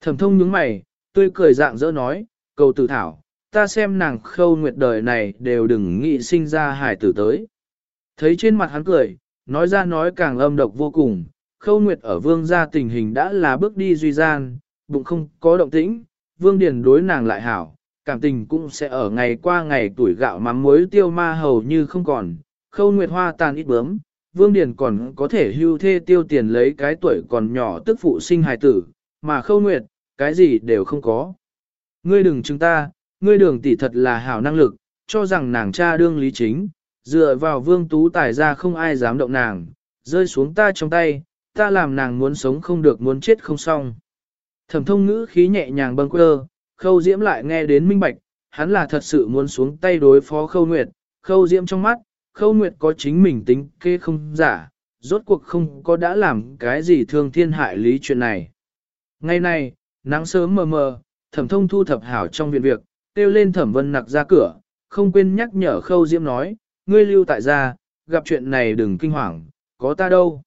Thẩm thông nhướng mày, tươi cười dạng dỡ nói, cầu tử thảo, ta xem nàng khâu nguyệt đời này đều đừng nghĩ sinh ra hải tử tới. Thấy trên mặt hắn cười, nói ra nói càng âm độc vô cùng, khâu nguyệt ở vương gia tình hình đã là bước đi duy gian, bụng không có động tĩnh, vương điền đối nàng lại hảo, cảm tình cũng sẽ ở ngày qua ngày tuổi gạo mắm muối tiêu ma hầu như không còn, khâu nguyệt hoa tàn ít bướm, vương điền còn có thể hưu thê tiêu tiền lấy cái tuổi còn nhỏ tức phụ sinh hài tử, mà khâu nguyệt, cái gì đều không có. Ngươi đừng chứng ta, ngươi đường tỷ thật là hảo năng lực, cho rằng nàng cha đương lý chính, dựa vào vương tú tài ra không ai dám động nàng, rơi xuống ta trong tay, ta làm nàng muốn sống không được muốn chết không xong. Thẩm thông ngữ khí nhẹ nhàng bâng quơ, khâu diễm lại nghe đến minh bạch, hắn là thật sự muốn xuống tay đối phó khâu nguyệt, khâu diễm trong mắt, khâu nguyệt có chính mình tính kê không giả, rốt cuộc không có đã làm cái gì thương thiên hại lý chuyện này. Ngày này, nắng sớm mờ mờ, thẩm thông thu thập hảo trong viện việc, kêu lên thẩm vân nặc ra cửa, không quên nhắc nhở khâu diễm nói, ngươi lưu tại gia, gặp chuyện này đừng kinh hoàng, có ta đâu.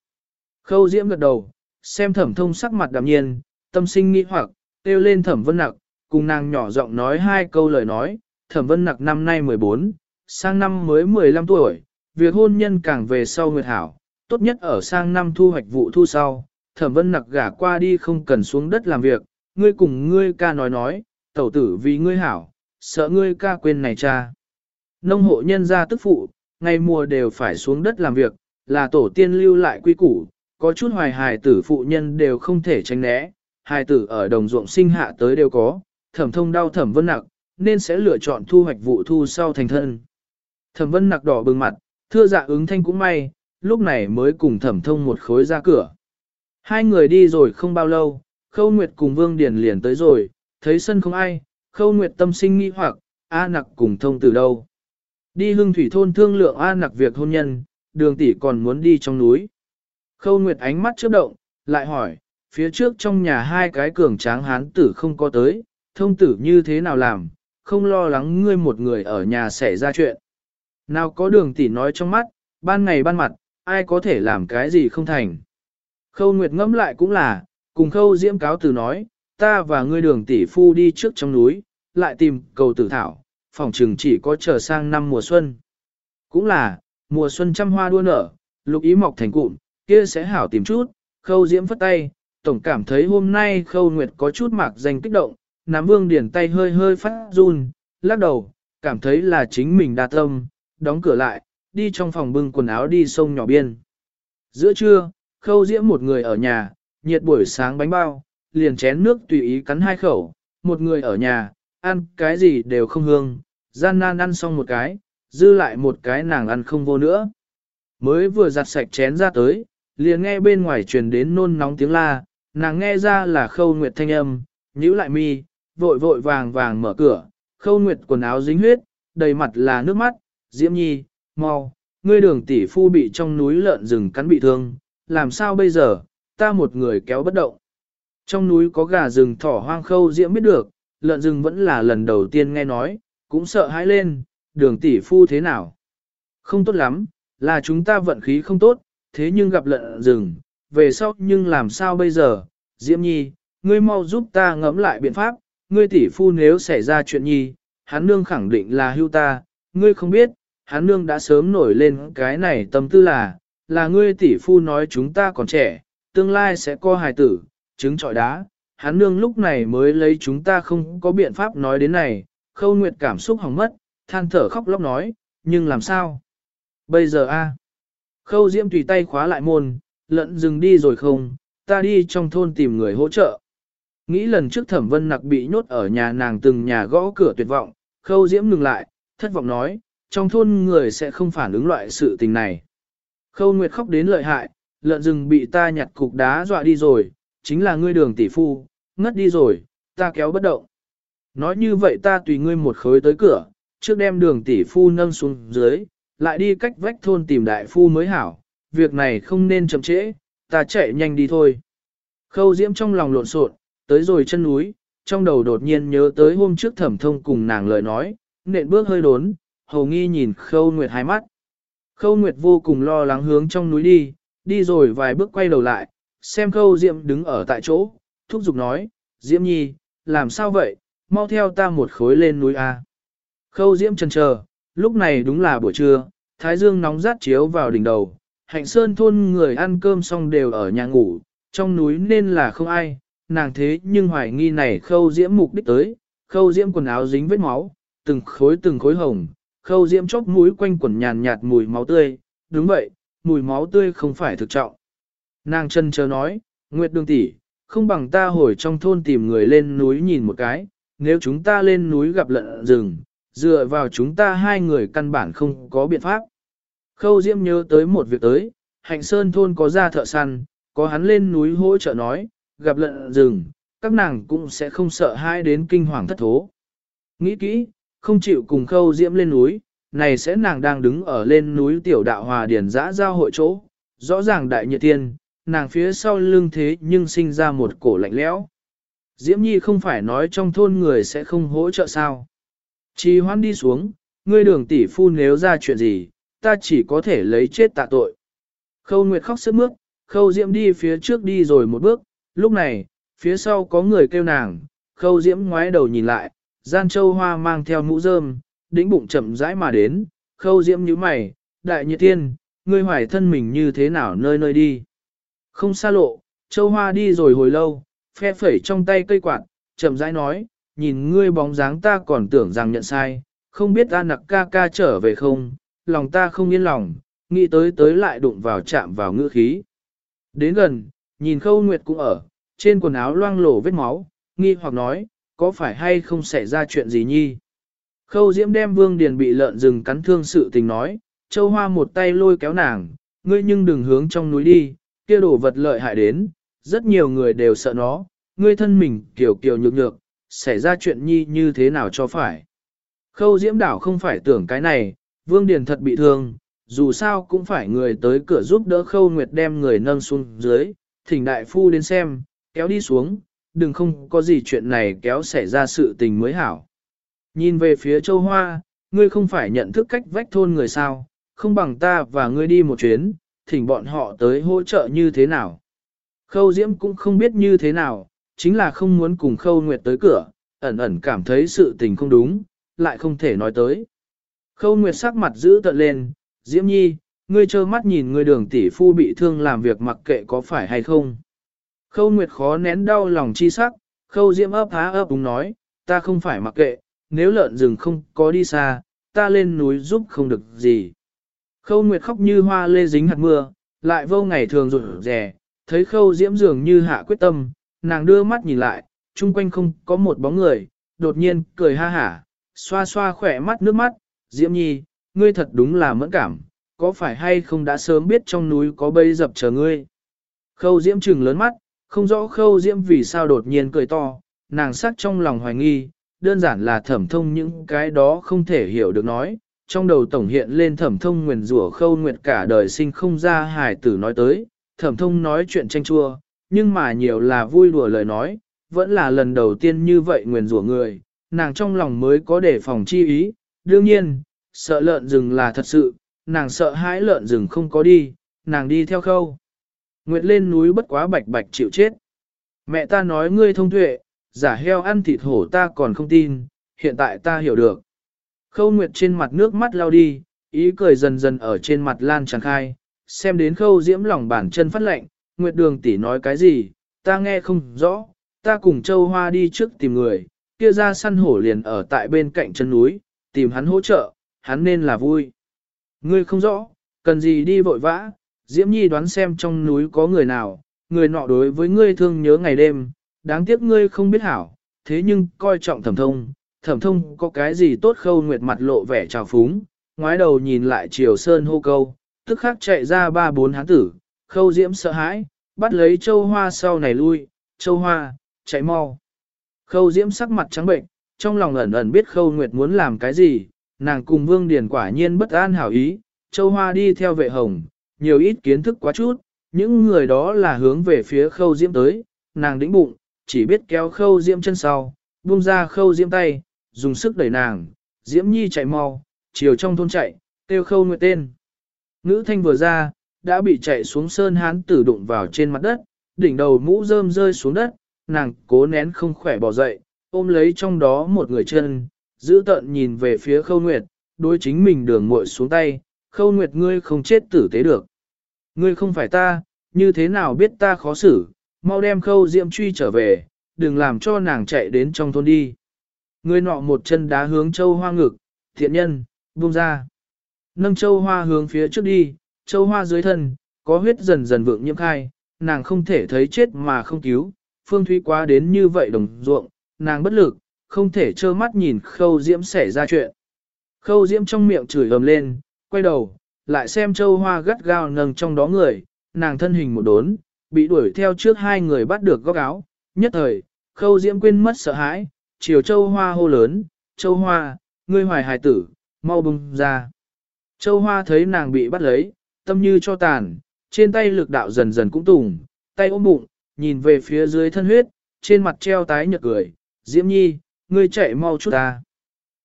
Khâu diễm gật đầu, xem thẩm thông sắc mặt đạm nhiên, tâm sinh nghĩ hoặc, kêu lên thẩm vân nặc, cùng nàng nhỏ giọng nói hai câu lời nói, thẩm vân nặc năm nay 14, sang năm mới 15 tuổi, việc hôn nhân càng về sau nguyệt hảo, tốt nhất ở sang năm thu hoạch vụ thu sau, thẩm vân nặc gả qua đi không cần xuống đất làm việc, ngươi cùng ngươi ca nói nói, tẩu tử vì ngươi hảo, sợ ngươi ca quên này cha. Nông hộ nhân gia tức phụ, ngày mùa đều phải xuống đất làm việc, là tổ tiên lưu lại quy củ, có chút hoài hài tử phụ nhân đều không thể tránh né, hài tử ở đồng ruộng sinh hạ tới đều có, thẩm thông đau thẩm vân nặc, nên sẽ lựa chọn thu hoạch vụ thu sau thành thân. Thẩm vân nặc đỏ bừng mặt, thưa dạ ứng thanh cũng may, lúc này mới cùng thẩm thông một khối ra cửa. Hai người đi rồi không bao lâu, Khâu Nguyệt cùng Vương Điền liền tới rồi, thấy sân không ai, Khâu Nguyệt tâm sinh nghi hoặc, A nặc cùng thông từ đâu. Đi hương thủy thôn thương lượng A nặc việc hôn nhân, đường tỷ còn muốn đi trong núi. Khâu Nguyệt ánh mắt chớp động, lại hỏi, phía trước trong nhà hai cái cường tráng hán tử không có tới, thông tử như thế nào làm, không lo lắng ngươi một người ở nhà xảy ra chuyện. Nào có đường tỷ nói trong mắt, ban ngày ban mặt, ai có thể làm cái gì không thành. Khâu Nguyệt ngẫm lại cũng là, cùng khâu diễm cáo từ nói, ta và ngươi đường tỷ phu đi trước trong núi, lại tìm cầu tử thảo, phòng trừng chỉ có chờ sang năm mùa xuân. Cũng là, mùa xuân trăm hoa đua nở, lục ý mọc thành cụm, kia sẽ hảo tìm chút, khâu diễm phất tay, tổng cảm thấy hôm nay khâu nguyệt có chút mạc danh kích động, nắm vương điển tay hơi hơi phát run, lắc đầu, cảm thấy là chính mình đa tâm, đóng cửa lại, đi trong phòng bưng quần áo đi sông nhỏ biên. Giữa trưa, khâu diễm một người ở nhà, nhiệt buổi sáng bánh bao, liền chén nước tùy ý cắn hai khẩu, một người ở nhà, ăn cái gì đều không hương, gian nan ăn xong một cái, dư lại một cái nàng ăn không vô nữa. Mới vừa giặt sạch chén ra tới, liền nghe bên ngoài truyền đến nôn nóng tiếng la, nàng nghe ra là khâu nguyệt thanh âm, nhíu lại mi, vội vội vàng vàng mở cửa, khâu nguyệt quần áo dính huyết, đầy mặt là nước mắt, diễm nhi, mau, ngươi đường tỷ phu bị trong núi lợn rừng cắn bị thương, làm sao bây giờ, ta một người kéo bất động. Trong núi có gà rừng thỏ hoang khâu diễm biết được, lợn rừng vẫn là lần đầu tiên nghe nói, cũng sợ hãi lên, đường tỷ phu thế nào. Không tốt lắm, là chúng ta vận khí không tốt, thế nhưng gặp lợn rừng, về sau nhưng làm sao bây giờ, Diễm Nhi, ngươi mau giúp ta ngẫm lại biện pháp, ngươi tỷ phu nếu xảy ra chuyện nhi, hắn nương khẳng định là hưu ta, ngươi không biết, hắn nương đã sớm nổi lên cái này tâm tư là, là ngươi tỷ phu nói chúng ta còn trẻ, tương lai sẽ có hài tử, trứng trọi đá, hắn nương lúc này mới lấy chúng ta không có biện pháp nói đến này, khâu nguyệt cảm xúc hỏng mất, than thở khóc lóc nói, nhưng làm sao? Bây giờ a Khâu diễm tùy tay khóa lại môn, lận dừng đi rồi không, ta đi trong thôn tìm người hỗ trợ. Nghĩ lần trước thẩm vân nặc bị nhốt ở nhà nàng từng nhà gõ cửa tuyệt vọng, khâu diễm ngừng lại, thất vọng nói, trong thôn người sẽ không phản ứng loại sự tình này. Khâu Nguyệt khóc đến lợi hại, lợn rừng bị ta nhặt cục đá dọa đi rồi, chính là ngươi đường tỷ phu, ngất đi rồi, ta kéo bất động. Nói như vậy ta tùy ngươi một khối tới cửa, trước đem đường tỷ phu nâng xuống dưới, lại đi cách vách thôn tìm đại phu mới hảo, việc này không nên chậm trễ, ta chạy nhanh đi thôi. Khâu diễm trong lòng lộn xộn, tới rồi chân núi, trong đầu đột nhiên nhớ tới hôm trước thẩm thông cùng nàng lời nói, nện bước hơi đốn, hầu nghi nhìn khâu nguyệt hai mắt. Khâu nguyệt vô cùng lo lắng hướng trong núi đi, đi rồi vài bước quay đầu lại, xem khâu Diệm đứng ở tại chỗ, thúc giục nói, Diệm Nhi, làm sao vậy, mau theo ta một khối lên núi A. Khâu Diệm chần chờ, lúc này đúng là buổi trưa, thái dương nóng rát chiếu vào đỉnh đầu, hạnh sơn thôn người ăn cơm xong đều ở nhà ngủ, trong núi nên là không ai, nàng thế nhưng hoài nghi này khâu Diễm mục đích tới, khâu Diễm quần áo dính vết máu, từng khối từng khối hồng, khâu Diễm chóp mũi quanh quẩn nhàn nhạt mùi máu tươi, đúng vậy, mùi máu tươi không phải thực trọng. Nàng chân chờ nói, Nguyệt Đường tỷ, không bằng ta hồi trong thôn tìm người lên núi nhìn một cái, nếu chúng ta lên núi gặp lợn rừng, dựa vào chúng ta hai người căn bản không có biện pháp. Khâu Diễm nhớ tới một việc tới, hạnh sơn thôn có ra thợ săn, có hắn lên núi hỗ trợ nói, gặp lợn rừng, các nàng cũng sẽ không sợ hai đến kinh hoàng thất thố. Nghĩ kỹ, không chịu cùng khâu Diễm lên núi, này sẽ nàng đang đứng ở lên núi tiểu đạo hòa điển giã giao hội chỗ, rõ ràng đại nhiệt tiên, nàng phía sau lưng thế nhưng sinh ra một cổ lạnh lẽo. Diễm Nhi không phải nói trong thôn người sẽ không hỗ trợ sao. Chỉ hoan đi xuống, ngươi đường tỷ phu nếu ra chuyện gì, ta chỉ có thể lấy chết tạ tội. Khâu Nguyệt khóc sức mướt, khâu Diễm đi phía trước đi rồi một bước, lúc này, phía sau có người kêu nàng, khâu Diễm ngoái đầu nhìn lại, gian châu hoa mang theo mũ rơm, đĩnh bụng chậm rãi mà đến, khâu Diễm như mày, đại nhiệt tiên, ngươi hoài thân mình như thế nào nơi nơi đi. Không xa lộ, châu hoa đi rồi hồi lâu, phe phẩy trong tay cây quạt, chậm rãi nói, nhìn ngươi bóng dáng ta còn tưởng rằng nhận sai, không biết ta nặc ca ca trở về không, lòng ta không yên lòng, nghĩ tới tới lại đụng vào chạm vào ngữ khí. Đến gần, nhìn khâu nguyệt cũng ở, trên quần áo loang lổ vết máu, nghi hoặc nói, có phải hay không xảy ra chuyện gì nhi. Khâu diễm đem vương điền bị lợn rừng cắn thương sự tình nói, châu hoa một tay lôi kéo nàng, ngươi nhưng đừng hướng trong núi đi, kia đổ vật lợi hại đến, rất nhiều người đều sợ nó, ngươi thân mình kiểu kiểu nhược nhược, xảy ra chuyện nhi như thế nào cho phải. Khâu diễm đảo không phải tưởng cái này, vương điền thật bị thương, dù sao cũng phải người tới cửa giúp đỡ khâu nguyệt đem người nâng xuống dưới, thỉnh đại phu đến xem, kéo đi xuống, đừng không có gì chuyện này kéo xảy ra sự tình mới hảo. Nhìn về phía châu hoa, ngươi không phải nhận thức cách vách thôn người sao, không bằng ta và ngươi đi một chuyến, thỉnh bọn họ tới hỗ trợ như thế nào. Khâu Diễm cũng không biết như thế nào, chính là không muốn cùng Khâu Nguyệt tới cửa, ẩn ẩn cảm thấy sự tình không đúng, lại không thể nói tới. Khâu Nguyệt sắc mặt giữ tận lên, Diễm Nhi, ngươi trơ mắt nhìn ngươi đường tỷ phu bị thương làm việc mặc kệ có phải hay không. Khâu Nguyệt khó nén đau lòng chi sắc, Khâu Diễm ấp há ấp đúng nói, ta không phải mặc kệ, nếu lợn rừng không có đi xa, ta lên núi giúp không được gì. Khâu Nguyệt khóc như hoa lê dính hạt mưa, lại vô ngày thường rụt rè, thấy khâu diễm dường như hạ quyết tâm, nàng đưa mắt nhìn lại, chung quanh không có một bóng người, đột nhiên cười ha hả, xoa xoa khỏe mắt nước mắt, diễm nhi, ngươi thật đúng là mẫn cảm, có phải hay không đã sớm biết trong núi có bây dập chờ ngươi. Khâu diễm trừng lớn mắt, không rõ khâu diễm vì sao đột nhiên cười to, nàng sắc trong lòng hoài nghi, đơn giản là thẩm thông những cái đó không thể hiểu được nói, trong đầu tổng hiện lên thẩm thông nguyền rủa khâu nguyệt cả đời sinh không ra hài tử nói tới, thẩm thông nói chuyện tranh chua, nhưng mà nhiều là vui đùa lời nói, vẫn là lần đầu tiên như vậy nguyền rủa người, nàng trong lòng mới có đề phòng chi ý, đương nhiên, sợ lợn rừng là thật sự, nàng sợ hãi lợn rừng không có đi, nàng đi theo khâu. Nguyệt lên núi bất quá bạch bạch chịu chết. Mẹ ta nói ngươi thông tuệ, giả heo ăn thịt hổ ta còn không tin, hiện tại ta hiểu được. Khâu Nguyệt trên mặt nước mắt lao đi, ý cười dần dần ở trên mặt lan tràn khai, xem đến khâu diễm lòng bàn chân phát lệnh, Nguyệt đường tỷ nói cái gì, ta nghe không rõ, ta cùng châu hoa đi trước tìm người, kia ra săn hổ liền ở tại bên cạnh chân núi, tìm hắn hỗ trợ, hắn nên là vui. Ngươi không rõ, cần gì đi vội vã, Diễm Nhi đoán xem trong núi có người nào, người nọ đối với ngươi thương nhớ ngày đêm, đáng tiếc ngươi không biết hảo, thế nhưng coi trọng thẩm thông, thẩm thông có cái gì tốt khâu nguyệt mặt lộ vẻ trào phúng, ngoái đầu nhìn lại triều sơn hô câu, tức khắc chạy ra ba bốn hán tử, khâu diễm sợ hãi, bắt lấy châu hoa sau này lui, châu hoa, chạy mau. Khâu diễm sắc mặt trắng bệnh, trong lòng ẩn ẩn biết khâu nguyệt muốn làm cái gì, nàng cùng vương điền quả nhiên bất an hảo ý, châu hoa đi theo vệ hồng, nhiều ít kiến thức quá chút, những người đó là hướng về phía khâu diễm tới, nàng đĩnh bụng, chỉ biết kéo khâu diễm chân sau, buông ra khâu diễm tay, dùng sức đẩy nàng, Diễm Nhi chạy mau, chiều trong thôn chạy, tiêu khâu nguyệt tên. Ngữ thanh vừa ra, đã bị chạy xuống sơn hán tử đụng vào trên mặt đất, đỉnh đầu mũ rơm rơi xuống đất, nàng cố nén không khỏe bỏ dậy, ôm lấy trong đó một người chân, giữ tận nhìn về phía khâu nguyệt, đối chính mình đường muội xuống tay, khâu nguyệt ngươi không chết tử tế được. Ngươi không phải ta, như thế nào biết ta khó xử, mau đem khâu diễm truy trở về, đừng làm cho nàng chạy đến trong thôn đi. Ngươi nọ một chân đá hướng châu hoa ngực, thiện nhân, buông ra. Nâng châu hoa hướng phía trước đi, châu hoa dưới thân, có huyết dần dần vượng nhiễm khai, nàng không thể thấy chết mà không cứu, phương thúy quá đến như vậy đồng ruộng, nàng bất lực, không thể trơ mắt nhìn khâu diễm xảy ra chuyện. Khâu diễm trong miệng chửi ầm lên, quay đầu, lại xem châu hoa gắt gao nâng trong đó người, nàng thân hình một đốn, bị đuổi theo trước hai người bắt được góc áo, nhất thời, khâu diễm quên mất sợ hãi, chiều châu hoa hô lớn, châu hoa, ngươi hoài hài tử, mau bùng ra. Châu hoa thấy nàng bị bắt lấy, tâm như cho tàn, trên tay lực đạo dần dần cũng tùng, tay ôm bụng, nhìn về phía dưới thân huyết, trên mặt treo tái nhợt cười, diễm nhi, ngươi chạy mau chút ta.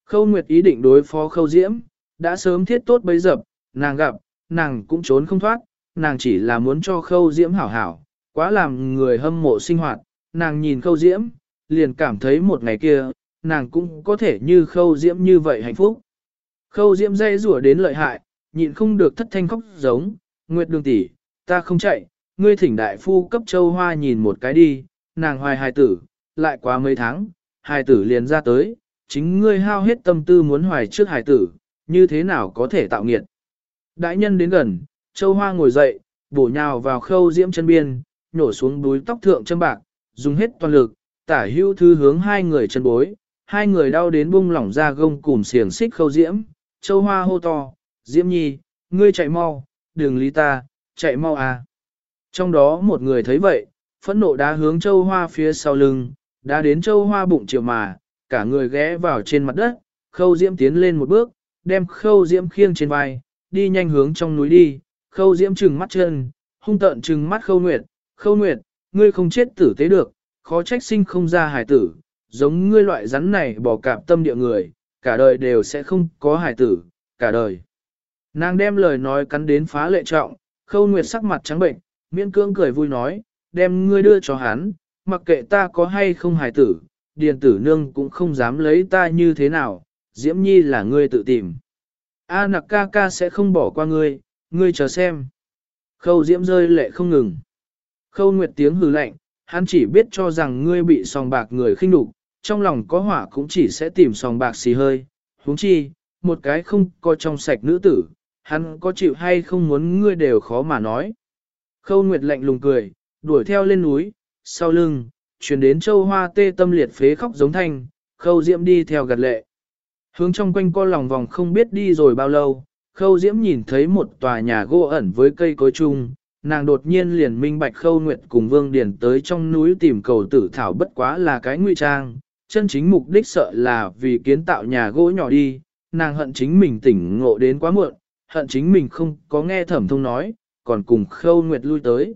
Khâu Nguyệt ý định đối phó khâu diễm, đã sớm thiết tốt bấy dập, nàng gặp, nàng cũng trốn không thoát, nàng chỉ là muốn cho khâu diễm hảo hảo, quá làm người hâm mộ sinh hoạt, nàng nhìn khâu diễm, liền cảm thấy một ngày kia, nàng cũng có thể như khâu diễm như vậy hạnh phúc. Khâu diễm dây rủa đến lợi hại, nhịn không được thất thanh khóc giống, Nguyệt đường tỷ, ta không chạy, ngươi thỉnh đại phu cấp châu hoa nhìn một cái đi, nàng hoài hài tử, lại quá mấy tháng, hài tử liền ra tới, chính ngươi hao hết tâm tư muốn hoài trước hài tử, như thế nào có thể tạo nghiệt. Đại nhân đến gần, châu hoa ngồi dậy, bổ nhào vào khâu diễm chân biên, nhổ xuống đuối tóc thượng chân bạc, dùng hết toàn lực, tả hưu thư hướng hai người chân bối, hai người đau đến bung lỏng ra gông cùm xiềng xích khâu diễm, châu hoa hô to, diễm nhi, ngươi chạy mau, đừng lý ta, chạy mau à. Trong đó một người thấy vậy, phẫn nộ đá hướng châu hoa phía sau lưng, đá đến châu hoa bụng chiều mà, cả người ghé vào trên mặt đất, khâu diễm tiến lên một bước, đem khâu diễm khiêng trên vai, đi nhanh hướng trong núi đi, khâu diễm trừng mắt chân, hung tợn trừng mắt khâu nguyệt, khâu nguyệt, ngươi không chết tử tế được, khó trách sinh không ra hài tử, giống ngươi loại rắn này bỏ cạp tâm địa người, cả đời đều sẽ không có hài tử, cả đời. Nàng đem lời nói cắn đến phá lệ trọng, khâu nguyệt sắc mặt trắng bệnh, miễn cưỡng cười vui nói, đem ngươi đưa cho hắn, mặc kệ ta có hay không hài tử, điền tử nương cũng không dám lấy ta như thế nào, diễm nhi là ngươi tự tìm. A nặc ca ca sẽ không bỏ qua ngươi, ngươi chờ xem. Khâu diễm rơi lệ không ngừng. Khâu nguyệt tiếng hừ lạnh, hắn chỉ biết cho rằng ngươi bị sòng bạc người khinh đục, trong lòng có hỏa cũng chỉ sẽ tìm sòng bạc xì hơi. huống chi, một cái không có trong sạch nữ tử, hắn có chịu hay không muốn ngươi đều khó mà nói. Khâu nguyệt lạnh lùng cười, đuổi theo lên núi, sau lưng, chuyển đến châu hoa tê tâm liệt phế khóc giống thanh, khâu diễm đi theo gật lệ. Hướng trong quanh co lòng vòng không biết đi rồi bao lâu, khâu diễm nhìn thấy một tòa nhà gỗ ẩn với cây cối chung, nàng đột nhiên liền minh bạch khâu nguyệt cùng vương điển tới trong núi tìm cầu tử thảo bất quá là cái nguy trang, chân chính mục đích sợ là vì kiến tạo nhà gỗ nhỏ đi, nàng hận chính mình tỉnh ngộ đến quá muộn, hận chính mình không có nghe thẩm thông nói, còn cùng khâu nguyệt lui tới.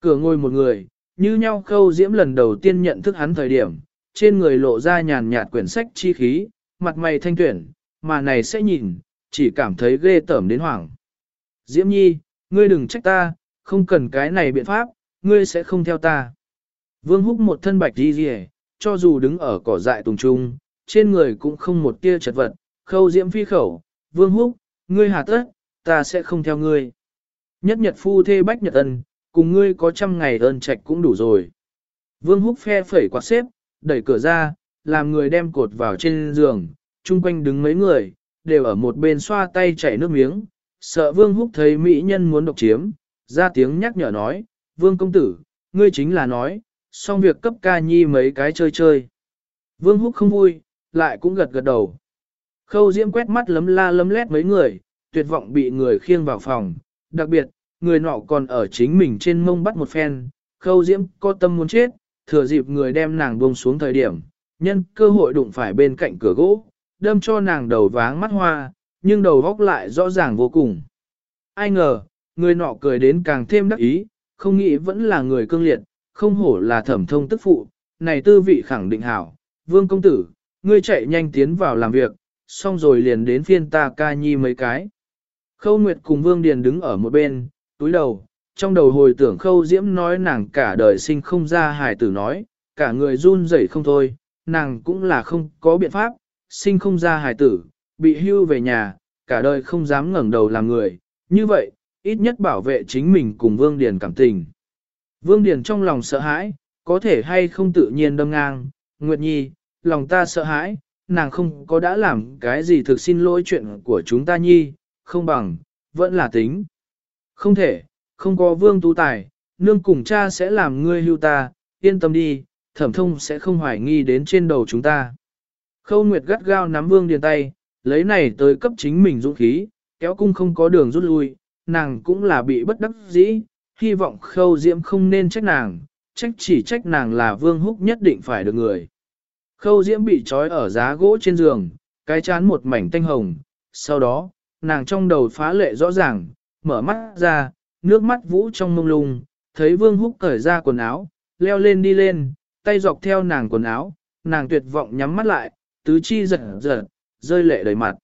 Cửa ngồi một người, như nhau khâu diễm lần đầu tiên nhận thức hắn thời điểm, trên người lộ ra nhàn nhạt quyển sách chi khí, mặt mày thanh tuyển, mà này sẽ nhìn, chỉ cảm thấy ghê tởm đến hoảng. Diễm nhi, ngươi đừng trách ta, không cần cái này biện pháp, ngươi sẽ không theo ta. Vương húc một thân bạch đi rìa, cho dù đứng ở cỏ dại tùng trung, trên người cũng không một tia chật vật, khâu diễm phi khẩu, vương húc, ngươi hà tất, ta sẽ không theo ngươi. Nhất nhật phu thê bách nhật ân, cùng ngươi có trăm ngày ơn trạch cũng đủ rồi. Vương húc phe phẩy quạt xếp, đẩy cửa ra, làm người đem cột vào trên giường, chung quanh đứng mấy người, đều ở một bên xoa tay chảy nước miếng, sợ vương húc thấy mỹ nhân muốn độc chiếm, ra tiếng nhắc nhở nói, vương công tử, ngươi chính là nói, xong việc cấp ca nhi mấy cái chơi chơi. Vương húc không vui, lại cũng gật gật đầu. Khâu diễm quét mắt lấm la lấm lét mấy người, tuyệt vọng bị người khiêng vào phòng, đặc biệt, người nọ còn ở chính mình trên mông bắt một phen, khâu diễm có tâm muốn chết, thừa dịp người đem nàng buông xuống thời điểm, nhân cơ hội đụng phải bên cạnh cửa gỗ, đâm cho nàng đầu váng mắt hoa, nhưng đầu góc lại rõ ràng vô cùng. Ai ngờ, người nọ cười đến càng thêm đắc ý, không nghĩ vẫn là người cương liệt, không hổ là thẩm thông tức phụ, này tư vị khẳng định hảo, vương công tử, ngươi chạy nhanh tiến vào làm việc, xong rồi liền đến phiên ta ca nhi mấy cái. Khâu Nguyệt cùng Vương Điền đứng ở một bên, túi đầu, trong đầu hồi tưởng khâu diễm nói nàng cả đời sinh không ra hài tử nói, cả người run rẩy không thôi, nàng cũng là không có biện pháp, sinh không ra hài tử, bị hưu về nhà, cả đời không dám ngẩng đầu làm người, như vậy, ít nhất bảo vệ chính mình cùng Vương Điền cảm tình. Vương Điền trong lòng sợ hãi, có thể hay không tự nhiên đâm ngang, Nguyệt Nhi, lòng ta sợ hãi, nàng không có đã làm cái gì thực xin lỗi chuyện của chúng ta Nhi, không bằng, vẫn là tính. Không thể, không có Vương Tú Tài, nương cùng cha sẽ làm ngươi hưu ta, yên tâm đi, thẩm thông sẽ không hoài nghi đến trên đầu chúng ta. Khâu Nguyệt gắt gao nắm Vương Điền tay, lấy này tới cấp chính mình dũng khí, kéo cung không có đường rút lui, nàng cũng là bị bất đắc dĩ, hy vọng khâu diễm không nên trách nàng, trách chỉ trách nàng là vương húc nhất định phải được người. Khâu diễm bị trói ở giá gỗ trên giường, cái chán một mảnh tanh hồng, sau đó, nàng trong đầu phá lệ rõ ràng, mở mắt ra, nước mắt vũ trong mông lung, thấy vương húc cởi ra quần áo, leo lên đi lên, tay dọc theo nàng quần áo, nàng tuyệt vọng nhắm mắt lại, tứ chi giật giật, rơi lệ đầy mặt.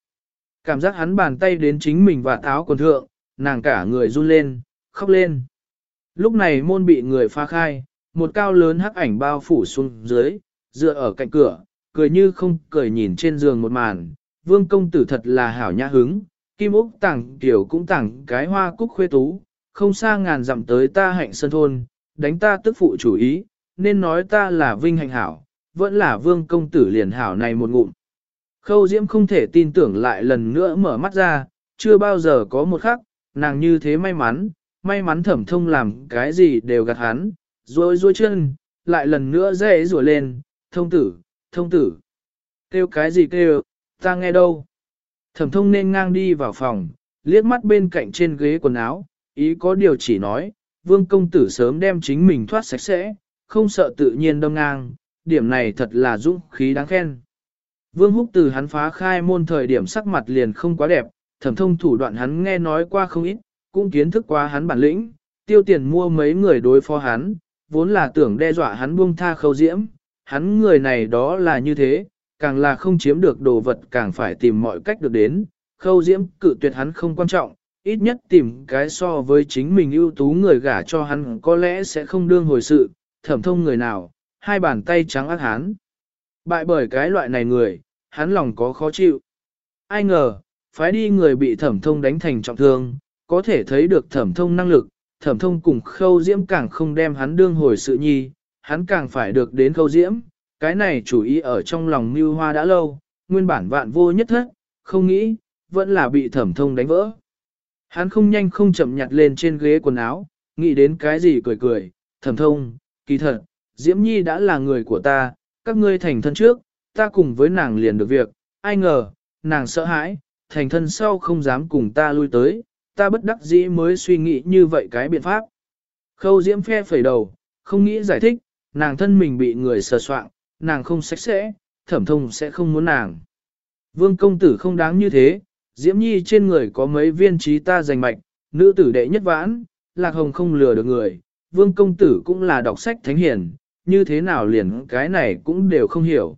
Cảm giác hắn bàn tay đến chính mình và áo quần thượng, nàng cả người run lên, khóc lên. Lúc này môn bị người phá khai, một cao lớn hắc ảnh bao phủ xuống dưới, dựa ở cạnh cửa, cười như không cười nhìn trên giường một màn. Vương công tử thật là hảo nhã hứng, kim úc tảng tiểu cũng tảng cái hoa cúc khuê tú, không xa ngàn dặm tới ta hạnh sân thôn, đánh ta tức phụ chủ ý, nên nói ta là vinh hạnh hảo, vẫn là vương công tử liền hảo này một ngụm. Khâu Diễm không thể tin tưởng lại lần nữa mở mắt ra, chưa bao giờ có một khắc, nàng như thế may mắn, may mắn thẩm thông làm cái gì đều gạt hắn, rồi rồi chân, lại lần nữa dễ rùa lên, thông tử, thông tử. Kêu cái gì kêu, ta nghe đâu. Thẩm thông nên ngang đi vào phòng, liếc mắt bên cạnh trên ghế quần áo, ý có điều chỉ nói, vương công tử sớm đem chính mình thoát sạch sẽ, không sợ tự nhiên đâm ngang, điểm này thật là dũng khí đáng khen. Vương húc từ hắn phá khai môn thời điểm sắc mặt liền không quá đẹp, thẩm thông thủ đoạn hắn nghe nói qua không ít, cũng kiến thức qua hắn bản lĩnh, tiêu tiền mua mấy người đối phó hắn, vốn là tưởng đe dọa hắn buông tha khâu diễm, hắn người này đó là như thế, càng là không chiếm được đồ vật càng phải tìm mọi cách được đến, khâu diễm cự tuyệt hắn không quan trọng, ít nhất tìm cái so với chính mình ưu tú người gả cho hắn có lẽ sẽ không đương hồi sự, thẩm thông người nào, hai bàn tay trắng ác hán, Bại bởi cái loại này người, hắn lòng có khó chịu. Ai ngờ, phái đi người bị thẩm thông đánh thành trọng thương, có thể thấy được thẩm thông năng lực, thẩm thông cùng khâu diễm càng không đem hắn đương hồi sự nhi, hắn càng phải được đến khâu diễm, cái này chủ ý ở trong lòng mưu hoa đã lâu, nguyên bản vạn vô nhất thất, không nghĩ, vẫn là bị thẩm thông đánh vỡ. Hắn không nhanh không chậm nhặt lên trên ghế quần áo, nghĩ đến cái gì cười cười, thẩm thông, kỳ thật, Diễm Nhi đã là người của ta, các ngươi thành thân trước, ta cùng với nàng liền được việc, ai ngờ, nàng sợ hãi, thành thân sau không dám cùng ta lui tới, ta bất đắc dĩ mới suy nghĩ như vậy cái biện pháp. Khâu diễm phe phẩy đầu, không nghĩ giải thích, nàng thân mình bị người sờ soạn, nàng không sạch sẽ, thẩm thông sẽ không muốn nàng. Vương công tử không đáng như thế, diễm nhi trên người có mấy viên trí ta giành mạch, nữ tử đệ nhất vãn, lạc hồng không lừa được người, vương công tử cũng là đọc sách thánh hiển, như thế nào liền cái này cũng đều không hiểu.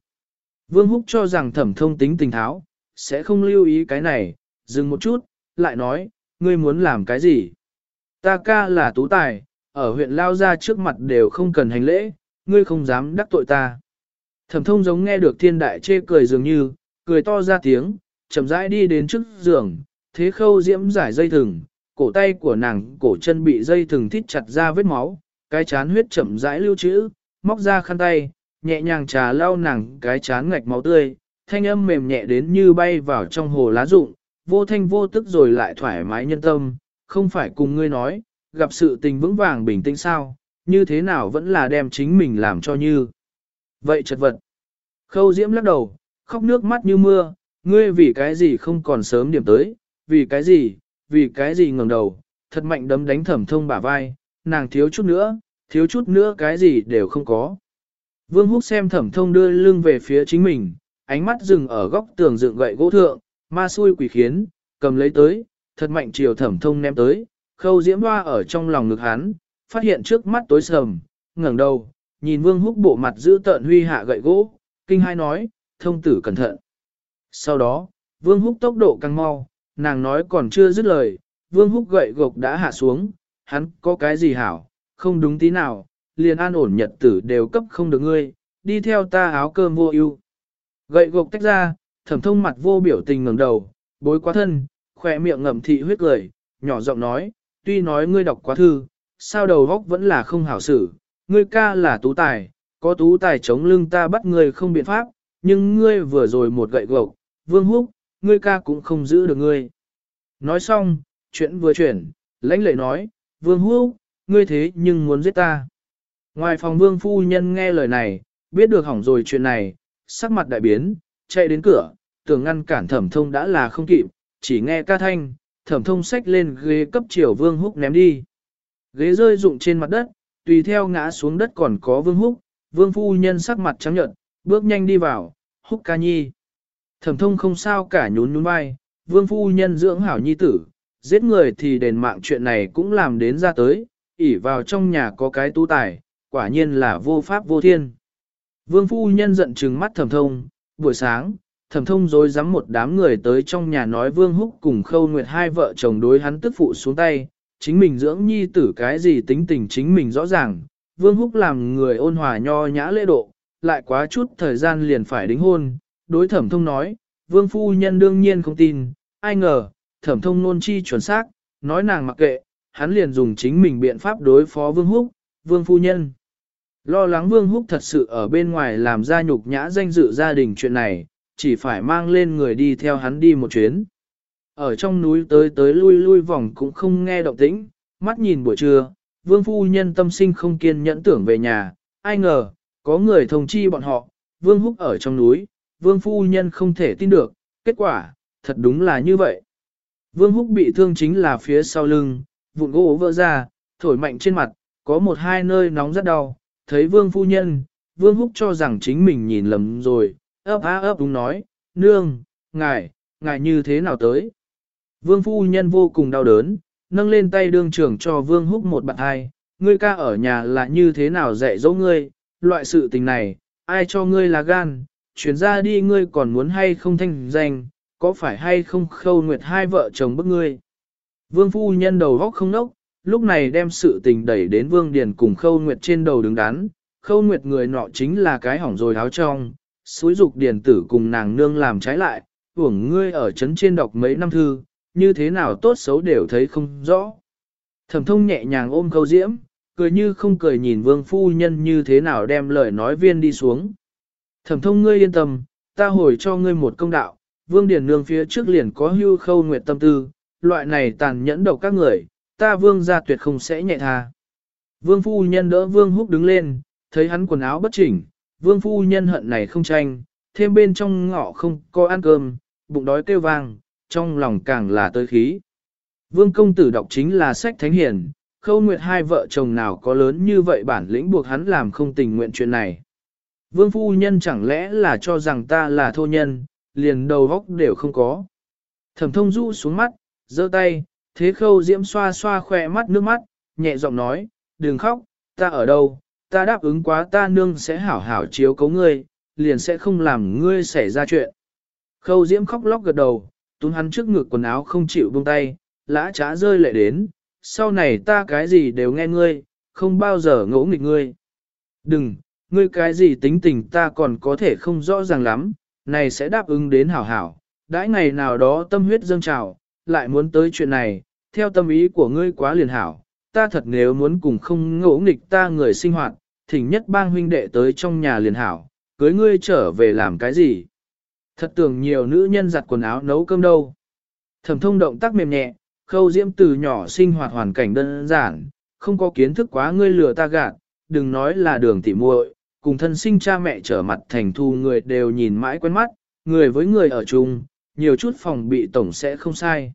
Vương Húc cho rằng thẩm thông tính tình tháo, sẽ không lưu ý cái này, dừng một chút, lại nói, ngươi muốn làm cái gì? Ta ca là tú tài, ở huyện Lao Gia trước mặt đều không cần hành lễ, ngươi không dám đắc tội ta. Thẩm thông giống nghe được thiên đại chê cười dường như, cười to ra tiếng, chậm rãi đi đến trước giường, thế khâu diễm giải dây thừng, cổ tay của nàng cổ chân bị dây thừng thít chặt ra vết máu, cái chán huyết chậm rãi lưu trữ, móc ra khăn tay, nhẹ nhàng trà lau nàng cái chán ngạch máu tươi, thanh âm mềm nhẹ đến như bay vào trong hồ lá rụng, vô thanh vô tức rồi lại thoải mái nhân tâm, không phải cùng ngươi nói, gặp sự tình vững vàng bình tĩnh sao, như thế nào vẫn là đem chính mình làm cho như. Vậy chật vật. Khâu diễm lắc đầu, khóc nước mắt như mưa, ngươi vì cái gì không còn sớm điểm tới, vì cái gì, vì cái gì ngẩng đầu, thật mạnh đấm đánh thẩm thông bả vai, nàng thiếu chút nữa, thiếu chút nữa cái gì đều không có. Vương Húc xem thẩm thông đưa lưng về phía chính mình, ánh mắt dừng ở góc tường dựng gậy gỗ thượng, ma xui quỷ khiến, cầm lấy tới, thật mạnh chiều thẩm thông ném tới, khâu diễm hoa ở trong lòng ngực hắn, phát hiện trước mắt tối sầm, ngẩng đầu, nhìn Vương Húc bộ mặt giữ tợn huy hạ gậy gỗ, kinh hai nói, thông tử cẩn thận. Sau đó, Vương Húc tốc độ càng mau, nàng nói còn chưa dứt lời, Vương Húc gậy gộc đã hạ xuống, hắn có cái gì hảo, không đúng tí nào, liền an ổn nhật tử đều cấp không được ngươi, đi theo ta áo cơm vô ưu. Gậy gộc tách ra, thẩm thông mặt vô biểu tình ngẩng đầu, bối quá thân, khỏe miệng ngậm thị huyết cười, nhỏ giọng nói, tuy nói ngươi đọc quá thư, sao đầu góc vẫn là không hảo xử, ngươi ca là tú tài, có tú tài chống lưng ta bắt ngươi không biện pháp, nhưng ngươi vừa rồi một gậy gộc, vương húc, ngươi ca cũng không giữ được ngươi. Nói xong, chuyện vừa chuyển, lãnh lệ nói, vương húc, ngươi thế nhưng muốn giết ta. Ngoài phòng vương phu nhân nghe lời này, biết được hỏng rồi chuyện này, sắc mặt đại biến, chạy đến cửa, tưởng ngăn cản thẩm thông đã là không kịp, chỉ nghe ca thanh, thẩm thông xách lên ghế cấp triều vương húc ném đi. Ghế rơi rụng trên mặt đất, tùy theo ngã xuống đất còn có vương húc, vương phu nhân sắc mặt trắng nhợt, bước nhanh đi vào, húc ca nhi. Thẩm thông không sao cả nhún nhún vai, vương phu nhân dưỡng hảo nhi tử, giết người thì đền mạng chuyện này cũng làm đến ra tới, ỉ vào trong nhà có cái tu tài, quả nhiên là vô pháp vô thiên. Vương phu nhân giận trừng mắt thẩm thông, buổi sáng, thẩm thông dối dám một đám người tới trong nhà nói vương húc cùng khâu nguyệt hai vợ chồng đối hắn tức phụ xuống tay, chính mình dưỡng nhi tử cái gì tính tình chính mình rõ ràng, vương húc làm người ôn hòa nho nhã lễ độ, lại quá chút thời gian liền phải đính hôn, đối thẩm thông nói, vương phu nhân đương nhiên không tin, ai ngờ, thẩm thông nôn chi chuẩn xác, nói nàng mặc kệ, hắn liền dùng chính mình biện pháp đối phó vương húc, vương phu nhân. Lo lắng Vương Húc thật sự ở bên ngoài làm ra nhục nhã danh dự gia đình chuyện này, chỉ phải mang lên người đi theo hắn đi một chuyến. Ở trong núi tới tới lui lui vòng cũng không nghe động tĩnh, mắt nhìn buổi trưa, Vương Phu Nhân tâm sinh không kiên nhẫn tưởng về nhà, ai ngờ, có người thông chi bọn họ, Vương Húc ở trong núi, Vương Phu Nhân không thể tin được, kết quả, thật đúng là như vậy. Vương Húc bị thương chính là phía sau lưng, vụn gỗ vỡ ra, thổi mạnh trên mặt, có một hai nơi nóng rất đau, thấy vương phu nhân, vương húc cho rằng chính mình nhìn lầm rồi, ấp á ấp đúng nói, nương, ngài, ngài như thế nào tới. Vương phu nhân vô cùng đau đớn, nâng lên tay đương trưởng cho vương húc một bạn hai, ngươi ca ở nhà là như thế nào dạy dỗ ngươi, loại sự tình này, ai cho ngươi là gan, chuyển ra đi ngươi còn muốn hay không thanh danh, có phải hay không khâu nguyệt hai vợ chồng bức ngươi. Vương phu nhân đầu góc không nốc, lúc này đem sự tình đẩy đến Vương Điền cùng Khâu Nguyệt trên đầu đứng đắn, Khâu Nguyệt người nọ chính là cái hỏng rồi áo trong, suối dục điền tử cùng nàng nương làm trái lại, hưởng ngươi ở trấn trên đọc mấy năm thư, như thế nào tốt xấu đều thấy không rõ. Thẩm thông nhẹ nhàng ôm khâu diễm, cười như không cười nhìn vương phu nhân như thế nào đem lời nói viên đi xuống. Thẩm thông ngươi yên tâm, ta hồi cho ngươi một công đạo, vương điền nương phía trước liền có hưu khâu nguyệt tâm tư, loại này tàn nhẫn độc các người, ta vương gia tuyệt không sẽ nhẹ tha. Vương phu nhân đỡ vương húc đứng lên, thấy hắn quần áo bất chỉnh, vương phu nhân hận này không tranh, thêm bên trong ngọ không có ăn cơm, bụng đói kêu vang, trong lòng càng là tơi khí. Vương công tử đọc chính là sách thánh hiền, khâu nguyệt hai vợ chồng nào có lớn như vậy bản lĩnh buộc hắn làm không tình nguyện chuyện này. Vương phu nhân chẳng lẽ là cho rằng ta là thô nhân, liền đầu góc đều không có. Thẩm thông du xuống mắt, giơ tay, Thế khâu diễm xoa xoa khỏe mắt nước mắt, nhẹ giọng nói, đừng khóc, ta ở đâu, ta đáp ứng quá ta nương sẽ hảo hảo chiếu cấu ngươi, liền sẽ không làm ngươi xảy ra chuyện. Khâu diễm khóc lóc gật đầu, túm hắn trước ngực quần áo không chịu buông tay, lã trá rơi lệ đến, sau này ta cái gì đều nghe ngươi, không bao giờ ngỗ nghịch ngươi. Đừng, ngươi cái gì tính tình ta còn có thể không rõ ràng lắm, này sẽ đáp ứng đến hảo hảo, đãi ngày nào đó tâm huyết dâng trào, lại muốn tới chuyện này, theo tâm ý của ngươi quá liền hảo, ta thật nếu muốn cùng không ngỗ nghịch ta người sinh hoạt, thỉnh nhất bang huynh đệ tới trong nhà liền hảo, cưới ngươi trở về làm cái gì. Thật tưởng nhiều nữ nhân giặt quần áo nấu cơm đâu. Thẩm thông động tác mềm nhẹ, khâu diễm từ nhỏ sinh hoạt hoàn cảnh đơn giản, không có kiến thức quá ngươi lừa ta gạt, đừng nói là đường tỉ muội, cùng thân sinh cha mẹ trở mặt thành thu người đều nhìn mãi quen mắt, người với người ở chung, nhiều chút phòng bị tổng sẽ không sai.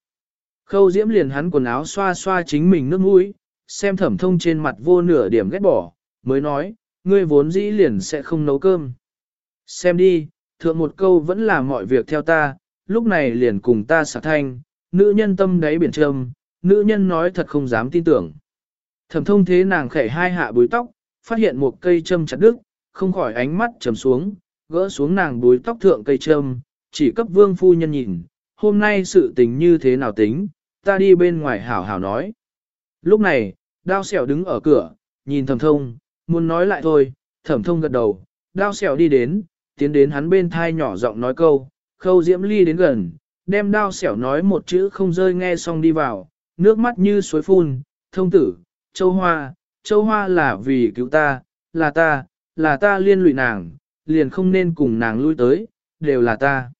Khâu diễm liền hắn quần áo xoa xoa chính mình nước mũi, xem thẩm thông trên mặt vô nửa điểm ghét bỏ, mới nói, ngươi vốn dĩ liền sẽ không nấu cơm. Xem đi, thượng một câu vẫn là mọi việc theo ta, lúc này liền cùng ta xả thanh, nữ nhân tâm đáy biển trầm, nữ nhân nói thật không dám tin tưởng. Thẩm thông thế nàng khẽ hai hạ búi tóc, phát hiện một cây châm chặt đứt, không khỏi ánh mắt trầm xuống, gỡ xuống nàng búi tóc thượng cây trâm, chỉ cấp vương phu nhân nhìn, hôm nay sự tình như thế nào tính, ta đi bên ngoài hảo hảo nói. Lúc này, đao xẻo đứng ở cửa, nhìn thầm thông, muốn nói lại thôi, thẩm thông gật đầu, đao xẻo đi đến, tiến đến hắn bên thai nhỏ giọng nói câu, khâu diễm ly đến gần, đem đao xẻo nói một chữ không rơi nghe xong đi vào, nước mắt như suối phun, thông tử, châu hoa, châu hoa là vì cứu ta, là ta, là ta liên lụy nàng, liền không nên cùng nàng lui tới, đều là ta.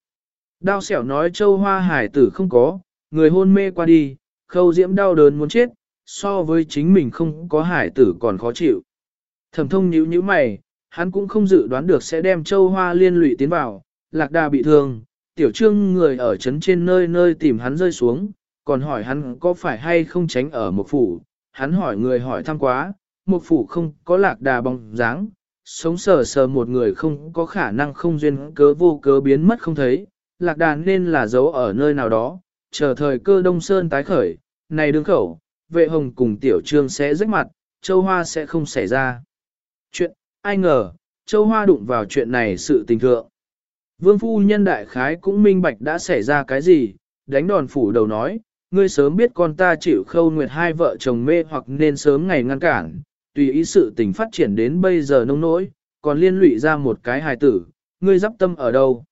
Đao xẻo nói châu hoa hải tử không có, người hôn mê qua đi, khâu diễm đau đớn muốn chết, so với chính mình không có hải tử còn khó chịu. Thẩm thông nhíu nhíu mày, hắn cũng không dự đoán được sẽ đem châu hoa liên lụy tiến vào, lạc đà bị thương, tiểu trương người ở trấn trên nơi nơi tìm hắn rơi xuống, còn hỏi hắn có phải hay không tránh ở một phủ, hắn hỏi người hỏi thăm quá, một phủ không có lạc đà bóng dáng, sống sờ sờ một người không có khả năng không duyên cớ vô cớ biến mất không thấy, lạc đàn nên là giấu ở nơi nào đó, chờ thời cơ đông sơn tái khởi, này đương khẩu, vệ hồng cùng tiểu trương sẽ rách mặt, châu hoa sẽ không xảy ra. Chuyện, ai ngờ, châu hoa đụng vào chuyện này sự tình thượng. Vương phu nhân đại khái cũng minh bạch đã xảy ra cái gì, đánh đòn phủ đầu nói, ngươi sớm biết con ta chịu khâu nguyệt hai vợ chồng mê hoặc nên sớm ngày ngăn cản, tùy ý sự tình phát triển đến bây giờ nông nỗi, còn liên lụy ra một cái hài tử, ngươi dắp tâm ở đâu.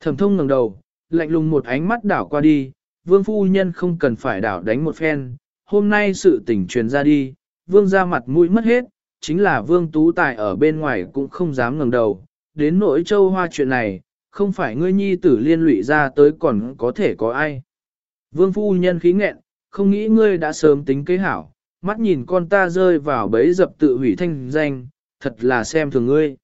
Thẩm thông ngẩng đầu, lạnh lùng một ánh mắt đảo qua đi, vương phu nhân không cần phải đảo đánh một phen, hôm nay sự tình truyền ra đi, vương ra mặt mũi mất hết, chính là vương tú tài ở bên ngoài cũng không dám ngẩng đầu, đến nỗi châu hoa chuyện này, không phải ngươi nhi tử liên lụy ra tới còn có thể có ai. Vương phu nhân khí nghẹn, không nghĩ ngươi đã sớm tính kế hảo, mắt nhìn con ta rơi vào bẫy dập tự hủy thanh danh, thật là xem thường ngươi.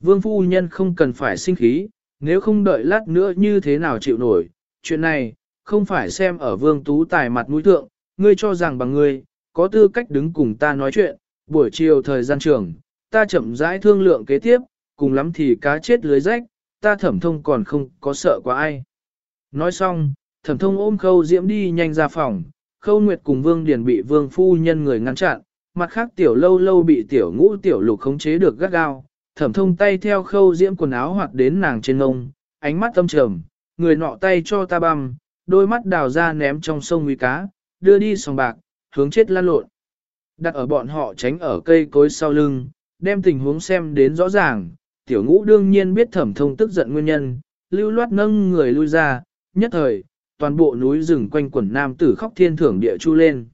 Vương phu nhân không cần phải sinh khí, nếu không đợi lát nữa như thế nào chịu nổi, chuyện này, không phải xem ở vương tú tài mặt mũi thượng, ngươi cho rằng bằng ngươi, có tư cách đứng cùng ta nói chuyện, buổi chiều thời gian trường, ta chậm rãi thương lượng kế tiếp, cùng lắm thì cá chết lưới rách, ta thẩm thông còn không có sợ quá ai. Nói xong, thẩm thông ôm khâu diễm đi nhanh ra phòng, khâu nguyệt cùng vương điền bị vương phu nhân người ngăn chặn, mặt khác tiểu lâu lâu bị tiểu ngũ tiểu lục khống chế được gắt gao, thẩm thông tay theo khâu diễm quần áo hoặc đến nàng trên ngông, ánh mắt tâm trầm, người nọ tay cho ta băm, đôi mắt đào ra ném trong sông nguy cá, đưa đi sòng bạc, hướng chết lan lộn. Đặt ở bọn họ tránh ở cây cối sau lưng, đem tình huống xem đến rõ ràng, tiểu ngũ đương nhiên biết thẩm thông tức giận nguyên nhân, lưu loát nâng người lui ra, nhất thời, toàn bộ núi rừng quanh quần nam tử khóc thiên thưởng địa chu lên.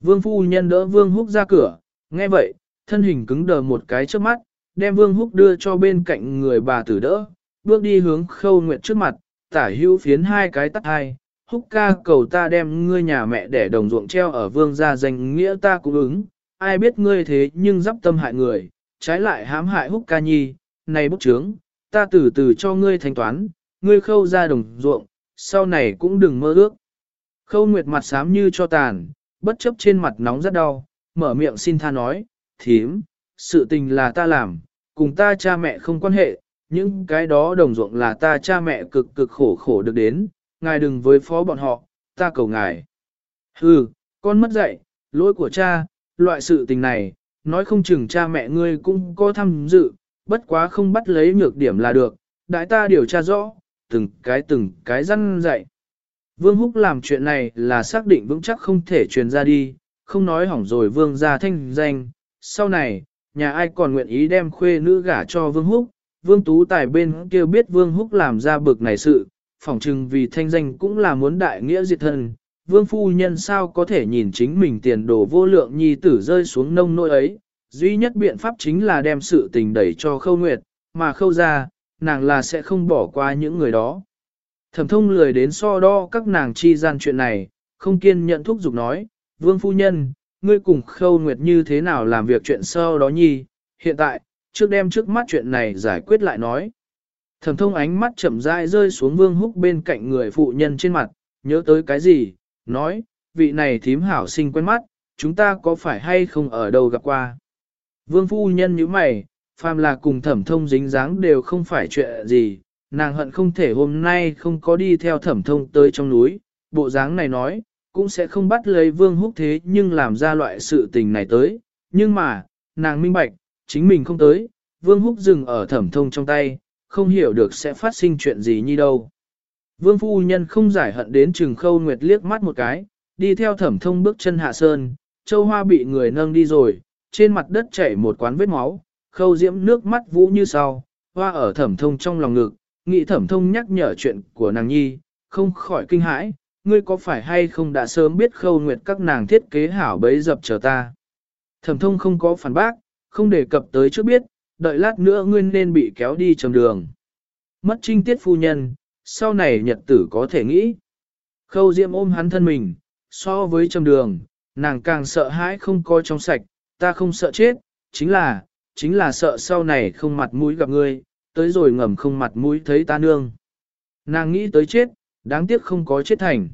Vương phu nhân đỡ vương húc ra cửa, nghe vậy, thân hình cứng đờ một cái trước mắt, đem vương húc đưa cho bên cạnh người bà tử đỡ, bước đi hướng khâu nguyệt trước mặt, tả hữu phiến hai cái tắt hai, húc ca cầu ta đem ngươi nhà mẹ để đồng ruộng treo ở vương gia danh nghĩa ta cũng ứng, ai biết ngươi thế nhưng dắp tâm hại người, trái lại hãm hại húc ca nhi, này bút trướng, ta từ từ cho ngươi thanh toán, ngươi khâu ra đồng ruộng, sau này cũng đừng mơ ước. Khâu nguyệt mặt xám như cho tàn, bất chấp trên mặt nóng rất đau, mở miệng xin tha nói, thím, sự tình là ta làm, cùng ta cha mẹ không quan hệ, những cái đó đồng ruộng là ta cha mẹ cực cực khổ khổ được đến, ngài đừng với phó bọn họ, ta cầu ngài. Hừ, con mất dạy, lỗi của cha, loại sự tình này, nói không chừng cha mẹ ngươi cũng có tham dự, bất quá không bắt lấy nhược điểm là được, đại ta điều tra rõ, từng cái từng cái răn dạy. Vương Húc làm chuyện này là xác định vững chắc không thể truyền ra đi, không nói hỏng rồi Vương ra thanh danh. Sau này, nhà ai còn nguyện ý đem khuê nữ gả cho Vương Húc, Vương Tú Tài bên kia biết Vương Húc làm ra bực này sự, phỏng chừng vì thanh danh cũng là muốn đại nghĩa diệt thân. Vương phu nhân sao có thể nhìn chính mình tiền đồ vô lượng nhi tử rơi xuống nông nỗi ấy, duy nhất biện pháp chính là đem sự tình đẩy cho khâu nguyệt, mà khâu ra, nàng là sẽ không bỏ qua những người đó. Thẩm thông lười đến so đo các nàng chi gian chuyện này, không kiên nhận thúc giục nói, vương phu nhân, ngươi cùng khâu nguyệt như thế nào làm việc chuyện sau đó nhi, hiện tại, trước đem trước mắt chuyện này giải quyết lại nói. Thẩm thông ánh mắt chậm rãi rơi xuống vương húc bên cạnh người phụ nhân trên mặt, nhớ tới cái gì, nói, vị này thím hảo sinh quen mắt, chúng ta có phải hay không ở đâu gặp qua. Vương phu nhân như mày, phàm là cùng thẩm thông dính dáng đều không phải chuyện gì, nàng hận không thể hôm nay không có đi theo thẩm thông tới trong núi, bộ dáng này nói, cũng sẽ không bắt lấy vương húc thế nhưng làm ra loại sự tình này tới, nhưng mà, nàng minh bạch, chính mình không tới, vương húc dừng ở thẩm thông trong tay, không hiểu được sẽ phát sinh chuyện gì như đâu. Vương phu nhân không giải hận đến trừng khâu nguyệt liếc mắt một cái, đi theo thẩm thông bước chân hạ sơn, châu hoa bị người nâng đi rồi, trên mặt đất chảy một quán vết máu, khâu diễm nước mắt vũ như sau, hoa ở thẩm thông trong lòng ngực, nghĩ thẩm thông nhắc nhở chuyện của nàng nhi, không khỏi kinh hãi, ngươi có phải hay không đã sớm biết khâu nguyệt các nàng thiết kế hảo bấy dập chờ ta. Thẩm thông không có phản bác, không đề cập tới trước biết, đợi lát nữa ngươi nên bị kéo đi trong đường. Mất trinh tiết phu nhân, sau này nhật tử có thể nghĩ. Khâu diễm ôm hắn thân mình, so với trong đường, nàng càng sợ hãi không coi trong sạch, ta không sợ chết, chính là, chính là sợ sau này không mặt mũi gặp ngươi, tới rồi ngầm không mặt mũi thấy ta nương. Nàng nghĩ tới chết, đáng tiếc không có chết thành.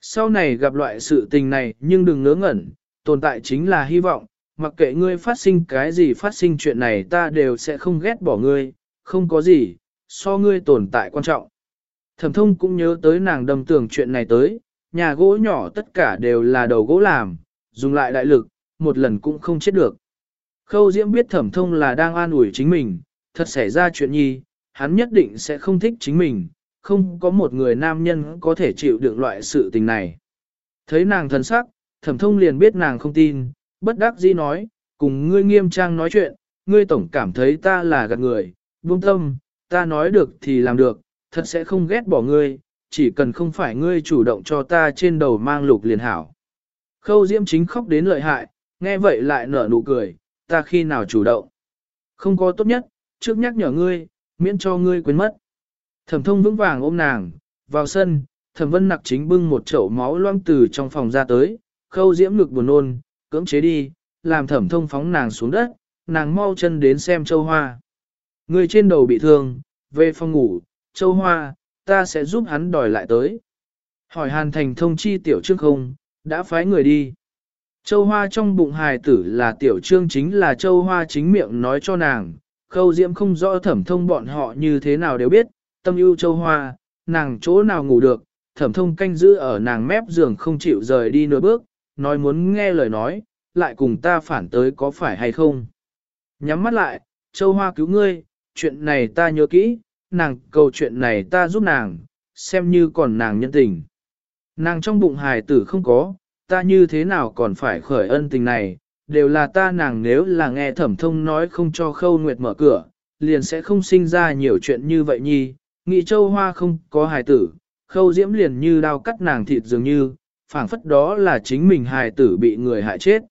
Sau này gặp loại sự tình này nhưng đừng ngớ ngẩn, tồn tại chính là hy vọng, mặc kệ ngươi phát sinh cái gì phát sinh chuyện này ta đều sẽ không ghét bỏ ngươi, không có gì, so ngươi tồn tại quan trọng. Thẩm thông cũng nhớ tới nàng đâm tưởng chuyện này tới, nhà gỗ nhỏ tất cả đều là đầu gỗ làm, dùng lại đại lực, một lần cũng không chết được. Khâu Diễm biết thẩm thông là đang an ủi chính mình, thật xảy ra chuyện nhi, hắn nhất định sẽ không thích chính mình, không có một người nam nhân có thể chịu đựng loại sự tình này. Thấy nàng thần sắc, thẩm thông liền biết nàng không tin, bất đắc dĩ nói, cùng ngươi nghiêm trang nói chuyện, ngươi tổng cảm thấy ta là gạt người, buông tâm, ta nói được thì làm được, thật sẽ không ghét bỏ ngươi, chỉ cần không phải ngươi chủ động cho ta trên đầu mang lục liền hảo. Khâu Diễm chính khóc đến lợi hại, nghe vậy lại nở nụ cười, ta khi nào chủ động. Không có tốt nhất, trước nhắc nhở ngươi, miễn cho ngươi quên mất. Thẩm thông vững vàng ôm nàng, vào sân, thẩm vân nặc chính bưng một chậu máu loang từ trong phòng ra tới, khâu diễm ngực buồn nôn, cưỡng chế đi, làm thẩm thông phóng nàng xuống đất, nàng mau chân đến xem châu hoa. Người trên đầu bị thương, về phòng ngủ, châu hoa, ta sẽ giúp hắn đòi lại tới. Hỏi hàn thành thông chi tiểu trước không, đã phái người đi. Châu hoa trong bụng hài tử là tiểu trương chính là châu hoa chính miệng nói cho nàng, khâu diễm không rõ thẩm thông bọn họ như thế nào đều biết, tâm ưu châu hoa, nàng chỗ nào ngủ được, thẩm thông canh giữ ở nàng mép giường không chịu rời đi nửa bước, nói muốn nghe lời nói, lại cùng ta phản tới có phải hay không. Nhắm mắt lại, châu hoa cứu ngươi, chuyện này ta nhớ kỹ, nàng cầu chuyện này ta giúp nàng, xem như còn nàng nhân tình. Nàng trong bụng hài tử không có, ta như thế nào còn phải khởi ân tình này, đều là ta nàng nếu là nghe thẩm thông nói không cho khâu nguyệt mở cửa, liền sẽ không sinh ra nhiều chuyện như vậy nhi, nghị châu hoa không có hài tử, khâu diễm liền như đao cắt nàng thịt dường như, phảng phất đó là chính mình hài tử bị người hại chết.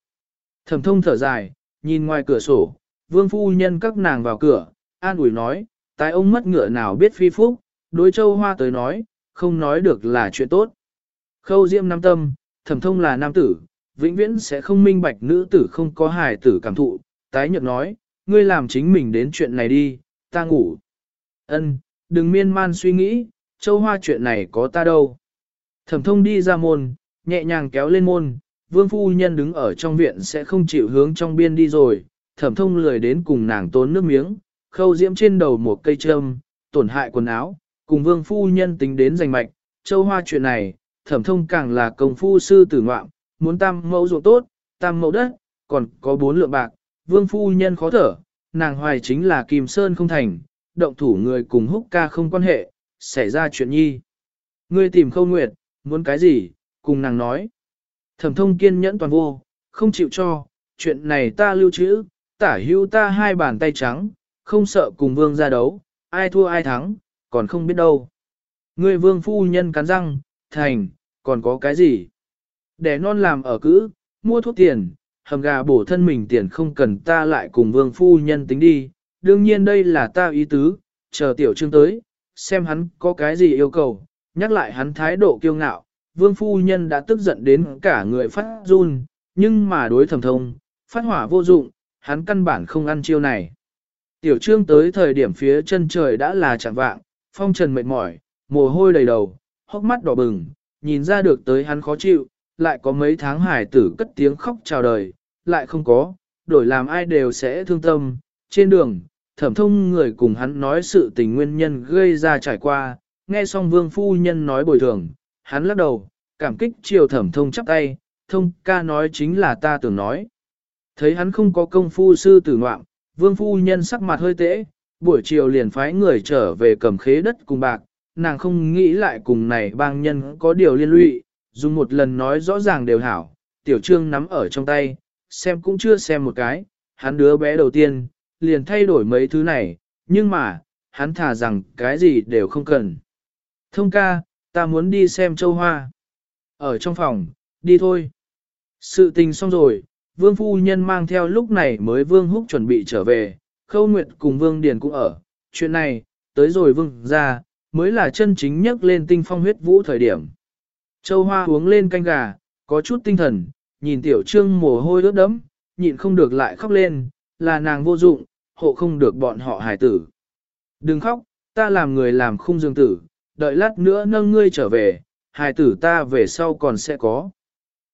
Thẩm thông thở dài, nhìn ngoài cửa sổ, vương phu nhân các nàng vào cửa, an ủi nói, tại ông mất ngựa nào biết phi phúc, đối châu hoa tới nói, không nói được là chuyện tốt. Khâu diễm nắm tâm, thẩm thông là nam tử, vĩnh viễn sẽ không minh bạch nữ tử không có hài tử cảm thụ, tái nhược nói, ngươi làm chính mình đến chuyện này đi, ta ngủ. Ân, đừng miên man suy nghĩ, châu hoa chuyện này có ta đâu. Thẩm thông đi ra môn, nhẹ nhàng kéo lên môn, vương phu nhân đứng ở trong viện sẽ không chịu hướng trong biên đi rồi, thẩm thông lười đến cùng nàng tốn nước miếng, khâu diễm trên đầu một cây trâm, tổn hại quần áo, cùng vương phu nhân tính đến giành mạch, châu hoa chuyện này, thẩm thông càng là công phu sư tử ngoạm, muốn tam mẫu ruộng tốt, tam mẫu đất, còn có bốn lượng bạc, vương phu nhân khó thở, nàng hoài chính là kim sơn không thành, động thủ người cùng húc ca không quan hệ, xảy ra chuyện nhi. Ngươi tìm khâu nguyệt, muốn cái gì, cùng nàng nói. Thẩm thông kiên nhẫn toàn vô, không chịu cho, chuyện này ta lưu trữ, tả hưu ta hai bàn tay trắng, không sợ cùng vương ra đấu, ai thua ai thắng, còn không biết đâu. Ngươi vương phu nhân cắn răng, thành, còn có cái gì? Để non làm ở cữ, mua thuốc tiền, hầm gà bổ thân mình tiền không cần ta lại cùng vương phu nhân tính đi, đương nhiên đây là ta ý tứ, chờ tiểu trương tới, xem hắn có cái gì yêu cầu, nhắc lại hắn thái độ kiêu ngạo, vương phu nhân đã tức giận đến cả người phát run, nhưng mà đối thẩm thông, phát hỏa vô dụng, hắn căn bản không ăn chiêu này. Tiểu trương tới thời điểm phía chân trời đã là chẳng vạng, phong trần mệt mỏi, mồ hôi đầy đầu, hốc mắt đỏ bừng, nhìn ra được tới hắn khó chịu, lại có mấy tháng hải tử cất tiếng khóc chào đời, lại không có, đổi làm ai đều sẽ thương tâm. Trên đường, thẩm thông người cùng hắn nói sự tình nguyên nhân gây ra trải qua, nghe xong vương phu nhân nói bồi thường, hắn lắc đầu, cảm kích chiều thẩm thông chắp tay, thông ca nói chính là ta tưởng nói. Thấy hắn không có công phu sư tử ngoạm, vương phu nhân sắc mặt hơi tễ, buổi chiều liền phái người trở về cầm khế đất cùng bạc, nàng không nghĩ lại cùng này bang nhân có điều liên lụy, dùng một lần nói rõ ràng đều hảo, tiểu trương nắm ở trong tay, xem cũng chưa xem một cái, hắn đứa bé đầu tiên, liền thay đổi mấy thứ này, nhưng mà, hắn thả rằng cái gì đều không cần. Thông ca, ta muốn đi xem châu hoa. Ở trong phòng, đi thôi. Sự tình xong rồi, vương phu nhân mang theo lúc này mới vương húc chuẩn bị trở về, khâu nguyệt cùng vương điền cũng ở. Chuyện này, tới rồi vương ra, mới là chân chính nhất lên tinh phong huyết vũ thời điểm. Châu hoa uống lên canh gà, có chút tinh thần, nhìn tiểu trương mồ hôi ướt đẫm, nhịn không được lại khóc lên, là nàng vô dụng, hộ không được bọn họ hài tử. Đừng khóc, ta làm người làm khung dương tử, đợi lát nữa nâng ngươi trở về, hài tử ta về sau còn sẽ có.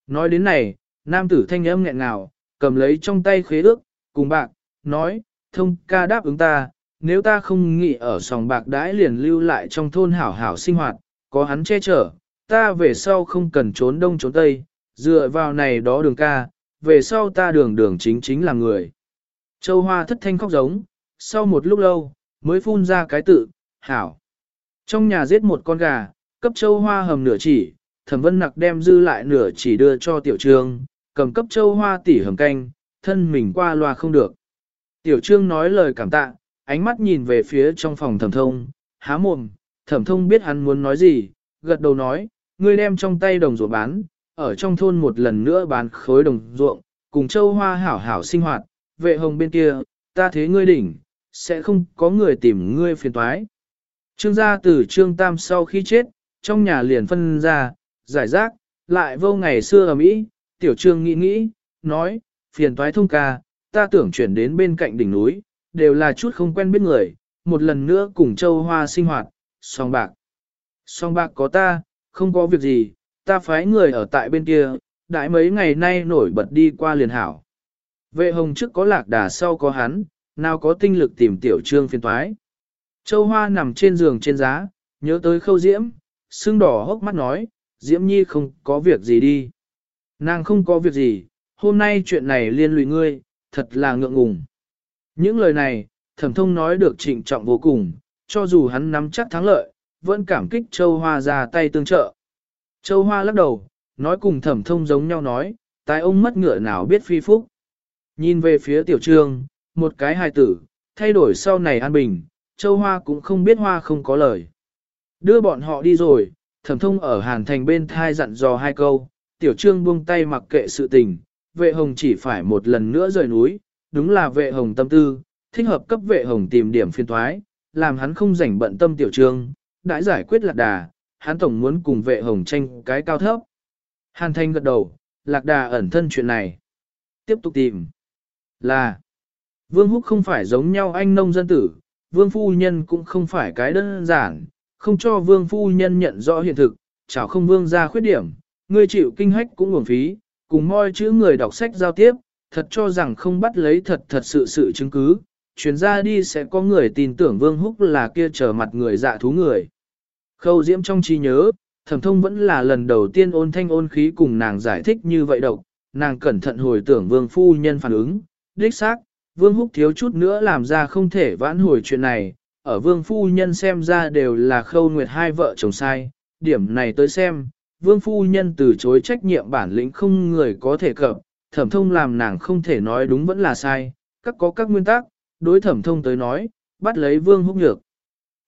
Nói đến này, nam tử thanh âm nghẹn ngào, cầm lấy trong tay khế ước, cùng bạn nói, thông ca đáp ứng ta, nếu ta không nghĩ ở sòng bạc đãi liền lưu lại trong thôn hảo hảo sinh hoạt, có hắn che chở, ta về sau không cần trốn đông trốn tây, dựa vào này đó đường ca, về sau ta đường đường chính chính là người. Châu Hoa thất thanh khóc giống, sau một lúc lâu, mới phun ra cái tự, hảo. Trong nhà giết một con gà, cấp Châu Hoa hầm nửa chỉ, thẩm vân nặc đem dư lại nửa chỉ đưa cho tiểu trương, cầm cấp Châu Hoa tỉ hầm canh, thân mình qua loa không được. Tiểu trương nói lời cảm tạ, ánh mắt nhìn về phía trong phòng thẩm thông, há mồm, thẩm thông biết hắn muốn nói gì, gật đầu nói, ngươi đem trong tay đồng ruộng bán, ở trong thôn một lần nữa bán khối đồng ruộng, cùng châu hoa hảo hảo sinh hoạt, vệ hồng bên kia, ta thế ngươi đỉnh, sẽ không có người tìm ngươi phiền toái. Trương gia từ trương tam sau khi chết, trong nhà liền phân ra, giải rác, lại vô ngày xưa ở Mỹ, tiểu trương nghĩ nghĩ, nói, phiền toái thông ca, ta tưởng chuyển đến bên cạnh đỉnh núi, đều là chút không quen biết người, một lần nữa cùng châu hoa sinh hoạt, song bạc. Song bạc có ta, không có việc gì, ta phái người ở tại bên kia, đại mấy ngày nay nổi bật đi qua liền hảo. Vệ hồng trước có lạc đà sau có hắn, nào có tinh lực tìm tiểu trương phiên thoái. Châu Hoa nằm trên giường trên giá, nhớ tới khâu diễm, sưng đỏ hốc mắt nói, diễm nhi không có việc gì đi. Nàng không có việc gì, hôm nay chuyện này liên lụy ngươi, thật là ngượng ngùng. Những lời này, thẩm thông nói được trịnh trọng vô cùng, cho dù hắn nắm chắc thắng lợi, vẫn cảm kích Châu Hoa ra tay tương trợ. Châu Hoa lắc đầu, nói cùng thẩm thông giống nhau nói, tài ông mất ngựa nào biết phi phúc. Nhìn về phía tiểu trương, một cái hài tử, thay đổi sau này an bình, Châu Hoa cũng không biết Hoa không có lời. Đưa bọn họ đi rồi, thẩm thông ở Hàn Thành bên thai dặn dò hai câu, tiểu trương buông tay mặc kệ sự tình, vệ hồng chỉ phải một lần nữa rời núi, đúng là vệ hồng tâm tư, thích hợp cấp vệ hồng tìm điểm phiên thoái, làm hắn không rảnh bận tâm tiểu trương, đã giải quyết lạc đà, hắn tổng muốn cùng vệ hồng tranh cái cao thấp. Hàn thanh gật đầu, lạc đà ẩn thân chuyện này. Tiếp tục tìm. Là, Vương Húc không phải giống nhau anh nông dân tử, Vương Phu Nhân cũng không phải cái đơn giản, không cho Vương Phu Nhân nhận rõ hiện thực, chào không Vương ra khuyết điểm, người chịu kinh hách cũng uổng phí, cùng moi chữ người đọc sách giao tiếp, thật cho rằng không bắt lấy thật thật sự sự chứng cứ, chuyển ra đi sẽ có người tin tưởng Vương Húc là kia trở mặt người dạ thú người. Khâu diễm trong trí nhớ, thẩm thông vẫn là lần đầu tiên ôn thanh ôn khí cùng nàng giải thích như vậy độc, nàng cẩn thận hồi tưởng Vương Phu Nhân phản ứng, đích xác, Vương Húc thiếu chút nữa làm ra không thể vãn hồi chuyện này, ở Vương Phu Nhân xem ra đều là khâu nguyệt hai vợ chồng sai, điểm này tới xem, Vương Phu Nhân từ chối trách nhiệm bản lĩnh không người có thể cập, thẩm thông làm nàng không thể nói đúng vẫn là sai, các có các nguyên tắc, đối thẩm thông tới nói, bắt lấy vương húc nhược.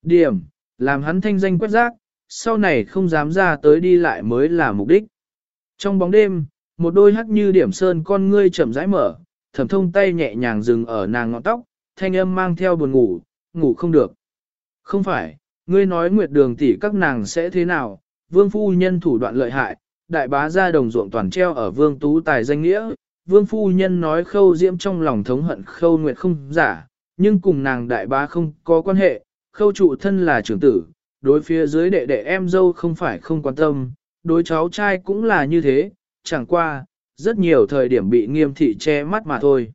Điểm, làm hắn thanh danh quét rác, sau này không dám ra tới đi lại mới là mục đích. Trong bóng đêm, một đôi hắt như điểm sơn con ngươi chậm rãi mở, thẩm thông tay nhẹ nhàng dừng ở nàng ngọn tóc, thanh âm mang theo buồn ngủ, ngủ không được. Không phải, ngươi nói nguyệt đường tỷ các nàng sẽ thế nào, vương phu nhân thủ đoạn lợi hại, đại bá gia đồng ruộng toàn treo ở vương tú tài danh nghĩa, vương phu nhân nói khâu diễm trong lòng thống hận khâu nguyệt không giả, nhưng cùng nàng đại bá không có quan hệ, khâu trụ thân là trưởng tử, đối phía dưới đệ đệ em dâu không phải không quan tâm, đối cháu trai cũng là như thế, chẳng qua, rất nhiều thời điểm bị nghiêm thị che mắt mà thôi.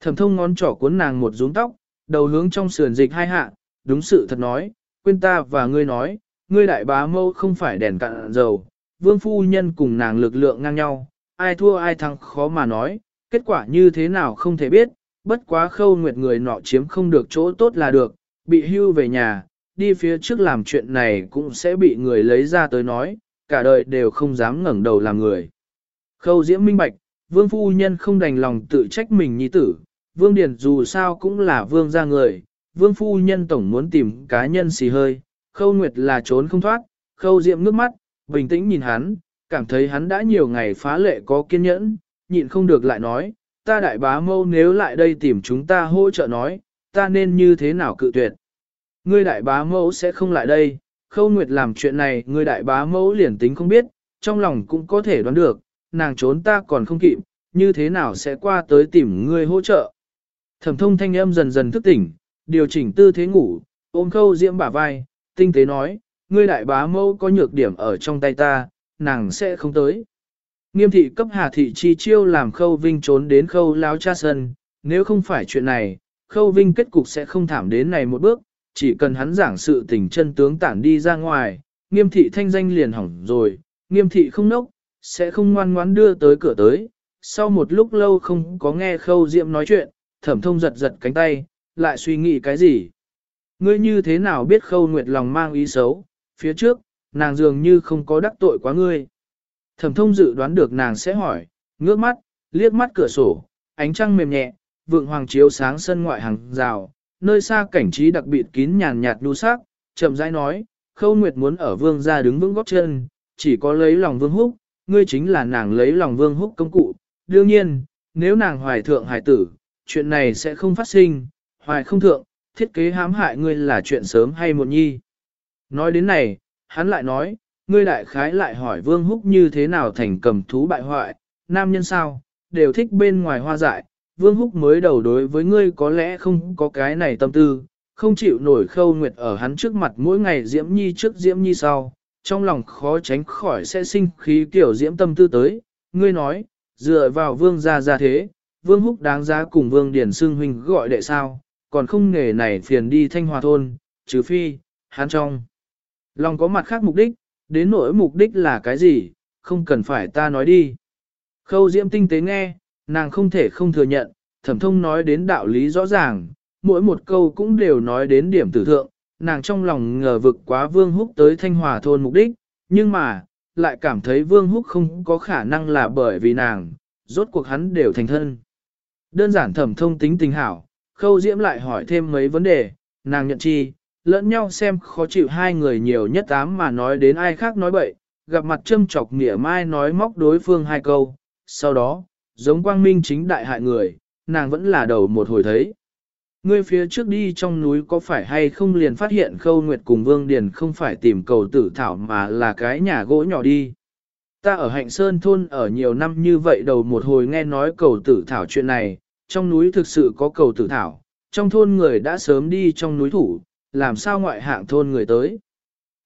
Thẩm thông ngón trỏ cuốn nàng một rúng tóc, đầu hướng trong sườn dịch hai hạ, đúng sự thật nói, quên ta và ngươi nói, ngươi đại bá mâu không phải đèn cạn dầu, vương phu nhân cùng nàng lực lượng ngang nhau, ai thua ai thắng khó mà nói, kết quả như thế nào không thể biết, bất quá khâu nguyệt người nọ chiếm không được chỗ tốt là được, bị hưu về nhà, đi phía trước làm chuyện này cũng sẽ bị người lấy ra tới nói, cả đời đều không dám ngẩng đầu làm người. Khâu diễm minh bạch, vương phu nhân không đành lòng tự trách mình nhi tử, vương điền dù sao cũng là vương gia người, vương phu nhân tổng muốn tìm cá nhân xì hơi, khâu nguyệt là trốn không thoát, khâu Diễm nước mắt, bình tĩnh nhìn hắn, cảm thấy hắn đã nhiều ngày phá lệ có kiên nhẫn, nhịn không được lại nói, ta đại bá mâu nếu lại đây tìm chúng ta hỗ trợ nói, ta nên như thế nào cự tuyệt. Ngươi đại bá mẫu sẽ không lại đây, khâu nguyệt làm chuyện này ngươi đại bá mẫu liền tính không biết, trong lòng cũng có thể đoán được, nàng trốn ta còn không kịp, như thế nào sẽ qua tới tìm ngươi hỗ trợ. Thẩm thông thanh âm dần dần thức tỉnh, điều chỉnh tư thế ngủ, ôm khâu diễm bả vai, tinh tế nói, ngươi đại bá mẫu có nhược điểm ở trong tay ta, nàng sẽ không tới. Nghiêm thị cấp hà thị chi chiêu làm khâu vinh trốn đến khâu lao cha sân, nếu không phải chuyện này, khâu vinh kết cục sẽ không thảm đến này một bước, chỉ cần hắn giảng sự tình chân tướng tản đi ra ngoài, nghiêm thị thanh danh liền hỏng rồi, nghiêm thị không nốc, sẽ không ngoan ngoãn đưa tới cửa tới. Sau một lúc lâu không có nghe khâu diệm nói chuyện, thẩm thông giật giật cánh tay, lại suy nghĩ cái gì. Ngươi như thế nào biết khâu nguyệt lòng mang ý xấu, phía trước, nàng dường như không có đắc tội quá ngươi. Thẩm thông dự đoán được nàng sẽ hỏi, ngước mắt, liếc mắt cửa sổ, ánh trăng mềm nhẹ, vượng hoàng chiếu sáng sân ngoại hàng rào, nơi xa cảnh trí đặc biệt kín nhàn nhạt đu sắc, chậm rãi nói, khâu nguyệt muốn ở vương ra đứng vững góc chân, chỉ có lấy lòng vương húc, ngươi chính là nàng lấy lòng vương húc công cụ. Đương nhiên, nếu nàng hoài thượng hải tử, chuyện này sẽ không phát sinh, hoài không thượng, thiết kế hãm hại ngươi là chuyện sớm hay muộn nhi. Nói đến này, hắn lại nói, ngươi đại khái lại hỏi vương húc như thế nào thành cầm thú bại hoại, nam nhân sao, đều thích bên ngoài hoa dại, vương húc mới đầu đối với ngươi có lẽ không có cái này tâm tư, không chịu nổi khâu nguyệt ở hắn trước mặt mỗi ngày diễm nhi trước diễm nhi sau, trong lòng khó tránh khỏi sẽ sinh khí kiểu diễm tâm tư tới, ngươi nói, dựa vào vương gia gia thế, vương húc đáng giá cùng vương điển xương huynh gọi đệ sao, còn không nghề này phiền đi thanh hòa thôn, trừ phi, hắn trong. Lòng có mặt khác mục đích, đến nỗi mục đích là cái gì, không cần phải ta nói đi. Khâu diễm tinh tế nghe, nàng không thể không thừa nhận, thẩm thông nói đến đạo lý rõ ràng, mỗi một câu cũng đều nói đến điểm tử thượng, nàng trong lòng ngờ vực quá Vương Húc tới Thanh Hòa thôn mục đích, nhưng mà, lại cảm thấy Vương Húc không có khả năng là bởi vì nàng, rốt cuộc hắn đều thành thân. Đơn giản thẩm thông tính tình hảo, khâu diễm lại hỏi thêm mấy vấn đề, nàng nhận chi, lẫn nhau xem khó chịu hai người nhiều nhất ám mà nói đến ai khác nói bậy, gặp mặt châm chọc nghĩa mai nói móc đối phương hai câu, sau đó, giống quang minh chính đại hại người, nàng vẫn là đầu một hồi thấy. Ngươi phía trước đi trong núi có phải hay không liền phát hiện khâu nguyệt cùng vương điền không phải tìm cầu tử thảo mà là cái nhà gỗ nhỏ đi. Ta ở hạnh sơn thôn ở nhiều năm như vậy đầu một hồi nghe nói cầu tử thảo chuyện này, trong núi thực sự có cầu tử thảo, trong thôn người đã sớm đi trong núi thủ, làm sao ngoại hạng thôn người tới.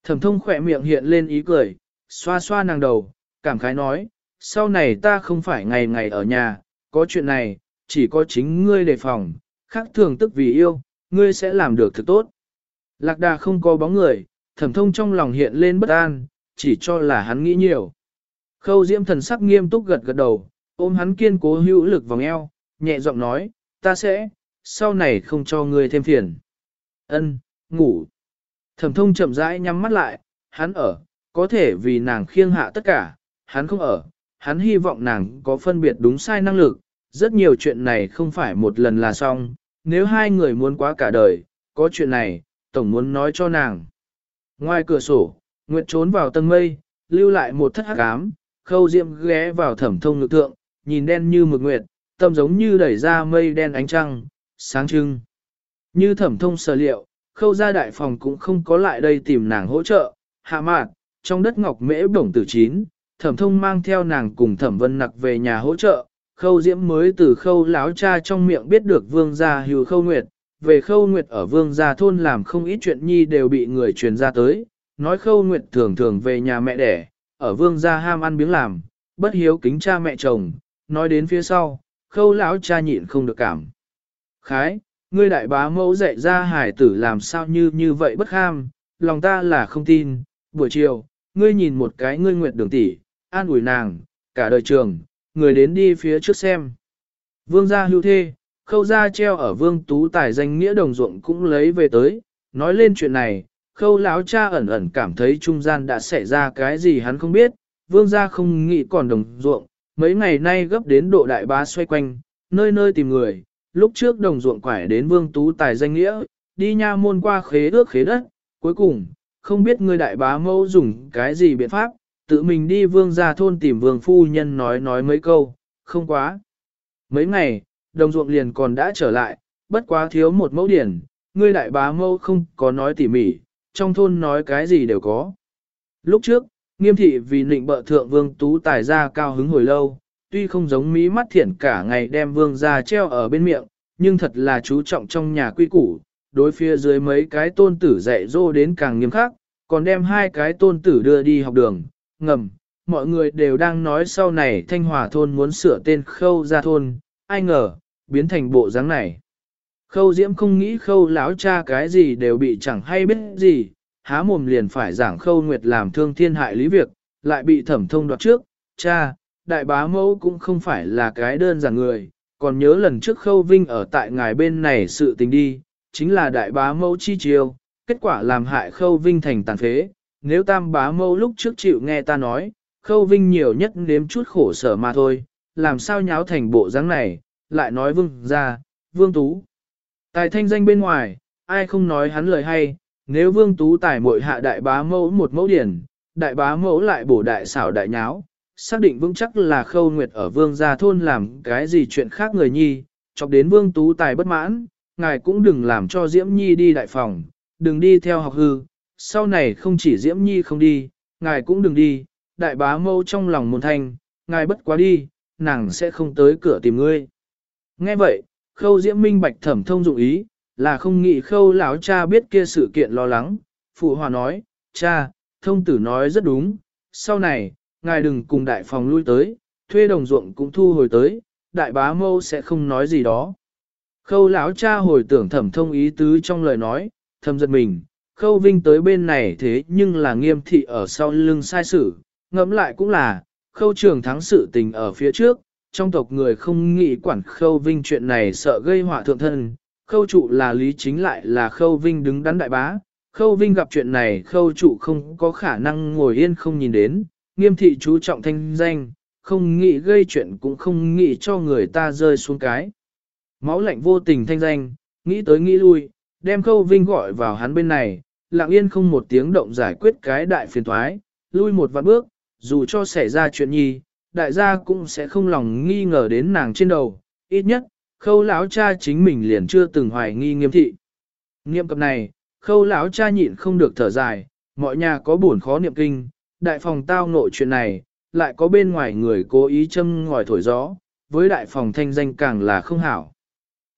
Thẩm thông khỏe miệng hiện lên ý cười, xoa xoa nàng đầu, cảm khái nói, sau này ta không phải ngày ngày ở nhà, có chuyện này, chỉ có chính ngươi đề phòng, khác thường tức vì yêu, ngươi sẽ làm được thực tốt. Lạc đà không có bóng người, thẩm thông trong lòng hiện lên bất an, chỉ cho là hắn nghĩ nhiều. Khâu diễm thần sắc nghiêm túc gật gật đầu, ôm hắn kiên cố hữu lực vòng eo, nhẹ giọng nói, ta sẽ, sau này không cho ngươi thêm phiền. Ân, ngủ. Thẩm thông chậm rãi nhắm mắt lại, hắn ở, có thể vì nàng khiêng hạ tất cả, hắn không ở, hắn hy vọng nàng có phân biệt đúng sai năng lực, rất nhiều chuyện này không phải một lần là xong, nếu hai người muốn quá cả đời, có chuyện này, tổng muốn nói cho nàng. Ngoài cửa sổ, Nguyệt trốn vào tầng mây, lưu lại một thất hắc ám, khâu diệm ghé vào thẩm thông ngực thượng, nhìn đen như mực nguyệt, tâm giống như đẩy ra mây đen ánh trăng, sáng trưng. Như thẩm thông sở liệu, khâu gia đại phòng cũng không có lại đây tìm nàng hỗ trợ, hạ mạn, trong đất ngọc mễ bổng tử chín, thẩm thông mang theo nàng cùng thẩm vân nặc về nhà hỗ trợ, khâu diễm mới từ khâu láo cha trong miệng biết được vương gia hưu khâu nguyệt, về khâu nguyệt ở vương gia thôn làm không ít chuyện nhi đều bị người truyền ra tới, nói khâu nguyệt thường thường về nhà mẹ đẻ, ở vương gia ham ăn biếng làm, bất hiếu kính cha mẹ chồng, nói đến phía sau, khâu lão cha nhịn không được cảm. Khái, ngươi đại bá mẫu dạy ra hải tử làm sao như như vậy bất ham, lòng ta là không tin, buổi chiều, ngươi nhìn một cái ngươi nguyệt đường tỷ, an ủi nàng, cả đời trường, người đến đi phía trước xem. Vương gia hưu thê, khâu gia treo ở vương tú tài danh nghĩa đồng ruộng cũng lấy về tới, nói lên chuyện này, khâu lão cha ẩn ẩn cảm thấy trung gian đã xảy ra cái gì hắn không biết, vương gia không nghĩ còn đồng ruộng, mấy ngày nay gấp đến độ đại bá xoay quanh, nơi nơi tìm người, lúc trước đồng ruộng quải đến vương tú tài danh nghĩa, đi nha môn qua khế ước khế đất, cuối cùng, không biết người đại bá mẫu dùng cái gì biện pháp, tự mình đi vương ra thôn tìm vương phu nhân nói nói mấy câu, không quá. Mấy ngày, đồng ruộng liền còn đã trở lại, bất quá thiếu một mẫu điển, người đại bá mẫu không có nói tỉ mỉ, trong thôn nói cái gì đều có. Lúc trước, nghiêm thị vì nịnh bợ thượng vương tú tài ra cao hứng hồi lâu, tuy không giống mỹ mắt thiện cả ngày đem vương ra treo ở bên miệng, nhưng thật là chú trọng trong nhà quy củ, đối phía dưới mấy cái tôn tử dạy dỗ đến càng nghiêm khắc, còn đem hai cái tôn tử đưa đi học đường, ngầm. Mọi người đều đang nói sau này Thanh Hòa thôn muốn sửa tên khâu ra thôn, ai ngờ, biến thành bộ dáng này. Khâu diễm không nghĩ khâu lão cha cái gì đều bị chẳng hay biết gì, há mồm liền phải giảng khâu nguyệt làm thương thiên hại lý việc, lại bị thẩm thông đoạt trước, cha, đại bá mẫu cũng không phải là cái đơn giản người, còn nhớ lần trước khâu vinh ở tại ngài bên này sự tình đi, chính là đại bá mẫu chi chiêu, kết quả làm hại khâu vinh thành tàn phế, nếu tam bá mẫu lúc trước chịu nghe ta nói, khâu vinh nhiều nhất nếm chút khổ sở mà thôi, làm sao nháo thành bộ dáng này, lại nói vương ra, vương tú. Tài thanh danh bên ngoài, ai không nói hắn lời hay, nếu vương tú tài mội hạ đại bá mẫu một mẫu điển, đại bá mẫu lại bổ đại xảo đại nháo, xác định vững chắc là khâu nguyệt ở vương gia thôn làm cái gì chuyện khác người nhi, chọc đến vương tú tài bất mãn, ngài cũng đừng làm cho Diễm Nhi đi đại phòng, đừng đi theo học hư, sau này không chỉ Diễm Nhi không đi, ngài cũng đừng đi, đại bá mâu trong lòng môn thanh, ngài bất quá đi, nàng sẽ không tới cửa tìm ngươi. Nghe vậy, khâu Diễm Minh bạch thẩm thông dụng ý, là không nghĩ khâu lão cha biết kia sự kiện lo lắng, phụ hòa nói, cha, thông tử nói rất đúng, sau này, ngài đừng cùng đại phòng lui tới, thuê đồng ruộng cũng thu hồi tới, đại bá mâu sẽ không nói gì đó. Khâu lão cha hồi tưởng thẩm thông ý tứ trong lời nói, thầm giật mình, khâu vinh tới bên này thế nhưng là nghiêm thị ở sau lưng sai sự, ngẫm lại cũng là, khâu trường thắng sự tình ở phía trước, trong tộc người không nghĩ quản khâu vinh chuyện này sợ gây họa thượng thân, khâu trụ là lý chính lại là khâu vinh đứng đắn đại bá, khâu vinh gặp chuyện này khâu trụ không có khả năng ngồi yên không nhìn đến, nghiêm thị chú trọng thanh danh, không nghĩ gây chuyện cũng không nghĩ cho người ta rơi xuống cái. Máu lạnh vô tình thanh danh, nghĩ tới nghĩ lui, đem khâu vinh gọi vào hắn bên này, lặng yên không một tiếng động giải quyết cái đại phiền thoái, lui một vạn bước, dù cho xảy ra chuyện nhi, đại gia cũng sẽ không lòng nghi ngờ đến nàng trên đầu, ít nhất, khâu lão cha chính mình liền chưa từng hoài nghi nghiêm thị. Niệm cập này, khâu lão cha nhịn không được thở dài, mọi nhà có buồn khó niệm kinh, đại phòng tao nội chuyện này, lại có bên ngoài người cố ý châm ngòi thổi gió, với đại phòng thanh danh càng là không hảo.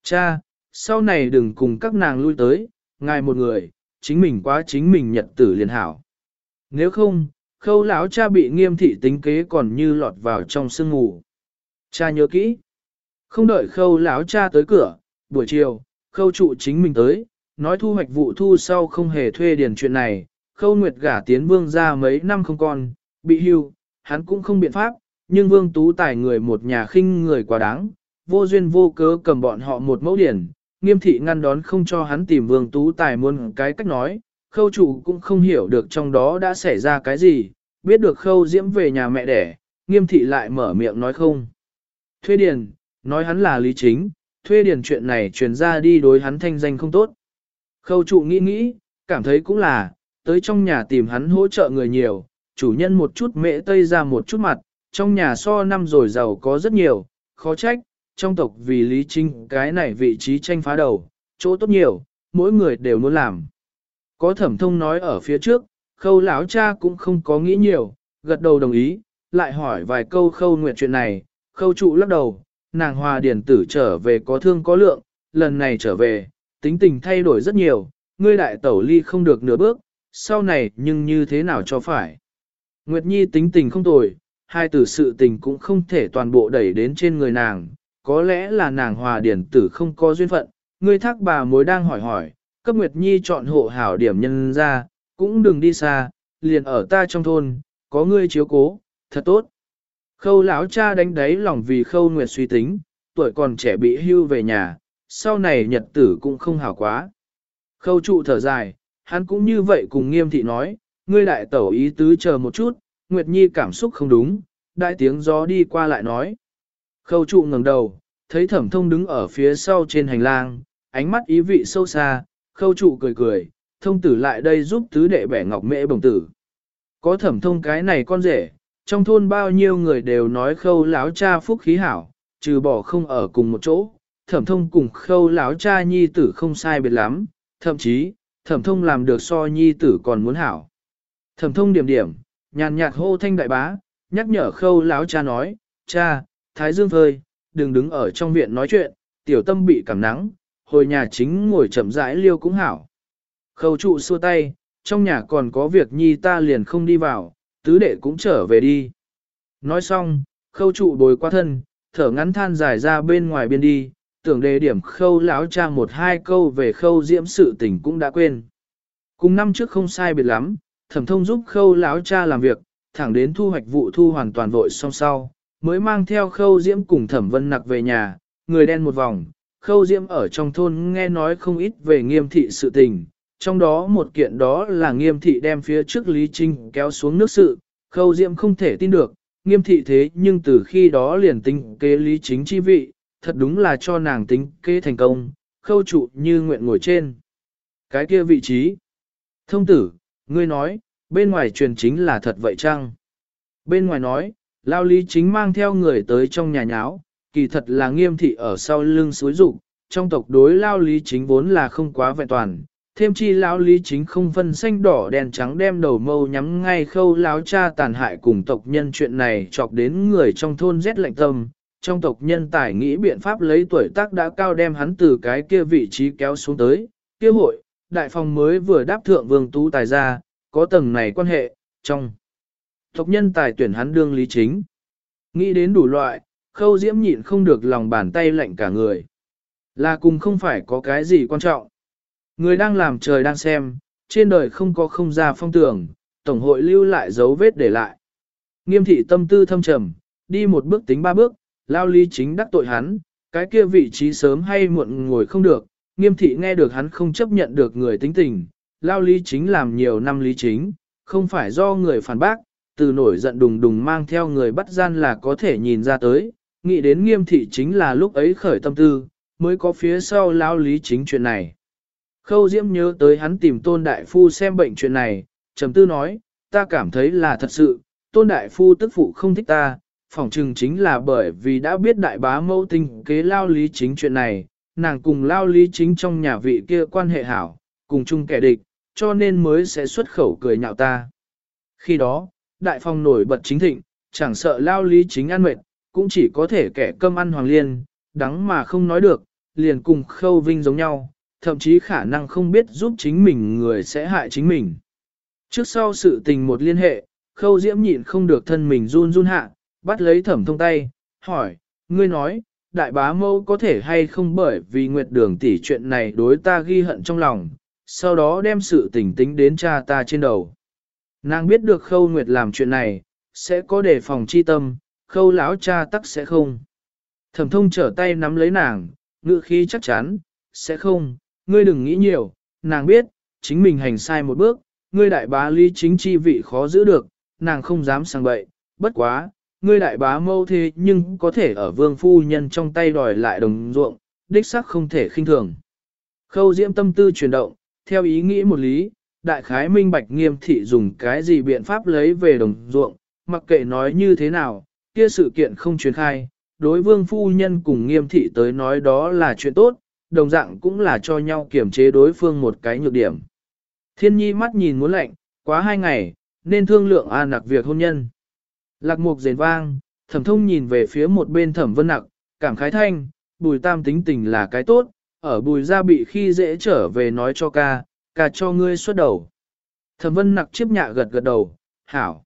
Cha, sau này đừng cùng các nàng lui tới, ngài một người, chính mình quá chính mình nhật tử liền hảo. Nếu không, khâu lão cha bị nghiêm thị tính kế còn như lọt vào trong sương ngủ. Cha nhớ kỹ. Không đợi khâu lão cha tới cửa, buổi chiều, khâu trụ chính mình tới, nói thu hoạch vụ thu sau không hề thuê điền chuyện này, khâu nguyệt gả tiến vương ra mấy năm không con, bị hưu, hắn cũng không biện pháp, nhưng vương tú tài người một nhà khinh người quá đáng, vô duyên vô cớ cầm bọn họ một mẫu điển, nghiêm thị ngăn đón không cho hắn tìm vương tú tài muôn cái cách nói, khâu chủ cũng không hiểu được trong đó đã xảy ra cái gì, biết được khâu diễm về nhà mẹ đẻ, nghiêm thị lại mở miệng nói không. Thuê điền, nói hắn là lý chính, thuê điền chuyện này truyền ra đi đối hắn thanh danh không tốt. Khâu trụ nghĩ nghĩ, cảm thấy cũng là, tới trong nhà tìm hắn hỗ trợ người nhiều, chủ nhân một chút mễ tây ra một chút mặt, trong nhà so năm rồi giàu có rất nhiều, khó trách, trong tộc vì Lý Trinh cái này vị trí tranh phá đầu, chỗ tốt nhiều, mỗi người đều muốn làm. Có thẩm thông nói ở phía trước, khâu lão cha cũng không có nghĩ nhiều, gật đầu đồng ý, lại hỏi vài câu khâu nguyện chuyện này, khâu trụ lắc đầu, nàng hòa điển tử trở về có thương có lượng, lần này trở về, tính tình thay đổi rất nhiều, ngươi đại tẩu ly không được nửa bước, sau này nhưng như thế nào cho phải. Nguyệt Nhi tính tình không tồi, hai tử sự tình cũng không thể toàn bộ đẩy đến trên người nàng, có lẽ là nàng hòa điển tử không có duyên phận, ngươi thác bà mối đang hỏi hỏi, cấp Nguyệt Nhi chọn hộ hảo điểm nhân ra, cũng đừng đi xa, liền ở ta trong thôn, có ngươi chiếu cố, thật tốt. Khâu lão cha đánh đáy lòng vì khâu Nguyệt suy tính, tuổi còn trẻ bị hưu về nhà, sau này nhật tử cũng không hảo quá. Khâu trụ thở dài, hắn cũng như vậy cùng nghiêm thị nói, ngươi đại tẩu ý tứ chờ một chút, Nguyệt Nhi cảm xúc không đúng, đại tiếng gió đi qua lại nói. Khâu trụ ngẩng đầu, thấy thẩm thông đứng ở phía sau trên hành lang, ánh mắt ý vị sâu xa, khâu trụ cười cười, thông tử lại đây giúp tứ đệ bẻ ngọc mễ bồng tử. Có thẩm thông cái này con rể, trong thôn bao nhiêu người đều nói khâu láo cha phúc khí hảo, trừ bỏ không ở cùng một chỗ, thẩm thông cùng khâu láo cha nhi tử không sai biệt lắm, thậm chí, thẩm thông làm được so nhi tử còn muốn hảo. Thẩm thông điểm điểm, nhàn nhạt hô thanh đại bá, nhắc nhở khâu láo cha nói, cha, thái dương phơi, đừng đứng ở trong viện nói chuyện, tiểu tâm bị cảm nắng, hồi nhà chính ngồi chậm rãi liêu cũng hảo. Khâu trụ xua tay, trong nhà còn có việc nhi ta liền không đi vào, tứ đệ cũng trở về đi. Nói xong, khâu trụ bồi qua thân, thở ngắn than dài ra bên ngoài biên đi, tưởng đề điểm khâu lão cha một hai câu về khâu diễm sự tình cũng đã quên. Cùng năm trước không sai biệt lắm, thẩm thông giúp khâu lão cha làm việc, thẳng đến thu hoạch vụ thu hoàn toàn vội xong sau, mới mang theo khâu diễm cùng thẩm vân nặc về nhà, người đen một vòng, khâu diễm ở trong thôn nghe nói không ít về nghiêm thị sự tình, trong đó một kiện đó là nghiêm thị đem phía trước Lý Trinh kéo xuống nước sự, khâu diễm không thể tin được, nghiêm thị thế nhưng từ khi đó liền tính kế Lý Chính chi vị, thật đúng là cho nàng tính kế thành công, khâu trụ như nguyện ngồi trên. Cái kia vị trí. Thông tử, ngươi nói, bên ngoài truyền chính là thật vậy chăng? Bên ngoài nói, lao lý chính mang theo người tới trong nhà nháo, kỳ thật là nghiêm thị ở sau lưng suối rụng, trong tộc đối lao lý chính vốn là không quá vẹn toàn. Thêm chi lão lý chính không phân xanh đỏ đèn trắng đem đầu mâu nhắm ngay khâu lão cha tàn hại cùng tộc nhân chuyện này chọc đến người trong thôn rét lạnh tâm, trong tộc nhân tài nghĩ biện pháp lấy tuổi tác đã cao đem hắn từ cái kia vị trí kéo xuống tới, kia hội, đại phòng mới vừa đáp thượng vương tú tài ra, có tầng này quan hệ, trong tộc nhân tài tuyển hắn đương lý chính. Nghĩ đến đủ loại, khâu diễm nhịn không được lòng bàn tay lạnh cả người. Là cùng không phải có cái gì quan trọng. Người đang làm trời đang xem, trên đời không có không ra phong tưởng, tổng hội lưu lại dấu vết để lại. Nghiêm thị tâm tư thâm trầm, đi một bước tính ba bước, lao lý chính đắc tội hắn, cái kia vị trí sớm hay muộn ngồi không được, nghiêm thị nghe được hắn không chấp nhận được người tính tình, lao lý chính làm nhiều năm lý chính, không phải do người phản bác, từ nổi giận đùng đùng mang theo người bắt gian là có thể nhìn ra tới, nghĩ đến nghiêm thị chính là lúc ấy khởi tâm tư, mới có phía sau lao lý chính chuyện này. Khâu Diễm nhớ tới hắn tìm Tôn Đại Phu xem bệnh chuyện này, trầm tư nói, ta cảm thấy là thật sự, Tôn Đại Phu tức phụ không thích ta, phỏng chừng chính là bởi vì đã biết đại bá mâu tinh kế lao lý chính chuyện này, nàng cùng lao lý chính trong nhà vị kia quan hệ hảo, cùng chung kẻ địch, cho nên mới sẽ xuất khẩu cười nhạo ta. Khi đó, đại phong nổi bật chính thịnh, chẳng sợ lao lý chính ăn mệt, cũng chỉ có thể kẻ cơm ăn hoàng liên, đắng mà không nói được, liền cùng khâu vinh giống nhau, thậm chí khả năng không biết giúp chính mình người sẽ hại chính mình. Trước sau sự tình một liên hệ, khâu diễm nhịn không được thân mình run run hạ, bắt lấy thẩm thông tay, hỏi, ngươi nói, đại bá mâu có thể hay không bởi vì nguyệt đường tỷ chuyện này đối ta ghi hận trong lòng, sau đó đem sự tình tính đến cha ta trên đầu. Nàng biết được khâu nguyệt làm chuyện này, sẽ có đề phòng chi tâm, khâu lão cha tắc sẽ không. Thẩm thông trở tay nắm lấy nàng, ngự khí chắc chắn, sẽ không, ngươi đừng nghĩ nhiều, nàng biết, chính mình hành sai một bước, ngươi đại bá lý chính chi vị khó giữ được, nàng không dám sang bậy, bất quá, ngươi đại bá mâu thế nhưng có thể ở vương phu nhân trong tay đòi lại đồng ruộng, đích sắc không thể khinh thường. Khâu diễm tâm tư chuyển động, theo ý nghĩ một lý, đại khái minh bạch nghiêm thị dùng cái gì biện pháp lấy về đồng ruộng, mặc kệ nói như thế nào, kia sự kiện không truyền khai, đối vương phu nhân cùng nghiêm thị tới nói đó là chuyện tốt, đồng dạng cũng là cho nhau kiểm chế đối phương một cái nhược điểm. Thiên nhi mắt nhìn muốn lạnh, quá hai ngày, nên thương lượng an nặc việc hôn nhân. Lạc mục rền vang, thẩm thông nhìn về phía một bên thẩm vân nặc, cảm khái thanh, bùi tam tính tình là cái tốt, ở bùi gia bị khi dễ trở về nói cho ca, ca cho ngươi xuất đầu. Thẩm vân nặc chiếp nhạ gật gật đầu, hảo.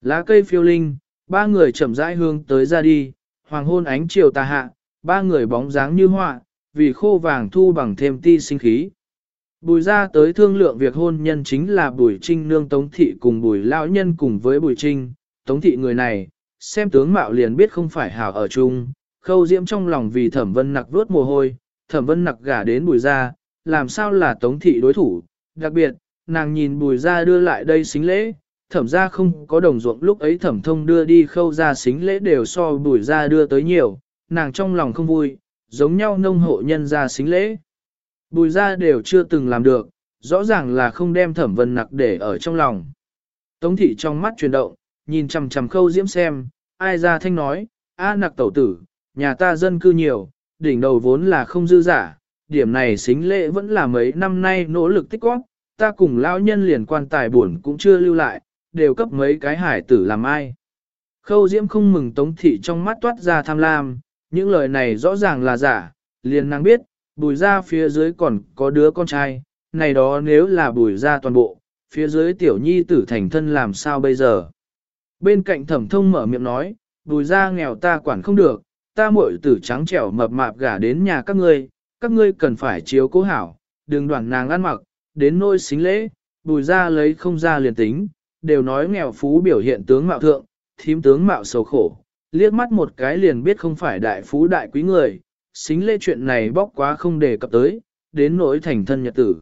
Lá cây phiêu linh, ba người chậm rãi hương tới ra đi, hoàng hôn ánh chiều tà hạ, ba người bóng dáng như họa, vì khô vàng thu bằng thêm ti sinh khí. Bùi ra tới thương lượng việc hôn nhân chính là bùi trinh nương tống thị cùng bùi lão nhân cùng với bùi trinh, tống thị người này, xem tướng mạo liền biết không phải hảo ở chung, khâu diễm trong lòng vì thẩm vân nặc vớt mồ hôi, thẩm vân nặc gả đến bùi ra, làm sao là tống thị đối thủ, đặc biệt, nàng nhìn bùi ra đưa lại đây xính lễ, thẩm ra không có đồng ruộng lúc ấy thẩm thông đưa đi khâu ra xính lễ đều so bùi ra đưa tới nhiều, nàng trong lòng không vui, giống nhau nông hộ nhân ra xính lễ. Bùi ra đều chưa từng làm được, rõ ràng là không đem thẩm vân nặc để ở trong lòng. Tống thị trong mắt chuyển động, nhìn chằm chằm khâu diễm xem, ai ra thanh nói, a nặc tẩu tử, nhà ta dân cư nhiều, đỉnh đầu vốn là không dư giả, điểm này xính lễ vẫn là mấy năm nay nỗ lực tích góp, ta cùng lão nhân liền quan tài buồn cũng chưa lưu lại, đều cấp mấy cái hải tử làm ai. Khâu diễm không mừng tống thị trong mắt toát ra tham lam, những lời này rõ ràng là giả, liền năng biết, bùi ra phía dưới còn có đứa con trai, này đó nếu là bùi ra toàn bộ, phía dưới tiểu nhi tử thành thân làm sao bây giờ. Bên cạnh thẩm thông mở miệng nói, bùi ra nghèo ta quản không được, ta muội tử trắng trẻo mập mạp gả đến nhà các ngươi, các ngươi cần phải chiếu cố hảo, đừng đoạn nàng ăn mặc, đến nôi xính lễ, bùi ra lấy không ra liền tính, đều nói nghèo phú biểu hiện tướng mạo thượng, thím tướng mạo sầu khổ, liếc mắt một cái liền biết không phải đại phú đại quý người, xính lễ chuyện này bóc quá không đề cập tới, đến nỗi thành thân nhật tử.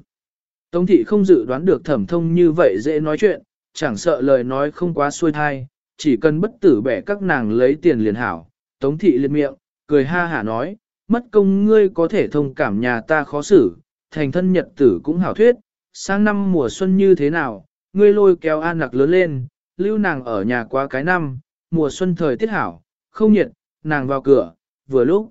Tống thị không dự đoán được thẩm thông như vậy dễ nói chuyện, chẳng sợ lời nói không quá xuôi thai, chỉ cần bất tử bẻ các nàng lấy tiền liền hảo. Tống thị liệt miệng, cười ha hả nói, mất công ngươi có thể thông cảm nhà ta khó xử, thành thân nhật tử cũng hảo thuyết, sang năm mùa xuân như thế nào, ngươi lôi kéo an nặc lớn lên, lưu nàng ở nhà quá cái năm, mùa xuân thời tiết hảo, không nhiệt, nàng vào cửa, vừa lúc.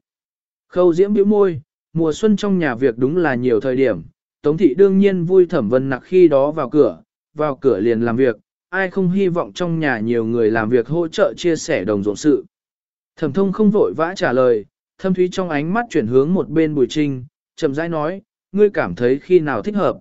Khâu diễm biểu môi, mùa xuân trong nhà việc đúng là nhiều thời điểm, Tống thị đương nhiên vui thẩm vân nặc khi đó vào cửa, vào cửa liền làm việc, ai không hy vọng trong nhà nhiều người làm việc hỗ trợ chia sẻ đồng ruộng sự. Thẩm thông không vội vã trả lời, thâm thúy trong ánh mắt chuyển hướng một bên bùi trinh, chậm rãi nói, ngươi cảm thấy khi nào thích hợp.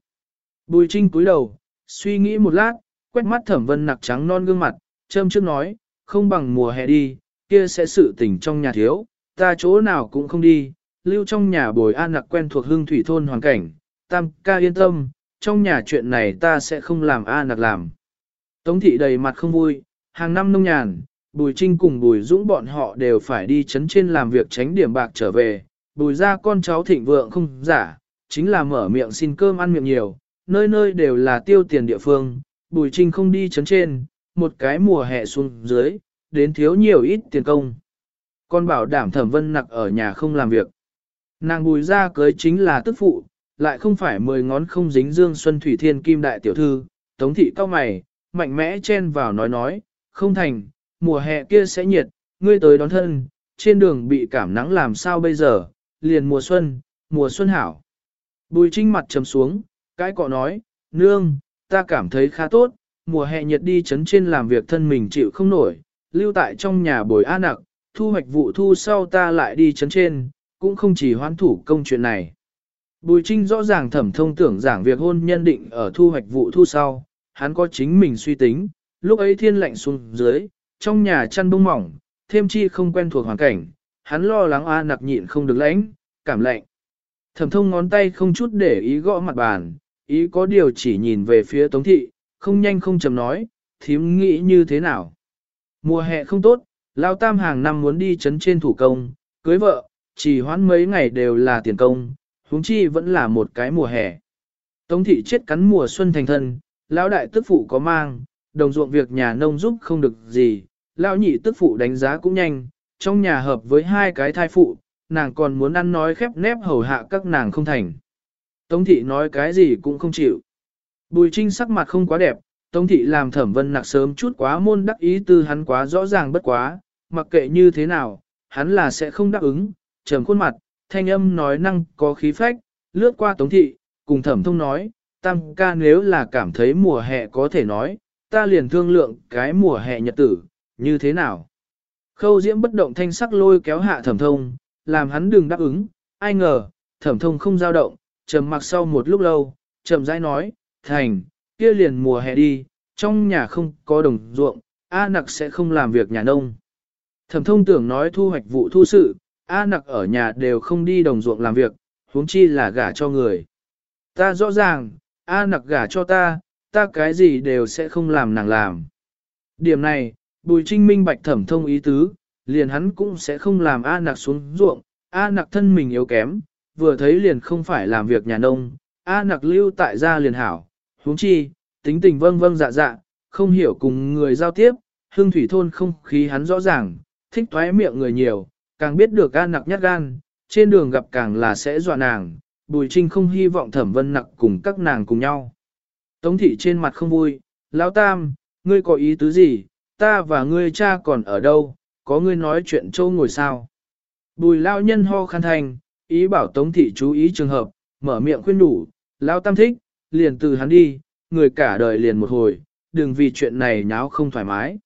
Bùi trinh cúi đầu, suy nghĩ một lát, quét mắt thẩm vân nặc trắng non gương mặt, châm trước nói, không bằng mùa hè đi, kia sẽ sự tình trong nhà thiếu, ta chỗ nào cũng không đi, lưu trong nhà bồi an nặc quen thuộc hương thủy thôn hoàn cảnh, tam ca yên tâm, trong nhà chuyện này ta sẽ không làm a nặc làm. Tống thị đầy mặt không vui, hàng năm nông nhàn, Bùi Trinh cùng Bùi Dũng bọn họ đều phải đi chấn trên làm việc tránh điểm bạc trở về, Bùi ra con cháu thịnh vượng không giả, chính là mở miệng xin cơm ăn miệng nhiều, nơi nơi đều là tiêu tiền địa phương, Bùi Trinh không đi chấn trên, một cái mùa hè xuống dưới, đến thiếu nhiều ít tiền công. Con bảo đảm thẩm vân nặc ở nhà không làm việc. Nàng bùi ra cưới chính là tức phụ, lại không phải mười ngón không dính dương xuân thủy thiên kim đại tiểu thư, tống thị cao mày, mạnh mẽ chen vào nói nói, không thành, mùa hè kia sẽ nhiệt, ngươi tới đón thân, trên đường bị cảm nắng làm sao bây giờ, liền mùa xuân, mùa xuân hảo. Bùi trinh mặt trầm xuống, cái cọ nói, nương, ta cảm thấy khá tốt, mùa hè nhiệt đi chấn trên làm việc thân mình chịu không nổi, lưu tại trong nhà bồi a nặc, thu hoạch vụ thu sau ta lại đi chấn trên, cũng không chỉ hoán thủ công chuyện này. Bùi Trinh rõ ràng thẩm thông tưởng giảng việc hôn nhân định ở thu hoạch vụ thu sau, hắn có chính mình suy tính, lúc ấy thiên lạnh xuống dưới, trong nhà chăn bông mỏng, thêm chi không quen thuộc hoàn cảnh, hắn lo lắng A nặc nhịn không được lãnh, cảm lạnh. Thẩm thông ngón tay không chút để ý gõ mặt bàn, ý có điều chỉ nhìn về phía tống thị, không nhanh không chầm nói, thím nghĩ như thế nào. Mùa hè không tốt, lao tam hàng năm muốn đi chấn trên thủ công, cưới vợ, chỉ hoãn mấy ngày đều là tiền công, huống chi vẫn là một cái mùa hè. Tống thị chết cắn mùa xuân thành thân, lão đại tức phụ có mang, đồng ruộng việc nhà nông giúp không được gì, lão nhị tức phụ đánh giá cũng nhanh, trong nhà hợp với hai cái thai phụ, nàng còn muốn ăn nói khép nép hầu hạ các nàng không thành. Tống thị nói cái gì cũng không chịu. Bùi trinh sắc mặt không quá đẹp, Tống thị làm thẩm vân nặc sớm chút quá môn đắc ý tư hắn quá rõ ràng bất quá, mặc kệ như thế nào, hắn là sẽ không đáp ứng, trầm khuôn mặt, thanh âm nói năng có khí phách, lướt qua tống thị, cùng thẩm thông nói, tam ca nếu là cảm thấy mùa hè có thể nói, ta liền thương lượng cái mùa hè nhật tử, như thế nào. Khâu diễm bất động thanh sắc lôi kéo hạ thẩm thông, làm hắn đừng đáp ứng, ai ngờ, thẩm thông không giao động, trầm mặc sau một lúc lâu, trầm rãi nói, thành, kia liền mùa hè đi, trong nhà không có đồng ruộng, A nặc sẽ không làm việc nhà nông. Thẩm thông tưởng nói thu hoạch vụ thu sự, A nặc ở nhà đều không đi đồng ruộng làm việc, huống chi là gả cho người. Ta rõ ràng, A nặc gả cho ta, ta cái gì đều sẽ không làm nàng làm. Điểm này, Bùi Trinh minh bạch thẩm thông ý tứ, liền hắn cũng sẽ không làm A nặc xuống ruộng, A nặc thân mình yếu kém, vừa thấy liền không phải làm việc nhà nông, A nặc lưu tại gia liền hảo, huống chi, tính tình vâng vâng dạ dạ, không hiểu cùng người giao tiếp, hương thủy thôn không khí hắn rõ ràng, thích thoái miệng người nhiều, càng biết được gan nặc nhát gan, trên đường gặp càng là sẽ dọa nàng, Bùi Trinh không hy vọng thẩm vân nặc cùng các nàng cùng nhau. Tống thị trên mặt không vui, Lão Tam, ngươi có ý tứ gì, ta và ngươi cha còn ở đâu, có ngươi nói chuyện châu ngồi sao. Bùi Lão nhân ho khăn thành, ý bảo Tống thị chú ý trường hợp, mở miệng khuyên đủ, Lão Tam thích, liền từ hắn đi, người cả đời liền một hồi, đừng vì chuyện này nháo không thoải mái.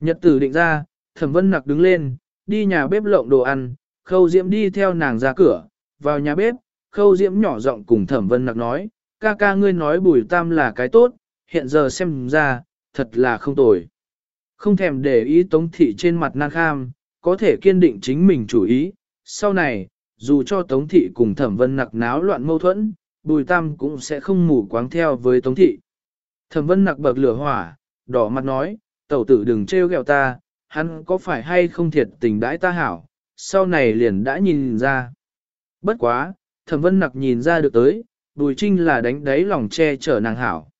Nhật tử định ra, thẩm vân nặc đứng lên, đi nhà bếp lộng đồ ăn, khâu diễm đi theo nàng ra cửa, vào nhà bếp, khâu diễm nhỏ giọng cùng thẩm vân nặc nói, ca ca ngươi nói bùi tam là cái tốt, hiện giờ xem ra, thật là không tồi. Không thèm để ý tống thị trên mặt nan kham, có thể kiên định chính mình chủ ý, sau này, dù cho tống thị cùng thẩm vân nặc náo loạn mâu thuẫn, bùi tam cũng sẽ không mù quáng theo với tống thị. Thẩm vân nặc bậc lửa hỏa, đỏ mặt nói, tẩu tử đừng trêu ghẹo ta, hắn có phải hay không thiệt tình đãi ta hảo, sau này liền đã nhìn ra. Bất quá, thẩm vân nặc nhìn ra được tới, bùi trinh là đánh đáy lòng che chở nàng hảo.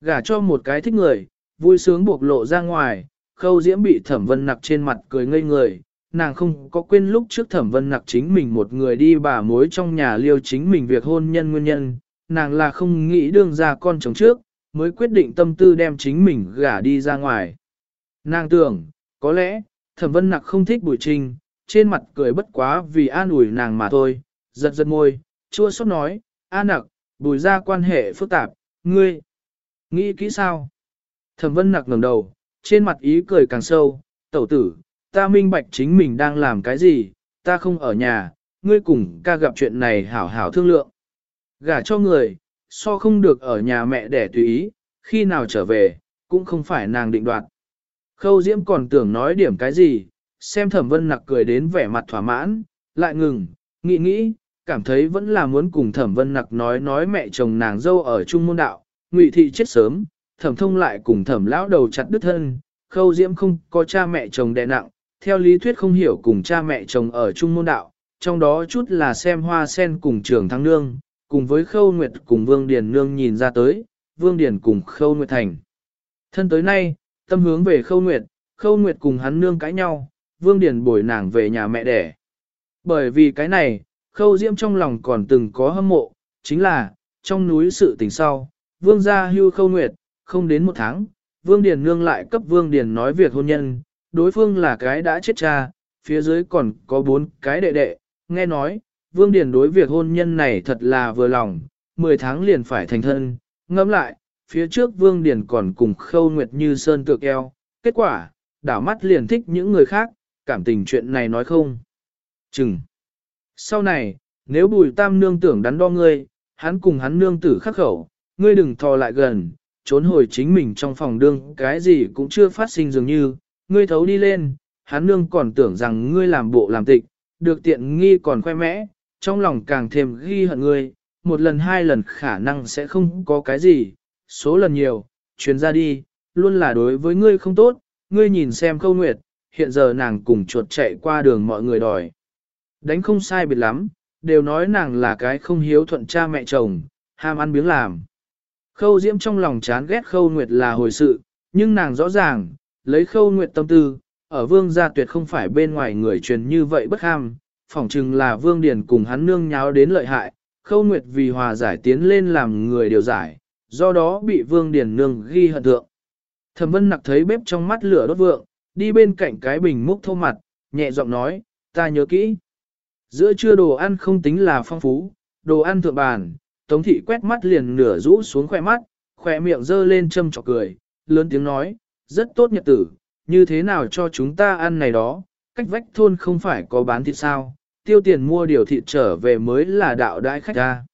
Gả cho một cái thích người, vui sướng buộc lộ ra ngoài, khâu diễm bị thẩm vân nặc trên mặt cười ngây người, nàng không có quên lúc trước thẩm vân nặc chính mình một người đi bà mối trong nhà liêu chính mình việc hôn nhân nguyên nhân, nàng là không nghĩ đương ra con chồng trước, mới quyết định tâm tư đem chính mình gả đi ra ngoài. Nàng tưởng, có lẽ, thẩm vân nặc không thích bùi trình, trên mặt cười bất quá vì an ủi nàng mà thôi, giật giật môi, chua xót nói, an nặc, bùi ra quan hệ phức tạp, ngươi, nghĩ kỹ sao? Thẩm vân nặc ngẩng đầu, trên mặt ý cười càng sâu, tẩu tử, ta minh bạch chính mình đang làm cái gì, ta không ở nhà, ngươi cùng ca gặp chuyện này hảo hảo thương lượng. Gả cho người, so không được ở nhà mẹ để tùy ý, khi nào trở về, cũng không phải nàng định đoạt. Khâu Diễm còn tưởng nói điểm cái gì, xem thẩm vân nặc cười đến vẻ mặt thỏa mãn, lại ngừng, nghĩ nghĩ, cảm thấy vẫn là muốn cùng thẩm vân nặc nói nói mẹ chồng nàng dâu ở trung môn đạo, ngụy thị chết sớm, thẩm thông lại cùng thẩm lão đầu chặt đứt thân, khâu diễm không có cha mẹ chồng đè nặng, theo lý thuyết không hiểu cùng cha mẹ chồng ở trung môn đạo, trong đó chút là xem hoa sen cùng trường thăng nương, cùng với khâu nguyệt cùng vương điền nương nhìn ra tới, vương điền cùng khâu nguyệt thành. Thân tới nay, tâm hướng về khâu nguyệt, khâu nguyệt cùng hắn nương cãi nhau, vương điền bồi nàng về nhà mẹ đẻ. Bởi vì cái này, khâu diễm trong lòng còn từng có hâm mộ, chính là, trong núi sự tình sau, vương gia hưu khâu nguyệt, không đến một tháng, vương điền nương lại cấp vương điền nói việc hôn nhân, đối phương là cái đã chết cha, phía dưới còn có bốn cái đệ đệ, nghe nói, vương điền đối việc hôn nhân này thật là vừa lòng, 10 tháng liền phải thành thân, ngẫm lại, phía trước vương điền còn cùng khâu nguyệt như sơn tược eo, kết quả, đảo mắt liền thích những người khác, cảm tình chuyện này nói không. Chừng. Sau này, nếu bùi tam nương tưởng đắn đo ngươi, hắn cùng hắn nương tử khắc khẩu, ngươi đừng thò lại gần, trốn hồi chính mình trong phòng đương cái gì cũng chưa phát sinh dường như, ngươi thấu đi lên, hắn nương còn tưởng rằng ngươi làm bộ làm tịch, được tiện nghi còn khoe mẽ, trong lòng càng thêm ghi hận ngươi, một lần hai lần khả năng sẽ không có cái gì, số lần nhiều, chuyến ra đi, luôn là đối với ngươi không tốt, ngươi nhìn xem khâu nguyệt, hiện giờ nàng cùng chuột chạy qua đường mọi người đòi. Đánh không sai biệt lắm, đều nói nàng là cái không hiếu thuận cha mẹ chồng, ham ăn biếng làm. Khâu Diễm trong lòng chán ghét Khâu Nguyệt là hồi sự, nhưng nàng rõ ràng, lấy Khâu Nguyệt tâm tư, ở vương gia tuyệt không phải bên ngoài người truyền như vậy bất ham, phỏng chừng là vương điển cùng hắn nương nháo đến lợi hại, Khâu Nguyệt vì hòa giải tiến lên làm người điều giải, do đó bị vương điển nương ghi hận thượng. Thẩm vân nặc thấy bếp trong mắt lửa đốt vượng, đi bên cạnh cái bình múc thô mặt, nhẹ giọng nói, ta nhớ kỹ. Giữa trưa đồ ăn không tính là phong phú, đồ ăn thượng bàn, Tống thị quét mắt liền nửa rũ xuống khỏe mắt, khỏe miệng dơ lên châm trọc cười, lớn tiếng nói, rất tốt nhật tử, như thế nào cho chúng ta ăn này đó, cách vách thôn không phải có bán thịt sao, tiêu tiền mua điều thịt trở về mới là đạo đại khách ra.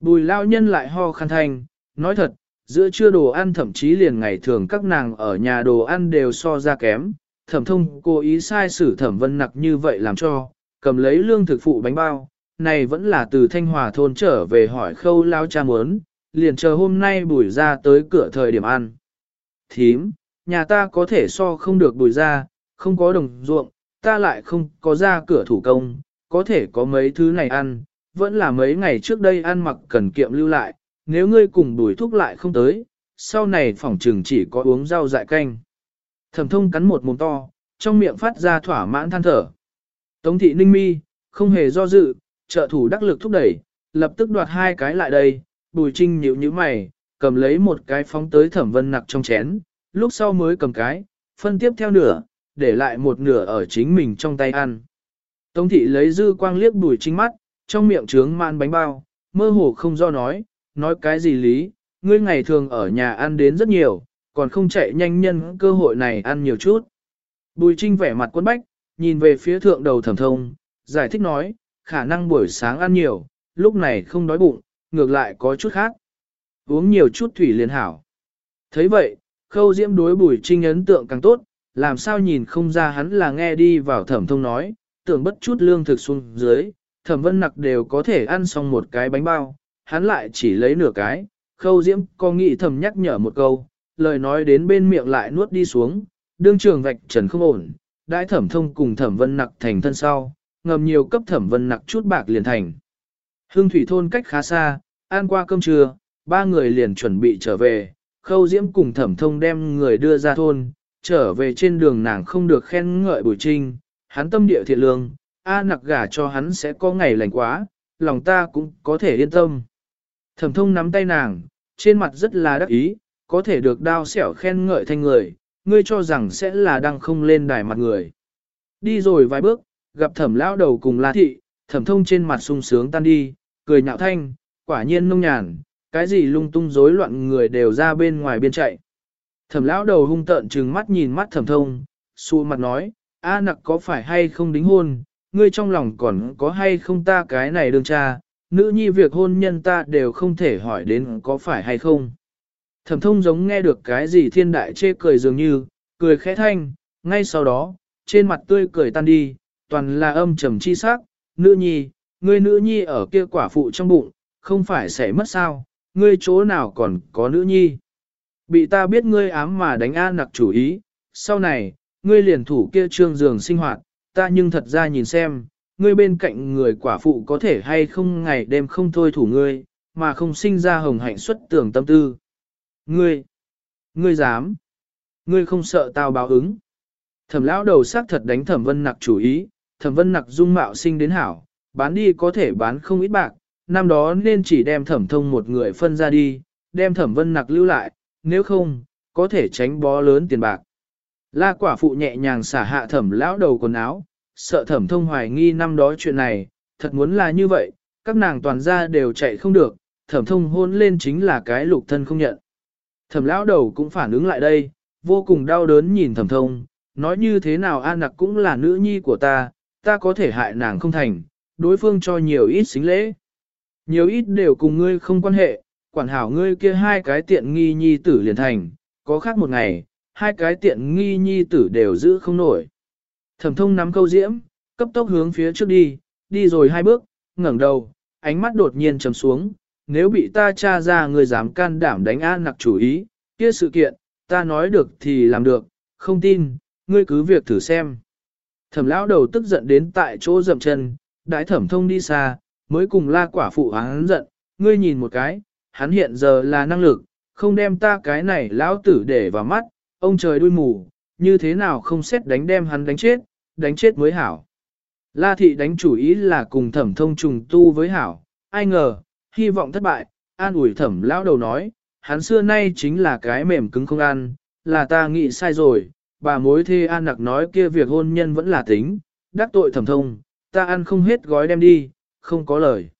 Bùi lao nhân lại ho khăn thanh, nói thật, giữa trưa đồ ăn thậm chí liền ngày thường các nàng ở nhà đồ ăn đều so ra kém, thẩm thông cố ý sai sử thẩm vân nặc như vậy làm cho, cầm lấy lương thực phụ bánh bao, này vẫn là từ Thanh Hòa thôn trở về hỏi khâu lao cha muốn, liền chờ hôm nay bùi ra tới cửa thời điểm ăn. Thím, nhà ta có thể so không được bùi ra, không có đồng ruộng, ta lại không có ra cửa thủ công, có thể có mấy thứ này ăn, vẫn là mấy ngày trước đây ăn mặc cần kiệm lưu lại, nếu ngươi cùng đuổi thuốc lại không tới, sau này phỏng trừng chỉ có uống rau dại canh. Thẩm thông cắn một mồm to, trong miệng phát ra thỏa mãn than thở. Tống thị ninh mi, không hề do dự, trợ thủ đắc lực thúc đẩy, lập tức đoạt hai cái lại đây, bùi trinh nhíu nhíu mày, cầm lấy một cái phóng tới thẩm vân nặc trong chén, lúc sau mới cầm cái, phân tiếp theo nửa, để lại một nửa ở chính mình trong tay ăn. Tống thị lấy dư quang liếc bùi trinh mắt, trong miệng trướng man bánh bao, mơ hồ không do nói, nói cái gì lý, ngươi ngày thường ở nhà ăn đến rất nhiều, còn không chạy nhanh nhân cơ hội này ăn nhiều chút. Bùi trinh vẻ mặt quân bách, nhìn về phía thượng đầu thẩm thông, giải thích nói, khả năng buổi sáng ăn nhiều, lúc này không đói bụng, ngược lại có chút khác. Uống nhiều chút thủy liền hảo. thấy vậy, khâu diễm đối bùi trinh ấn tượng càng tốt, làm sao nhìn không ra hắn là nghe đi vào thẩm thông nói, tưởng bất chút lương thực xuống dưới, thẩm vân nặc đều có thể ăn xong một cái bánh bao, hắn lại chỉ lấy nửa cái, khâu diễm có nghĩ thầm nhắc nhở một câu, lời nói đến bên miệng lại nuốt đi xuống, đương trường vạch trần không ổn, đãi thẩm thông cùng thẩm vân nặc thành thân sau, ngầm nhiều cấp thẩm vân nặc chút bạc liền thành. Hương thủy thôn cách khá xa, ăn qua cơm trưa, ba người liền chuẩn bị trở về, khâu diễm cùng thẩm thông đem người đưa ra thôn, trở về trên đường nàng không được khen ngợi bùi trinh, hắn tâm địa thiện lương, A nặc gả cho hắn sẽ có ngày lành quá, lòng ta cũng có thể yên tâm. Thẩm thông nắm tay nàng, trên mặt rất là đắc ý, có thể được đao xẻo khen ngợi thanh người, ngươi cho rằng sẽ là đang không lên đài mặt người. Đi rồi vài bước, gặp thẩm lão đầu cùng la thị, thẩm thông trên mặt sung sướng tan đi, cười nhạo thanh, quả nhiên nông nhàn, cái gì lung tung rối loạn người đều ra bên ngoài biên chạy. Thẩm lão đầu hung tợn trừng mắt nhìn mắt thẩm thông, xua mặt nói, A nặc có phải hay không đính hôn, ngươi trong lòng còn có hay không ta cái này đương cha, nữ nhi việc hôn nhân ta đều không thể hỏi đến có phải hay không. Thẩm thông giống nghe được cái gì thiên đại chê cười dường như, cười khẽ thanh, ngay sau đó, trên mặt tươi cười tan đi, toàn là âm trầm chi sắc, nữ nhi, ngươi nữ nhi ở kia quả phụ trong bụng, không phải sẽ mất sao, ngươi chỗ nào còn có nữ nhi. Bị ta biết ngươi ám mà đánh an nặc chủ ý, sau này, ngươi liền thủ kia trương giường sinh hoạt, ta nhưng thật ra nhìn xem, ngươi bên cạnh người quả phụ có thể hay không ngày đêm không thôi thủ ngươi, mà không sinh ra hồng hạnh xuất tưởng tâm tư. Ngươi, ngươi dám, ngươi không sợ tao báo ứng. Thẩm lão đầu xác thật đánh thẩm vân nặc chủ ý, thẩm vân nặc dung mạo sinh đến hảo, bán đi có thể bán không ít bạc, năm đó nên chỉ đem thẩm thông một người phân ra đi, đem thẩm vân nặc lưu lại, nếu không, có thể tránh bó lớn tiền bạc. La quả phụ nhẹ nhàng xả hạ thẩm lão đầu quần áo, sợ thẩm thông hoài nghi năm đó chuyện này, thật muốn là như vậy, các nàng toàn ra đều chạy không được, thẩm thông hôn lên chính là cái lục thân không nhận. Thẩm lão đầu cũng phản ứng lại đây, vô cùng đau đớn nhìn thẩm thông, nói như thế nào an nặc cũng là nữ nhi của ta, ta có thể hại nàng không thành, đối phương cho nhiều ít xính lễ. Nhiều ít đều cùng ngươi không quan hệ, quản hảo ngươi kia hai cái tiện nghi nhi tử liền thành, có khác một ngày, hai cái tiện nghi nhi tử đều giữ không nổi. Thẩm thông nắm câu diễm, cấp tốc hướng phía trước đi, đi rồi hai bước, ngẩng đầu, ánh mắt đột nhiên trầm xuống, nếu bị ta tra ra người dám can đảm đánh an nặc chủ ý, kia sự kiện, ta nói được thì làm được, không tin, ngươi cứ việc thử xem. Thẩm lão đầu tức giận đến tại chỗ dậm chân, đái thẩm thông đi xa, mới cùng la quả phụ hắn giận, ngươi nhìn một cái, hắn hiện giờ là năng lực, không đem ta cái này lão tử để vào mắt, ông trời đuôi mù, như thế nào không xét đánh đem hắn đánh chết, đánh chết mới hảo. La thị đánh chủ ý là cùng thẩm thông trùng tu với hảo, ai ngờ, hy vọng thất bại, an ủi thẩm lão đầu nói, hắn xưa nay chính là cái mềm cứng không ăn, là ta nghĩ sai rồi, bà mối thê an nặc nói kia việc hôn nhân vẫn là tính, đắc tội thẩm thông, ta ăn không hết gói đem đi, không có lời.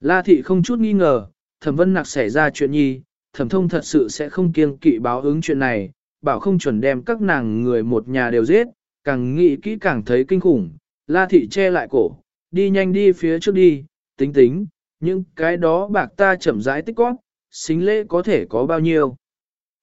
La thị không chút nghi ngờ, thẩm vân nặc xảy ra chuyện nhi, thẩm thông thật sự sẽ không kiêng kỵ báo ứng chuyện này, bảo không chuẩn đem các nàng người một nhà đều giết, càng nghĩ kỹ càng thấy kinh khủng, la thị che lại cổ, đi nhanh đi phía trước đi, tính tính, những cái đó bạc ta chậm rãi tích góp, xính lễ có thể có bao nhiêu.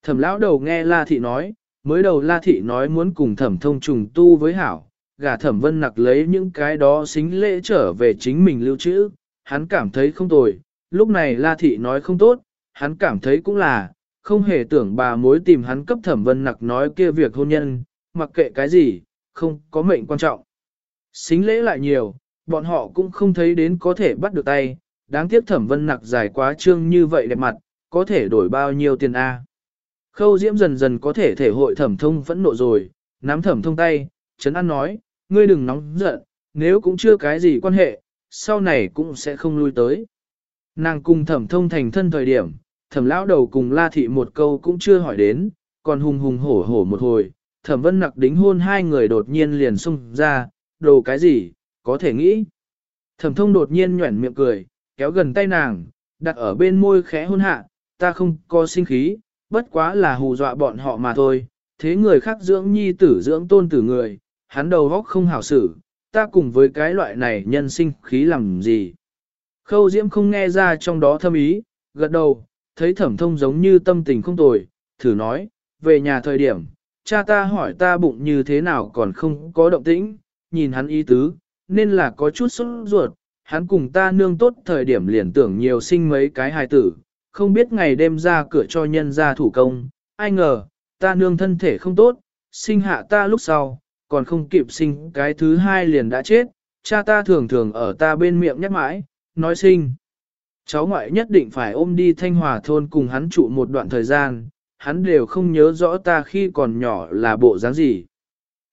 Thẩm lão đầu nghe la thị nói, mới đầu la thị nói muốn cùng thẩm thông trùng tu với hảo, gả thẩm vân nặc lấy những cái đó xính lễ trở về chính mình lưu trữ, hắn cảm thấy không tồi, lúc này la thị nói không tốt, hắn cảm thấy cũng là, không hề tưởng bà mối tìm hắn cấp thẩm vân nặc nói kia việc hôn nhân, mặc kệ cái gì, không có mệnh quan trọng. Xính lễ lại nhiều, bọn họ cũng không thấy đến có thể bắt được tay, đáng tiếc thẩm vân nặc dài quá trương như vậy đẹp mặt, có thể đổi bao nhiêu tiền A. Khâu diễm dần dần có thể thể hội thẩm thông phẫn nộ rồi, nắm thẩm thông tay, chấn an nói, ngươi đừng nóng giận, nếu cũng chưa cái gì quan hệ, sau này cũng sẽ không lui tới. Nàng cùng thẩm thông thành thân thời điểm, thẩm lão đầu cùng la thị một câu cũng chưa hỏi đến, còn hùng hùng hổ hổ một hồi, thẩm vân nặc đính hôn hai người đột nhiên liền xung ra, đồ cái gì, có thể nghĩ. Thẩm thông đột nhiên nhuẩn miệng cười, kéo gần tay nàng, đặt ở bên môi khẽ hôn hạ, ta không có sinh khí, bất quá là hù dọa bọn họ mà thôi, thế người khác dưỡng nhi tử dưỡng tôn tử người, hắn đầu góc không hảo xử, ta cùng với cái loại này nhân sinh khí làm gì. Khâu Diễm không nghe ra trong đó thâm ý, gật đầu, thấy thẩm thông giống như tâm tình không tồi, thử nói, về nhà thời điểm, cha ta hỏi ta bụng như thế nào còn không có động tĩnh, nhìn hắn ý tứ, nên là có chút sốt ruột, hắn cùng ta nương tốt thời điểm liền tưởng nhiều sinh mấy cái hài tử, không biết ngày đêm ra cửa cho nhân ra thủ công, ai ngờ, ta nương thân thể không tốt, sinh hạ ta lúc sau, còn không kịp sinh cái thứ hai liền đã chết, cha ta thường thường ở ta bên miệng nhắc mãi, nói sinh. Cháu ngoại nhất định phải ôm đi thanh hòa thôn cùng hắn trụ một đoạn thời gian, hắn đều không nhớ rõ ta khi còn nhỏ là bộ dáng gì.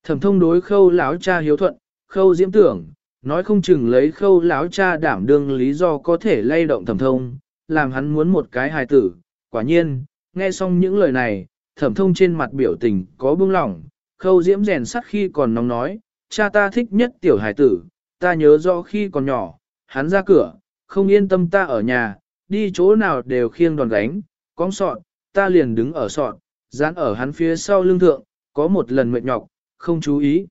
Thẩm thông đối khâu lão cha hiếu thuận, khâu diễm tưởng, nói không chừng lấy khâu lão cha đảm đương lý do có thể lay động thẩm thông, làm hắn muốn một cái hài tử. Quả nhiên, nghe xong những lời này, thẩm thông trên mặt biểu tình có bưng lỏng, khâu diễm rèn sắt khi còn nóng nói, cha ta thích nhất tiểu hài tử, ta nhớ rõ khi còn nhỏ, hắn ra cửa, không yên tâm ta ở nhà, đi chỗ nào đều khiêng đòn gánh, cong sọt, ta liền đứng ở sọt, dán ở hắn phía sau lưng thượng, có một lần mệt nhọc, không chú ý.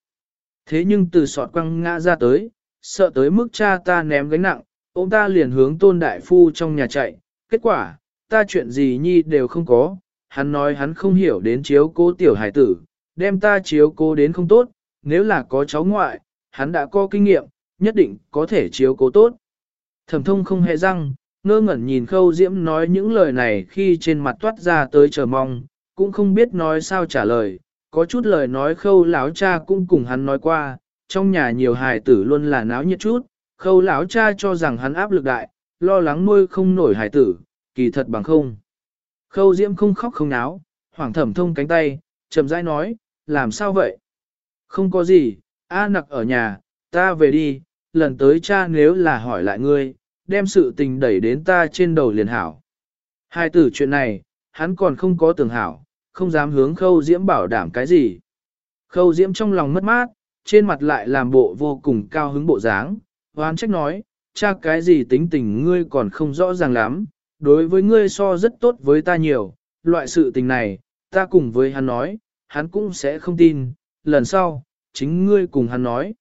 Thế nhưng từ sọt quăng ngã ra tới, sợ tới mức cha ta ném gánh nặng, ông ta liền hướng tôn đại phu trong nhà chạy, kết quả, ta chuyện gì nhi đều không có, hắn nói hắn không hiểu đến chiếu cố tiểu hải tử, đem ta chiếu cố đến không tốt, nếu là có cháu ngoại, hắn đã có kinh nghiệm, nhất định có thể chiếu cố tốt. Thẩm thông không hề răng, ngơ ngẩn nhìn khâu diễm nói những lời này khi trên mặt toát ra tới chờ mong, cũng không biết nói sao trả lời, có chút lời nói khâu lão cha cũng cùng hắn nói qua, trong nhà nhiều hài tử luôn là náo nhiệt chút, khâu lão cha cho rằng hắn áp lực đại, lo lắng nuôi không nổi hài tử, kỳ thật bằng không. Khâu diễm không khóc không náo, hoảng thẩm thông cánh tay, chậm rãi nói, làm sao vậy? Không có gì, A nặc ở nhà, ta về đi, lần tới cha nếu là hỏi lại ngươi, đem sự tình đẩy đến ta trên đầu liền hảo. Hai tử chuyện này, hắn còn không có tưởng hảo, không dám hướng khâu diễm bảo đảm cái gì. Khâu diễm trong lòng mất mát, trên mặt lại làm bộ vô cùng cao hứng bộ dáng, hoán trách nói, cha cái gì tính tình ngươi còn không rõ ràng lắm, đối với ngươi so rất tốt với ta nhiều, loại sự tình này, ta cùng với hắn nói, hắn cũng sẽ không tin, lần sau, chính ngươi cùng hắn nói.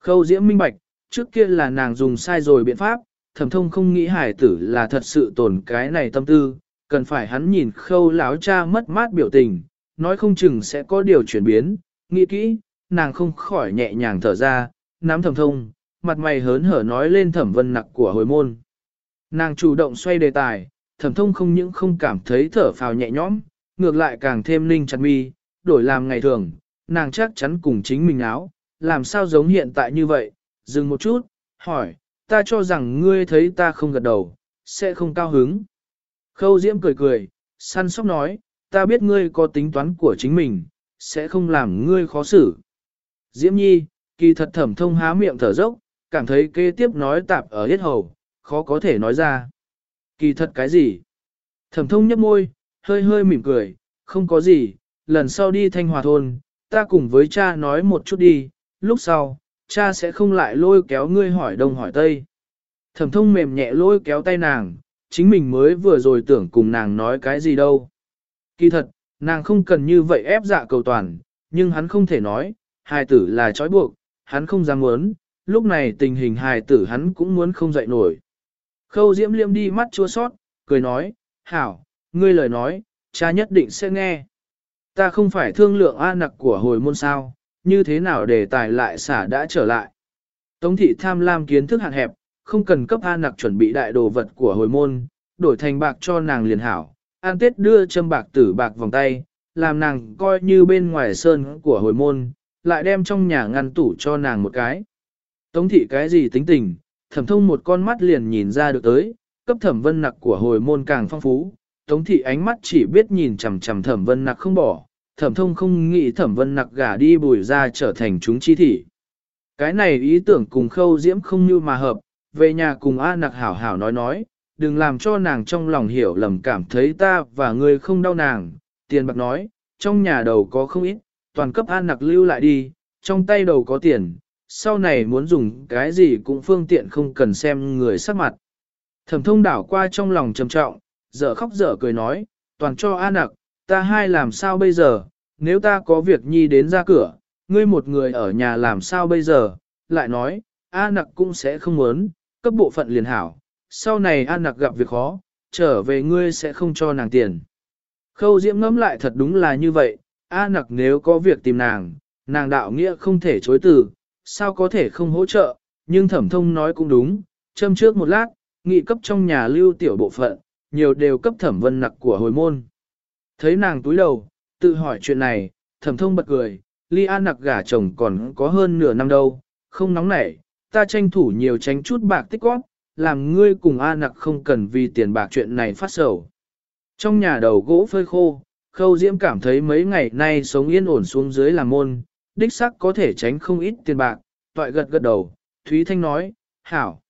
Khâu diễm minh bạch, trước kia là nàng dùng sai rồi biện pháp, thẩm thông không nghĩ hải tử là thật sự tổn cái này tâm tư, cần phải hắn nhìn khâu láo cha mất mát biểu tình, nói không chừng sẽ có điều chuyển biến, nghĩ kỹ, nàng không khỏi nhẹ nhàng thở ra, nắm thẩm thông, mặt mày hớn hở nói lên thẩm vân nặc của hồi môn. Nàng chủ động xoay đề tài, thẩm thông không những không cảm thấy thở phào nhẹ nhõm, ngược lại càng thêm ninh chặt mi, đổi làm ngày thường, nàng chắc chắn cùng chính mình áo, làm sao giống hiện tại như vậy, dừng một chút, hỏi, ta cho rằng ngươi thấy ta không gật đầu, sẽ không cao hứng. Khâu Diễm cười cười, săn sóc nói, ta biết ngươi có tính toán của chính mình, sẽ không làm ngươi khó xử. Diễm Nhi, kỳ thật thẩm thông há miệng thở dốc, cảm thấy kế tiếp nói tạp ở hết hầu, khó có thể nói ra. Kỳ thật cái gì? Thẩm thông nhấp môi, hơi hơi mỉm cười, không có gì, lần sau đi thanh hòa thôn, ta cùng với cha nói một chút đi, lúc sau, cha sẽ không lại lôi kéo ngươi hỏi đông hỏi tây. Thẩm thông mềm nhẹ lôi kéo tay nàng, chính mình mới vừa rồi tưởng cùng nàng nói cái gì đâu. Kỳ thật, nàng không cần như vậy ép dạ cầu toàn, nhưng hắn không thể nói, hài tử là trói buộc, hắn không dám muốn, lúc này tình hình hài tử hắn cũng muốn không dậy nổi. Khâu diễm liêm đi mắt chua sót, cười nói, hảo, ngươi lời nói, cha nhất định sẽ nghe. Ta không phải thương lượng a nặc của hồi môn sao, như thế nào để tài lại xả đã trở lại. Tống thị tham lam kiến thức hạn hẹp, không cần cấp A nặc chuẩn bị đại đồ vật của hồi môn, đổi thành bạc cho nàng liền hảo. An Tết đưa châm bạc tử bạc vòng tay, làm nàng coi như bên ngoài sơn của hồi môn, lại đem trong nhà ngăn tủ cho nàng một cái. Tống thị cái gì tính tình, thẩm thông một con mắt liền nhìn ra được tới, cấp thẩm vân nặc của hồi môn càng phong phú, Tống thị ánh mắt chỉ biết nhìn chằm chằm thẩm vân nặc không bỏ, thẩm thông không nghĩ thẩm vân nặc gả đi bùi ra trở thành chúng chi thị. Cái này ý tưởng cùng khâu diễm không như mà hợp, về nhà cùng A nặc hảo hảo nói nói, đừng làm cho nàng trong lòng hiểu lầm cảm thấy ta và người không đau nàng. Tiền bạc nói, trong nhà đầu có không ít, toàn cấp A nặc lưu lại đi, trong tay đầu có tiền, sau này muốn dùng cái gì cũng phương tiện không cần xem người sắc mặt. Thẩm thông đảo qua trong lòng trầm trọng, dở khóc dở cười nói, toàn cho A nặc, ta hai làm sao bây giờ, nếu ta có việc nhi đến ra cửa, ngươi một người ở nhà làm sao bây giờ, lại nói, A nặc cũng sẽ không muốn, cấp bộ phận liền hảo, sau này A nặc gặp việc khó, trở về ngươi sẽ không cho nàng tiền. Khâu diễm ngẫm lại thật đúng là như vậy, A nặc nếu có việc tìm nàng, nàng đạo nghĩa không thể chối từ, sao có thể không hỗ trợ, nhưng thẩm thông nói cũng đúng, châm trước một lát, nghị cấp trong nhà lưu tiểu bộ phận, nhiều đều cấp thẩm vân nặc của hồi môn. Thấy nàng túi đầu, tự hỏi chuyện này, thẩm thông bật cười, ly an nặc gả chồng còn có hơn nửa năm đâu, không nóng nảy, ta tranh thủ nhiều tránh chút bạc tích góp, làm ngươi cùng an nặc không cần vì tiền bạc chuyện này phát sầu. Trong nhà đầu gỗ phơi khô, khâu diễm cảm thấy mấy ngày nay sống yên ổn xuống dưới làm môn, đích sắc có thể tránh không ít tiền bạc, toại gật gật đầu, Thúy Thanh nói, hảo.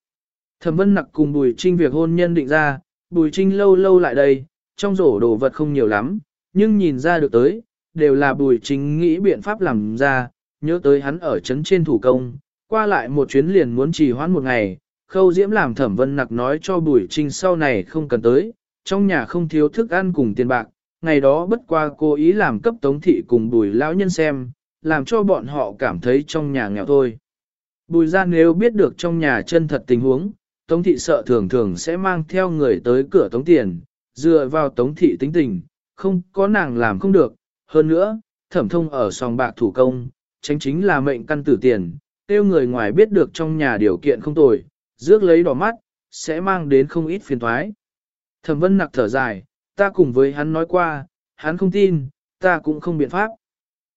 Thẩm vân nặc cùng Bùi Trinh việc hôn nhân định ra, Bùi Trinh lâu lâu lại đây, trong rổ đồ vật không nhiều lắm, nhưng nhìn ra được tới, đều là Bùi Chính nghĩ biện pháp làm ra, nhớ tới hắn ở trấn trên thủ công, qua lại một chuyến liền muốn trì hoãn một ngày, khâu diễm làm thẩm vân nặc nói cho Bùi Trinh sau này không cần tới, trong nhà không thiếu thức ăn cùng tiền bạc, ngày đó bất qua cố ý làm cấp tống thị cùng Bùi lão nhân xem, làm cho bọn họ cảm thấy trong nhà nghèo thôi. Bùi ra nếu biết được trong nhà chân thật tình huống, Tống thị sợ thường thường sẽ mang theo người tới cửa tống tiền, dựa vào tống thị tính tình, không có nàng làm không được. Hơn nữa, thẩm thông ở sòng bạc thủ công, tránh chính là mệnh căn tử tiền, tiêu người ngoài biết được trong nhà điều kiện không tồi, rước lấy đỏ mắt, sẽ mang đến không ít phiền thoái. Thẩm vân nặc thở dài, ta cùng với hắn nói qua, hắn không tin, ta cũng không biện pháp.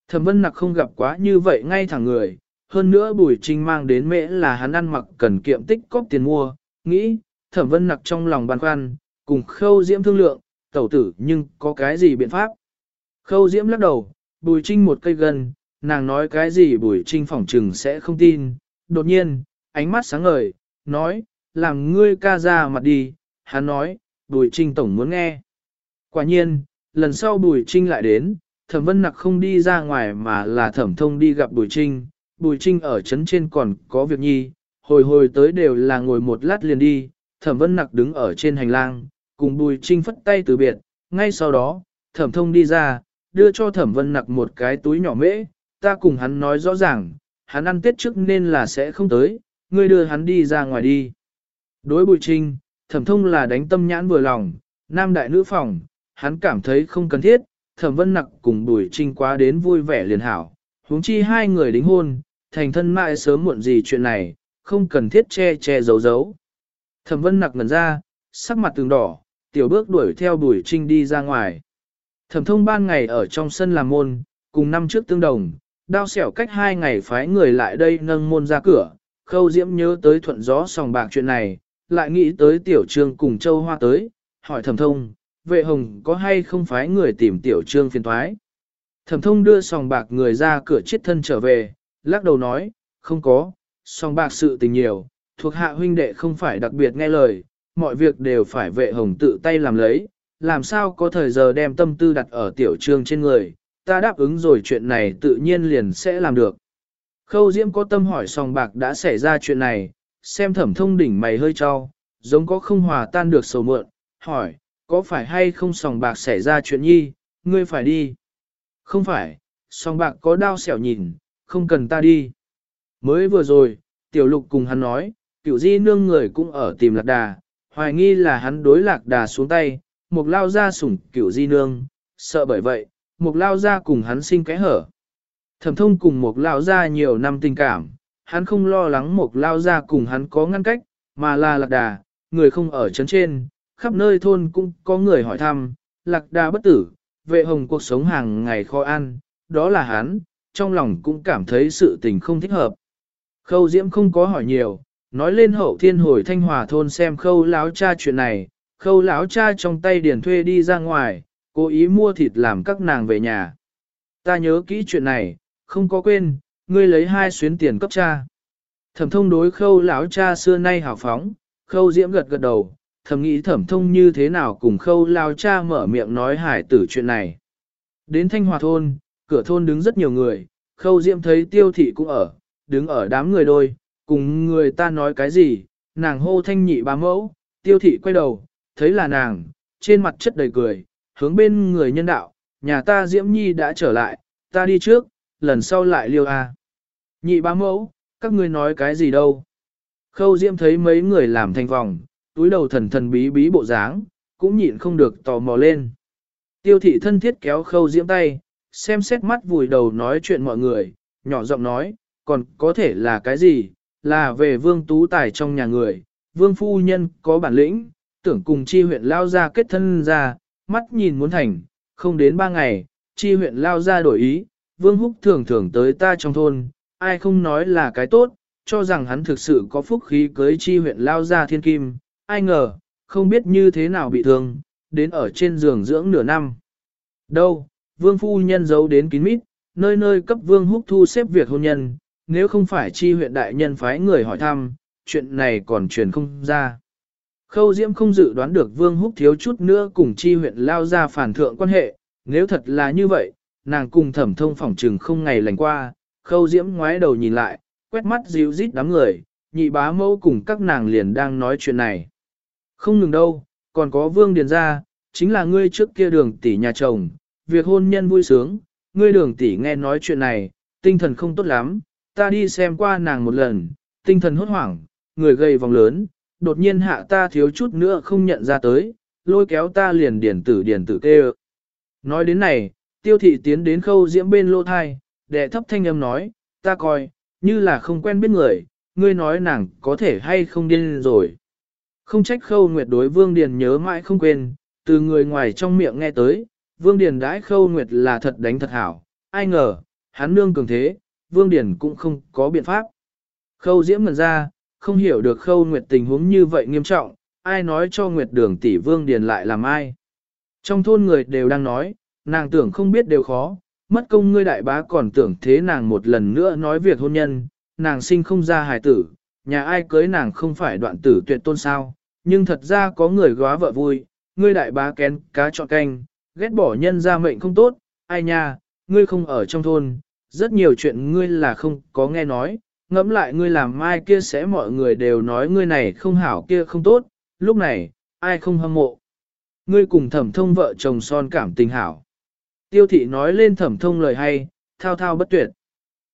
Thẩm vân nặc không gặp quá như vậy ngay thẳng người, hơn nữa bùi trinh mang đến mễ là hắn ăn mặc cần kiệm tích cóp tiền mua, nghĩ, thẩm vân nặc trong lòng băn khoăn, cùng khâu diễm thương lượng, tẩu tử nhưng có cái gì biện pháp. Khâu diễm lắc đầu, bùi trinh một cây gần, nàng nói cái gì bùi trinh phỏng trừng sẽ không tin, đột nhiên, ánh mắt sáng ngời, nói, làm ngươi ca ra mặt đi, hắn nói, bùi trinh tổng muốn nghe. Quả nhiên, lần sau bùi trinh lại đến, thẩm vân nặc không đi ra ngoài mà là thẩm thông đi gặp bùi trinh, bùi trinh ở trấn trên còn có việc nhi, hồi hồi tới đều là ngồi một lát liền đi, thẩm vân nặc đứng ở trên hành lang, cùng bùi trinh phất tay từ biệt, ngay sau đó, thẩm thông đi ra, đưa cho thẩm vân nặc một cái túi nhỏ mễ, ta cùng hắn nói rõ ràng, hắn ăn tết trước nên là sẽ không tới, ngươi đưa hắn đi ra ngoài đi. Đối bùi trinh, thẩm thông là đánh tâm nhãn vừa lòng, nam đại nữ phòng, hắn cảm thấy không cần thiết, thẩm vân nặc cùng bùi trinh quá đến vui vẻ liền hảo, huống chi hai người đính hôn, thành thân mãi sớm muộn gì chuyện này, không cần thiết che che giấu giấu. Thẩm vân nặc ngần ra, sắc mặt từng đỏ, tiểu bước đuổi theo bùi trinh đi ra ngoài. Thẩm thông ban ngày ở trong sân làm môn, cùng năm trước tương đồng, đao xẻo cách hai ngày phái người lại đây nâng môn ra cửa, khâu diễm nhớ tới thuận gió sòng bạc chuyện này, lại nghĩ tới tiểu trương cùng châu hoa tới, hỏi thẩm thông, vệ hồng có hay không phái người tìm tiểu trương phiền thoái. Thẩm thông đưa sòng bạc người ra cửa chết thân trở về, lắc đầu nói, không có, sòng bạc sự tình nhiều, thuộc hạ huynh đệ không phải đặc biệt nghe lời, mọi việc đều phải vệ hồng tự tay làm lấy, làm sao có thời giờ đem tâm tư đặt ở tiểu trương trên người, ta đáp ứng rồi chuyện này tự nhiên liền sẽ làm được. Khâu Diễm có tâm hỏi sòng bạc đã xảy ra chuyện này, xem thẩm thông đỉnh mày hơi cho, giống có không hòa tan được sầu mượn, hỏi, có phải hay không sòng bạc xảy ra chuyện nhi, ngươi phải đi. Không phải, sòng bạc có đau xẻo nhìn, không cần ta đi. Mới vừa rồi, tiểu lục cùng hắn nói, tiểu di nương người cũng ở tìm lạc đà, hoài nghi là hắn đối lạc đà xuống tay, mục lao ra sủng cựu di nương, sợ bởi vậy, mục lao ra cùng hắn sinh cái hở. Thẩm thông cùng mục lao ra nhiều năm tình cảm, hắn không lo lắng mục lao ra cùng hắn có ngăn cách, mà là lạc đà, người không ở chấn trên, khắp nơi thôn cũng có người hỏi thăm, lạc đà bất tử, vệ hồng cuộc sống hàng ngày khó ăn, đó là hắn, trong lòng cũng cảm thấy sự tình không thích hợp. Khâu Diễm không có hỏi nhiều, nói lên hậu thiên hồi thanh hòa thôn xem khâu láo cha chuyện này, khâu lão cha trong tay điền thuê đi ra ngoài, cố ý mua thịt làm các nàng về nhà. Ta nhớ kỹ chuyện này, không có quên, ngươi lấy hai xuyến tiền cấp cha. Thẩm thông đối khâu lão cha xưa nay hào phóng, khâu diễm gật gật đầu, thầm nghĩ thẩm thông như thế nào cùng khâu lão cha mở miệng nói hải tử chuyện này. Đến thanh hòa thôn, cửa thôn đứng rất nhiều người, khâu diễm thấy tiêu thị cũng ở, đứng ở đám người đôi, cùng người ta nói cái gì, nàng hô thanh nhị bá mẫu, tiêu thị quay đầu, thấy là nàng, trên mặt chất đầy cười, hướng bên người nhân đạo, nhà ta diễm nhi đã trở lại, ta đi trước, lần sau lại liêu a. Nhị bá mẫu, các ngươi nói cái gì đâu. Khâu diễm thấy mấy người làm thành vòng, túi đầu thần thần bí bí bộ dáng, cũng nhịn không được tò mò lên. Tiêu thị thân thiết kéo khâu diễm tay, xem xét mắt vùi đầu nói chuyện mọi người, nhỏ giọng nói, còn có thể là cái gì, là về vương tú tài trong nhà người, vương phu nhân có bản lĩnh, tưởng cùng chi huyện lao ra kết thân ra, mắt nhìn muốn thành, không đến ba ngày, chi huyện lao ra đổi ý, vương húc thường thường tới ta trong thôn, ai không nói là cái tốt, cho rằng hắn thực sự có phúc khí cưới chi huyện lao ra thiên kim, ai ngờ, không biết như thế nào bị thương, đến ở trên giường dưỡng nửa năm. Đâu, vương phu nhân giấu đến kín mít, nơi nơi cấp vương húc thu xếp việc hôn nhân, nếu không phải chi huyện đại nhân phái người hỏi thăm, chuyện này còn truyền không ra. Khâu Diễm không dự đoán được Vương Húc thiếu chút nữa cùng chi huyện lao ra phản thượng quan hệ, nếu thật là như vậy, nàng cùng thẩm thông phòng trừng không ngày lành qua, Khâu Diễm ngoái đầu nhìn lại, quét mắt dịu rít đám người, nhị bá mẫu cùng các nàng liền đang nói chuyện này. Không ngừng đâu, còn có Vương Điền ra, chính là ngươi trước kia đường tỷ nhà chồng, việc hôn nhân vui sướng, ngươi đường tỷ nghe nói chuyện này, tinh thần không tốt lắm, ta đi xem qua nàng một lần, tinh thần hốt hoảng, người gầy vòng lớn, đột nhiên hạ ta thiếu chút nữa không nhận ra tới, lôi kéo ta liền điển tử điển tử kêu. Nói đến này, tiêu thị tiến đến khâu diễm bên lô thai, đệ thấp thanh âm nói, ta coi, như là không quen biết người, ngươi nói nàng có thể hay không điên rồi. Không trách khâu nguyệt đối vương điền nhớ mãi không quên, từ người ngoài trong miệng nghe tới, vương điền đãi khâu nguyệt là thật đánh thật hảo, ai ngờ, hắn nương cường thế, vương điền cũng không có biện pháp. Khâu diễm ngần ra, không hiểu được khâu nguyệt tình huống như vậy nghiêm trọng, ai nói cho nguyệt đường tỷ vương điền lại làm ai. Trong thôn người đều đang nói, nàng tưởng không biết đều khó, mất công ngươi đại bá còn tưởng thế nàng một lần nữa nói việc hôn nhân, nàng sinh không ra hài tử, nhà ai cưới nàng không phải đoạn tử tuyệt tôn sao, nhưng thật ra có người góa vợ vui, ngươi đại bá kén cá chọn canh, ghét bỏ nhân ra mệnh không tốt, ai nha, ngươi không ở trong thôn, rất nhiều chuyện ngươi là không có nghe nói, ngẫm lại ngươi làm mai kia sẽ mọi người đều nói ngươi này không hảo kia không tốt, lúc này, ai không hâm mộ. Ngươi cùng thẩm thông vợ chồng son cảm tình hảo. Tiêu thị nói lên thẩm thông lời hay, thao thao bất tuyệt.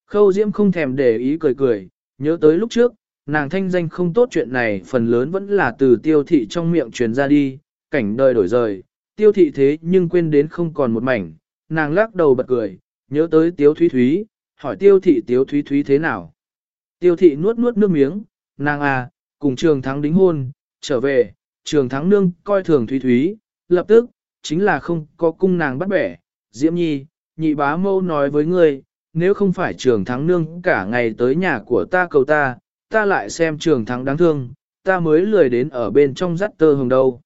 Khâu Diễm không thèm để ý cười cười, nhớ tới lúc trước, nàng thanh danh không tốt chuyện này phần lớn vẫn là từ tiêu thị trong miệng truyền ra đi, cảnh đời đổi rời, tiêu thị thế nhưng quên đến không còn một mảnh, nàng lắc đầu bật cười, nhớ tới tiếu thúy thúy, hỏi tiêu thị tiếu thúy thúy thế nào. Tiêu thị nuốt nuốt nước miếng, nàng à, cùng trường thắng đính hôn, trở về, trường thắng nương coi thường thúy thúy, lập tức, chính là không có cung nàng bắt bẻ. Diễm nhi, nhị bá mâu nói với ngươi, nếu không phải trường thắng nương cả ngày tới nhà của ta cầu ta, ta lại xem trường thắng đáng thương, ta mới lười đến ở bên trong dắt tơ hồng đâu.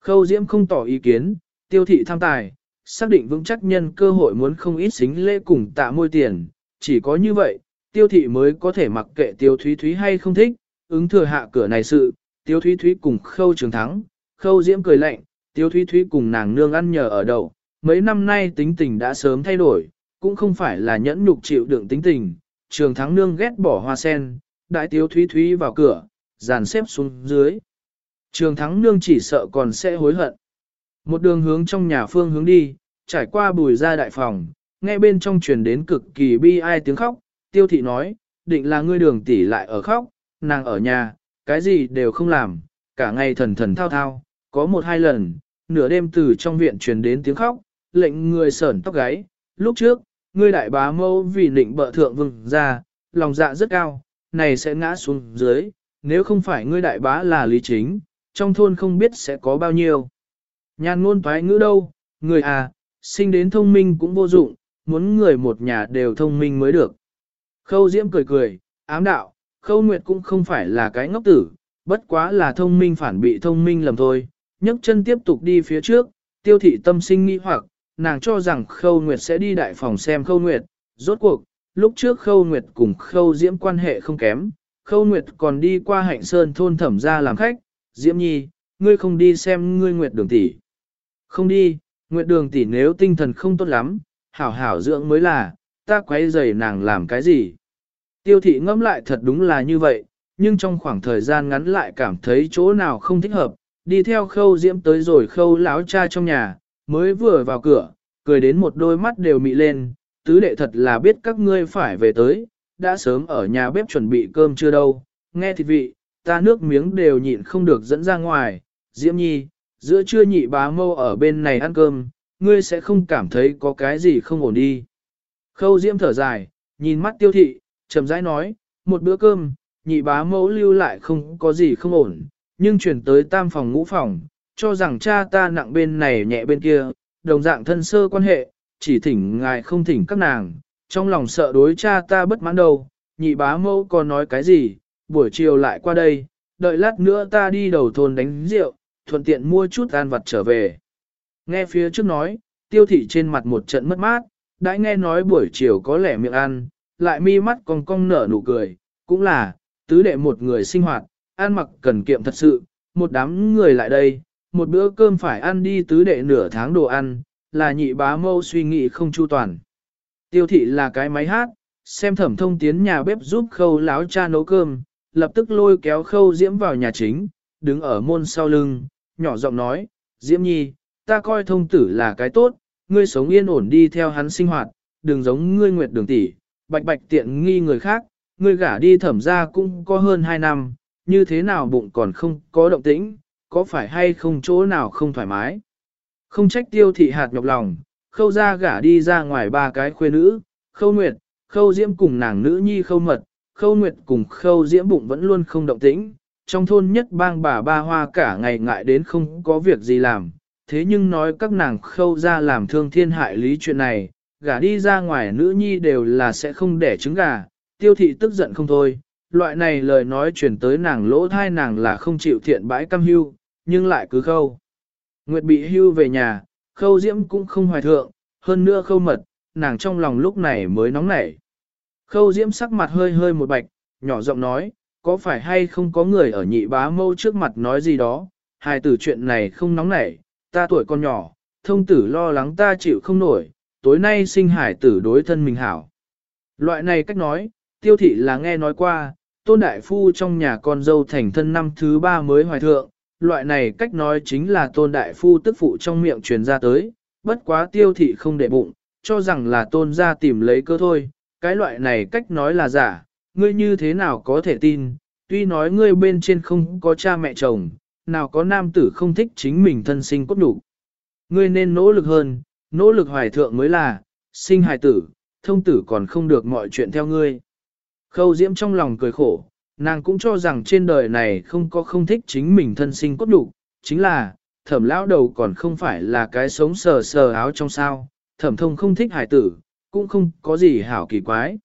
Khâu Diễm không tỏ ý kiến, tiêu thị tham tài, xác định vững chắc nhân cơ hội muốn không ít xính lễ cùng tạ môi tiền, chỉ có như vậy, tiêu thị mới có thể mặc kệ tiêu thúy thúy hay không thích, ứng thừa hạ cửa này sự, tiêu thúy thúy cùng khâu trường thắng, khâu diễm cười lạnh, tiêu thúy thúy cùng nàng nương ăn nhờ ở đậu, mấy năm nay tính tình đã sớm thay đổi, cũng không phải là nhẫn nhục chịu đựng tính tình, trường thắng nương ghét bỏ hoa sen, đại tiêu thúy thúy vào cửa, dàn xếp xuống dưới. Trường thắng nương chỉ sợ còn sẽ hối hận. Một đường hướng trong nhà phương hướng đi, trải qua bùi ra đại phòng, nghe bên trong truyền đến cực kỳ bi ai tiếng khóc, tiêu thị nói, định là ngươi đường tỷ lại ở khóc, nàng ở nhà, cái gì đều không làm, cả ngày thần thần thao thao, có một hai lần, nửa đêm từ trong viện truyền đến tiếng khóc, lệnh người sởn tóc gáy, lúc trước, ngươi đại bá mâu vì định bợ thượng vừng ra, lòng dạ rất cao, này sẽ ngã xuống dưới, nếu không phải ngươi đại bá là lý chính, trong thôn không biết sẽ có bao nhiêu. Nhàn ngôn thoái ngữ đâu, người à, sinh đến thông minh cũng vô dụng, muốn người một nhà đều thông minh mới được. Khâu Diễm cười cười, ám đạo, Khâu Nguyệt cũng không phải là cái ngốc tử, bất quá là thông minh phản bị thông minh lầm thôi, nhấc chân tiếp tục đi phía trước, tiêu thị tâm sinh nghi hoặc, nàng cho rằng khâu nguyệt sẽ đi đại phòng xem khâu nguyệt, rốt cuộc, lúc trước khâu nguyệt cùng khâu diễm quan hệ không kém, khâu nguyệt còn đi qua hạnh sơn thôn thẩm ra làm khách, diễm nhi, ngươi không đi xem ngươi nguyệt đường tỷ. Không đi, nguyệt đường tỷ nếu tinh thần không tốt lắm, hảo hảo dưỡng mới là, ta quấy rầy nàng làm cái gì. Tiêu thị ngẫm lại thật đúng là như vậy, nhưng trong khoảng thời gian ngắn lại cảm thấy chỗ nào không thích hợp, đi theo khâu diễm tới rồi khâu láo cha trong nhà, mới vừa vào cửa, cười đến một đôi mắt đều mị lên, tứ đệ thật là biết các ngươi phải về tới, đã sớm ở nhà bếp chuẩn bị cơm chưa đâu, nghe thịt vị, ta nước miếng đều nhịn không được dẫn ra ngoài, diễm nhi, giữa trưa nhị bá mâu ở bên này ăn cơm, ngươi sẽ không cảm thấy có cái gì không ổn đi. Khâu diễm thở dài, nhìn mắt tiêu thị, chậm rãi nói, một bữa cơm, nhị bá mẫu lưu lại không có gì không ổn, nhưng chuyển tới tam phòng ngũ phòng, cho rằng cha ta nặng bên này nhẹ bên kia, đồng dạng thân sơ quan hệ, chỉ thỉnh ngài không thỉnh các nàng, trong lòng sợ đối cha ta bất mãn đâu, nhị bá mẫu còn nói cái gì, buổi chiều lại qua đây, đợi lát nữa ta đi đầu thôn đánh rượu, thuận tiện mua chút ăn vặt trở về. Nghe phía trước nói, tiêu thị trên mặt một trận mất mát, đã nghe nói buổi chiều có lẻ miệng ăn, lại mi mắt cong cong nở nụ cười, cũng là, tứ đệ một người sinh hoạt, ăn mặc cần kiệm thật sự, một đám người lại đây, một bữa cơm phải ăn đi tứ đệ nửa tháng đồ ăn, là nhị bá mâu suy nghĩ không chu toàn. Tiêu thị là cái máy hát, xem thẩm thông tiến nhà bếp giúp khâu láo cha nấu cơm, lập tức lôi kéo khâu diễm vào nhà chính, đứng ở môn sau lưng, nhỏ giọng nói, diễm nhi, ta coi thông tử là cái tốt, ngươi sống yên ổn đi theo hắn sinh hoạt, đừng giống ngươi nguyệt đường tỷ, bạch bạch tiện nghi người khác, ngươi gả đi thẩm ra cũng có hơn 2 năm, như thế nào bụng còn không có động tĩnh, có phải hay không chỗ nào không thoải mái. Không trách tiêu thị hạt nhọc lòng, khâu ra gả đi ra ngoài ba cái khuê nữ, khâu nguyệt, khâu diễm cùng nàng nữ nhi khâu mật, khâu nguyệt cùng khâu diễm bụng vẫn luôn không động tĩnh. Trong thôn nhất bang bà ba hoa cả ngày ngại đến không có việc gì làm, thế nhưng nói các nàng khâu ra làm thương thiên hại lý chuyện này, gả đi ra ngoài nữ nhi đều là sẽ không đẻ trứng gà, tiêu thị tức giận không thôi, loại này lời nói chuyển tới nàng lỗ thai nàng là không chịu thiện bãi cam hưu, nhưng lại cứ khâu. Nguyệt bị hưu về nhà, khâu diễm cũng không hoài thượng, hơn nữa khâu mật, nàng trong lòng lúc này mới nóng nảy. Khâu diễm sắc mặt hơi hơi một bạch, nhỏ giọng nói, có phải hay không có người ở nhị bá mâu trước mặt nói gì đó, hai tử chuyện này không nóng nảy, ta tuổi còn nhỏ, thông tử lo lắng ta chịu không nổi, tối nay sinh hải tử đối thân mình hảo. Loại này cách nói, tiêu thị là nghe nói qua, tôn đại phu trong nhà con dâu thành thân năm thứ ba mới hoài thượng, loại này cách nói chính là tôn đại phu tức phụ trong miệng truyền ra tới, bất quá tiêu thị không để bụng, cho rằng là tôn ra tìm lấy cơ thôi, cái loại này cách nói là giả, ngươi như thế nào có thể tin, tuy nói ngươi bên trên không có cha mẹ chồng, nào có nam tử không thích chính mình thân sinh cốt đủ. Ngươi nên nỗ lực hơn, nỗ lực hoài thượng mới là, sinh hài tử, thông tử còn không được mọi chuyện theo ngươi. Khâu Diễm trong lòng cười khổ, nàng cũng cho rằng trên đời này không có không thích chính mình thân sinh cốt đủ, chính là, thẩm lão đầu còn không phải là cái sống sờ sờ áo trong sao, thẩm thông không thích hải tử, cũng không có gì hảo kỳ quái.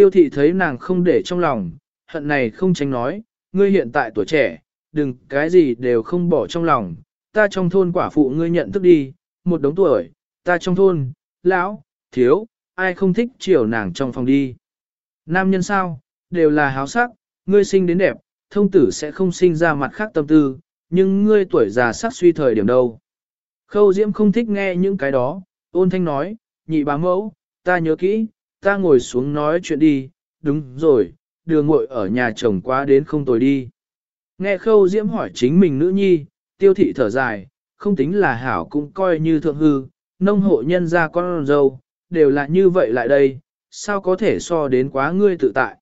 Tiêu thị thấy nàng không để trong lòng, hận này không tránh nói, ngươi hiện tại tuổi trẻ, đừng cái gì đều không bỏ trong lòng, ta trong thôn quả phụ ngươi nhận thức đi, một đống tuổi, ta trong thôn, lão, thiếu, ai không thích chiều nàng trong phòng đi. Nam nhân sao, đều là háo sắc, ngươi sinh đến đẹp, thông tử sẽ không sinh ra mặt khác tâm tư, nhưng ngươi tuổi già sắc suy thời điểm đâu. Khâu Diễm không thích nghe những cái đó, ôn thanh nói, nhị bá mẫu, ta nhớ kỹ, ta ngồi xuống nói chuyện đi, đúng rồi, đường ngội ở nhà chồng quá đến không tồi đi. Nghe khâu Diễm hỏi chính mình nữ nhi, tiêu thị thở dài, không tính là hảo cũng coi như thượng hư, nông hộ nhân ra con dâu, đều là như vậy lại đây, sao có thể so đến quá ngươi tự tại.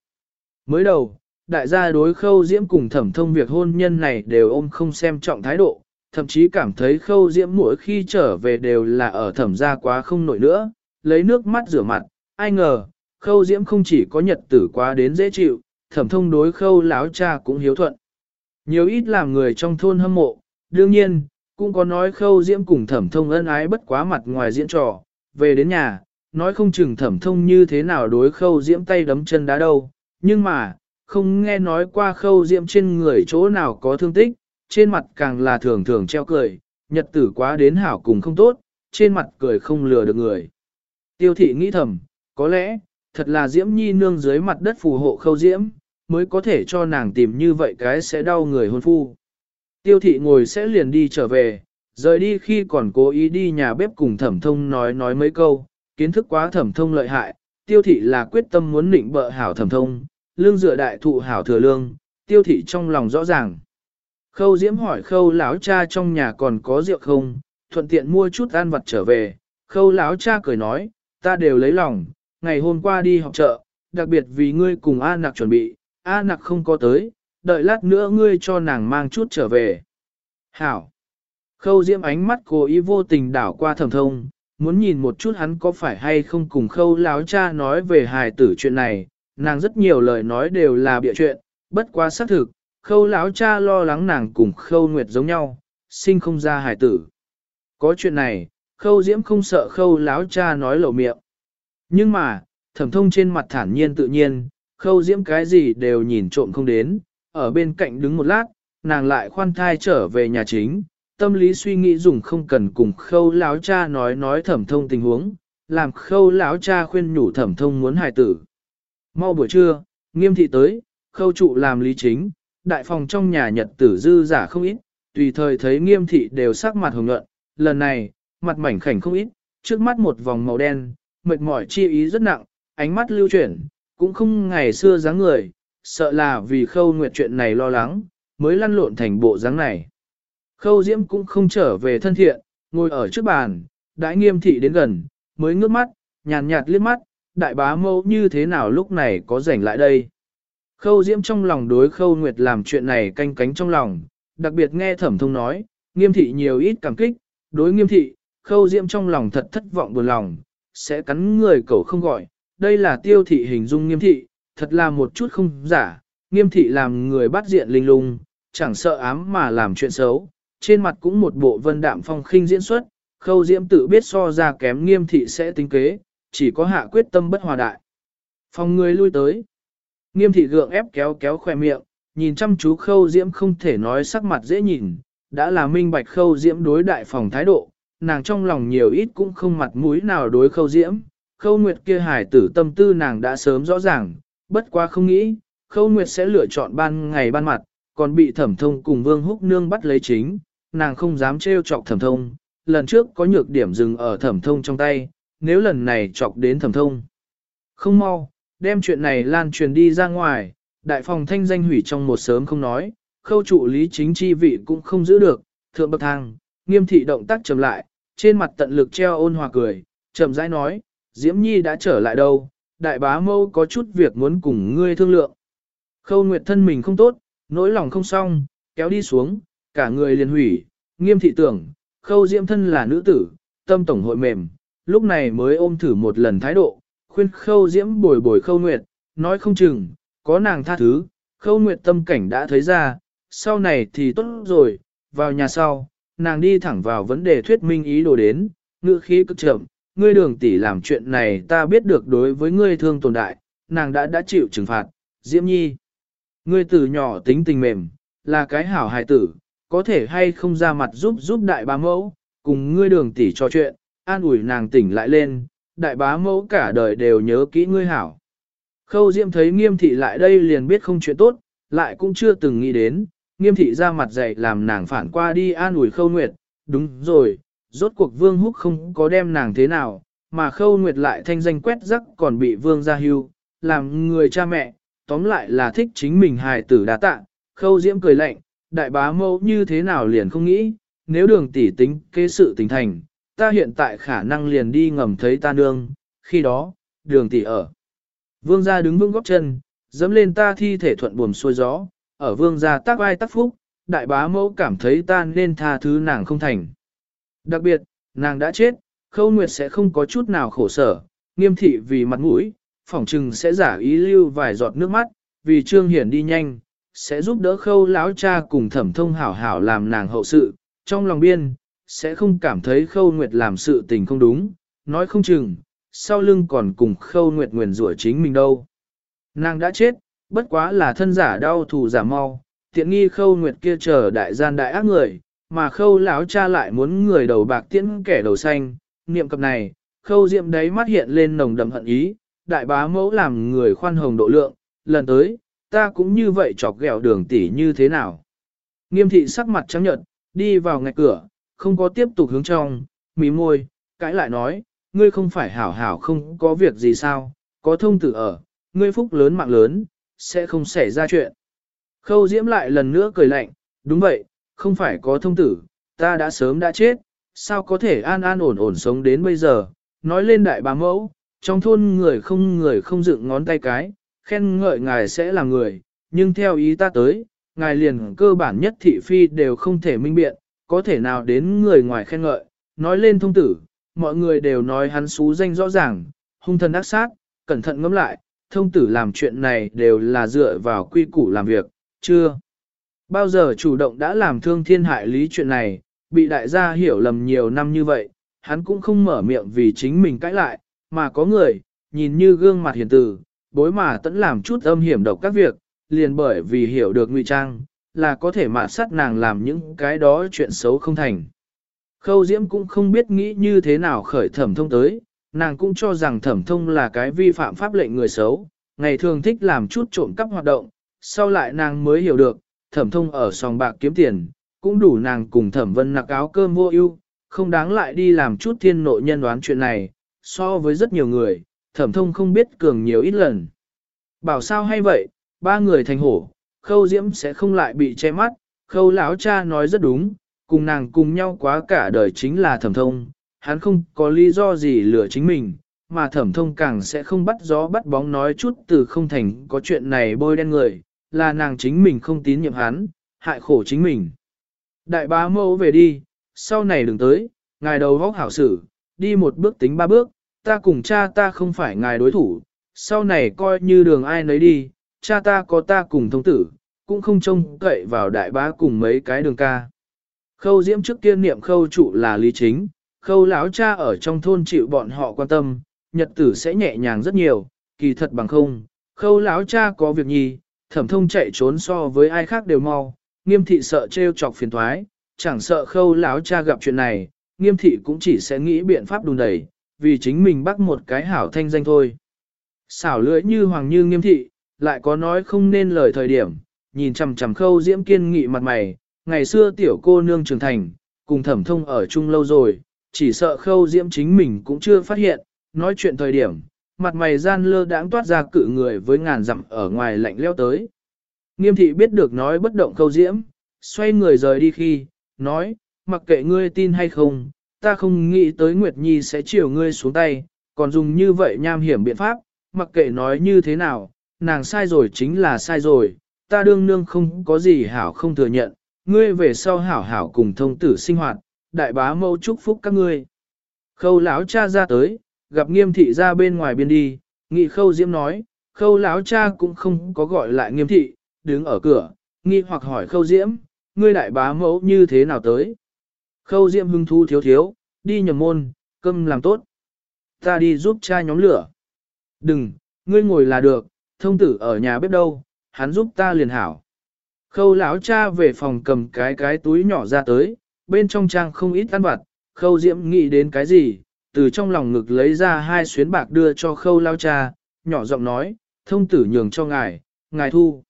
Mới đầu, đại gia đối khâu diễm cùng thẩm thông việc hôn nhân này đều ôm không xem trọng thái độ, thậm chí cảm thấy khâu diễm mỗi khi trở về đều là ở thẩm gia quá không nổi nữa, lấy nước mắt rửa mặt, ai ngờ, khâu diễm không chỉ có nhật tử quá đến dễ chịu, thẩm thông đối khâu láo cha cũng hiếu thuận. Nhiều ít làm người trong thôn hâm mộ, đương nhiên, cũng có nói khâu diễm cùng thẩm thông ân ái bất quá mặt ngoài diễn trò, về đến nhà, nói không chừng thẩm thông như thế nào đối khâu diễm tay đấm chân đá đâu, nhưng mà, không nghe nói qua khâu diễm trên người chỗ nào có thương tích, trên mặt càng là thường thường treo cười, nhật tử quá đến hảo cùng không tốt, trên mặt cười không lừa được người. Tiêu thị nghĩ thầm, có lẽ, thật là Diễm Nhi nương dưới mặt đất phù hộ khâu Diễm, mới có thể cho nàng tìm như vậy cái sẽ đau người hôn phu. Tiêu thị ngồi sẽ liền đi trở về, rời đi khi còn cố ý đi nhà bếp cùng thẩm thông nói nói mấy câu, kiến thức quá thẩm thông lợi hại, tiêu thị là quyết tâm muốn định bợ hảo thẩm thông, lương dựa đại thụ hảo thừa lương, tiêu thị trong lòng rõ ràng. Khâu Diễm hỏi khâu lão cha trong nhà còn có rượu không, thuận tiện mua chút ăn vặt trở về, khâu lão cha cười nói, ta đều lấy lòng, ngày hôm qua đi học chợ, đặc biệt vì ngươi cùng A nặc chuẩn bị, A nặc không có tới, đợi lát nữa ngươi cho nàng mang chút trở về. Hảo! Khâu Diễm ánh mắt cố ý vô tình đảo qua thẩm thông, muốn nhìn một chút hắn có phải hay không cùng khâu Láo cha nói về hài tử chuyện này, nàng rất nhiều lời nói đều là bịa chuyện, bất quá xác thực, khâu Láo cha lo lắng nàng cùng khâu nguyệt giống nhau, sinh không ra hài tử. Có chuyện này, khâu diễm không sợ khâu Láo cha nói lẩu miệng. Nhưng mà, thẩm thông trên mặt thản nhiên tự nhiên, khâu diễm cái gì đều nhìn trộm không đến, ở bên cạnh đứng một lát, nàng lại khoan thai trở về nhà chính, tâm lý suy nghĩ dùng không cần cùng khâu láo cha nói nói thẩm thông tình huống, làm khâu láo cha khuyên nhủ thẩm thông muốn hài tử. Mau buổi trưa, nghiêm thị tới, khâu trụ làm lý chính, đại phòng trong nhà nhật tử dư giả không ít, tùy thời thấy nghiêm thị đều sắc mặt hồng nhuận, lần này, mặt mảnh khảnh không ít, trước mắt một vòng màu đen, mệt mỏi chi ý rất nặng, ánh mắt lưu chuyển, cũng không ngày xưa dáng người, sợ là vì khâu nguyệt chuyện này lo lắng, mới lăn lộn thành bộ dáng này. Khâu diễm cũng không trở về thân thiện, ngồi ở trước bàn, đãi nghiêm thị đến gần, mới ngước mắt, nhàn nhạt liếc mắt, đại bá mâu như thế nào lúc này có rảnh lại đây. Khâu diễm trong lòng đối khâu nguyệt làm chuyện này canh cánh trong lòng, đặc biệt nghe thẩm thông nói, nghiêm thị nhiều ít cảm kích, đối nghiêm thị, khâu diễm trong lòng thật thất vọng buồn lòng, sẽ cắn người cậu không gọi, đây là tiêu thị hình dung nghiêm thị, thật là một chút không giả, nghiêm thị làm người bắt diện linh lung, chẳng sợ ám mà làm chuyện xấu, trên mặt cũng một bộ vân đạm phong khinh diễn xuất, khâu diễm tự biết so ra kém nghiêm thị sẽ tính kế, chỉ có hạ quyết tâm bất hòa đại. Phòng người lui tới. Nghiêm thị gượng ép kéo kéo khoe miệng, nhìn chăm chú khâu diễm không thể nói sắc mặt dễ nhìn, đã là minh bạch khâu diễm đối đại phòng thái độ, nàng trong lòng nhiều ít cũng không mặt mũi nào đối khâu diễm, khâu nguyệt kia hải tử tâm tư nàng đã sớm rõ ràng, bất quá không nghĩ, khâu nguyệt sẽ lựa chọn ban ngày ban mặt, còn bị thẩm thông cùng vương húc nương bắt lấy chính, nàng không dám trêu chọc thẩm thông, lần trước có nhược điểm dừng ở thẩm thông trong tay, nếu lần này chọc đến thẩm thông. Không mau, đem chuyện này lan truyền đi ra ngoài, đại phòng thanh danh hủy trong một sớm không nói, khâu trụ lý chính chi vị cũng không giữ được, thượng bậc thang, nghiêm thị động tác chậm lại, trên mặt tận lực treo ôn hòa cười, chậm rãi nói, Diễm Nhi đã trở lại đâu, đại bá mâu có chút việc muốn cùng ngươi thương lượng. Khâu Nguyệt thân mình không tốt, nỗi lòng không xong, kéo đi xuống, cả người liền hủy, nghiêm thị tưởng, khâu diễm thân là nữ tử, tâm tổng hội mềm, lúc này mới ôm thử một lần thái độ, khuyên khâu diễm bồi bồi khâu nguyệt, nói không chừng, có nàng tha thứ, khâu nguyệt tâm cảnh đã thấy ra, sau này thì tốt rồi, vào nhà sau, nàng đi thẳng vào vấn đề thuyết minh ý đồ đến, ngữ khí cực chậm, ngươi đường tỷ làm chuyện này ta biết được đối với ngươi thương tồn đại, nàng đã đã chịu trừng phạt, diễm nhi. Ngươi từ nhỏ tính tình mềm, là cái hảo hài tử, có thể hay không ra mặt giúp giúp đại bá mẫu, cùng ngươi đường tỷ trò chuyện, an ủi nàng tỉnh lại lên, đại bá mẫu cả đời đều nhớ kỹ ngươi hảo. Khâu diễm thấy nghiêm thị lại đây liền biết không chuyện tốt, lại cũng chưa từng nghĩ đến, nghiêm thị ra mặt dậy làm nàng phản qua đi an ủi khâu nguyệt, đúng rồi, rốt cuộc vương húc không có đem nàng thế nào, mà khâu nguyệt lại thanh danh quét rắc còn bị vương gia hưu, làm người cha mẹ, tóm lại là thích chính mình hài tử đá tạ, khâu diễm cười lạnh, đại bá mẫu như thế nào liền không nghĩ, nếu đường tỷ tính kế sự tình thành, ta hiện tại khả năng liền đi ngầm thấy ta nương, khi đó, đường tỷ ở. Vương gia đứng vững góc chân, dẫm lên ta thi thể thuận buồm xuôi gió, ở vương gia tác ai tác phúc, đại bá mẫu cảm thấy ta nên tha thứ nàng không thành. Đặc biệt, nàng đã chết, khâu nguyệt sẽ không có chút nào khổ sở, nghiêm thị vì mặt mũi, phỏng trừng sẽ giả ý lưu vài giọt nước mắt, vì trương hiển đi nhanh, sẽ giúp đỡ khâu lão cha cùng thẩm thông hảo hảo làm nàng hậu sự, trong lòng biên, sẽ không cảm thấy khâu nguyệt làm sự tình không đúng, nói không chừng, sau lưng còn cùng khâu nguyệt nguyền rủa chính mình đâu. Nàng đã chết, bất quá là thân giả đau thù giả mau, tiện nghi khâu nguyệt kia chờ đại gian đại ác người, mà khâu lão cha lại muốn người đầu bạc tiễn kẻ đầu xanh, niệm cập này, khâu diệm đấy mắt hiện lên nồng đậm hận ý, đại bá mẫu làm người khoan hồng độ lượng, lần tới, ta cũng như vậy chọc ghẹo đường tỷ như thế nào. Nghiêm thị sắc mặt trắng nhợt, đi vào ngạch cửa, không có tiếp tục hướng trong, mí môi, cãi lại nói, ngươi không phải hảo hảo không có việc gì sao, có thông tử ở, ngươi phúc lớn mạng lớn, sẽ không xảy ra chuyện. Khâu diễm lại lần nữa cười lạnh, đúng vậy, không phải có thông tử, ta đã sớm đã chết, sao có thể an an ổn ổn sống đến bây giờ, nói lên đại bá mẫu, trong thôn người không người không dựng ngón tay cái, khen ngợi ngài sẽ là người, nhưng theo ý ta tới, ngài liền cơ bản nhất thị phi đều không thể minh biện, có thể nào đến người ngoài khen ngợi, nói lên thông tử, mọi người đều nói hắn xú danh rõ ràng, hung thần ác sát, cẩn thận ngẫm lại, thông tử làm chuyện này đều là dựa vào quy củ làm việc, chưa? Bao giờ chủ động đã làm thương thiên hại lý chuyện này, bị đại gia hiểu lầm nhiều năm như vậy, hắn cũng không mở miệng vì chính mình cãi lại, mà có người, nhìn như gương mặt hiền từ, bối mà tẫn làm chút âm hiểm độc các việc, liền bởi vì hiểu được ngụy trang, là có thể mạ sát nàng làm những cái đó chuyện xấu không thành. Khâu Diễm cũng không biết nghĩ như thế nào khởi thẩm thông tới, nàng cũng cho rằng thẩm thông là cái vi phạm pháp lệnh người xấu, ngày thường thích làm chút trộm cắp hoạt động, sau lại nàng mới hiểu được, thẩm thông ở sòng bạc kiếm tiền, cũng đủ nàng cùng thẩm vân nặc áo cơm vô ưu, không đáng lại đi làm chút thiên nội nhân đoán chuyện này, so với rất nhiều người, thẩm thông không biết cường nhiều ít lần. Bảo sao hay vậy, ba người thành hổ, khâu diễm sẽ không lại bị che mắt, khâu lão cha nói rất đúng, cùng nàng cùng nhau quá cả đời chính là thẩm thông, hắn không có lý do gì lừa chính mình, mà thẩm thông càng sẽ không bắt gió bắt bóng nói chút từ không thành có chuyện này bôi đen người, là nàng chính mình không tín nhiệm hắn, hại khổ chính mình. Đại bá mẫu về đi, sau này đừng tới, ngài đầu vóc hảo xử, đi một bước tính ba bước, ta cùng cha ta không phải ngài đối thủ, sau này coi như đường ai nấy đi, cha ta có ta cùng thông tử, cũng không trông cậy vào đại bá cùng mấy cái đường ca. Khâu diễm trước kia niệm khâu trụ là lý chính, khâu lão cha ở trong thôn chịu bọn họ quan tâm, nhật tử sẽ nhẹ nhàng rất nhiều, kỳ thật bằng không, khâu lão cha có việc nhì, thẩm thông chạy trốn so với ai khác đều mau, nghiêm thị sợ trêu chọc phiền thoái, chẳng sợ khâu lão cha gặp chuyện này, nghiêm thị cũng chỉ sẽ nghĩ biện pháp đùn đẩy, vì chính mình bắt một cái hảo thanh danh thôi. Xảo lưỡi như hoàng như nghiêm thị, lại có nói không nên lời thời điểm, nhìn chằm chằm khâu diễm kiên nghị mặt mày, ngày xưa tiểu cô nương trưởng thành, cùng thẩm thông ở chung lâu rồi, chỉ sợ khâu diễm chính mình cũng chưa phát hiện, nói chuyện thời điểm, mặt mày gian lơ đãng toát ra cự người với ngàn dặm ở ngoài lạnh leo tới. Nghiêm thị biết được nói bất động khâu diễm, xoay người rời đi khi, nói, mặc kệ ngươi tin hay không, ta không nghĩ tới Nguyệt Nhi sẽ chiều ngươi xuống tay, còn dùng như vậy nham hiểm biện pháp, mặc kệ nói như thế nào, nàng sai rồi chính là sai rồi, ta đương nương không có gì hảo không thừa nhận, ngươi về sau hảo hảo cùng thông tử sinh hoạt, đại bá mâu chúc phúc các ngươi. Khâu lão cha ra tới, gặp nghiêm thị ra bên ngoài biên đi, nghị khâu diễm nói, khâu lão cha cũng không có gọi lại nghiêm thị, đứng ở cửa, nghi hoặc hỏi khâu diễm, ngươi đại bá mẫu như thế nào tới. Khâu diễm hưng thu thiếu thiếu, đi nhầm môn, cơm làm tốt. Ta đi giúp cha nhóm lửa. Đừng, ngươi ngồi là được, thông tử ở nhà bếp đâu, hắn giúp ta liền hảo. Khâu lão cha về phòng cầm cái cái túi nhỏ ra tới, bên trong trang không ít ăn vặt, khâu diễm nghĩ đến cái gì, từ trong lòng ngực lấy ra hai xuyến bạc đưa cho khâu lão cha, nhỏ giọng nói, thông tử nhường cho ngài, ngài thu.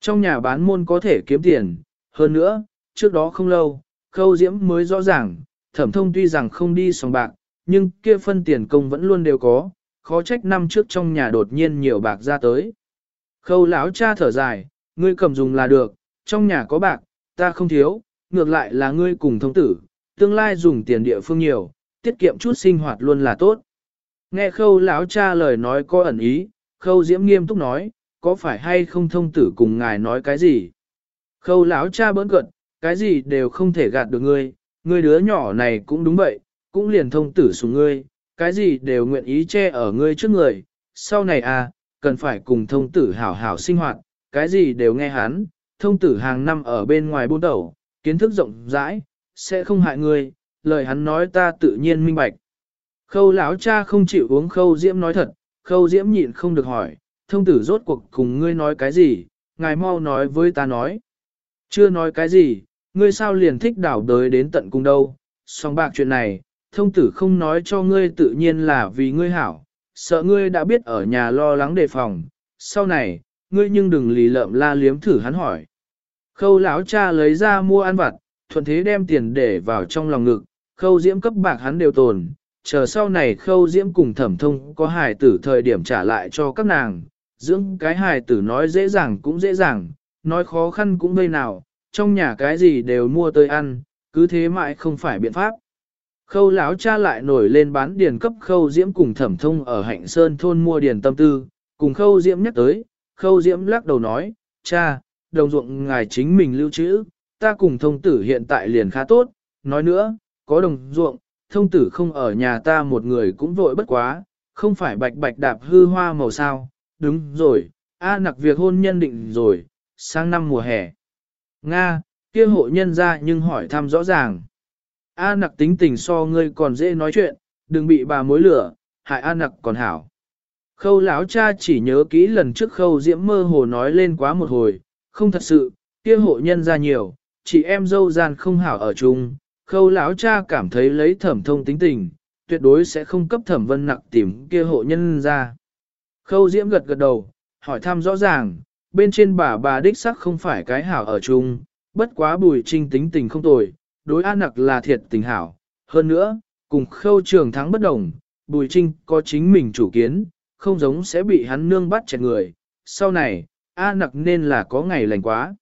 Trong nhà bán môn có thể kiếm tiền, hơn nữa, trước đó không lâu, khâu diễm mới rõ ràng, thẩm thông tuy rằng không đi sòng bạc, nhưng kia phân tiền công vẫn luôn đều có, khó trách năm trước trong nhà đột nhiên nhiều bạc ra tới. Khâu lão cha thở dài, ngươi cầm dùng là được, trong nhà có bạc, ta không thiếu, ngược lại là ngươi cùng thông tử, tương lai dùng tiền địa phương nhiều, tiết kiệm chút sinh hoạt luôn là tốt. Nghe khâu lão cha lời nói có ẩn ý, khâu diễm nghiêm túc nói, có phải hay không thông tử cùng ngài nói cái gì? Khâu lão cha bỡn cận, cái gì đều không thể gạt được ngươi, ngươi đứa nhỏ này cũng đúng vậy, cũng liền thông tử xuống ngươi, cái gì đều nguyện ý che ở ngươi trước người, sau này à, cần phải cùng thông tử hảo hảo sinh hoạt, cái gì đều nghe hắn, thông tử hàng năm ở bên ngoài buôn đầu, kiến thức rộng rãi, sẽ không hại người lời hắn nói ta tự nhiên minh bạch. Khâu lão cha không chịu uống khâu diễm nói thật, khâu diễm nhịn không được hỏi, thông tử rốt cuộc cùng ngươi nói cái gì, ngài mau nói với ta nói. Chưa nói cái gì, ngươi sao liền thích đảo đới đến tận cung đâu, song bạc chuyện này, thông tử không nói cho ngươi tự nhiên là vì ngươi hảo, sợ ngươi đã biết ở nhà lo lắng đề phòng, sau này, ngươi nhưng đừng lì lợm la liếm thử hắn hỏi. Khâu lão cha lấy ra mua ăn vặt, thuận thế đem tiền để vào trong lòng ngực, khâu diễm cấp bạc hắn đều tồn, chờ sau này khâu diễm cùng thẩm thông có hài tử thời điểm trả lại cho các nàng, dưỡng cái hài tử nói dễ dàng cũng dễ dàng, nói khó khăn cũng vây nào, trong nhà cái gì đều mua tới ăn, cứ thế mãi không phải biện pháp. Khâu lão cha lại nổi lên bán điền cấp khâu diễm cùng thẩm thông ở hạnh sơn thôn mua điền tâm tư, cùng khâu diễm nhắc tới, khâu diễm lắc đầu nói, cha, đồng ruộng ngài chính mình lưu trữ, ta cùng thông tử hiện tại liền khá tốt, nói nữa, có đồng ruộng, thông tử không ở nhà ta một người cũng vội bất quá, không phải bạch bạch đạp hư hoa màu sao, đúng rồi, A nặc việc hôn nhân định rồi, sang năm mùa hè. Nga, kia hộ nhân ra nhưng hỏi thăm rõ ràng. A nặc tính tình so ngươi còn dễ nói chuyện, đừng bị bà mối lửa, hại A nặc còn hảo. Khâu lão cha chỉ nhớ kỹ lần trước khâu diễm mơ hồ nói lên quá một hồi, không thật sự, kia hộ nhân ra nhiều, chị em dâu gian không hảo ở chung. Khâu lão cha cảm thấy lấy thẩm thông tính tình, tuyệt đối sẽ không cấp thẩm vân nặc tìm kia hộ nhân ra. Khâu diễm gật gật đầu, hỏi thăm rõ ràng, bên trên bà bà đích sắc không phải cái hảo ở chung, bất quá bùi trinh tính tình không tồi, đối an nặc là thiệt tình hảo. Hơn nữa, cùng khâu trường thắng bất đồng, bùi trinh có chính mình chủ kiến, không giống sẽ bị hắn nương bắt chẹt người. Sau này, A nặc nên là có ngày lành quá.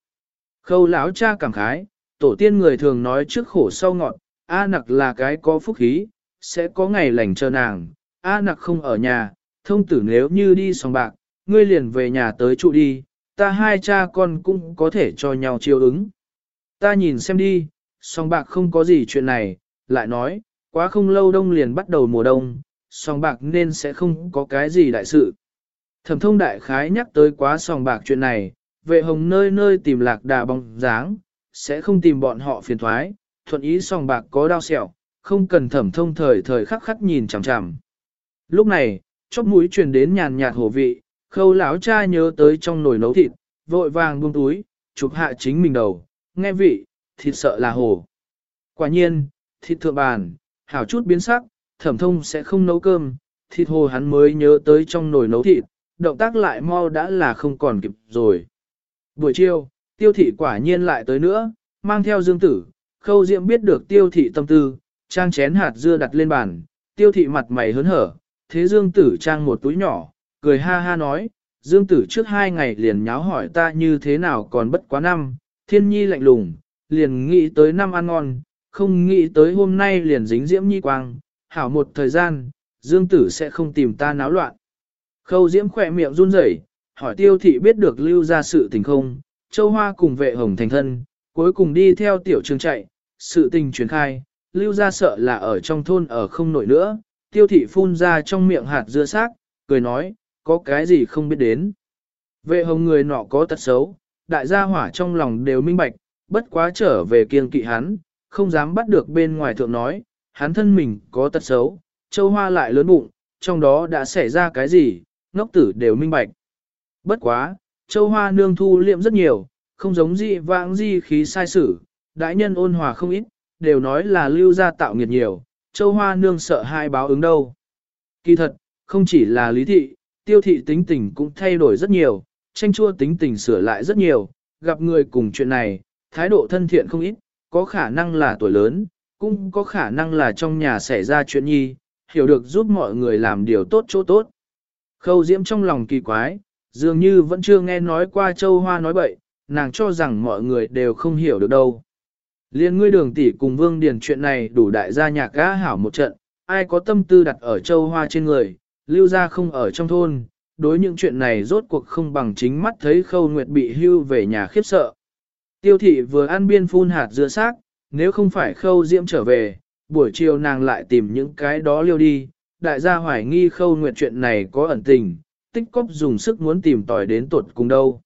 Khâu lão cha cảm khái, tổ tiên người thường nói trước khổ sau ngọt, A nặc là cái có phúc khí, sẽ có ngày lành cho nàng. A nặc không ở nhà, thông tử nếu như đi sòng bạc, ngươi liền về nhà tới trụ đi, ta hai cha con cũng có thể cho nhau chiều ứng. Ta nhìn xem đi, song bạc không có gì chuyện này, lại nói, quá không lâu đông liền bắt đầu mùa đông, song bạc nên sẽ không có cái gì đại sự. Thẩm thông đại khái nhắc tới quá song bạc chuyện này, vệ hồng nơi nơi tìm lạc đà bóng dáng, sẽ không tìm bọn họ phiền thoái, thuận ý song bạc có đau sẹo, không cần thẩm thông thời thời khắc khắc nhìn chằm chằm. Lúc này, chóp mũi truyền đến nhàn nhạt hổ vị, khâu lão cha nhớ tới trong nồi nấu thịt, vội vàng buông túi, chụp hạ chính mình đầu, nghe vị, thịt sợ là hổ. Quả nhiên, thịt thượng bàn, hảo chút biến sắc, thẩm thông sẽ không nấu cơm, thịt hồ hắn mới nhớ tới trong nồi nấu thịt, động tác lại mau đã là không còn kịp rồi. Buổi chiều, tiêu thị quả nhiên lại tới nữa, mang theo dương tử, khâu diệm biết được tiêu thị tâm tư, trang chén hạt dưa đặt lên bàn, tiêu thị mặt mày hớn hở, thế dương tử trang một túi nhỏ, cười ha ha nói, dương tử trước hai ngày liền nháo hỏi ta như thế nào còn bất quá năm, thiên nhi lạnh lùng, liền nghĩ tới năm ăn ngon, không nghĩ tới hôm nay liền dính diễm nhi quang, hảo một thời gian, dương tử sẽ không tìm ta náo loạn. Khâu diễm khỏe miệng run rẩy, hỏi tiêu thị biết được lưu ra sự tình không, châu hoa cùng vệ hồng thành thân, cuối cùng đi theo tiểu trường chạy, sự tình truyền khai, lưu ra sợ là ở trong thôn ở không nổi nữa, tiêu thị phun ra trong miệng hạt dưa xác, cười nói, có cái gì không biết đến. Vệ hồng người nọ có tật xấu, đại gia hỏa trong lòng đều minh bạch, bất quá trở về kiên kỵ hắn, không dám bắt được bên ngoài thượng nói, hắn thân mình có tật xấu, châu hoa lại lớn bụng, trong đó đã xảy ra cái gì, ngốc tử đều minh bạch. Bất quá, châu hoa nương thu liệm rất nhiều, không giống gì vãng di khí sai sử, đại nhân ôn hòa không ít, đều nói là lưu gia tạo nghiệt nhiều, châu hoa nương sợ hai báo ứng đâu. Kỳ thật, không chỉ là lý thị, tiêu thị tính tình cũng thay đổi rất nhiều, tranh chua tính tình sửa lại rất nhiều, gặp người cùng chuyện này, thái độ thân thiện không ít, có khả năng là tuổi lớn, cũng có khả năng là trong nhà xảy ra chuyện nhi, hiểu được giúp mọi người làm điều tốt chỗ tốt. Khâu Diễm trong lòng kỳ quái, dường như vẫn chưa nghe nói qua Châu Hoa nói bậy, nàng cho rằng mọi người đều không hiểu được đâu. Liên ngươi đường tỷ cùng Vương Điền chuyện này đủ đại gia nhạc gã hảo một trận, ai có tâm tư đặt ở Châu Hoa trên người, lưu ra không ở trong thôn, đối những chuyện này rốt cuộc không bằng chính mắt thấy Khâu Nguyệt bị hưu về nhà khiếp sợ. Tiêu thị vừa ăn biên phun hạt dưa xác, nếu không phải Khâu Diễm trở về, buổi chiều nàng lại tìm những cái đó liêu đi, đại gia hoài nghi Khâu Nguyệt chuyện này có ẩn tình, tích cóp dùng sức muốn tìm tòi đến tuột cùng đâu.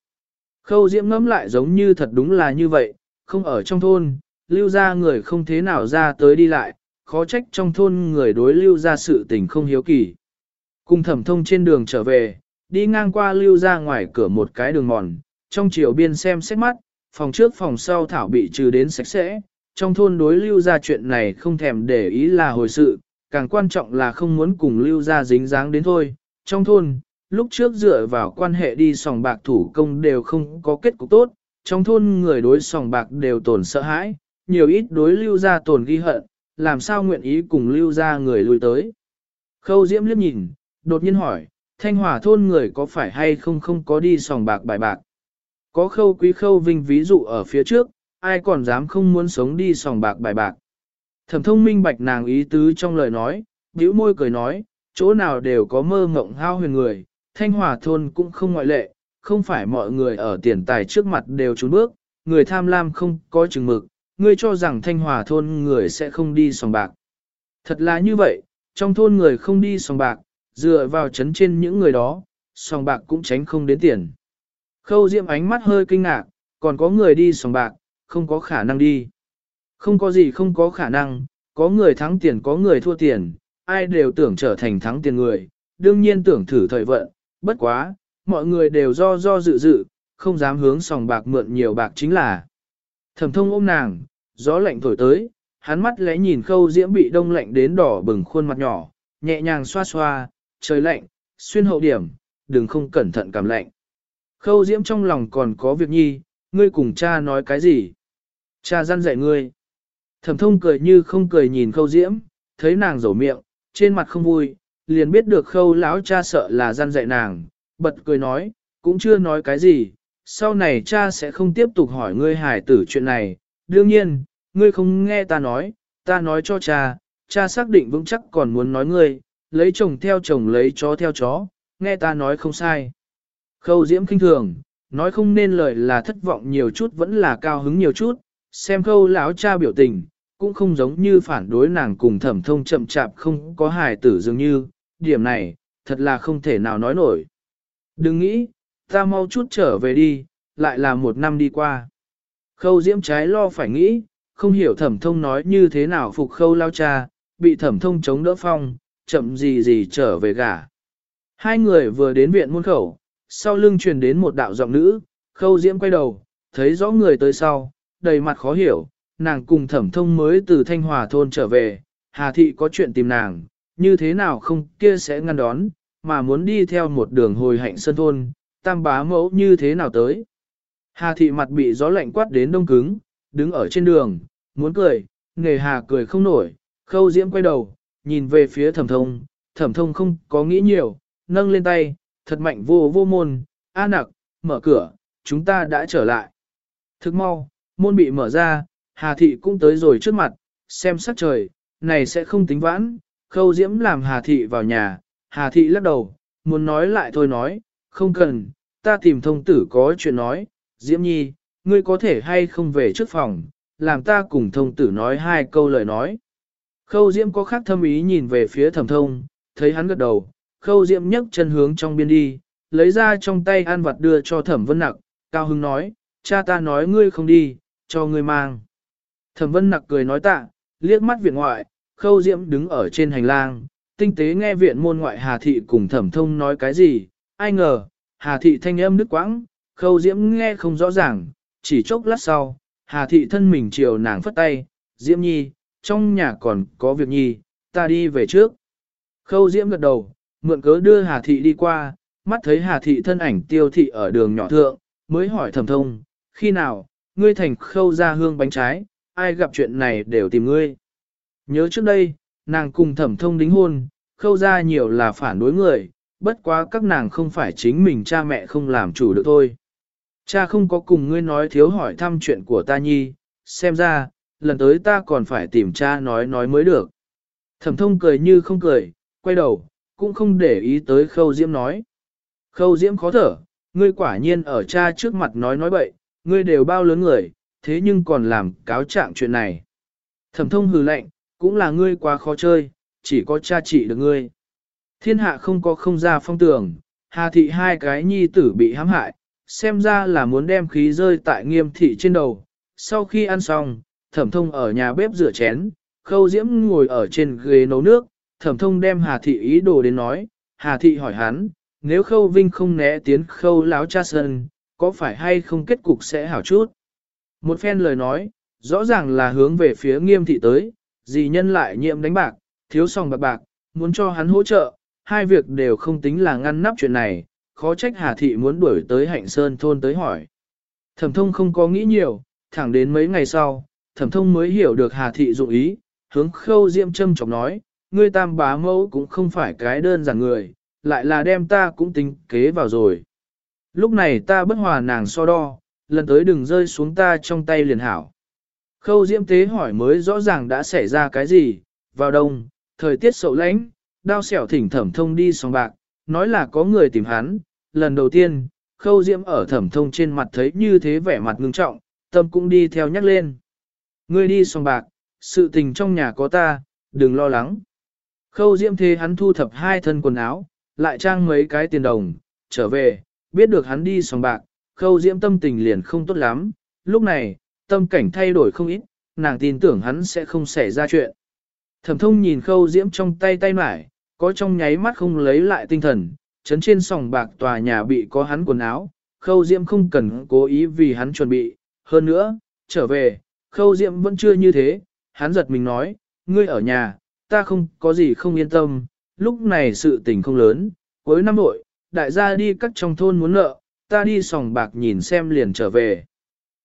Khâu Diễm ngẫm lại giống như thật đúng là như vậy, không ở trong thôn, lưu ra người không thế nào ra tới đi lại, khó trách trong thôn người đối lưu ra sự tình không hiếu kỳ. Cùng thẩm thông trên đường trở về, đi ngang qua lưu ra ngoài cửa một cái đường mòn, trong chiều biên xem xét mắt, phòng trước phòng sau thảo bị trừ đến sạch sẽ, trong thôn đối lưu ra chuyện này không thèm để ý là hồi sự, càng quan trọng là không muốn cùng lưu ra dính dáng đến thôi. Trong thôn, lúc trước dựa vào quan hệ đi sòng bạc thủ công đều không có kết cục tốt, trong thôn người đối sòng bạc đều tổn sợ hãi, nhiều ít đối lưu ra tổn ghi hận, làm sao nguyện ý cùng lưu ra người lui tới. Khâu Diễm liếc nhìn, đột nhiên hỏi, thanh hòa thôn người có phải hay không không có đi sòng bạc bài bạc. Có khâu quý khâu vinh ví dụ ở phía trước, ai còn dám không muốn sống đi sòng bạc bài bạc. Thẩm thông minh bạch nàng ý tứ trong lời nói, bĩu môi cười nói, chỗ nào đều có mơ mộng hao huyền người, thanh hòa thôn cũng không ngoại lệ, không phải mọi người ở tiền tài trước mặt đều trốn bước, người tham lam không có chừng mực, ngươi cho rằng thanh hòa thôn người sẽ không đi sòng bạc. Thật là như vậy, trong thôn người không đi sòng bạc, dựa vào chấn trên những người đó, sòng bạc cũng tránh không đến tiền. Khâu Diệm ánh mắt hơi kinh ngạc, còn có người đi sòng bạc, không có khả năng đi. Không có gì không có khả năng, có người thắng tiền có người thua tiền, ai đều tưởng trở thành thắng tiền người, đương nhiên tưởng thử thời vận, bất quá, mọi người đều do do dự dự, không dám hướng sòng bạc mượn nhiều bạc chính là. Thẩm thông ôm nàng, gió lạnh thổi tới, hắn mắt lẽ nhìn khâu diễm bị đông lạnh đến đỏ bừng khuôn mặt nhỏ, nhẹ nhàng xoa xoa, trời lạnh, xuyên hậu điểm, đừng không cẩn thận cảm lạnh. Khâu diễm trong lòng còn có việc nhi, ngươi cùng cha nói cái gì? Cha gian dạy ngươi. Thẩm thông cười như không cười nhìn khâu diễm, thấy nàng rổ miệng, trên mặt không vui, liền biết được khâu lão cha sợ là gian dạy nàng, bật cười nói, cũng chưa nói cái gì, sau này cha sẽ không tiếp tục hỏi ngươi hải tử chuyện này, đương nhiên, ngươi không nghe ta nói, ta nói cho cha, cha xác định vững chắc còn muốn nói ngươi, lấy chồng theo chồng lấy chó theo chó, nghe ta nói không sai. Khâu diễm kinh thường, nói không nên lời là thất vọng nhiều chút vẫn là cao hứng nhiều chút, xem khâu lão cha biểu tình, cũng không giống như phản đối nàng cùng thẩm thông chậm chạp không có hài tử dường như, điểm này, thật là không thể nào nói nổi. Đừng nghĩ, ta mau chút trở về đi, lại là một năm đi qua. Khâu diễm trái lo phải nghĩ, không hiểu thẩm thông nói như thế nào phục khâu lao cha, bị thẩm thông chống đỡ phong, chậm gì gì trở về gả. Hai người vừa đến viện muôn khẩu, sau lưng truyền đến một đạo giọng nữ, khâu diễm quay đầu, thấy rõ người tới sau, đầy mặt khó hiểu, nàng cùng thẩm thông mới từ Thanh Hòa thôn trở về, Hà Thị có chuyện tìm nàng, như thế nào không kia sẽ ngăn đón, mà muốn đi theo một đường hồi hạnh sân thôn, tam bá mẫu như thế nào tới. Hà Thị mặt bị gió lạnh quát đến đông cứng, đứng ở trên đường, muốn cười, nghề Hà cười không nổi, khâu diễm quay đầu, nhìn về phía thẩm thông, thẩm thông không có nghĩ nhiều, nâng lên tay, thật mạnh vô vô môn, a nặc, mở cửa, chúng ta đã trở lại. Thức mau, môn bị mở ra, Hà Thị cũng tới rồi trước mặt, xem sắc trời, này sẽ không tính vãn, khâu diễm làm Hà Thị vào nhà, Hà Thị lắc đầu, muốn nói lại thôi nói, không cần, ta tìm thông tử có chuyện nói, Diễm Nhi, ngươi có thể hay không về trước phòng, làm ta cùng thông tử nói hai câu lời nói. Khâu Diễm có khác thâm ý nhìn về phía thẩm thông, thấy hắn gật đầu, khâu Diễm nhấc chân hướng trong biên đi, lấy ra trong tay ăn vặt đưa cho thẩm vân nặc, cao hưng nói, cha ta nói ngươi không đi, cho ngươi mang. Thẩm vân nặc cười nói tạ, liếc mắt viện ngoại, khâu diễm đứng ở trên hành lang, tinh tế nghe viện môn ngoại Hà Thị cùng thẩm thông nói cái gì, ai ngờ, Hà Thị thanh âm đứt quãng, khâu diễm nghe không rõ ràng, chỉ chốc lát sau, Hà Thị thân mình chiều nàng phất tay, diễm nhi, trong nhà còn có việc nhi, ta đi về trước. Khâu diễm gật đầu, mượn cớ đưa Hà Thị đi qua, mắt thấy Hà Thị thân ảnh tiêu thị ở đường nhỏ thượng, mới hỏi thẩm thông, khi nào, ngươi thành khâu ra hương bánh trái, ai gặp chuyện này đều tìm ngươi. Nhớ trước đây, nàng cùng thẩm thông đính hôn, khâu ra nhiều là phản đối người, bất quá các nàng không phải chính mình cha mẹ không làm chủ được thôi. Cha không có cùng ngươi nói thiếu hỏi thăm chuyện của ta nhi, xem ra, lần tới ta còn phải tìm cha nói nói mới được. Thẩm thông cười như không cười, quay đầu, cũng không để ý tới khâu diễm nói. Khâu diễm khó thở, ngươi quả nhiên ở cha trước mặt nói nói bậy, ngươi đều bao lớn người, thế nhưng còn làm cáo trạng chuyện này. Thẩm thông hừ lạnh, cũng là ngươi quá khó chơi, chỉ có cha trị được ngươi. Thiên hạ không có không ra phong tường, hà thị hai cái nhi tử bị hãm hại, xem ra là muốn đem khí rơi tại nghiêm thị trên đầu. Sau khi ăn xong, thẩm thông ở nhà bếp rửa chén, khâu diễm ngồi ở trên ghế nấu nước, thẩm thông đem hà thị ý đồ đến nói, hà thị hỏi hắn, nếu khâu vinh không né tiến khâu láo cha sơn, có phải hay không kết cục sẽ hảo chút? Một phen lời nói, rõ ràng là hướng về phía nghiêm thị tới, dì nhân lại nhiệm đánh bạc, thiếu sòng bạc bạc, muốn cho hắn hỗ trợ, hai việc đều không tính là ngăn nắp chuyện này, khó trách Hà Thị muốn đuổi tới hạnh sơn thôn tới hỏi. Thẩm thông không có nghĩ nhiều, thẳng đến mấy ngày sau, thẩm thông mới hiểu được Hà Thị dụng ý, hướng khâu diệm châm chọc nói, ngươi tam bá mẫu cũng không phải cái đơn giản người, lại là đem ta cũng tính kế vào rồi. Lúc này ta bất hòa nàng so đo, lần tới đừng rơi xuống ta trong tay liền hảo. Khâu diễm tế hỏi mới rõ ràng đã xảy ra cái gì, vào đông, thời tiết sậu lãnh, đao xẻo thỉnh thẩm thông đi sòng bạc, nói là có người tìm hắn, lần đầu tiên, khâu diễm ở thẩm thông trên mặt thấy như thế vẻ mặt ngưng trọng, tâm cũng đi theo nhắc lên. Ngươi đi sòng bạc, sự tình trong nhà có ta, đừng lo lắng. Khâu diễm thế hắn thu thập hai thân quần áo, lại trang mấy cái tiền đồng, trở về, biết được hắn đi sòng bạc, khâu diễm tâm tình liền không tốt lắm, lúc này, tâm cảnh thay đổi không ít, nàng tin tưởng hắn sẽ không xảy ra chuyện. Thẩm thông nhìn khâu diễm trong tay tay mải, có trong nháy mắt không lấy lại tinh thần, chấn trên sòng bạc tòa nhà bị có hắn quần áo, khâu diễm không cần cố ý vì hắn chuẩn bị, hơn nữa, trở về, khâu diễm vẫn chưa như thế, hắn giật mình nói, ngươi ở nhà, ta không có gì không yên tâm, lúc này sự tình không lớn, cuối năm nội, đại gia đi cắt trong thôn muốn nợ, ta đi sòng bạc nhìn xem liền trở về.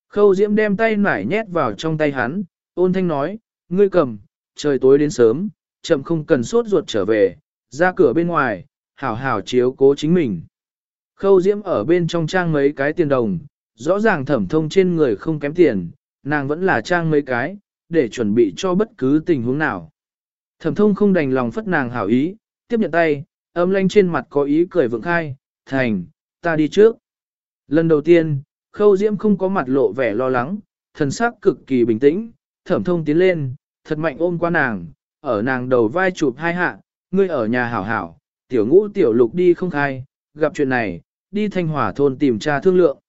Khâu diễm đem tay nải nhét vào trong tay hắn, ôn thanh nói, ngươi cầm, trời tối đến sớm, chậm không cần sốt ruột trở về, ra cửa bên ngoài, hảo hảo chiếu cố chính mình. Khâu diễm ở bên trong trang mấy cái tiền đồng, rõ ràng thẩm thông trên người không kém tiền, nàng vẫn là trang mấy cái, để chuẩn bị cho bất cứ tình huống nào. Thẩm thông không đành lòng phất nàng hảo ý, tiếp nhận tay, âm lanh trên mặt có ý cười vượng khai, thành, ta đi trước. Lần đầu tiên, khâu diễm không có mặt lộ vẻ lo lắng, thần sắc cực kỳ bình tĩnh, thẩm thông tiến lên, thật mạnh ôm qua nàng, ở nàng đầu vai chụp hai hạ, ngươi ở nhà hảo hảo, tiểu ngũ tiểu lục đi không khai, gặp chuyện này, đi thanh hỏa thôn tìm cha thương lượng.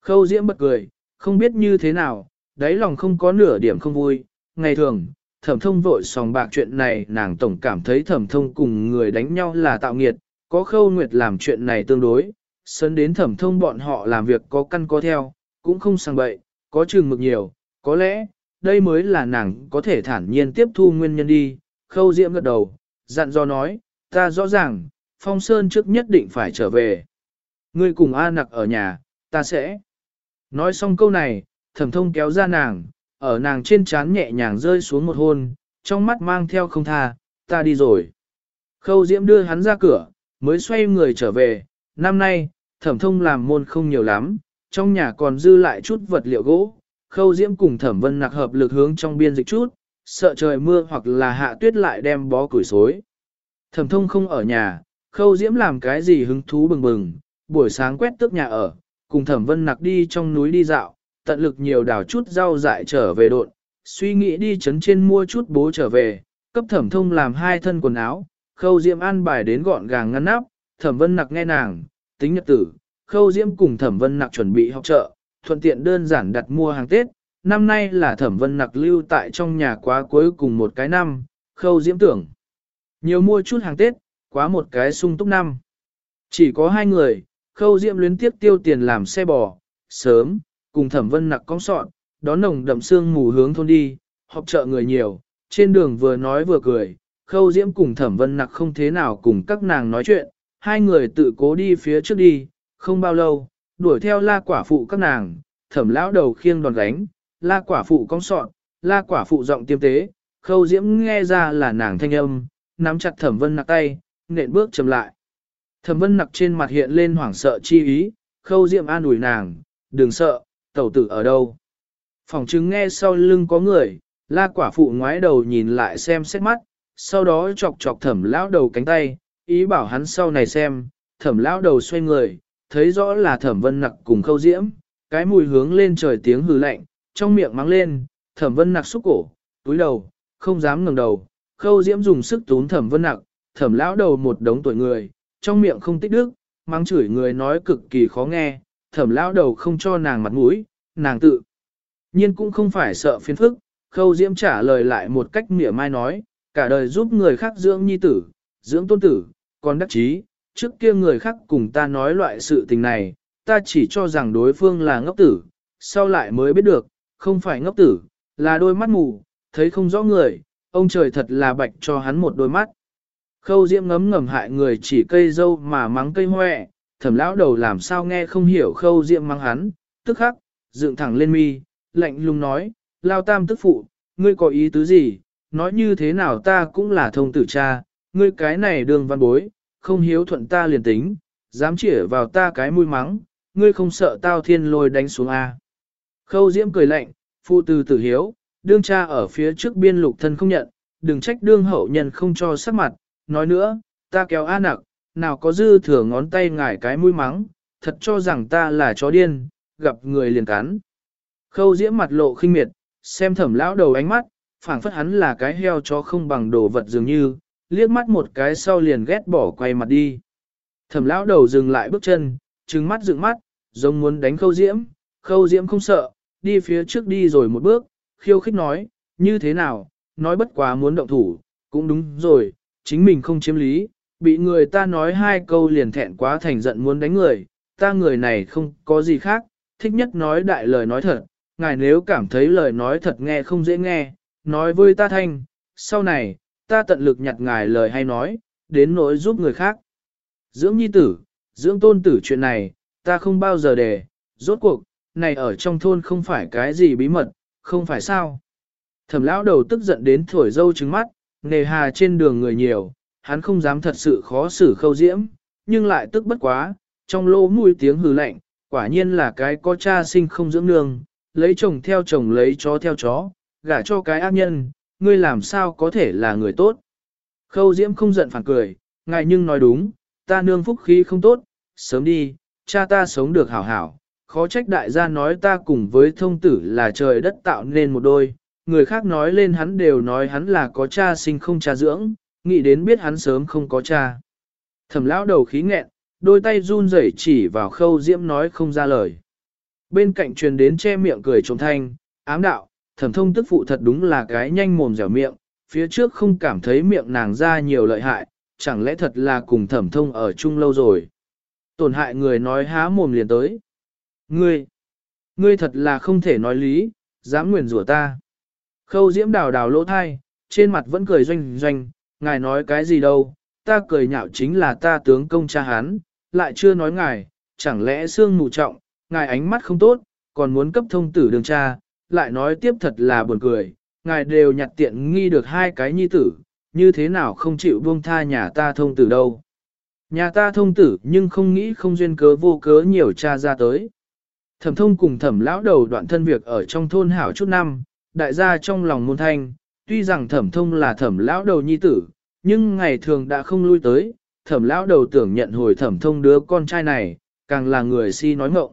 Khâu diễm bật cười, không biết như thế nào, đáy lòng không có nửa điểm không vui, ngày thường, thẩm thông vội sòng bạc chuyện này nàng tổng cảm thấy thẩm thông cùng người đánh nhau là tạo nghiệt, có khâu nguyệt làm chuyện này tương đối, sân đến thẩm thông bọn họ làm việc có căn có theo, cũng không sang bậy, có chừng mực nhiều, có lẽ, đây mới là nàng có thể thản nhiên tiếp thu nguyên nhân đi, khâu diễm gật đầu, dặn do nói, ta rõ ràng, phong sơn trước nhất định phải trở về. Ngươi cùng A nặc ở nhà, ta sẽ. Nói xong câu này, thẩm thông kéo ra nàng, ở nàng trên trán nhẹ nhàng rơi xuống một hôn, trong mắt mang theo không tha, ta đi rồi. Khâu Diễm đưa hắn ra cửa, mới xoay người trở về, năm nay, thẩm thông làm môn không nhiều lắm, trong nhà còn dư lại chút vật liệu gỗ. Khâu Diễm cùng thẩm vân nặc hợp lực hướng trong biên dịch chút, sợ trời mưa hoặc là hạ tuyết lại đem bó củi xối. Thẩm thông không ở nhà, khâu Diễm làm cái gì hứng thú bừng bừng, buổi sáng quét tước nhà ở, cùng thẩm vân nặc đi trong núi đi dạo, tận lực nhiều đào chút rau dại trở về độn, suy nghĩ đi chấn trên mua chút bố trở về, cấp thẩm thông làm hai thân quần áo, khâu diễm an bài đến gọn gàng ngăn nắp, thẩm vân nặc nghe nàng, tính nhật tử, khâu diễm cùng thẩm vân nặc chuẩn bị học trợ, thuận tiện đơn giản đặt mua hàng Tết, năm nay là thẩm vân nặc lưu tại trong nhà quá cuối cùng một cái năm, khâu diễm tưởng. Nhiều mua chút hàng Tết, quá một cái sung túc năm. Chỉ có hai người, khâu diễm luyến tiếp tiêu tiền làm xe bò, sớm, cùng thẩm vân nặc cong sọn, đón nồng đậm sương mù hướng thôn đi, họp chợ người nhiều, trên đường vừa nói vừa cười, khâu diễm cùng thẩm vân nặc không thế nào cùng các nàng nói chuyện, hai người tự cố đi phía trước đi, không bao lâu, đuổi theo la quả phụ các nàng, thẩm lão đầu khiêng đòn gánh, la quả phụ cong sọn, la quả phụ giọng tiêm tế, khâu diễm nghe ra là nàng thanh âm, nắm chặt thẩm vân nặc tay, nện bước chậm lại. Thẩm vân nặc trên mặt hiện lên hoảng sợ chi ý, khâu diễm an ủi nàng, đừng sợ, tẩu tử ở đâu? Phòng chứng nghe sau lưng có người, la quả phụ ngoái đầu nhìn lại xem xét mắt, sau đó chọc chọc thẩm lão đầu cánh tay, ý bảo hắn sau này xem, thẩm lão đầu xoay người, thấy rõ là thẩm vân nặc cùng khâu diễm, cái mùi hướng lên trời tiếng hừ lạnh, trong miệng mắng lên, thẩm vân nặc xúc cổ, túi đầu, không dám ngẩng đầu, khâu diễm dùng sức tún thẩm vân nặc, thẩm lão đầu một đống tuổi người, trong miệng không tích đức, mắng chửi người nói cực kỳ khó nghe, thẩm lão đầu không cho nàng mặt mũi, nàng tự. nhiên cũng không phải sợ phiền phức, khâu diễm trả lời lại một cách mỉa mai nói, cả đời giúp người khác dưỡng nhi tử, dưỡng tôn tử, còn đắc chí trước kia người khác cùng ta nói loại sự tình này, ta chỉ cho rằng đối phương là ngốc tử, sau lại mới biết được, không phải ngốc tử, là đôi mắt mù, thấy không rõ người, ông trời thật là bạch cho hắn một đôi mắt. Khâu diễm ngấm ngầm hại người chỉ cây dâu mà mắng cây hoẹ, thẩm lão đầu làm sao nghe không hiểu khâu Diệm mang hắn, tức khắc, dựng thẳng lên mi, lạnh lùng nói, lao tam tức phụ, ngươi có ý tứ gì, nói như thế nào ta cũng là thông tử cha, ngươi cái này đường văn bối, không hiếu thuận ta liền tính, dám chĩa vào ta cái mũi mắng, ngươi không sợ tao thiên lôi đánh xuống A. Khâu diễm cười lạnh, phụ từ tử hiếu, đương cha ở phía trước biên lục thân không nhận, đừng trách đương hậu nhân không cho sắc mặt, nói nữa, ta kéo A nặc, nào có dư thừa ngón tay ngải cái mũi mắng, thật cho rằng ta là chó điên, gặp người liền cắn. Khâu diễm mặt lộ khinh miệt, xem thẩm lão đầu ánh mắt, phảng phất hắn là cái heo chó không bằng đồ vật dường như, liếc mắt một cái sau liền ghét bỏ quay mặt đi. Thẩm lão đầu dừng lại bước chân, trừng mắt dựng mắt, giống muốn đánh khâu diễm, khâu diễm không sợ, đi phía trước đi rồi một bước, khiêu khích nói, như thế nào, nói bất quá muốn động thủ, cũng đúng rồi, chính mình không chiếm lý, bị người ta nói hai câu liền thẹn quá thành giận muốn đánh người, ta người này không có gì khác, thích nhất nói đại lời nói thật, ngài nếu cảm thấy lời nói thật nghe không dễ nghe, nói với ta thanh, sau này, ta tận lực nhặt ngài lời hay nói, đến nỗi giúp người khác. Dưỡng nhi tử, dưỡng tôn tử chuyện này, ta không bao giờ để, rốt cuộc, này ở trong thôn không phải cái gì bí mật, không phải sao. Thẩm lão đầu tức giận đến thổi dâu trứng mắt, nề hà trên đường người nhiều, hắn không dám thật sự khó xử khâu diễm, nhưng lại tức bất quá, trong lỗ mũi tiếng hừ lạnh, quả nhiên là cái có cha sinh không dưỡng nương, lấy chồng theo chồng lấy chó theo chó, gả cho cái ác nhân, ngươi làm sao có thể là người tốt. Khâu diễm không giận phản cười, ngài nhưng nói đúng, ta nương phúc khí không tốt, sớm đi, cha ta sống được hảo hảo, khó trách đại gia nói ta cùng với thông tử là trời đất tạo nên một đôi, người khác nói lên hắn đều nói hắn là có cha sinh không cha dưỡng, nghĩ đến biết hắn sớm không có cha. Thẩm lão đầu khí nghẹn, đôi tay run rẩy chỉ vào khâu diễm nói không ra lời. Bên cạnh truyền đến che miệng cười trống thanh, ám đạo, thẩm thông tức phụ thật đúng là cái nhanh mồm dẻo miệng, phía trước không cảm thấy miệng nàng ra nhiều lợi hại, chẳng lẽ thật là cùng thẩm thông ở chung lâu rồi. Tổn hại người nói há mồm liền tới. Ngươi, ngươi thật là không thể nói lý, dám nguyền rủa ta. Khâu diễm đào đào lỗ thai, trên mặt vẫn cười doanh doanh, ngài nói cái gì đâu, ta cười nhạo chính là ta tướng công cha hán, lại chưa nói ngài, chẳng lẽ xương mù trọng, ngài ánh mắt không tốt, còn muốn cấp thông tử đường cha, lại nói tiếp thật là buồn cười, ngài đều nhặt tiện nghi được hai cái nhi tử, như thế nào không chịu buông tha nhà ta thông tử đâu. Nhà ta thông tử nhưng không nghĩ không duyên cớ vô cớ nhiều cha ra tới. Thẩm thông cùng thẩm lão đầu đoạn thân việc ở trong thôn hảo chút năm, đại gia trong lòng môn thanh, tuy rằng thẩm thông là thẩm lão đầu nhi tử, nhưng ngày thường đã không lui tới, thẩm lão đầu tưởng nhận hồi thẩm thông đứa con trai này, càng là người si nói ngộng.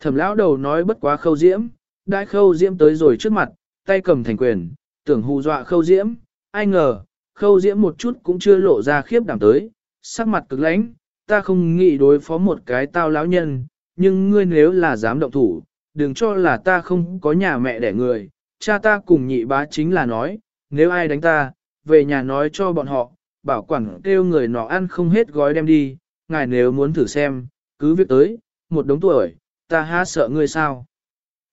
Thẩm lão đầu nói bất quá khâu diễm, đại khâu diễm tới rồi trước mặt, tay cầm thành quyền, tưởng hù dọa khâu diễm, ai ngờ, khâu diễm một chút cũng chưa lộ ra khiếp đảm tới, sắc mặt cực lãnh, ta không nghĩ đối phó một cái tao lão nhân, nhưng ngươi nếu là dám động thủ, đừng cho là ta không có nhà mẹ đẻ người, cha ta cùng nhị bá chính là nói, nếu ai đánh ta, về nhà nói cho bọn họ, bảo quản kêu người nọ ăn không hết gói đem đi, ngài nếu muốn thử xem, cứ việc tới, một đống tuổi, ta há sợ ngươi sao.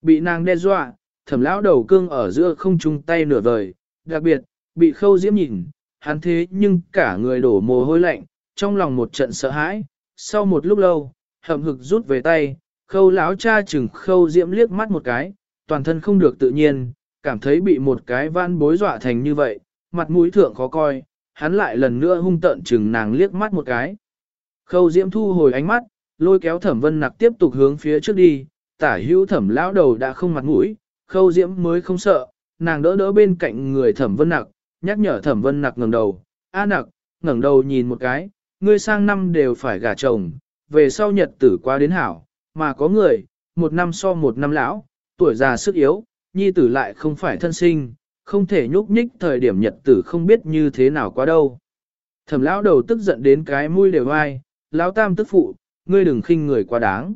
Bị nàng đe dọa, thẩm lão đầu cương ở giữa không chung tay nửa vời, đặc biệt, bị khâu diễm nhìn, hắn thế nhưng cả người đổ mồ hôi lạnh, trong lòng một trận sợ hãi, sau một lúc lâu, hậm hực rút về tay, khâu lão cha chừng khâu diễm liếc mắt một cái, toàn thân không được tự nhiên, cảm thấy bị một cái van bối dọa thành như vậy, mặt mũi thượng khó coi, hắn lại lần nữa hung tợn chừng nàng liếc mắt một cái. Khâu diễm thu hồi ánh mắt, lôi kéo thẩm vân nặc tiếp tục hướng phía trước đi, tả hữu thẩm lão đầu đã không mặt mũi, khâu diễm mới không sợ, nàng đỡ đỡ bên cạnh người thẩm vân nặc, nhắc nhở thẩm vân nặc ngẩng đầu, a nặc, ngẩng đầu nhìn một cái, ngươi sang năm đều phải gả chồng, về sau nhật tử qua đến hảo, mà có người, một năm so một năm lão, tuổi già sức yếu, nhi tử lại không phải thân sinh, không thể nhúc nhích thời điểm nhật tử không biết như thế nào quá đâu. Thẩm lão đầu tức giận đến cái mũi đều ai, lão tam tức phụ, ngươi đừng khinh người quá đáng.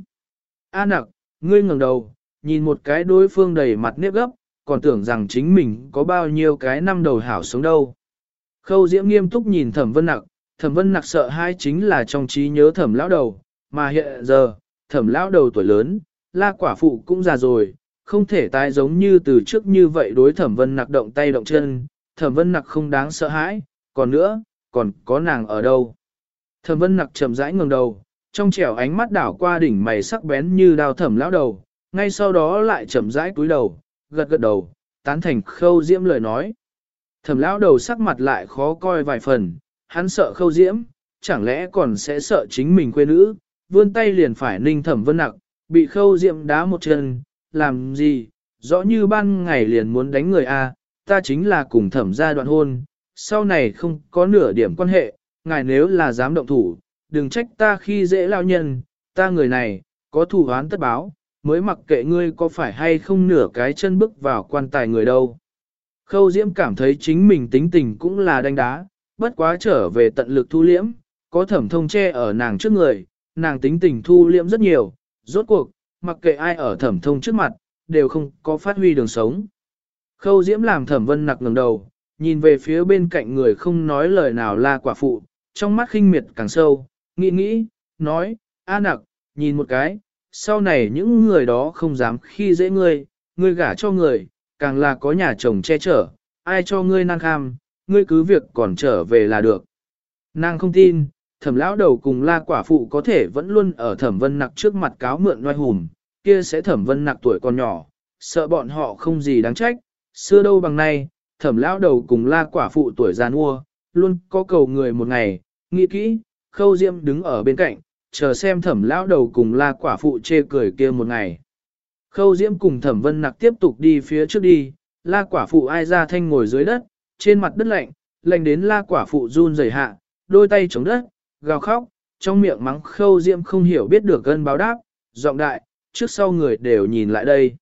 A nặc, ngươi ngẩng đầu, nhìn một cái đối phương đầy mặt nếp gấp, còn tưởng rằng chính mình có bao nhiêu cái năm đầu hảo sống đâu. Khâu diễm nghiêm túc nhìn thẩm vân nặc, thẩm vân nặc sợ hai chính là trong trí nhớ thẩm lão đầu, mà hiện giờ, thẩm lão đầu tuổi lớn, la quả phụ cũng già rồi, không thể tái giống như từ trước như vậy đối thẩm vân nặc động tay động chân, thẩm vân nặc không đáng sợ hãi, còn nữa, còn có nàng ở đâu. Thẩm vân nặc chậm rãi ngừng đầu, trong trẻo ánh mắt đảo qua đỉnh mày sắc bén như đao thẩm lão đầu, ngay sau đó lại chậm rãi cúi đầu, gật gật đầu, tán thành khâu diễm lời nói. Thẩm lão đầu sắc mặt lại khó coi vài phần, hắn sợ khâu diễm, chẳng lẽ còn sẽ sợ chính mình quê nữ, vươn tay liền phải ninh thẩm vân nặc, bị khâu diễm đá một chân, làm gì, rõ như ban ngày liền muốn đánh người a, ta chính là cùng thẩm gia đoạn hôn, sau này không có nửa điểm quan hệ, ngài nếu là dám động thủ, đừng trách ta khi dễ lao nhân, ta người này, có thủ án tất báo, mới mặc kệ ngươi có phải hay không nửa cái chân bước vào quan tài người đâu. Khâu Diễm cảm thấy chính mình tính tình cũng là đánh đá, bất quá trở về tận lực thu liễm, có thẩm thông che ở nàng trước người, nàng tính tình thu liễm rất nhiều, rốt cuộc, mặc kệ ai ở thẩm thông trước mặt, đều không có phát huy đường sống. Khâu Diễm làm thẩm vân nặc ngẩng đầu, nhìn về phía bên cạnh người không nói lời nào là quả phụ, trong mắt khinh miệt càng sâu, nghĩ nghĩ, nói, a nặc, nhìn một cái, sau này những người đó không dám khi dễ ngươi, ngươi gả cho người, càng là có nhà chồng che chở, ai cho ngươi năng kham, ngươi cứ việc còn trở về là được. Nàng không tin, thẩm lão đầu cùng la quả phụ có thể vẫn luôn ở thẩm vân nặc trước mặt cáo mượn oai hùm, kia sẽ thẩm vân nặc tuổi còn nhỏ, sợ bọn họ không gì đáng trách, xưa đâu bằng nay, thẩm lão đầu cùng la quả phụ tuổi già nua, luôn có cầu người một ngày, nghĩ kỹ, khâu diêm đứng ở bên cạnh, chờ xem thẩm lão đầu cùng la quả phụ chê cười kia một ngày. Khâu diễm cùng thẩm vân nặc tiếp tục đi phía trước đi, la quả phụ ai ra thanh ngồi dưới đất, trên mặt đất lạnh, lạnh đến la quả phụ run rẩy hạ, đôi tay chống đất, gào khóc, trong miệng mắng khâu diễm không hiểu biết được ơn báo đáp, giọng đại, trước sau người đều nhìn lại đây.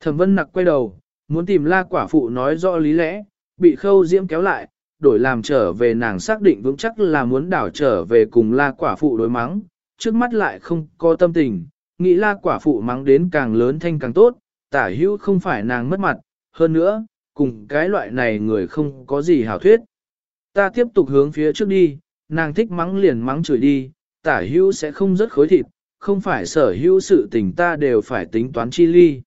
Thẩm vân nặc quay đầu, muốn tìm la quả phụ nói rõ lý lẽ, bị khâu diễm kéo lại, đổi làm trở về nàng xác định vững chắc là muốn đảo trở về cùng la quả phụ đối mắng, trước mắt lại không có tâm tình, nghĩ la quả phụ mắng đến càng lớn thanh càng tốt, tả hữu không phải nàng mất mặt, hơn nữa, cùng cái loại này người không có gì hảo thuyết. Ta tiếp tục hướng phía trước đi, nàng thích mắng liền mắng chửi đi, tả hữu sẽ không rất khối thịt, không phải sở hữu sự tình ta đều phải tính toán chi ly.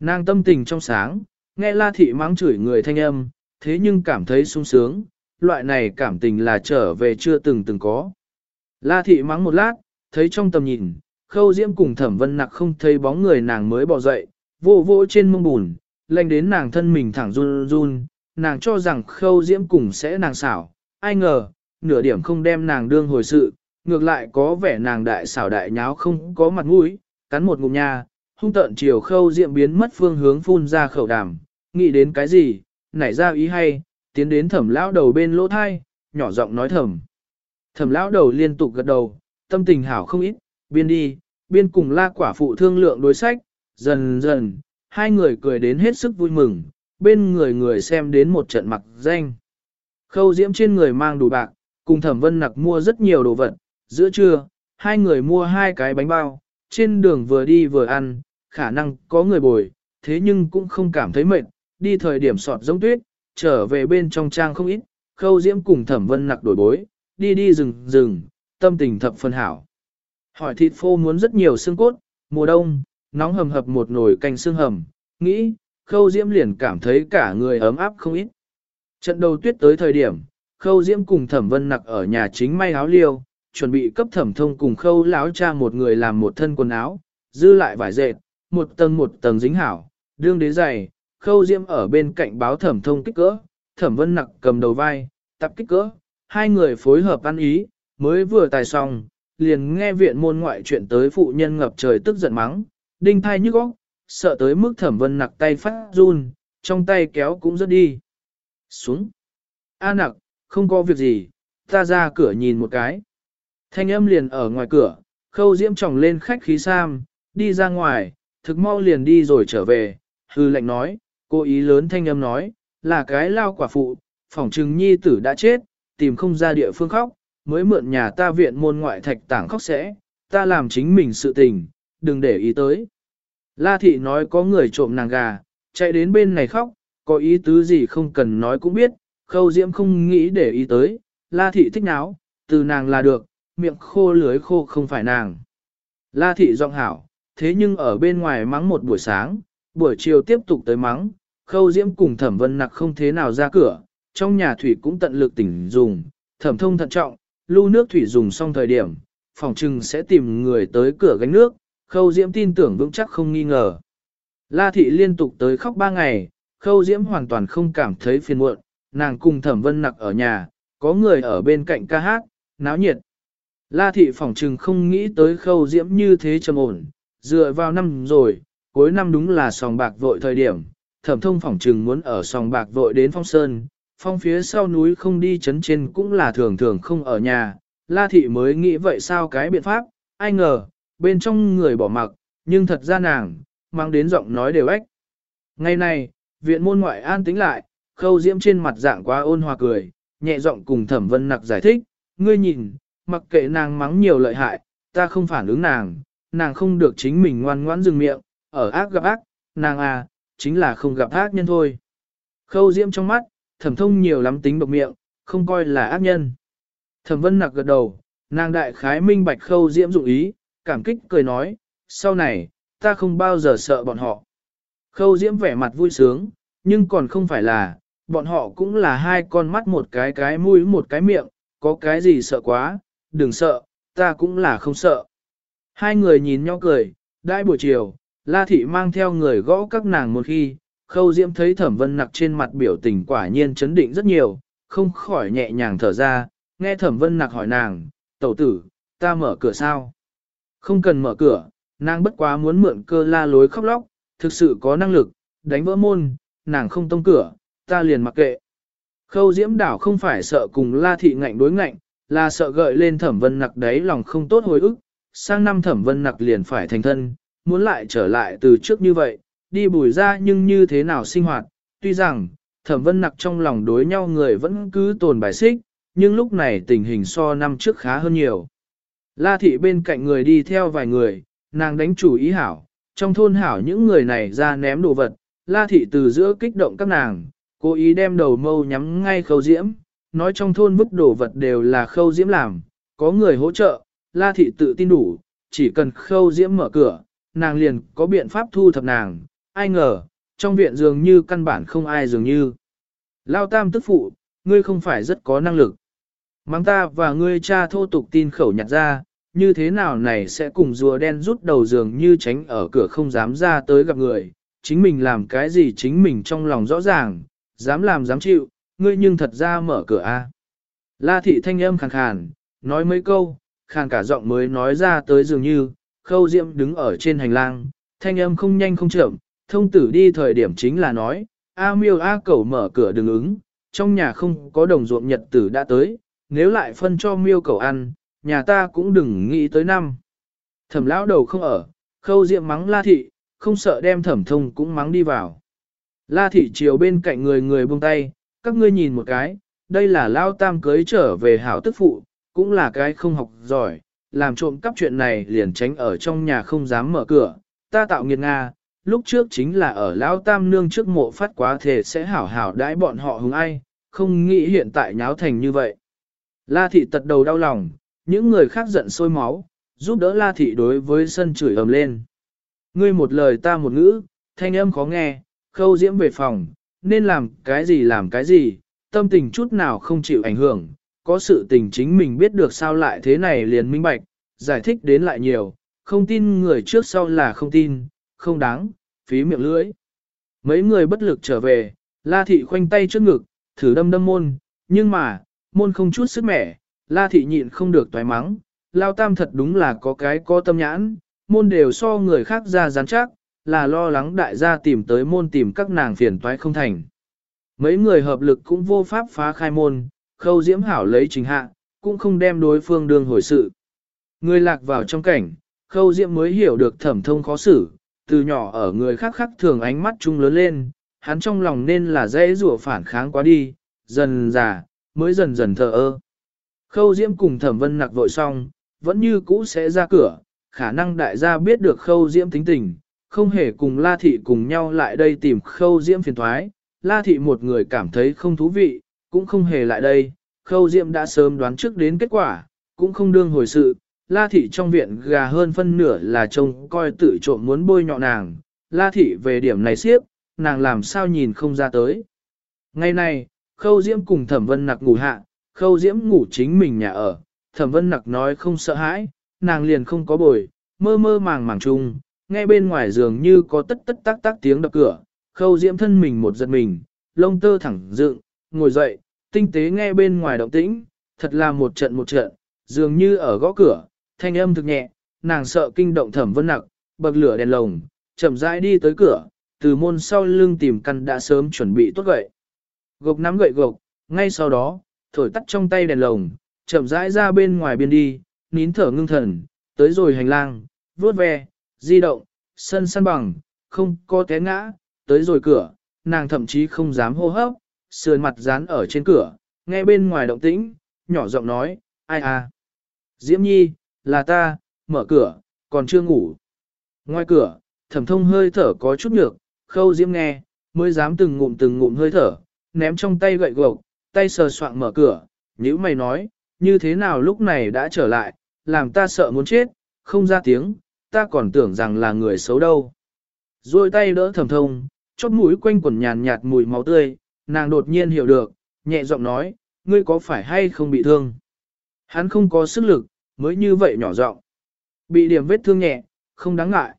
Nàng tâm tình trong sáng, nghe la thị mắng chửi người thanh âm, thế nhưng cảm thấy sung sướng, loại này cảm tình là trở về chưa từng từng có. La thị mắng một lát, thấy trong tầm nhìn, khâu diễm cùng thẩm vân nặc không thấy bóng người nàng mới bỏ dậy, vô vô trên mông bùn, lệnh đến nàng thân mình thẳng run run, nàng cho rằng khâu diễm cùng sẽ nàng xảo, ai ngờ, nửa điểm không đem nàng đương hồi sự, ngược lại có vẻ nàng đại xảo đại nháo không có mặt mũi, cắn một ngụm nha, hung tợn chiều khâu diễm biến mất phương hướng phun ra khẩu đàm, nghĩ đến cái gì, nảy ra ý hay, tiến đến thẩm lão đầu bên lỗ thai, nhỏ giọng nói thẩm, Thẩm lão đầu liên tục gật đầu, tâm tình hảo không ít, biên đi, biên cùng la quả phụ thương lượng đối sách, dần dần, hai người cười đến hết sức vui mừng, bên người người xem đến một trận mặc danh. Khâu diễm trên người mang đủ bạc, cùng thẩm vân nặc mua rất nhiều đồ vật, giữa trưa, hai người mua hai cái bánh bao, trên đường vừa đi vừa ăn, khả năng có người bồi, thế nhưng cũng không cảm thấy mệt, đi thời điểm sọt giống tuyết, trở về bên trong trang không ít, khâu diễm cùng thẩm vân nặc đổi bối, đi đi rừng rừng, tâm tình thập phân hảo. Hỏi thịt phô muốn rất nhiều xương cốt, mùa đông, nóng hầm hập một nồi canh xương hầm, nghĩ, khâu diễm liền cảm thấy cả người ấm áp không ít. Trận đầu tuyết tới thời điểm, khâu diễm cùng thẩm vân nặc ở nhà chính may áo liêu, chuẩn bị cấp thẩm thông cùng khâu lão cha một người làm một thân quần áo, dư lại vải dệt, một tầng một tầng dính hảo, đương đế dày. khâu diễm ở bên cạnh báo thẩm thông kích cỡ, thẩm vân nặc cầm đầu vai, tập kích cỡ, hai người phối hợp ăn ý, mới vừa tài xong, liền nghe viện môn ngoại chuyện tới phụ nhân ngập trời tức giận mắng, đinh thai nhức óc, sợ tới mức thẩm vân nặc tay phát run, trong tay kéo cũng rất đi. Xuống. A nặc, không có việc gì, ta ra cửa nhìn một cái. Thanh âm liền ở ngoài cửa, khâu diễm tròng lên khách khí sam, đi ra ngoài, thực mau liền đi rồi trở về, hư lệnh nói, cô ý lớn thanh âm nói, là cái lao quả phụ, phỏng trừng nhi tử đã chết, tìm không ra địa phương khóc, mới mượn nhà ta viện môn ngoại thạch tảng khóc sẽ, ta làm chính mình sự tình, đừng để ý tới. La thị nói có người trộm nàng gà, chạy đến bên này khóc, có ý tứ gì không cần nói cũng biết, khâu diễm không nghĩ để ý tới, la thị thích náo, từ nàng là được, miệng khô lưới khô không phải nàng. La thị giọng hảo, thế nhưng ở bên ngoài mắng một buổi sáng, buổi chiều tiếp tục tới mắng, khâu diễm cùng thẩm vân nặc không thế nào ra cửa, trong nhà thủy cũng tận lực tỉnh dùng, thẩm thông thận trọng, lưu nước thủy dùng xong thời điểm, phòng trừng sẽ tìm người tới cửa gánh nước, khâu diễm tin tưởng vững chắc không nghi ngờ. La thị liên tục tới khóc ba ngày, khâu diễm hoàn toàn không cảm thấy phiền muộn, nàng cùng thẩm vân nặc ở nhà, có người ở bên cạnh ca hát, náo nhiệt. La thị phỏng trừng không nghĩ tới khâu diễm như thế trầm ổn, dựa vào năm rồi, cuối năm đúng là sòng bạc vội thời điểm, thẩm thông phỏng trừng muốn ở sòng bạc vội đến phong sơn, phong phía sau núi không đi chấn trên cũng là thường thường không ở nhà, la thị mới nghĩ vậy sao cái biện pháp, ai ngờ, bên trong người bỏ mặc, nhưng thật ra nàng, mang đến giọng nói đều ếch. Ngày này, viện môn ngoại an tính lại, khâu diễm trên mặt dạng quá ôn hòa cười, nhẹ giọng cùng thẩm vân nặc giải thích, ngươi nhìn, mặc kệ nàng mắng nhiều lợi hại, ta không phản ứng nàng, nàng không được chính mình ngoan ngoãn dừng miệng, ở ác gặp ác, nàng à, chính là không gặp ác nhân thôi. Khâu diễm trong mắt, thẩm thông nhiều lắm tính độc miệng, không coi là ác nhân. Thẩm vân nặc gật đầu, nàng đại khái minh bạch khâu diễm dụng ý, cảm kích cười nói, sau này, ta không bao giờ sợ bọn họ. Khâu diễm vẻ mặt vui sướng, nhưng còn không phải là, bọn họ cũng là hai con mắt một cái cái mũi một cái miệng, có cái gì sợ quá, đừng sợ, ta cũng là không sợ. Hai người nhìn nhau cười, đại buổi chiều, La Thị mang theo người gõ các nàng một khi, khâu diễm thấy thẩm vân nặc trên mặt biểu tình quả nhiên chấn định rất nhiều, không khỏi nhẹ nhàng thở ra, nghe thẩm vân nặc hỏi nàng, tẩu tử, ta mở cửa sao? Không cần mở cửa, nàng bất quá muốn mượn cơ la lối khóc lóc, thực sự có năng lực, đánh vỡ môn, nàng không tông cửa, ta liền mặc kệ. Khâu diễm đảo không phải sợ cùng la thị ngạnh đối ngạnh, là sợ gợi lên thẩm vân nặc đấy lòng không tốt hồi ức, sang năm thẩm vân nặc liền phải thành thân, muốn lại trở lại từ trước như vậy, đi bùi ra nhưng như thế nào sinh hoạt, tuy rằng, thẩm vân nặc trong lòng đối nhau người vẫn cứ tồn bài xích, nhưng lúc này tình hình so năm trước khá hơn nhiều. La thị bên cạnh người đi theo vài người, nàng đánh chủ ý hảo, trong thôn hảo những người này ra ném đồ vật, la thị từ giữa kích động các nàng, cố ý đem đầu mâu nhắm ngay khâu diễm, nói trong thôn vứt đồ vật đều là khâu diễm làm, có người hỗ trợ, la thị tự tin đủ, chỉ cần khâu diễm mở cửa, nàng liền có biện pháp thu thập nàng, ai ngờ, trong viện dường như căn bản không ai dường như. Lao tam tức phụ, ngươi không phải rất có năng lực. Mang ta và ngươi cha thô tục tin khẩu nhặt ra, như thế nào này sẽ cùng rùa đen rút đầu giường như tránh ở cửa không dám ra tới gặp người, chính mình làm cái gì chính mình trong lòng rõ ràng, dám làm dám chịu, ngươi nhưng thật ra mở cửa a. La thị thanh âm khàn khàn, nói mấy câu, khàn cả giọng mới nói ra tới dường như, khâu diệm đứng ở trên hành lang, thanh âm không nhanh không chậm, thông tử đi thời điểm chính là nói, A miêu A cẩu mở cửa đừng ứng, trong nhà không có đồng ruộng nhật tử đã tới, nếu lại phân cho miêu cẩu ăn, nhà ta cũng đừng nghĩ tới năm. Thẩm lão đầu không ở, khâu diệm mắng la thị, không sợ đem thẩm thông cũng mắng đi vào. La thị chiều bên cạnh người người buông tay, các ngươi nhìn một cái, đây là lao tam cưới trở về hảo tức phụ, cũng là cái không học giỏi, làm trộm cắp chuyện này liền tránh ở trong nhà không dám mở cửa, ta tạo nghiệt Nga, lúc trước chính là ở lão tam nương trước mộ phát quá thể sẽ hảo hảo đãi bọn họ hứng ai, không nghĩ hiện tại nháo thành như vậy. La thị tật đầu đau lòng, những người khác giận sôi máu, giúp đỡ La thị đối với sân chửi ầm lên. Ngươi một lời ta một ngữ, thanh âm khó nghe, khâu diễm về phòng, nên làm cái gì làm cái gì, tâm tình chút nào không chịu ảnh hưởng, có sự tình chính mình biết được sao lại thế này liền minh bạch, giải thích đến lại nhiều, không tin người trước sau là không tin, không đáng, phí miệng lưỡi. Mấy người bất lực trở về, La Thị khoanh tay trước ngực, thử đâm đâm môn, nhưng mà, môn không chút sức mẻ, La Thị nhịn không được toái mắng, Lao Tam thật đúng là có cái có tâm nhãn, môn đều so người khác ra rắn chắc, là lo lắng đại gia tìm tới môn tìm các nàng phiền toái không thành. Mấy người hợp lực cũng vô pháp phá khai môn, khâu diễm hảo lấy trình hạ, cũng không đem đối phương đương hồi sự. Người lạc vào trong cảnh, khâu diễm mới hiểu được thẩm thông khó xử, từ nhỏ ở người khác khác thường ánh mắt chung lớn lên, hắn trong lòng nên là dễ rủa phản kháng quá đi, dần già, mới dần dần thờ ơ. Khâu diễm cùng thẩm vân nặc vội xong, vẫn như cũ sẽ ra cửa, khả năng đại gia biết được khâu diễm tính tình, không hề cùng la thị cùng nhau lại đây tìm khâu diễm phiền thoái, la thị một người cảm thấy không thú vị, cũng không hề lại đây, khâu diễm đã sớm đoán trước đến kết quả, cũng không đương hồi sự, la thị trong viện gà hơn phân nửa là trông coi tự trộm muốn bôi nhọ nàng, la thị về điểm này siếp, nàng làm sao nhìn không ra tới. Ngày này, khâu diễm cùng thẩm vân nặc ngủ hạ, khâu diễm ngủ chính mình nhà ở, thẩm vân nặc nói không sợ hãi, nàng liền không có bồi, mơ mơ màng màng chung, nghe bên ngoài giường như có tất tất tác tác tiếng đập cửa, khâu diễm thân mình một giật mình, lông tơ thẳng dựng, ngồi dậy, tinh tế nghe bên ngoài động tĩnh, thật là một trận một trận, dường như ở gõ cửa, thanh âm thực nhẹ, nàng sợ kinh động thẩm vân nặc, bậc lửa đèn lồng, chậm rãi đi tới cửa, từ môn sau lưng tìm căn đã sớm chuẩn bị tốt gậy. Gộc nắm gậy gộc, ngay sau đó, thổi tắt trong tay đèn lồng, chậm rãi ra bên ngoài biên đi, nín thở ngưng thần, tới rồi hành lang, vuốt ve, di động, sân săn bằng, không có té ngã, tới rồi cửa, nàng thậm chí không dám hô hấp, sườn mặt dán ở trên cửa, nghe bên ngoài động tĩnh, nhỏ giọng nói, ai à. Diễm Nhi, là ta, mở cửa, còn chưa ngủ. Ngoài cửa, thẩm thông hơi thở có chút nhược, khâu Diễm nghe, mới dám từng ngụm từng ngụm hơi thở, ném trong tay gậy gộc, tay sờ soạng mở cửa, nhữ mày nói, như thế nào lúc này đã trở lại, làm ta sợ muốn chết, không ra tiếng, ta còn tưởng rằng là người xấu đâu. Rồi tay đỡ thầm thông, chót mũi quanh quần nhàn nhạt mùi máu tươi, nàng đột nhiên hiểu được, nhẹ giọng nói, ngươi có phải hay không bị thương? Hắn không có sức lực, mới như vậy nhỏ giọng. Bị điểm vết thương nhẹ, không đáng ngại.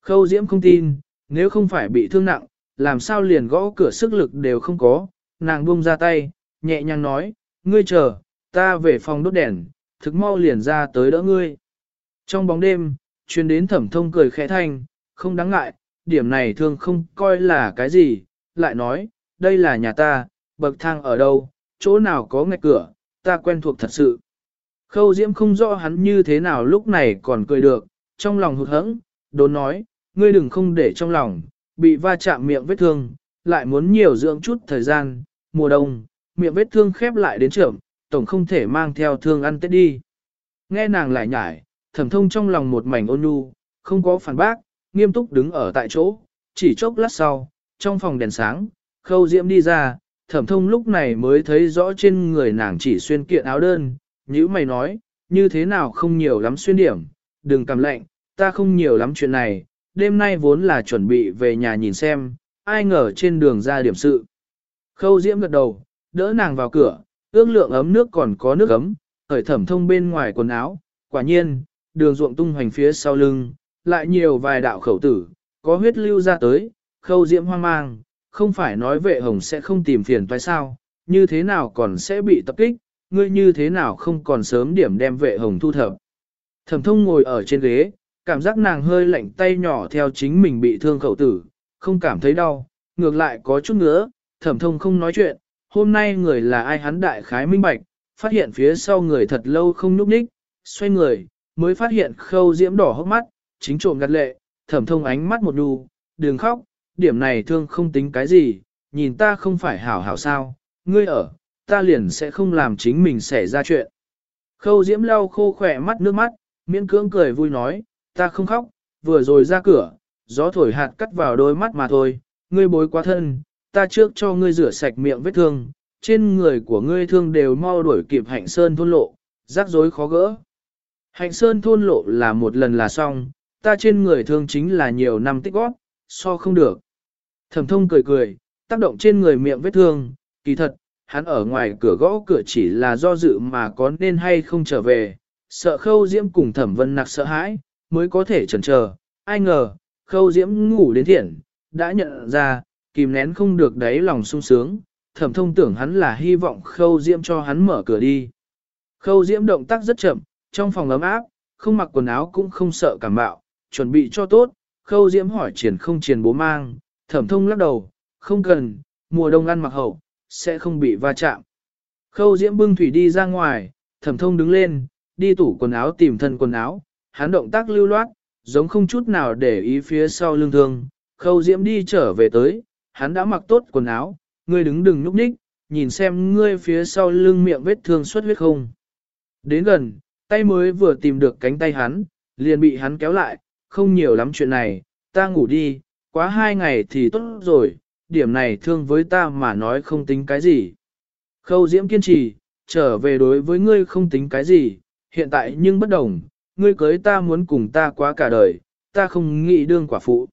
Khâu Diễm không tin, nếu không phải bị thương nặng, làm sao liền gõ cửa sức lực đều không có, nàng buông ra tay, nhẹ nhàng nói, ngươi chờ, ta về phòng đốt đèn, thực mau liền ra tới đỡ ngươi. Trong bóng đêm, truyền đến thẩm thông cười khẽ thanh, không đáng ngại, điểm này thương không coi là cái gì, lại nói, đây là nhà ta, bậc thang ở đâu, chỗ nào có ngạch cửa, ta quen thuộc thật sự. Khâu Diễm không rõ hắn như thế nào lúc này còn cười được, trong lòng hụt hẫng, đốn nói, ngươi đừng không để trong lòng, bị va chạm miệng vết thương, lại muốn nhiều dưỡng chút thời gian, mùa đông, miệng vết thương khép lại đến trưởng, tổng không thể mang theo thương ăn tết đi. Nghe nàng lại nhải, thẩm thông trong lòng một mảnh ôn nhu, không có phản bác, nghiêm túc đứng ở tại chỗ, chỉ chốc lát sau, trong phòng đèn sáng, khâu diễm đi ra, thẩm thông lúc này mới thấy rõ trên người nàng chỉ xuyên kiện áo đơn, như mày nói, như thế nào không nhiều lắm xuyên điểm, đừng cầm lệnh, ta không nhiều lắm chuyện này, đêm nay vốn là chuẩn bị về nhà nhìn xem, ai ngờ trên đường ra điểm sự. Khâu diễm gật đầu, đỡ nàng vào cửa, ước lượng ấm nước còn có nước ấm, khởi thẩm thông bên ngoài quần áo, quả nhiên, đường ruộng tung hoành phía sau lưng, lại nhiều vài đạo khẩu tử, có huyết lưu ra tới, khâu diễm hoang mang, không phải nói vệ hồng sẽ không tìm phiền phải sao, như thế nào còn sẽ bị tập kích, ngươi như thế nào không còn sớm điểm đem vệ hồng thu thập. Thẩm thông ngồi ở trên ghế, cảm giác nàng hơi lạnh tay nhỏ theo chính mình bị thương khẩu tử, không cảm thấy đau, ngược lại có chút nữa, thẩm thông không nói chuyện, hôm nay người là ai hắn đại khái minh bạch, phát hiện phía sau người thật lâu không nhúc nhích, xoay người, mới phát hiện khâu diễm đỏ hốc mắt, chính trộm gắt lệ, thẩm thông ánh mắt một đu, đừng khóc, điểm này thương không tính cái gì, nhìn ta không phải hảo hảo sao, ngươi ở, ta liền sẽ không làm chính mình xảy ra chuyện. Khâu diễm lau khô khỏe mắt nước mắt, miễn cưỡng cười vui nói, ta không khóc, vừa rồi ra cửa, gió thổi hạt cắt vào đôi mắt mà thôi, ngươi bối quá thân, ta trước cho ngươi rửa sạch miệng vết thương, trên người của ngươi thương đều mau đuổi kịp hạnh sơn thôn lộ, rắc rối khó gỡ. Hạnh sơn thôn lộ là một lần là xong, ta trên người thương chính là nhiều năm tích góp, so không được. Thẩm thông cười cười, tác động trên người miệng vết thương, kỳ thật, hắn ở ngoài cửa gõ cửa chỉ là do dự mà có nên hay không trở về, sợ khâu diễm cùng thẩm vân nặc sợ hãi, mới có thể chần chờ. ai ngờ, khâu diễm ngủ đến thiện, đã nhận ra, kìm nén không được đáy lòng sung sướng, thẩm thông tưởng hắn là hy vọng khâu diễm cho hắn mở cửa đi. Khâu diễm động tác rất chậm, trong phòng ấm áp, không mặc quần áo cũng không sợ cảm bạo, chuẩn bị cho tốt, khâu diễm hỏi triển không triển bố mang, thẩm thông lắc đầu, không cần, mùa đông ăn mặc hậu, sẽ không bị va chạm. Khâu diễm bưng thủy đi ra ngoài, thẩm thông đứng lên, đi tủ quần áo tìm thân quần áo, hắn động tác lưu loát, giống không chút nào để ý phía sau lưng thương. Khâu diễm đi trở về tới, hắn đã mặc tốt quần áo, ngươi đứng đừng núp ních, nhìn xem ngươi phía sau lưng miệng vết thương xuất huyết không. Đến gần, tay mới vừa tìm được cánh tay hắn, liền bị hắn kéo lại, không nhiều lắm chuyện này, ta ngủ đi, quá hai ngày thì tốt rồi, điểm này thương với ta mà nói không tính cái gì. Khâu diễm kiên trì, trở về đối với ngươi không tính cái gì, hiện tại nhưng bất đồng, ngươi cưới ta muốn cùng ta quá cả đời, ta không nghĩ đương quả phụ.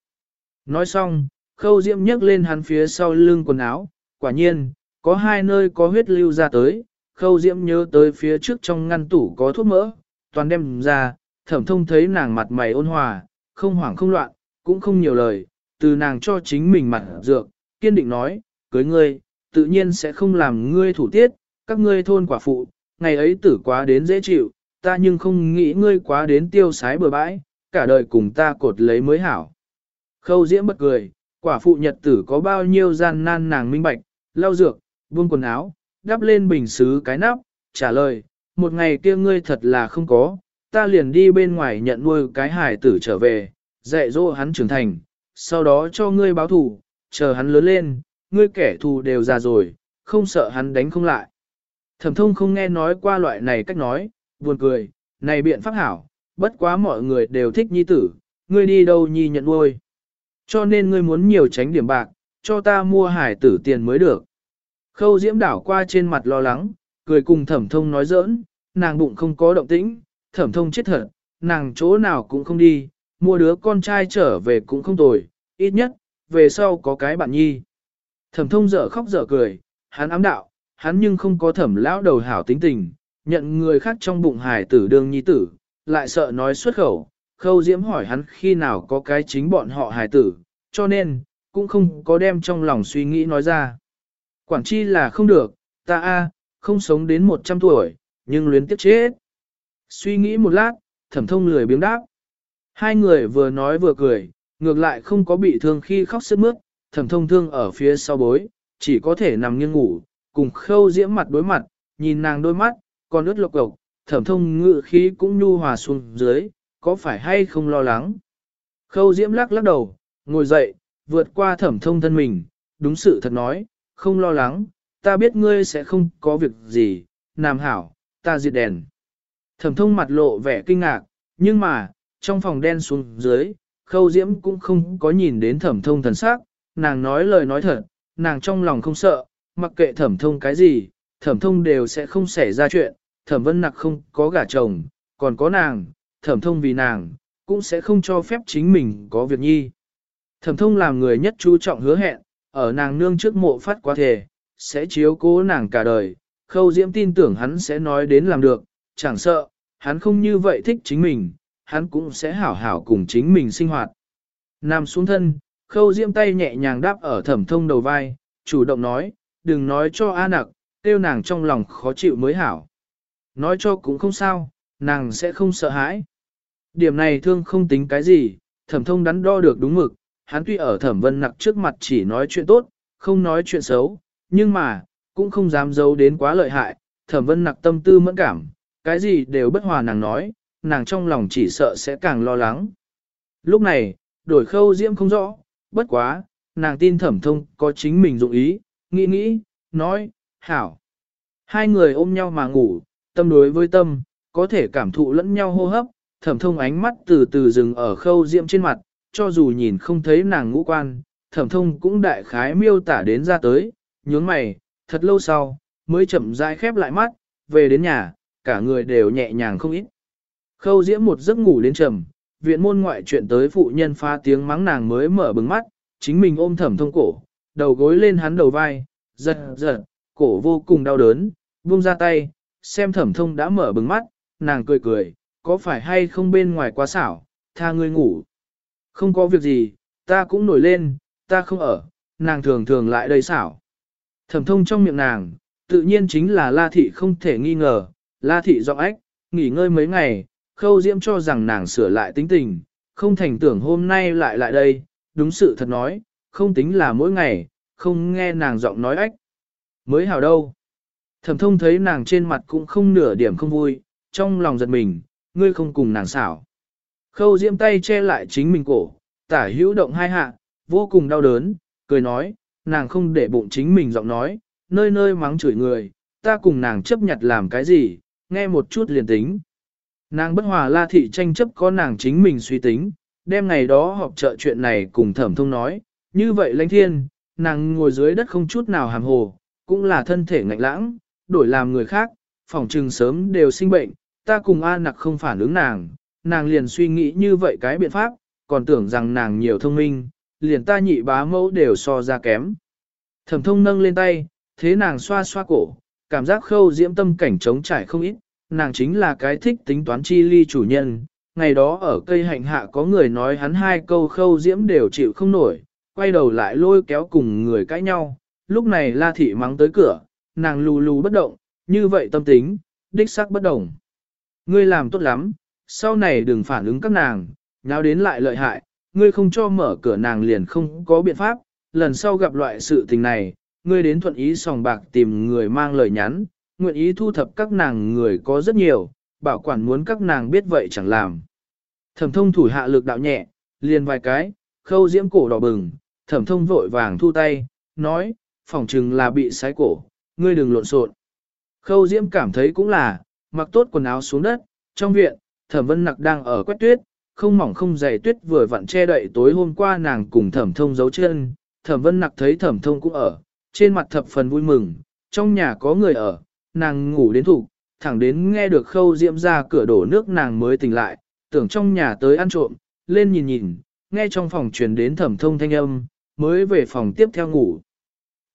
Nói xong, khâu diễm nhấc lên hắn phía sau lưng quần áo, quả nhiên, có hai nơi có huyết lưu ra tới, khâu diễm nhớ tới phía trước trong ngăn tủ có thuốc mỡ, toàn đem ra, thẩm thông thấy nàng mặt mày ôn hòa, không hoảng không loạn, cũng không nhiều lời, từ nàng cho chính mình mặt dược, kiên định nói, cưới ngươi, tự nhiên sẽ không làm ngươi thủ tiết, các ngươi thôn quả phụ, ngày ấy tử quá đến dễ chịu, ta nhưng không nghĩ ngươi quá đến tiêu sái bừa bãi, cả đời cùng ta cột lấy mới hảo. Khâu diễm bật cười, quả phụ nhật tử có bao nhiêu gian nan nàng minh bạch, lau dược, buông quần áo, đắp lên bình xứ cái nắp, trả lời, một ngày kia ngươi thật là không có, ta liền đi bên ngoài nhận nuôi cái hải tử trở về, dạy dỗ hắn trưởng thành, sau đó cho ngươi báo thù, chờ hắn lớn lên, ngươi kẻ thù đều già rồi, không sợ hắn đánh không lại. Thẩm thông không nghe nói qua loại này cách nói, buồn cười, này biện pháp hảo, bất quá mọi người đều thích nhi tử, ngươi đi đâu nhi nhận nuôi. Cho nên ngươi muốn nhiều tránh điểm bạc, cho ta mua hải tử tiền mới được. Khâu diễm đảo qua trên mặt lo lắng, cười cùng thẩm thông nói giỡn, nàng bụng không có động tĩnh, thẩm thông chết thật, nàng chỗ nào cũng không đi, mua đứa con trai trở về cũng không tồi, ít nhất, về sau có cái bạn nhi. Thẩm thông dở khóc dở cười, hắn ám đạo, hắn nhưng không có thẩm lão đầu hảo tính tình, nhận người khác trong bụng hải tử đương nhi tử, lại sợ nói xuất khẩu, khâu diễm hỏi hắn khi nào có cái chính bọn họ hải tử, cho nên, cũng không có đem trong lòng suy nghĩ nói ra. Quản chi là không được, ta a không sống đến 100 tuổi, nhưng luyến tiếc chết. Suy nghĩ một lát, thẩm thông lười biếng đáp. Hai người vừa nói vừa cười, ngược lại không có bị thương khi khóc sức mướt, thẩm thông thương ở phía sau bối, chỉ có thể nằm nghiêng ngủ, cùng khâu diễm mặt đối mặt, nhìn nàng đôi mắt, còn ướt lộc cộc, thẩm thông ngự khí cũng nhu hòa xuống dưới, có phải hay không lo lắng. Khâu diễm lắc lắc đầu, ngồi dậy, vượt qua thẩm thông thân mình, đúng sự thật nói, không lo lắng, ta biết ngươi sẽ không có việc gì, nam hảo, ta diệt đèn. Thẩm thông mặt lộ vẻ kinh ngạc, nhưng mà, trong phòng đen xuống dưới, khâu diễm cũng không có nhìn đến thẩm thông thần sắc, nàng nói lời nói thật, nàng trong lòng không sợ, mặc kệ thẩm thông cái gì, thẩm thông đều sẽ không xảy ra chuyện, thẩm vân nặc không có gả chồng, còn có nàng, thẩm thông vì nàng, cũng sẽ không cho phép chính mình có việc nhi. Thẩm thông làm người nhất chú trọng hứa hẹn, ở nàng nương trước mộ phát quá thể, sẽ chiếu cố nàng cả đời, khâu diễm tin tưởng hắn sẽ nói đến làm được, chẳng sợ, hắn không như vậy thích chính mình, hắn cũng sẽ hảo hảo cùng chính mình sinh hoạt. Nằm xuống thân, khâu diễm tay nhẹ nhàng đáp ở thẩm thông đầu vai, chủ động nói, đừng nói cho A nặc, tiêu nàng trong lòng khó chịu mới hảo. Nói cho cũng không sao, nàng sẽ không sợ hãi. Điểm này thương không tính cái gì, thẩm thông đắn đo được đúng mực, hắn tuy ở thẩm vân nặc trước mặt chỉ nói chuyện tốt, không nói chuyện xấu, nhưng mà, cũng không dám giấu đến quá lợi hại, thẩm vân nặc tâm tư mẫn cảm, cái gì đều bất hòa nàng nói, nàng trong lòng chỉ sợ sẽ càng lo lắng. Lúc này, đổi khâu diễm không rõ, bất quá, nàng tin thẩm thông có chính mình dụng ý, nghĩ nghĩ, nói, hảo. Hai người ôm nhau mà ngủ, tâm đối với tâm, có thể cảm thụ lẫn nhau hô hấp, thẩm thông ánh mắt từ từ dừng ở khâu diễm trên mặt, cho dù nhìn không thấy nàng ngũ quan, thẩm thông cũng đại khái miêu tả đến ra tới, nhướng mày, thật lâu sau, mới chậm rãi khép lại mắt, về đến nhà, cả người đều nhẹ nhàng không ít. Khâu diễm một giấc ngủ đến trầm, viện môn ngoại chuyện tới phụ nhân pha tiếng mắng nàng mới mở bừng mắt, chính mình ôm thẩm thông cổ, đầu gối lên hắn đầu vai, giật giật, cổ vô cùng đau đớn, buông ra tay, xem thẩm thông đã mở bừng mắt, nàng cười cười, có phải hay không bên ngoài quá xảo, tha ngươi ngủ. Không có việc gì, ta cũng nổi lên, ta không ở, nàng thường thường lại đây xảo. Thẩm thông trong miệng nàng, tự nhiên chính là la thị không thể nghi ngờ, la thị giọng ách, nghỉ ngơi mấy ngày, khâu diễm cho rằng nàng sửa lại tính tình, không thành tưởng hôm nay lại lại đây, đúng sự thật nói, không tính là mỗi ngày, không nghe nàng giọng nói ách. Mới hào đâu. Thẩm thông thấy nàng trên mặt cũng không nửa điểm không vui, trong lòng giật mình, ngươi không cùng nàng xảo. Khâu diễm tay che lại chính mình cổ, tả hữu động hai hạ, vô cùng đau đớn, cười nói, nàng không để bụng chính mình giọng nói, nơi nơi mắng chửi người, ta cùng nàng chấp nhặt làm cái gì, nghe một chút liền tính. Nàng bất hòa la thị tranh chấp có nàng chính mình suy tính, đem ngày đó họp trợ chuyện này cùng thẩm thông nói, như vậy lãnh thiên, nàng ngồi dưới đất không chút nào hàm hồ, cũng là thân thể ngạnh lãng, đổi làm người khác, phòng trừng sớm đều sinh bệnh, ta cùng A nặc không phản ứng nàng, nàng liền suy nghĩ như vậy cái biện pháp, còn tưởng rằng nàng nhiều thông minh, liền ta nhị bá mẫu đều so ra kém. Thẩm thông nâng lên tay, thế nàng xoa xoa cổ, cảm giác khâu diễm tâm cảnh trống trải không ít, nàng chính là cái thích tính toán chi ly chủ nhân. Ngày đó ở cây hạnh hạ có người nói hắn hai câu khâu diễm đều chịu không nổi, quay đầu lại lôi kéo cùng người cãi nhau, lúc này la thị mắng tới cửa, nàng lù lù bất động, như vậy tâm tính, đích xác bất đồng. Ngươi làm tốt lắm, sau này đừng phản ứng các nàng, nháo đến lại lợi hại, ngươi không cho mở cửa nàng liền không có biện pháp, lần sau gặp loại sự tình này, ngươi đến thuận ý sòng bạc tìm người mang lời nhắn, nguyện ý thu thập các nàng người có rất nhiều, bảo quản muốn các nàng biết vậy chẳng làm. Thẩm thông thủ hạ lực đạo nhẹ, liền vài cái, khâu diễm cổ đỏ bừng, thẩm thông vội vàng thu tay, nói, phỏng chừng là bị sái cổ, ngươi đừng lộn xộn. Khâu diễm cảm thấy cũng là, mặc tốt quần áo xuống đất, trong viện, thẩm vân nặc đang ở quét tuyết, không mỏng không dày tuyết vừa vặn che đậy tối hôm qua nàng cùng thẩm thông giấu chân, thẩm vân nặc thấy thẩm thông cũng ở, trên mặt thập phần vui mừng, trong nhà có người ở, nàng ngủ đến thủ, thẳng đến nghe được khâu diễm ra cửa đổ nước nàng mới tỉnh lại, tưởng trong nhà tới ăn trộm, lên nhìn nhìn, nghe trong phòng truyền đến thẩm thông thanh âm, mới về phòng tiếp theo ngủ.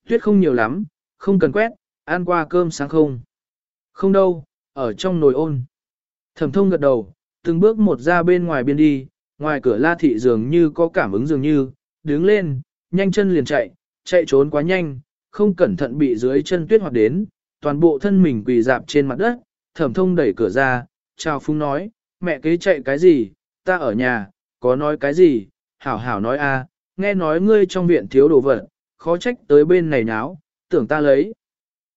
Tuyết không nhiều lắm, không cần quét, ăn qua cơm sáng không. Không đâu, ở trong nồi ôn. Thẩm thông gật đầu, từng bước một ra bên ngoài biên đi, ngoài cửa la thị dường như có cảm ứng dường như, đứng lên, nhanh chân liền chạy, chạy trốn quá nhanh, không cẩn thận bị dưới chân tuyết hoạt đến, toàn bộ thân mình quỳ dạp trên mặt đất, thẩm thông đẩy cửa ra, chào phúng nói, mẹ kế chạy cái gì, ta ở nhà, có nói cái gì, hảo hảo nói a, nghe nói ngươi trong viện thiếu đồ vật, khó trách tới bên này náo, tưởng ta lấy.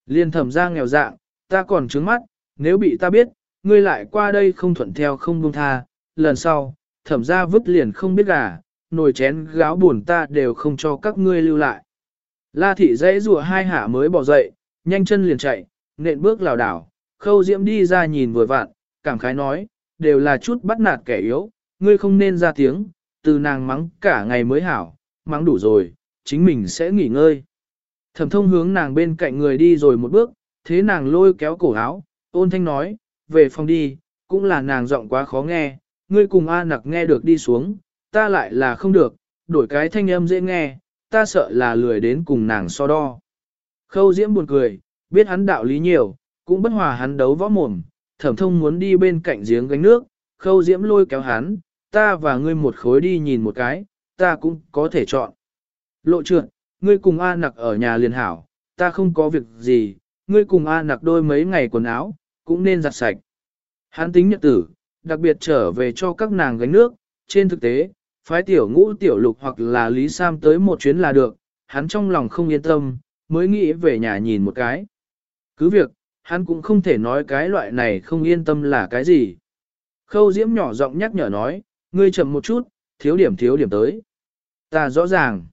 Liên thẩm ra nghèo dạng, ta còn trứng mắt, nếu bị ta biết, ngươi lại qua đây không thuận theo không buông tha, lần sau, thẩm ra vứt liền không biết gà, nồi chén gáo buồn ta đều không cho các ngươi lưu lại. La thị dãy rùa hai hạ mới bỏ dậy, nhanh chân liền chạy, nện bước lảo đảo, khâu diễm đi ra nhìn vừa vạn, cảm khái nói, đều là chút bắt nạt kẻ yếu, ngươi không nên ra tiếng, từ nàng mắng cả ngày mới hảo, mắng đủ rồi, chính mình sẽ nghỉ ngơi. Thẩm thông hướng nàng bên cạnh người đi rồi một bước, thế nàng lôi kéo cổ áo, ôn thanh nói, về phòng đi, cũng là nàng giọng quá khó nghe, ngươi cùng A nặc nghe được đi xuống, ta lại là không được, đổi cái thanh âm dễ nghe, ta sợ là lười đến cùng nàng so đo. Khâu diễm buồn cười, biết hắn đạo lý nhiều, cũng bất hòa hắn đấu võ mồm, thẩm thông muốn đi bên cạnh giếng gánh nước, khâu diễm lôi kéo hắn, ta và ngươi một khối đi nhìn một cái, ta cũng có thể chọn. Lộ trượt, ngươi cùng A nặc ở nhà liền hảo, ta không có việc gì, ngươi cùng A nặc đôi mấy ngày quần áo, cũng nên giặt sạch. Hắn tính nhật tử, đặc biệt trở về cho các nàng gánh nước, trên thực tế, phái tiểu ngũ tiểu lục hoặc là Lý Sam tới một chuyến là được, hắn trong lòng không yên tâm, mới nghĩ về nhà nhìn một cái. Cứ việc, hắn cũng không thể nói cái loại này không yên tâm là cái gì. Khâu Diễm nhỏ giọng nhắc nhở nói, ngươi chậm một chút, thiếu điểm thiếu điểm tới. Ta rõ ràng.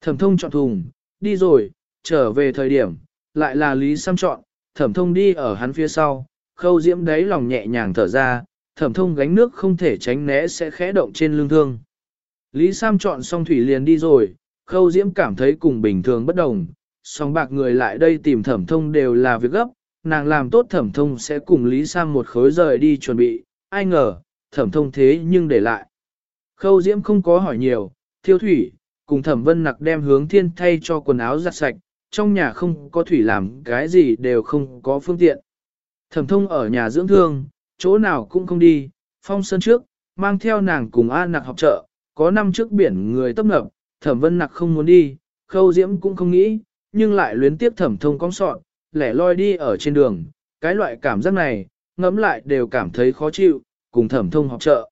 Thẩm thông chọn thùng, đi rồi, trở về thời điểm, lại là Lý Sam chọn, thẩm thông đi ở hắn phía sau, khâu diễm đáy lòng nhẹ nhàng thở ra, thẩm thông gánh nước không thể tránh né sẽ khẽ động trên lưng thương. Lý Sam chọn xong thủy liền đi rồi, khâu diễm cảm thấy cùng bình thường bất đồng, song bạc người lại đây tìm thẩm thông đều là việc gấp, nàng làm tốt thẩm thông sẽ cùng Lý Sam một khối rời đi chuẩn bị, ai ngờ, thẩm thông thế nhưng để lại. Khâu diễm không có hỏi nhiều, thiêu thủy, cùng thẩm vân nặc đem hướng thiên thay cho quần áo giặt sạch, trong nhà không có thủy làm cái gì đều không có phương tiện. Thẩm thông ở nhà dưỡng thương, chỗ nào cũng không đi, phong sơn trước, mang theo nàng cùng A nặc học trợ, có năm trước biển người tấp nập, thẩm vân nặc không muốn đi, khâu diễm cũng không nghĩ, nhưng lại luyến tiếp thẩm thông cong sọn, lẻ loi đi ở trên đường, cái loại cảm giác này, ngẫm lại đều cảm thấy khó chịu, cùng thẩm thông học trợ.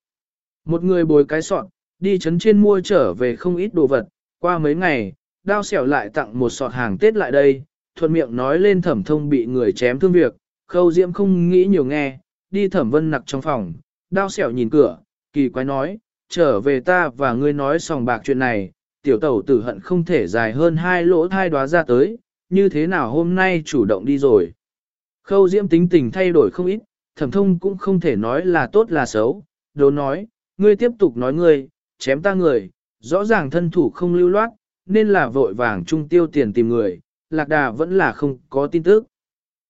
Một người bồi cái sọn, đi chấn trên mua trở về không ít đồ vật, qua mấy ngày, đao xẻo lại tặng một sọt hàng Tết lại đây, thuận miệng nói lên thẩm thông bị người chém thương việc, khâu diễm không nghĩ nhiều nghe, đi thẩm vân nặc trong phòng, đao xẻo nhìn cửa, kỳ quái nói, trở về ta và ngươi nói sòng bạc chuyện này, tiểu tẩu tử hận không thể dài hơn hai lỗ thai đoá ra tới, như thế nào hôm nay chủ động đi rồi. Khâu diễm tính tình thay đổi không ít, thẩm thông cũng không thể nói là tốt là xấu, đồ nói, ngươi tiếp tục nói ngươi, chém ta người, rõ ràng thân thủ không lưu loát, nên là vội vàng trung tiêu tiền tìm người, lạc đà vẫn là không có tin tức.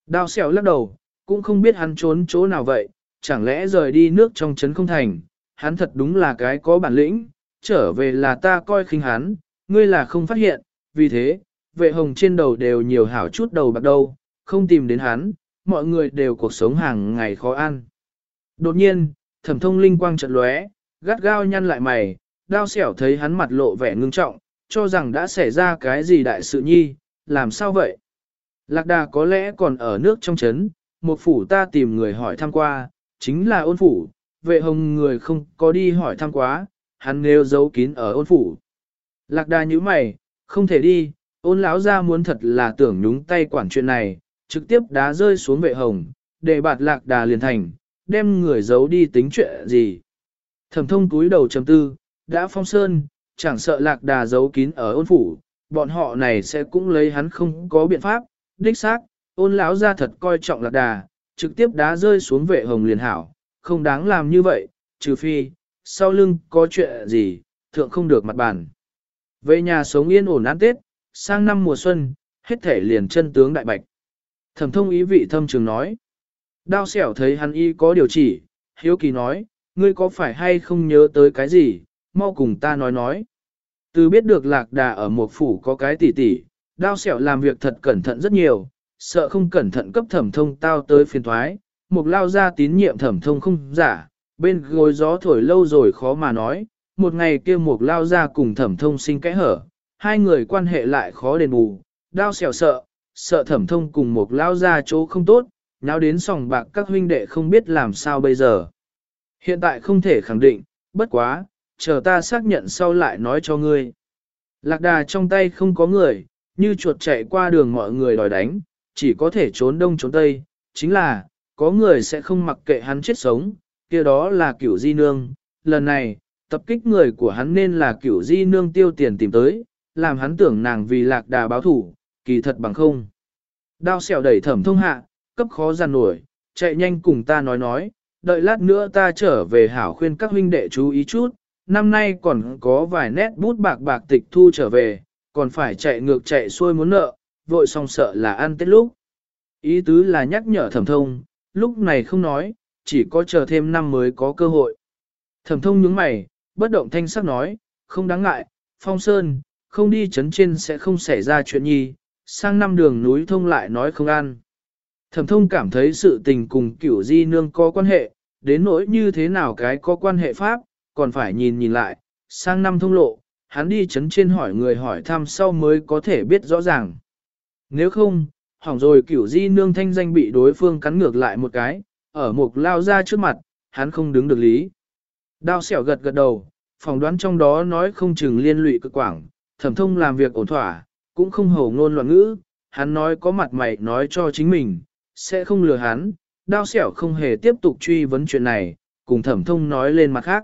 Đao xẻo lắc đầu, cũng không biết hắn trốn chỗ nào vậy, chẳng lẽ rời đi nước trong trấn không thành, hắn thật đúng là cái có bản lĩnh, trở về là ta coi khinh hắn, ngươi là không phát hiện, vì thế, vệ hồng trên đầu đều nhiều hảo chút đầu bạc đâu, không tìm đến hắn, mọi người đều cuộc sống hàng ngày khó ăn. Đột nhiên, thẩm thông linh quang trận lóe, gắt gao nhăn lại mày, đao xẻo thấy hắn mặt lộ vẻ ngưng trọng, cho rằng đã xảy ra cái gì đại sự nhi, làm sao vậy? Lạc đà có lẽ còn ở nước trong chấn, một phủ ta tìm người hỏi thăm qua, chính là ôn phủ, vệ hồng người không có đi hỏi thăm quá, hắn nếu giấu kín ở ôn phủ. Lạc đà như mày, không thể đi, ôn lão ra muốn thật là tưởng nhúng tay quản chuyện này, trực tiếp đá rơi xuống vệ hồng, để bạt lạc đà liền thành, đem người giấu đi tính chuyện gì. Thẩm thông túi đầu chầm tư, đã phong sơn, chẳng sợ lạc đà giấu kín ở ôn phủ, bọn họ này sẽ cũng lấy hắn không có biện pháp, đích xác, ôn lão ra thật coi trọng lạc đà, trực tiếp đá rơi xuống vệ hồng liền hảo, không đáng làm như vậy, trừ phi, sau lưng có chuyện gì, thượng không được mặt bàn. Về nhà sống yên ổn ăn Tết, sang năm mùa xuân, hết thể liền chân tướng đại bạch. Thẩm thông ý vị thâm trường nói. Đao xẻo thấy hắn y có điều chỉ, hiếu kỳ nói, ngươi có phải hay không nhớ tới cái gì, mau cùng ta nói nói. Từ biết được lạc đà ở một phủ có cái tỉ tỉ, đao sẹo làm việc thật cẩn thận rất nhiều, sợ không cẩn thận cấp thẩm thông tao tới phiền thoái, một lao ra tín nhiệm thẩm thông không giả, bên gối gió thổi lâu rồi khó mà nói, một ngày kia một lao ra cùng thẩm thông sinh kẽ hở, hai người quan hệ lại khó đền bù, đao sẹo sợ, sợ thẩm thông cùng một lao ra chỗ không tốt, nháo đến sòng bạc các huynh đệ không biết làm sao bây giờ. Hiện tại không thể khẳng định, bất quá, chờ ta xác nhận sau lại nói cho ngươi. Lạc đà trong tay không có người, như chuột chạy qua đường mọi người đòi đánh, chỉ có thể trốn đông trốn tây, chính là, có người sẽ không mặc kệ hắn chết sống, kia đó là cửu di nương. Lần này, tập kích người của hắn nên là cửu di nương tiêu tiền tìm tới, làm hắn tưởng nàng vì lạc đà báo thủ, kỳ thật bằng không. Đao xẻo đẩy thẩm thông hạ, cấp khó giàn nổi, chạy nhanh cùng ta nói nói, đợi lát nữa ta trở về hảo khuyên các huynh đệ chú ý chút, năm nay còn có vài nét bút bạc bạc tịch thu trở về, còn phải chạy ngược chạy xuôi muốn nợ, vội xong sợ là ăn tết lúc. Ý tứ là nhắc nhở thẩm thông, lúc này không nói, chỉ có chờ thêm năm mới có cơ hội. Thẩm thông nhướng mày, bất động thanh sắc nói, không đáng ngại, phong sơn, không đi chấn trên sẽ không xảy ra chuyện nhi, sang năm đường núi thông lại nói không ăn. Thẩm thông cảm thấy sự tình cùng kiểu di nương có quan hệ, đến nỗi như thế nào cái có quan hệ pháp, còn phải nhìn nhìn lại, sang năm thông lộ, hắn đi chấn trên hỏi người hỏi thăm sau mới có thể biết rõ ràng. Nếu không, hỏng rồi kiểu di nương thanh danh bị đối phương cắn ngược lại một cái, ở một lao ra trước mặt, hắn không đứng được lý. Đao xẻo gật gật đầu, phỏng đoán trong đó nói không chừng liên lụy cực quảng, thẩm thông làm việc ổn thỏa, cũng không hầu ngôn loạn ngữ, hắn nói có mặt mày nói cho chính mình, sẽ không lừa hắn, đao xẻo không hề tiếp tục truy vấn chuyện này, cùng thẩm thông nói lên mặt khác.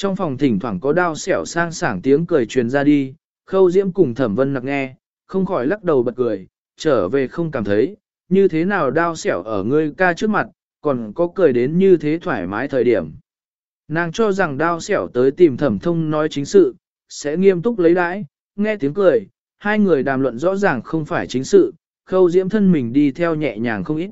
Trong phòng thỉnh thoảng có đao xẻo sang sảng tiếng cười truyền ra đi, khâu diễm cùng thẩm vân nặc nghe, không khỏi lắc đầu bật cười, trở về không cảm thấy, như thế nào đao xẻo ở ngươi ca trước mặt, còn có cười đến như thế thoải mái thời điểm. Nàng cho rằng đao xẻo tới tìm thẩm thông nói chính sự, sẽ nghiêm túc lấy đãi, nghe tiếng cười, hai người đàm luận rõ ràng không phải chính sự, khâu diễm thân mình đi theo nhẹ nhàng không ít.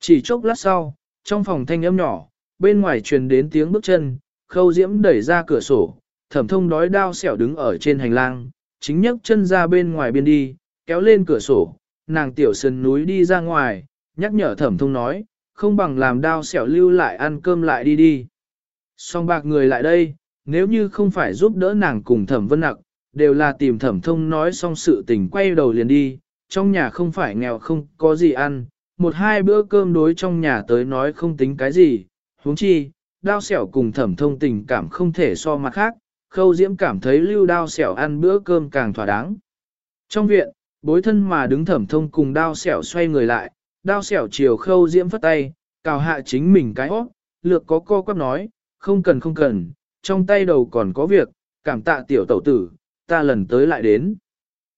Chỉ chốc lát sau, trong phòng thanh âm nhỏ, bên ngoài truyền đến tiếng bước chân, khâu diễm đẩy ra cửa sổ, thẩm thông đói đao xẻo đứng ở trên hành lang, chính nhấc chân ra bên ngoài biên đi, kéo lên cửa sổ, nàng tiểu sân núi đi ra ngoài, nhắc nhở thẩm thông nói, không bằng làm đao xẻo lưu lại ăn cơm lại đi đi. Song bạc người lại đây, nếu như không phải giúp đỡ nàng cùng thẩm vân nặc, đều là tìm thẩm thông nói xong sự tình quay đầu liền đi, trong nhà không phải nghèo không có gì ăn, một hai bữa cơm đối trong nhà tới nói không tính cái gì, huống chi, đao xẻo cùng thẩm thông tình cảm không thể so mặt khác, khâu diễm cảm thấy lưu đao xẻo ăn bữa cơm càng thỏa đáng. Trong viện, bối thân mà đứng thẩm thông cùng đao xẻo xoay người lại, đao xẻo chiều khâu diễm phất tay, cào hạ chính mình cái hót, lược có co quắp nói, không cần không cần, trong tay đầu còn có việc, cảm tạ tiểu tẩu tử, ta lần tới lại đến.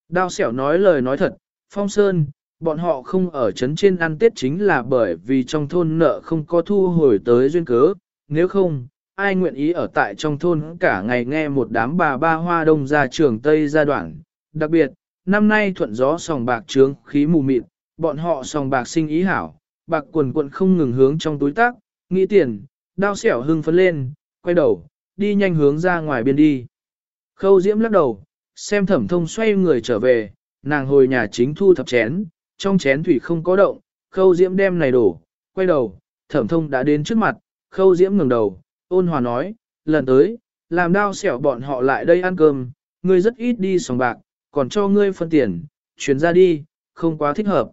Đao xẻo nói lời nói thật, phong sơn, bọn họ không ở trấn trên ăn tết chính là bởi vì trong thôn nợ không có thu hồi tới duyên cớ, nếu không, ai nguyện ý ở tại trong thôn cả ngày nghe một đám bà ba hoa đông ra trường Tây gia đoạn. Đặc biệt, năm nay thuận gió sòng bạc trướng khí mù mịt, bọn họ sòng bạc sinh ý hảo, bạc quần quận không ngừng hướng trong túi tác, nghĩ tiền, đao xẻo hưng phấn lên, quay đầu, đi nhanh hướng ra ngoài biên đi. Khâu diễm lắc đầu, xem thẩm thông xoay người trở về, nàng hồi nhà chính thu thập chén, trong chén thủy không có động, khâu diễm đem này đổ, quay đầu, thẩm thông đã đến trước mặt, khâu diễm ngừng đầu, ôn hòa nói, lần tới, làm đau xẻo bọn họ lại đây ăn cơm, ngươi rất ít đi sòng bạc, còn cho ngươi phân tiền, chuyển ra đi, không quá thích hợp.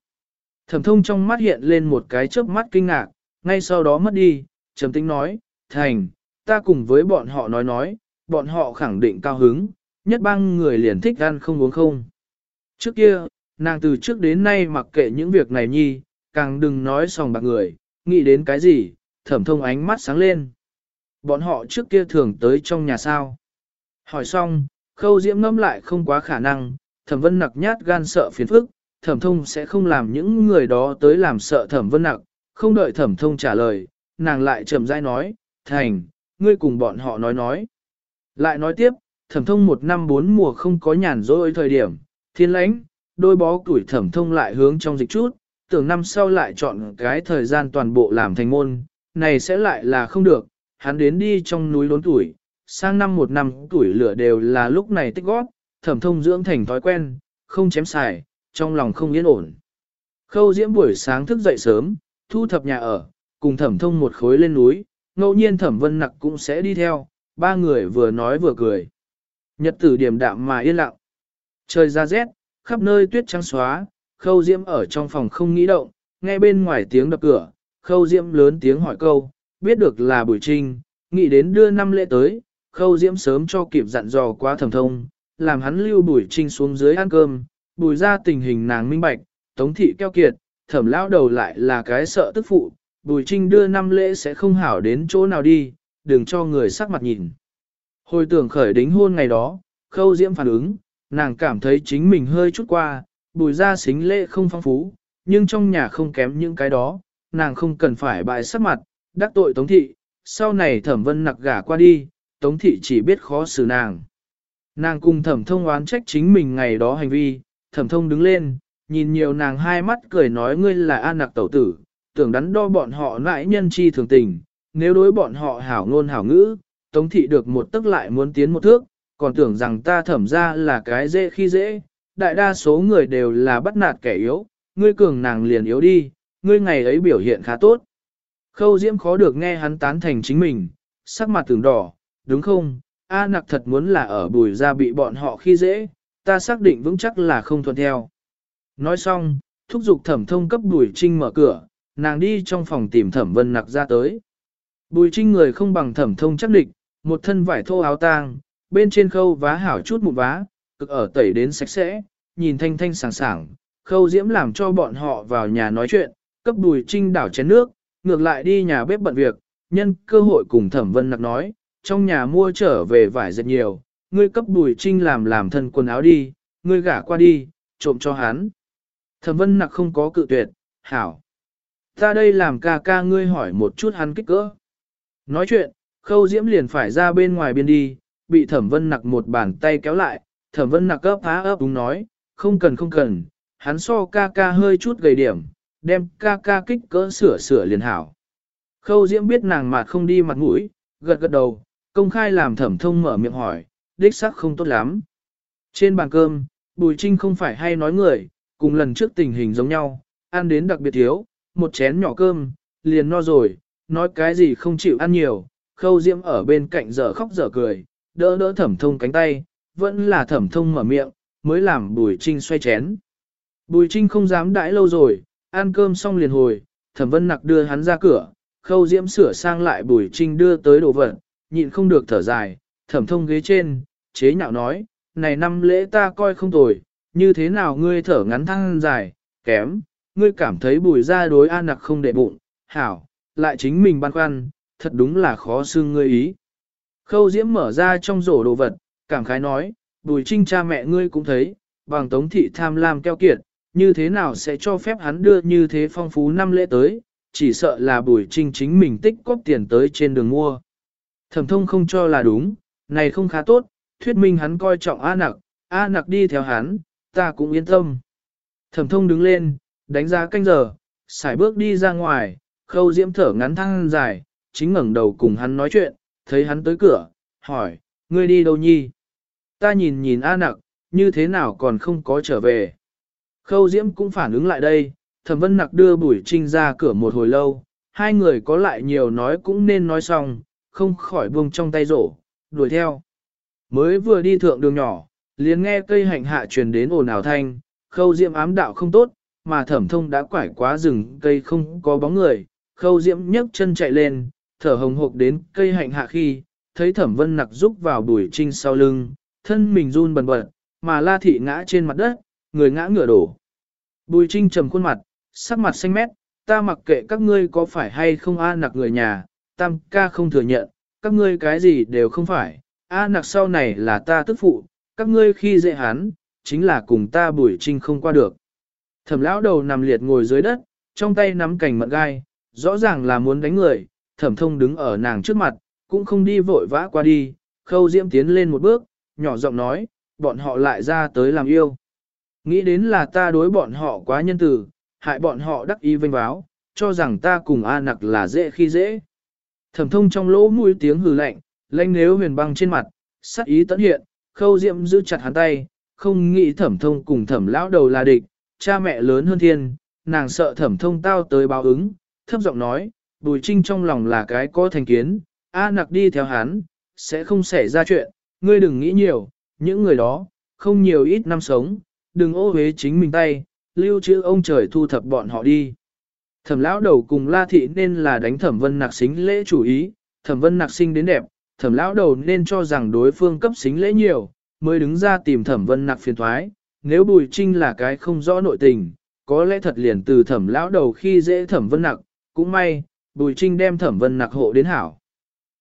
Thẩm thông trong mắt hiện lên một cái chớp mắt kinh ngạc, ngay sau đó mất đi, trầm tính nói, thành, ta cùng với bọn họ nói nói, bọn họ khẳng định cao hứng, nhất bang người liền thích ăn không uống không. Trước kia, nàng từ trước đến nay mặc kệ những việc này nhi, càng đừng nói sòng bạc người, nghĩ đến cái gì, thẩm thông ánh mắt sáng lên. Bọn họ trước kia thường tới trong nhà sao. Hỏi xong, khâu diễm ngâm lại không quá khả năng, thẩm vân nặc nhát gan sợ phiền phức, thẩm thông sẽ không làm những người đó tới làm sợ thẩm vân nặc, không đợi thẩm thông trả lời, nàng lại chậm rãi nói, thành, ngươi cùng bọn họ nói nói. Lại nói tiếp, thẩm thông một năm bốn mùa không có nhàn rỗi thời điểm, thiên lãnh, đôi bó tuổi thẩm thông lại hướng trong dịch chút, tưởng năm sau lại chọn cái thời gian toàn bộ làm thành môn, này sẽ lại là không được, hắn đến đi trong núi đốn tuổi, sang năm một năm tuổi lửa đều là lúc này tích góp, thẩm thông dưỡng thành thói quen, không chém xài, trong lòng không yên ổn. Khâu diễm buổi sáng thức dậy sớm, thu thập nhà ở, cùng thẩm thông một khối lên núi, ngẫu nhiên thẩm vân nặc cũng sẽ đi theo, ba người vừa nói vừa cười. Nhật tử điểm đạm mà yên lặng. Trời ra rét, khắp nơi tuyết trắng xóa, khâu diễm ở trong phòng không nghĩ động, nghe bên ngoài tiếng đập cửa, khâu diễm lớn tiếng hỏi câu, biết được là buổi trinh, nghĩ đến đưa năm lễ tới, khâu diễm sớm cho kịp dặn dò quá thầm thông, làm hắn lưu bùi trinh xuống dưới ăn cơm, bùi ra tình hình nàng minh bạch, tống thị keo kiệt, thẩm lão đầu lại là cái sợ tức phụ, bùi trinh đưa năm lễ sẽ không hảo đến chỗ nào đi, đừng cho người sắc mặt nhìn. Hồi tưởng khởi đính hôn ngày đó, khâu diễm phản ứng, nàng cảm thấy chính mình hơi chút qua, bùi ra xính lễ không phong phú, nhưng trong nhà không kém những cái đó, nàng không cần phải bại sắc mặt, đắc tội tống thị, sau này thẩm vân nặc gả qua đi, tống thị chỉ biết khó xử nàng. Nàng cùng thẩm thông oán trách chính mình ngày đó hành vi, thẩm thông đứng lên, nhìn nhiều nàng hai mắt cười nói ngươi là an nặc tẩu tử, tưởng đắn đo bọn họ lại nhân chi thường tình, nếu đối bọn họ hảo ngôn hảo ngữ, tống thị được một tức lại muốn tiến một thước, còn tưởng rằng ta thẩm ra là cái dễ khi dễ, đại đa số người đều là bắt nạt kẻ yếu, ngươi cường nàng liền yếu đi, ngươi ngày ấy biểu hiện khá tốt. Khâu diễm khó được nghe hắn tán thành chính mình, sắc mặt tưởng đỏ, đúng không, A nặc thật muốn là ở bùi ra bị bọn họ khi dễ, ta xác định vững chắc là không thuận theo. Nói xong, thúc giục thẩm thông cấp bùi trinh mở cửa, nàng đi trong phòng tìm thẩm vân nặc ra tới. Bùi trinh người không bằng thẩm thông chắc địch, một thân vải thô áo tang, bên trên khâu vá hảo chút một vá, cực ở tẩy đến sạch sẽ, nhìn thanh thanh sảng sảng, khâu diễm làm cho bọn họ vào nhà nói chuyện, cấp bùi trinh đảo chén nước, ngược lại đi nhà bếp bận việc, nhân cơ hội cùng thẩm vân nặc nói, trong nhà mua trở về vải rất nhiều, ngươi cấp bùi trinh làm làm thân quần áo đi, ngươi gả qua đi, trộm cho hắn. Thẩm vân nặc không có cự tuyệt, hảo. Ta đây làm ca ca ngươi hỏi một chút hắn kích cỡ. Nói chuyện, khâu diễm liền phải ra bên ngoài biên đi, bị thẩm vân nặc một bàn tay kéo lại, thẩm vân nặc ấp há ấp đúng nói, không cần không cần, hắn so ca ca hơi chút gầy điểm, đem ca ca kích cỡ sửa sửa liền hảo. Khâu diễm biết nàng mà không đi mặt mũi, gật gật đầu, công khai làm thẩm thông mở miệng hỏi, đích sắc không tốt lắm. Trên bàn cơm, Bùi Trinh không phải hay nói người, cùng lần trước tình hình giống nhau, ăn đến đặc biệt thiếu, một chén nhỏ cơm, liền no rồi, nói cái gì không chịu ăn nhiều, khâu diễm ở bên cạnh giờ khóc giờ cười, đỡ đỡ thẩm thông cánh tay, vẫn là thẩm thông mở miệng, mới làm Bùi Trinh xoay chén. Bùi Trinh không dám đãi lâu rồi, ăn cơm xong liền hồi, thẩm vân nặc đưa hắn ra cửa, khâu diễm sửa sang lại Bùi Trinh đưa tới đồ vật, nhịn không được thở dài, thẩm thông ghế trên, chế nhạo nói, này năm lễ ta coi không tồi, như thế nào ngươi thở ngắn thăng dài, kém, ngươi cảm thấy bùi ra đối an nặc không để bụng, hảo, lại chính mình băn khoăn, thật đúng là khó xương ngươi ý. Khâu diễm mở ra trong rổ đồ vật, cảm khái nói, bùi trinh cha mẹ ngươi cũng thấy, bằng tống thị tham lam keo kiệt, như thế nào sẽ cho phép hắn đưa như thế phong phú năm lễ tới, chỉ sợ là bùi trinh chính mình tích cóp tiền tới trên đường mua. Thẩm thông không cho là đúng, này không khá tốt, thuyết minh hắn coi trọng A nặc, A nặc đi theo hắn, ta cũng yên tâm. Thẩm thông đứng lên, đánh giá canh giờ, xài bước đi ra ngoài, khâu diễm thở ngắn thăng dài, chính ngẩng đầu cùng hắn nói chuyện, thấy hắn tới cửa, hỏi, ngươi đi đâu nhi? Ta nhìn nhìn A nặc, như thế nào còn không có trở về. Khâu Diễm cũng phản ứng lại đây, thẩm vân nặc đưa Bùi Trinh ra cửa một hồi lâu, hai người có lại nhiều nói cũng nên nói xong, không khỏi buông trong tay rổ, đuổi theo. Mới vừa đi thượng đường nhỏ, liền nghe cây hạnh hạ truyền đến ồn ào thanh, khâu diễm ám đạo không tốt, mà thẩm thông đã quải quá rừng cây không có bóng người, khâu diễm nhấc chân chạy lên, thở hồng hộc đến cây hạnh hạ khi, thấy thẩm vân nặc rúc vào bùi trinh sau lưng, thân mình run bần bật, mà la thị ngã trên mặt đất, người ngã ngựa đổ. Bùi trinh trầm khuôn mặt, sắc mặt xanh mét, ta mặc kệ các ngươi có phải hay không a nặc người nhà, tam ca không thừa nhận, các ngươi cái gì đều không phải, a nặc sau này là ta tức phụ, các ngươi khi dễ hắn, chính là cùng ta bùi trinh không qua được. Thẩm lão đầu nằm liệt ngồi dưới đất, trong tay nắm cành mận gai, rõ ràng là muốn đánh người, thẩm thông đứng ở nàng trước mặt, cũng không đi vội vã qua đi, khâu diễm tiến lên một bước, nhỏ giọng nói, bọn họ lại ra tới làm yêu. Nghĩ đến là ta đối bọn họ quá nhân từ, hại bọn họ đắc ý vinh báo, cho rằng ta cùng A nặc là dễ khi dễ. Thẩm thông trong lỗ mũi tiếng hừ lạnh, lanh nếu huyền băng trên mặt, sắc ý tận hiện, khâu diệm giữ chặt hắn tay, không nghĩ thẩm thông cùng thẩm lão đầu là địch, cha mẹ lớn hơn thiên, nàng sợ thẩm thông tao tới báo ứng, thấp giọng nói, bùi trinh trong lòng là cái có thành kiến, A nặc đi theo hắn, sẽ không xảy ra chuyện, ngươi đừng nghĩ nhiều, những người đó, không nhiều ít năm sống, đừng ô hế chính mình tay, lưu trữ ông trời thu thập bọn họ đi. Thẩm lão đầu cùng La Thị nên là đánh thẩm vân nặc xính lễ chủ ý, thẩm vân nặc sinh đến đẹp, thẩm lão đầu nên cho rằng đối phương cấp xính lễ nhiều, mới đứng ra tìm thẩm vân nặc phiền thoái, nếu bùi trinh là cái không rõ nội tình, có lẽ thật liền từ thẩm lão đầu khi dễ thẩm vân nặc, cũng may, bùi trinh đem thẩm vân nặc hộ đến hảo.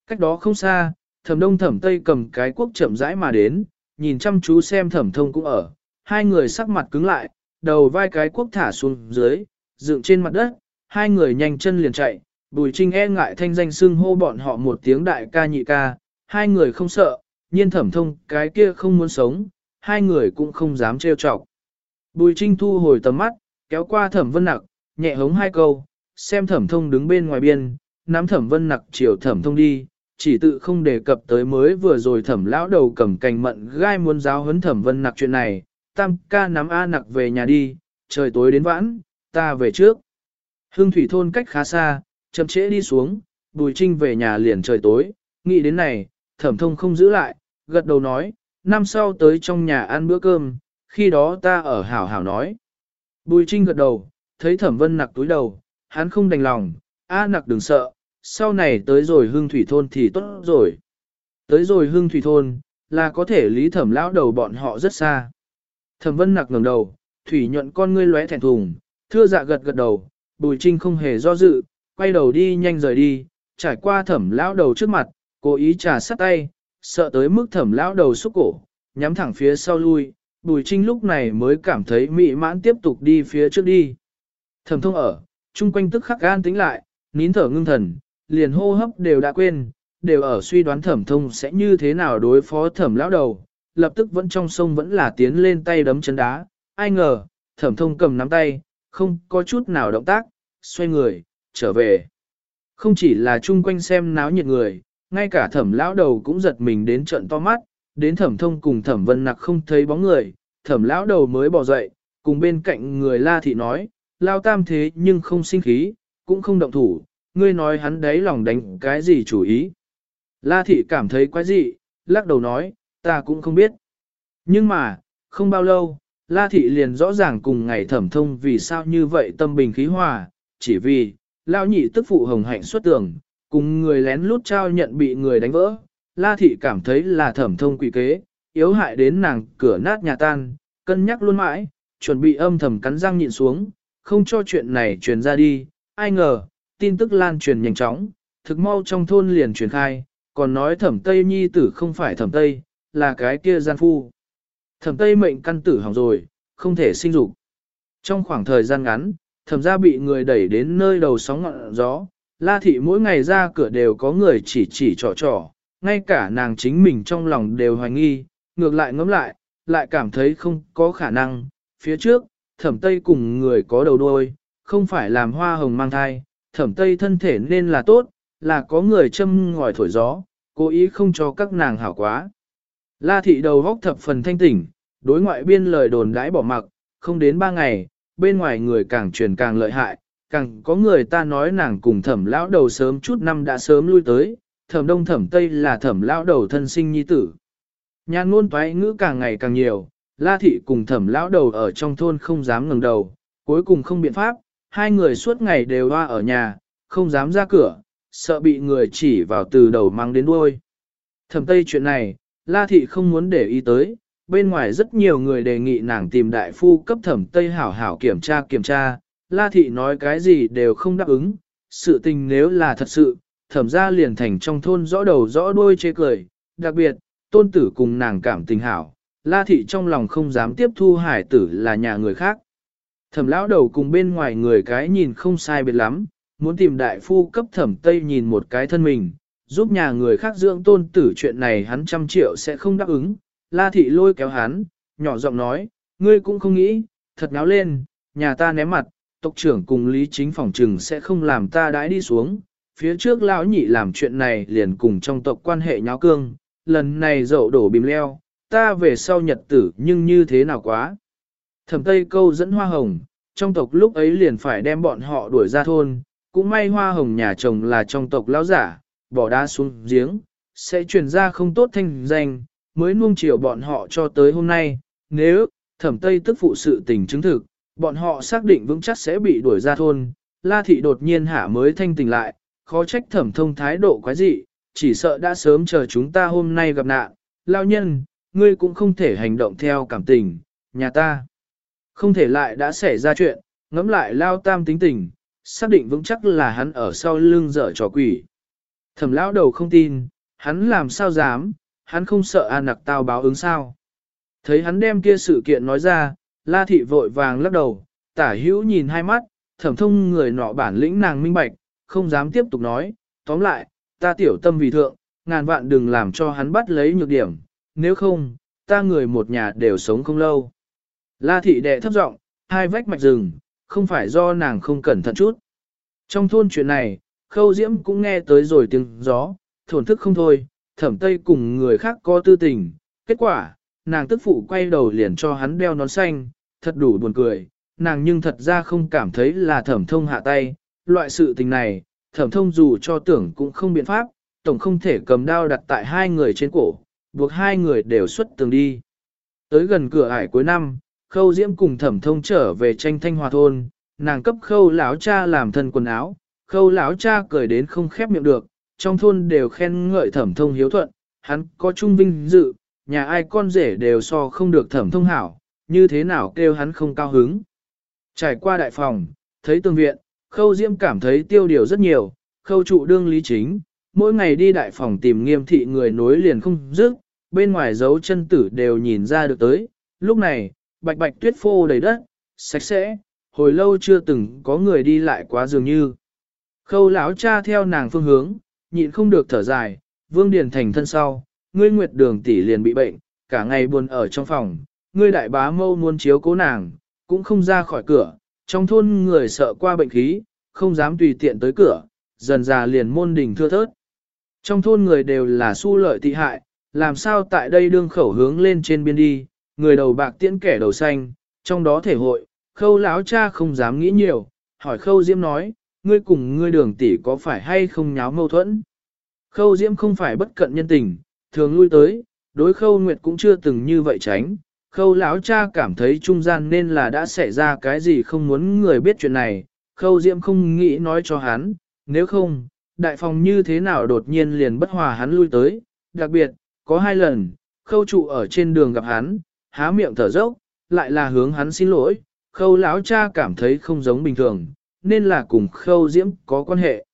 Cách đó không xa, thẩm đông thẩm tây cầm cái quốc chậm rãi mà đến, nhìn chăm chú xem thẩm thông cũng ở, hai người sắc mặt cứng lại, đầu vai cái quốc thả xuống dưới, dựng trên mặt đất, hai người nhanh chân liền chạy, Bùi Trinh e ngại thanh danh xưng hô bọn họ một tiếng đại ca nhị ca, hai người không sợ, nhiên thẩm thông cái kia không muốn sống, hai người cũng không dám trêu chọc. Bùi Trinh thu hồi tầm mắt, kéo qua thẩm vân nặc, nhẹ hống hai câu, xem thẩm thông đứng bên ngoài biên, nắm thẩm vân nặc chiều thẩm thông đi, chỉ tự không đề cập tới mới vừa rồi thẩm lão đầu cầm cành mận gai muốn giáo huấn thẩm vân nặc chuyện này, tam ca nắm A nặc về nhà đi, trời tối đến vãn, ta về trước. Hương thủy thôn cách khá xa, chậm trễ đi xuống, bùi trinh về nhà liền trời tối, nghĩ đến này, thẩm thông không giữ lại, gật đầu nói, năm sau tới trong nhà ăn bữa cơm, khi đó ta ở hảo hảo nói. Bùi trinh gật đầu, thấy thẩm vân nặc túi đầu, hắn không đành lòng, a nặc đừng sợ, sau này tới rồi hương thủy thôn thì tốt rồi. Tới rồi hương thủy thôn, là có thể lý thẩm lão đầu bọn họ rất xa. Thẩm vân nặc ngẩng đầu, thủy nhuận con ngươi lóe thẹn thùng, thưa dạ gật gật đầu, bùi trinh không hề do dự, quay đầu đi nhanh rời đi, trải qua thẩm lão đầu trước mặt, cố ý trà sắt tay, sợ tới mức thẩm lão đầu xúc cổ, nhắm thẳng phía sau lui, bùi trinh lúc này mới cảm thấy mị mãn tiếp tục đi phía trước đi. Thẩm thông ở, chung quanh tức khắc gan tính lại, nín thở ngưng thần, liền hô hấp đều đã quên, đều ở suy đoán thẩm thông sẽ như thế nào đối phó thẩm lão đầu, lập tức vẫn trong sông vẫn là tiến lên tay đấm chân đá, ai ngờ, thẩm thông cầm nắm tay, không có chút nào động tác, xoay người, trở về. Không chỉ là chung quanh xem náo nhiệt người, ngay cả thẩm lão đầu cũng giật mình đến trận to mắt, đến thẩm thông cùng thẩm vân nặc không thấy bóng người, thẩm lão đầu mới bỏ dậy, cùng bên cạnh người la thị nói, lao tam thế nhưng không sinh khí, cũng không động thủ, ngươi nói hắn đấy lòng đánh cái gì chủ ý. La thị cảm thấy quái dị, lắc đầu nói, ta cũng không biết. Nhưng mà, không bao lâu, La thị liền rõ ràng cùng ngày thẩm thông vì sao như vậy tâm bình khí hòa, chỉ vì, lao nhị tức phụ hồng hạnh xuất tường, cùng người lén lút trao nhận bị người đánh vỡ. La thị cảm thấy là thẩm thông quỷ kế, yếu hại đến nàng cửa nát nhà tan, cân nhắc luôn mãi, chuẩn bị âm thầm cắn răng nhịn xuống, không cho chuyện này truyền ra đi. Ai ngờ, tin tức lan truyền nhanh chóng, thực mau trong thôn liền truyền khai, còn nói thẩm Tây Nhi tử không phải thẩm Tây, là cái kia gian phu. Thẩm Tây mệnh căn tử hỏng rồi, không thể sinh dục. Trong khoảng thời gian ngắn, thẩm gia bị người đẩy đến nơi đầu sóng ngọn gió, la thị mỗi ngày ra cửa đều có người chỉ chỉ trò trò, ngay cả nàng chính mình trong lòng đều hoài nghi, ngược lại ngẫm lại, lại cảm thấy không có khả năng, phía trước, thẩm tây cùng người có đầu đôi, không phải làm hoa hồng mang thai, thẩm tây thân thể nên là tốt, là có người châm ngòi thổi gió, cố ý không cho các nàng hảo quá. La thị đầu góc thập phần thanh tỉnh, đối ngoại biên lời đồn đãi bỏ mặc, không đến ba ngày, bên ngoài người càng truyền càng lợi hại, càng có người ta nói nàng cùng thẩm lão đầu sớm chút năm đã sớm lui tới, thẩm đông thẩm tây là thẩm lão đầu thân sinh nhi tử. Nhan ngôn toái ngữ càng ngày càng nhiều, la thị cùng thẩm lão đầu ở trong thôn không dám ngẩng đầu, cuối cùng không biện pháp, hai người suốt ngày đều hoa ở nhà, không dám ra cửa, sợ bị người chỉ vào từ đầu mang đến đuôi. Thẩm tây chuyện này, la thị không muốn để ý tới, bên ngoài rất nhiều người đề nghị nàng tìm đại phu cấp thẩm tây hảo hảo kiểm tra kiểm tra, la thị nói cái gì đều không đáp ứng, sự tình nếu là thật sự, thẩm ra liền thành trong thôn rõ đầu rõ đuôi chê cười, đặc biệt, tôn tử cùng nàng cảm tình hảo, la thị trong lòng không dám tiếp thu hải tử là nhà người khác. Thẩm lão đầu cùng bên ngoài người cái nhìn không sai biệt lắm, muốn tìm đại phu cấp thẩm tây nhìn một cái thân mình, giúp nhà người khác dưỡng tôn tử chuyện này hắn trăm triệu sẽ không đáp ứng. La thị lôi kéo hắn, nhỏ giọng nói, ngươi cũng không nghĩ, thật náo lên, nhà ta ném mặt, tộc trưởng cùng lý chính phòng trừng sẽ không làm ta đãi đi xuống. Phía trước lão nhị làm chuyện này liền cùng trong tộc quan hệ nháo cương, lần này dậu đổ bìm leo, ta về sau nhật tử nhưng như thế nào quá. Thẩm Tây câu dẫn hoa hồng, trong tộc lúc ấy liền phải đem bọn họ đuổi ra thôn, cũng may hoa hồng nhà chồng là trong tộc lão giả, bỏ đá xuống giếng, sẽ truyền ra không tốt thanh danh, mới nuông chiều bọn họ cho tới hôm nay, nếu thẩm Tây tức phụ sự tình chứng thực, bọn họ xác định vững chắc sẽ bị đuổi ra thôn, La Thị đột nhiên hạ mới thanh tỉnh lại, khó trách thẩm thông thái độ quái dị, chỉ sợ đã sớm chờ chúng ta hôm nay gặp nạn, lao nhân, ngươi cũng không thể hành động theo cảm tình, nhà ta. Không thể lại đã xảy ra chuyện, ngẫm lại lao tam tính tình, xác định vững chắc là hắn ở sau lưng dở trò quỷ. Thẩm lão đầu không tin, hắn làm sao dám, hắn không sợ an nặc tao báo ứng sao. Thấy hắn đem kia sự kiện nói ra, la thị vội vàng lắc đầu, tả hữu nhìn hai mắt, thẩm thông người nọ bản lĩnh nàng minh bạch, không dám tiếp tục nói, tóm lại, ta tiểu tâm vì thượng, ngàn vạn đừng làm cho hắn bắt lấy nhược điểm, nếu không, ta người một nhà đều sống không lâu. La thị đệ thấp giọng, hai vách mạch rừng, không phải do nàng không cẩn thận chút. Trong thôn chuyện này, khâu diễm cũng nghe tới rồi tiếng gió, thổn thức không thôi, thẩm tây cùng người khác có tư tình. Kết quả, nàng tức phụ quay đầu liền cho hắn đeo nón xanh, thật đủ buồn cười, nàng nhưng thật ra không cảm thấy là thẩm thông hạ tay, loại sự tình này, thẩm thông dù cho tưởng cũng không biện pháp, tổng không thể cầm đao đặt tại hai người trên cổ, buộc hai người đều xuất tường đi. Tới gần cửa ải cuối năm, khâu diễm cùng thẩm thông trở về tranh thanh hòa thôn, nàng cấp khâu lão cha làm thân quần áo, khâu lão cha cười đến không khép miệng được, trong thôn đều khen ngợi thẩm thông hiếu thuận, hắn có trung vinh dự, nhà ai con rể đều so không được thẩm thông hảo, như thế nào kêu hắn không cao hứng. Trải qua đại phòng, thấy tường viện, khâu diễm cảm thấy tiêu điều rất nhiều, khâu trụ đương lý chính, mỗi ngày đi đại phòng tìm nghiêm thị người nối liền không dứt, bên ngoài dấu chân tử đều nhìn ra được tới, lúc này, bạch bạch tuyết phô đầy đất, sạch sẽ, hồi lâu chưa từng có người đi lại quá dường như. Khâu lão cha theo nàng phương hướng, nhịn không được thở dài, vương điền thành thân sau, ngươi nguyệt đường tỷ liền bị bệnh, cả ngày buồn ở trong phòng, ngươi đại bá mâu muốn chiếu cố nàng, cũng không ra khỏi cửa, trong thôn người sợ qua bệnh khí, không dám tùy tiện tới cửa, dần già liền môn đình thưa thớt. Trong thôn người đều là su lợi tị hại, làm sao tại đây đương khẩu hướng lên trên biên đi, người đầu bạc tiễn kẻ đầu xanh, trong đó thể hội, khâu lão cha không dám nghĩ nhiều, hỏi khâu diễm nói, ngươi cùng ngươi đường tỷ có phải hay không nháo mâu thuẫn. Khâu diễm không phải bất cận nhân tình, thường lui tới, đối khâu nguyệt cũng chưa từng như vậy tránh. Khâu lão cha cảm thấy trung gian nên là đã xảy ra cái gì không muốn người biết chuyện này, khâu diễm không nghĩ nói cho hắn, nếu không, đại phòng như thế nào đột nhiên liền bất hòa hắn lui tới, đặc biệt, có hai lần, khâu trụ ở trên đường gặp hắn, há miệng thở dốc, lại là hướng hắn xin lỗi, khâu lão cha cảm thấy không giống bình thường, nên là cùng khâu diễm có quan hệ.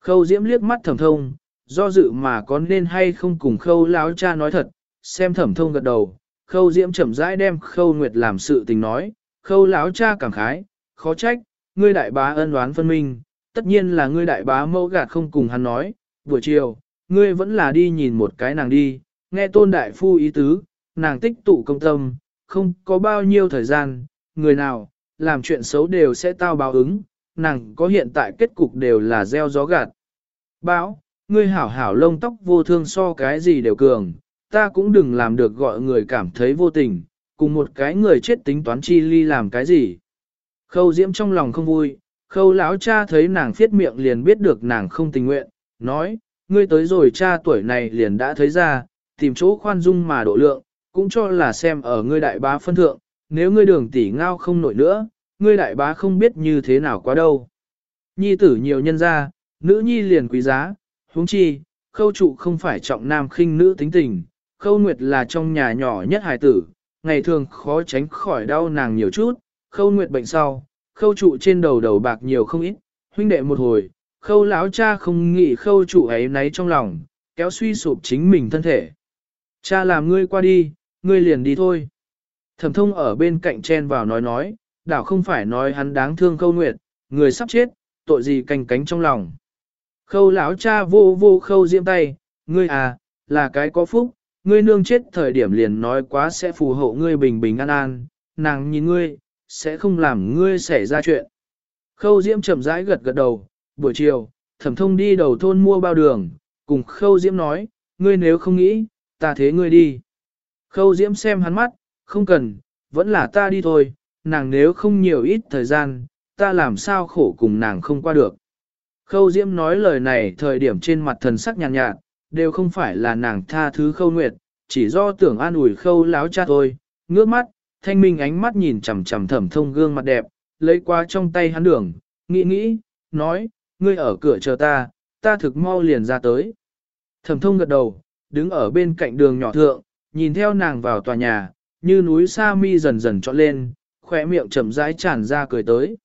Khâu diễm liếc mắt thẩm thông, do dự mà có nên hay không cùng khâu láo cha nói thật, xem thẩm thông gật đầu, khâu diễm chậm rãi đem khâu nguyệt làm sự tình nói, khâu láo cha cảm khái, khó trách, ngươi đại bá ân đoán phân minh, tất nhiên là ngươi đại bá mẫu gạt không cùng hắn nói, buổi chiều, ngươi vẫn là đi nhìn một cái nàng đi, nghe tôn đại phu ý tứ, nàng tích tụ công tâm, không có bao nhiêu thời gian, người nào, làm chuyện xấu đều sẽ tao báo ứng, nàng có hiện tại kết cục đều là gieo gió gạt. Báo, ngươi hảo hảo lông tóc vô thương so cái gì đều cường, ta cũng đừng làm được gọi người cảm thấy vô tình, cùng một cái người chết tính toán chi ly làm cái gì. Khâu diễm trong lòng không vui, khâu lão cha thấy nàng phiết miệng liền biết được nàng không tình nguyện, nói, ngươi tới rồi cha tuổi này liền đã thấy ra, tìm chỗ khoan dung mà độ lượng, cũng cho là xem ở ngươi đại bá phân thượng, nếu ngươi đường tỷ ngao không nổi nữa, ngươi đại bá không biết như thế nào quá đâu. Nhi tử nhiều nhân ra, nữ nhi liền quý giá, huống chi, khâu trụ không phải trọng nam khinh nữ tính tình, khâu nguyệt là trong nhà nhỏ nhất hài tử, ngày thường khó tránh khỏi đau nàng nhiều chút, khâu nguyệt bệnh sau, khâu trụ trên đầu đầu bạc nhiều không ít, huynh đệ một hồi, khâu lão cha không nghĩ khâu trụ ấy nấy trong lòng, kéo suy sụp chính mình thân thể. Cha làm ngươi qua đi, ngươi liền đi thôi. Thẩm thông ở bên cạnh chen vào nói nói, đảo không phải nói hắn đáng thương khâu nguyệt, người sắp chết, tội gì canh cánh trong lòng. Khâu lão cha vô vô khâu diễm tay, ngươi à, là cái có phúc, ngươi nương chết thời điểm liền nói quá sẽ phù hộ ngươi bình bình an an, nàng nhìn ngươi, sẽ không làm ngươi xảy ra chuyện. Khâu diễm chậm rãi gật gật đầu, buổi chiều, thẩm thông đi đầu thôn mua bao đường, cùng khâu diễm nói, ngươi nếu không nghĩ, ta thế ngươi đi. Khâu diễm xem hắn mắt, không cần, vẫn là ta đi thôi, nàng nếu không nhiều ít thời gian, ta làm sao khổ cùng nàng không qua được. Khâu diễm nói lời này thời điểm trên mặt thần sắc nhàn nhạt, nhạt, đều không phải là nàng tha thứ khâu nguyệt, chỉ do tưởng an ủi khâu láo cha thôi, ngước mắt, thanh minh ánh mắt nhìn chằm chằm thẩm thông gương mặt đẹp, lấy qua trong tay hắn đường, nghĩ nghĩ, nói, ngươi ở cửa chờ ta, ta thực mau liền ra tới. Thẩm thông gật đầu, đứng ở bên cạnh đường nhỏ thượng, nhìn theo nàng vào tòa nhà, như núi sa mi dần dần trọn lên, khỏe miệng chậm rãi tràn ra cười tới.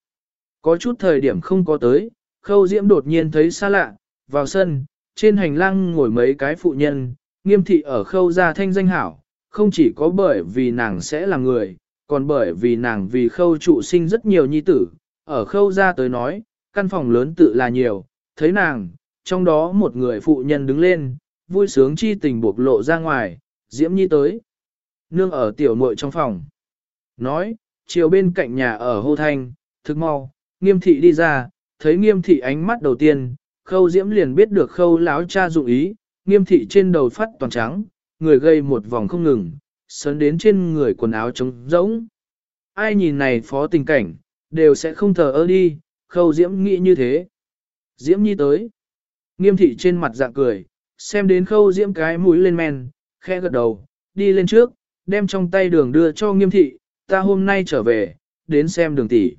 Có chút thời điểm không có tới, khâu diễm đột nhiên thấy xa lạ, vào sân, trên hành lang ngồi mấy cái phụ nhân, nghiêm thị ở khâu gia thanh danh hảo, không chỉ có bởi vì nàng sẽ là người, còn bởi vì nàng vì khâu trụ sinh rất nhiều nhi tử, ở khâu gia tới nói, căn phòng lớn tự là nhiều, thấy nàng, trong đó một người phụ nhân đứng lên, vui sướng chi tình buộc lộ ra ngoài, diễm nhi tới. Nương ở tiểu muội trong phòng. Nói, chiều bên cạnh nhà ở hô thanh, thức mau, nghiêm thị đi ra, thấy nghiêm thị ánh mắt đầu tiên, khâu diễm liền biết được khâu láo cha dụng ý, nghiêm thị trên đầu phát toàn trắng, người gây một vòng không ngừng, sớn đến trên người quần áo trống rỗng. Ai nhìn này phó tình cảnh, đều sẽ không thờ ơ đi, khâu diễm nghĩ như thế. Diễm nhi tới. Nghiêm thị trên mặt dạng cười, xem đến khâu diễm cái mũi lên men, khẽ gật đầu, đi lên trước, đem trong tay đường đưa cho nghiêm thị, ta hôm nay trở về, đến xem đường tỷ.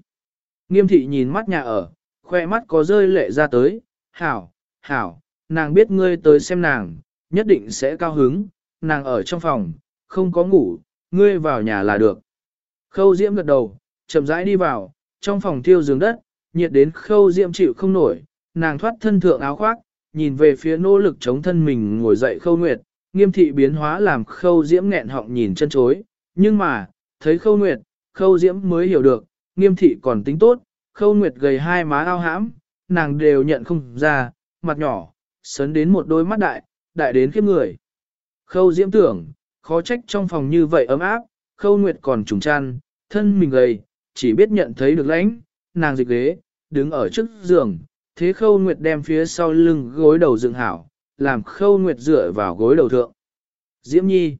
Nghiêm thị nhìn mắt nhà ở, khoe mắt có rơi lệ ra tới, hảo, hảo, nàng biết ngươi tới xem nàng, nhất định sẽ cao hứng, nàng ở trong phòng, không có ngủ, ngươi vào nhà là được. Khâu diễm gật đầu, chậm rãi đi vào, trong phòng thiêu giường đất, nhiệt đến khâu diễm chịu không nổi, nàng thoát thân thượng áo khoác, nhìn về phía nỗ lực chống thân mình ngồi dậy khâu nguyệt, nghiêm thị biến hóa làm khâu diễm nghẹn họng nhìn chân chối, nhưng mà, thấy khâu nguyệt, khâu diễm mới hiểu được, nghiêm thị còn tính tốt, khâu nguyệt gầy hai má ao hãm, nàng đều nhận không ra, mặt nhỏ, sấn đến một đôi mắt đại, đại đến khiếp người. Khâu diễm tưởng, khó trách trong phòng như vậy ấm áp, khâu nguyệt còn trùng chăn, thân mình gầy, chỉ biết nhận thấy được lãnh, nàng dịch ghế, đứng ở trước giường, thế khâu nguyệt đem phía sau lưng gối đầu dựng hảo, làm khâu nguyệt dựa vào gối đầu thượng. Diễm nhi.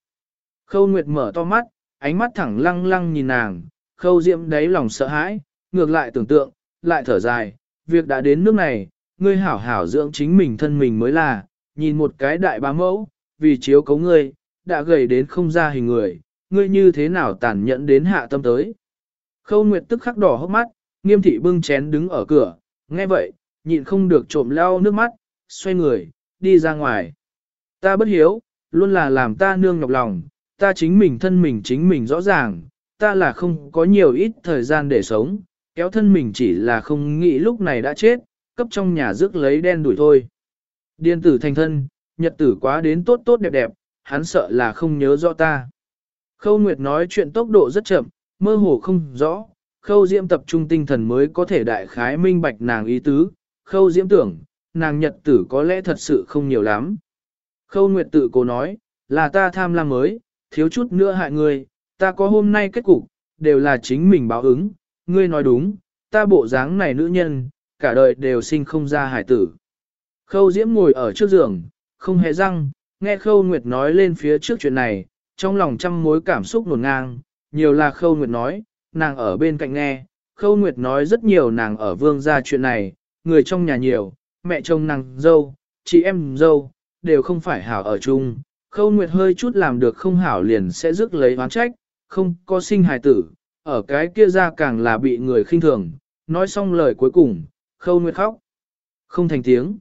Khâu nguyệt mở to mắt, ánh mắt thẳng lăng lăng nhìn nàng, khâu diễm đáy lòng sợ hãi, ngược lại tưởng tượng, lại thở dài, việc đã đến nước này, ngươi hảo hảo dưỡng chính mình thân mình mới là, nhìn một cái đại bá mẫu, vì chiếu cấu ngươi, đã gầy đến không ra hình người, ngươi như thế nào tàn nhẫn đến hạ tâm tới. Khâu Nguyệt tức khắc đỏ hốc mắt, nghiêm thị bưng chén đứng ở cửa, nghe vậy, nhịn không được trộm lau nước mắt, xoay người, đi ra ngoài. Ta bất hiếu, luôn là làm ta nương nhọc lòng, ta chính mình thân mình chính mình rõ ràng, ta là không có nhiều ít thời gian để sống, kéo thân mình chỉ là không nghĩ lúc này đã chết, cấp trong nhà rước lấy đen đuổi thôi. Điên tử thành thân, nhật tử quá đến tốt tốt đẹp đẹp, hắn sợ là không nhớ rõ ta. Khâu Nguyệt nói chuyện tốc độ rất chậm, mơ hồ không rõ, khâu diễm tập trung tinh thần mới có thể đại khái minh bạch nàng ý tứ, khâu diễm tưởng, nàng nhật tử có lẽ thật sự không nhiều lắm. Khâu Nguyệt tự cố nói, là ta tham lam mới, thiếu chút nữa hại người, ta có hôm nay kết cục, đều là chính mình báo ứng, ngươi nói đúng, ta bộ dáng này nữ nhân, cả đời đều sinh không ra hải tử. Khâu Diễm ngồi ở trước giường, không hề răng, nghe Khâu Nguyệt nói lên phía trước chuyện này, trong lòng trăm mối cảm xúc nổn ngang, nhiều là Khâu Nguyệt nói, nàng ở bên cạnh nghe, Khâu Nguyệt nói rất nhiều nàng ở vương gia chuyện này, người trong nhà nhiều, mẹ chồng nàng dâu, chị em dâu, đều không phải hảo ở chung. Khâu Nguyệt hơi chút làm được không hảo liền sẽ rước lấy oán trách, không có sinh hài tử, ở cái kia ra càng là bị người khinh thường. Nói xong lời cuối cùng, Khâu Nguyệt khóc. Không thành tiếng.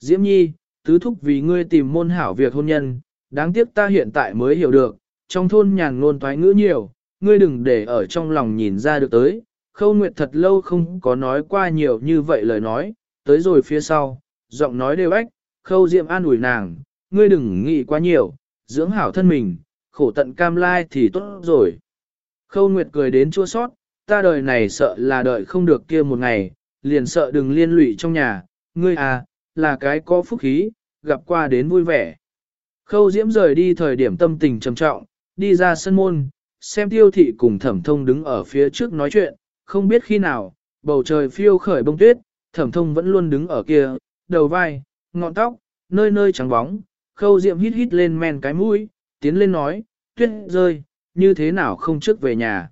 Diễm Nhi, tứ thúc vì ngươi tìm môn hảo việc hôn nhân, đáng tiếc ta hiện tại mới hiểu được, trong thôn nhàn ngôn toái ngữ nhiều, ngươi đừng để ở trong lòng nhìn ra được tới. Khâu Nguyệt thật lâu không có nói qua nhiều như vậy lời nói, tới rồi phía sau, giọng nói đều ếch, khâu diệm an ủi nàng, ngươi đừng nghĩ quá nhiều, dưỡng hảo thân mình, khổ tận cam lai thì tốt rồi. Khâu Nguyệt cười đến chua sót, ta đời này sợ là đợi không được kia một ngày, liền sợ đừng liên lụy trong nhà, ngươi à, là cái có phúc khí, gặp qua đến vui vẻ. Khâu Diễm rời đi thời điểm tâm tình trầm trọng, đi ra sân môn, xem tiêu thị cùng thẩm thông đứng ở phía trước nói chuyện, không biết khi nào, bầu trời phiêu khởi bông tuyết, thẩm thông vẫn luôn đứng ở kia, đầu vai, ngọn tóc, nơi nơi trắng bóng, khâu diệm hít hít lên men cái mũi, tiến lên nói, tuyết rơi, như thế nào không trước về nhà.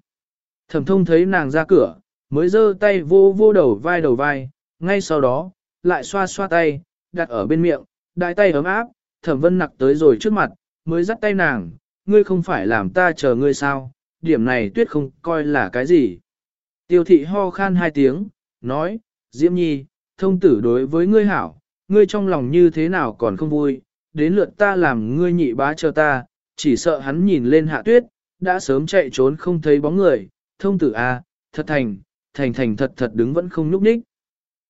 Thẩm thông thấy nàng ra cửa, mới giơ tay vô vô đầu vai đầu vai, ngay sau đó, lại xoa xoa tay, đặt ở bên miệng, đại tay ấm áp, thẩm vân nặc tới rồi trước mặt, mới dắt tay nàng, ngươi không phải làm ta chờ ngươi sao, điểm này tuyết không coi là cái gì. Tiêu thị ho khan hai tiếng, nói, Diễm Nhi, thông tử đối với ngươi hảo, ngươi trong lòng như thế nào còn không vui, đến lượt ta làm ngươi nhị bá chờ ta, chỉ sợ hắn nhìn lên hạ tuyết, đã sớm chạy trốn không thấy bóng người, thông tử a, à, thật thành, thành thành thật thật đứng vẫn không nhúc nhích.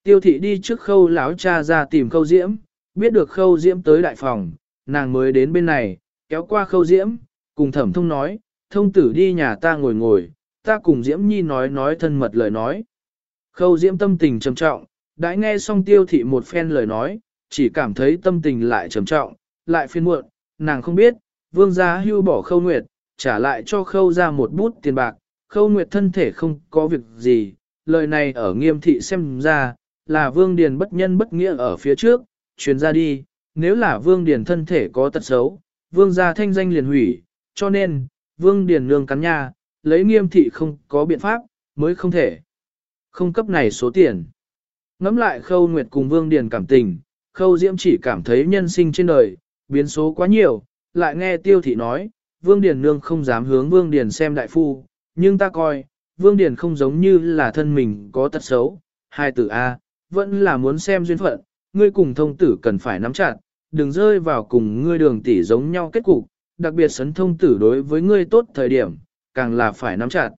Tiêu thị đi trước khâu lão cha ra tìm khâu diễm, biết được khâu diễm tới đại phòng, nàng mới đến bên này, kéo qua khâu diễm, cùng thẩm thông nói, thông tử đi nhà ta ngồi ngồi, ta cùng diễm nhi nói nói thân mật lời nói. Khâu diễm tâm tình trầm trọng, đã nghe xong tiêu thị một phen lời nói, chỉ cảm thấy tâm tình lại trầm trọng, lại phiên muộn, nàng không biết, vương gia hưu bỏ khâu nguyệt, trả lại cho khâu ra một bút tiền bạc, khâu nguyệt thân thể không có việc gì, lời này ở nghiêm thị xem ra, là vương điền bất nhân bất nghĩa ở phía trước, truyền ra đi, nếu là vương điền thân thể có tật xấu, vương gia thanh danh liền hủy, cho nên, vương điền nương cắn nha, lấy nghiêm thị không có biện pháp, mới không thể. Không cấp này số tiền. Ngắm lại khâu nguyệt cùng vương điền cảm tình, khâu diễm chỉ cảm thấy nhân sinh trên đời, biến số quá nhiều, lại nghe tiêu thị nói, vương điền nương không dám hướng vương điền xem đại phu, nhưng ta coi, vương điền không giống như là thân mình có tật xấu, hai tử A, vẫn là muốn xem duyên phận, ngươi cùng thông tử cần phải nắm chặt, đừng rơi vào cùng ngươi đường tỷ giống nhau kết cục, đặc biệt sấn thông tử đối với ngươi tốt thời điểm, càng là phải nắm chặt.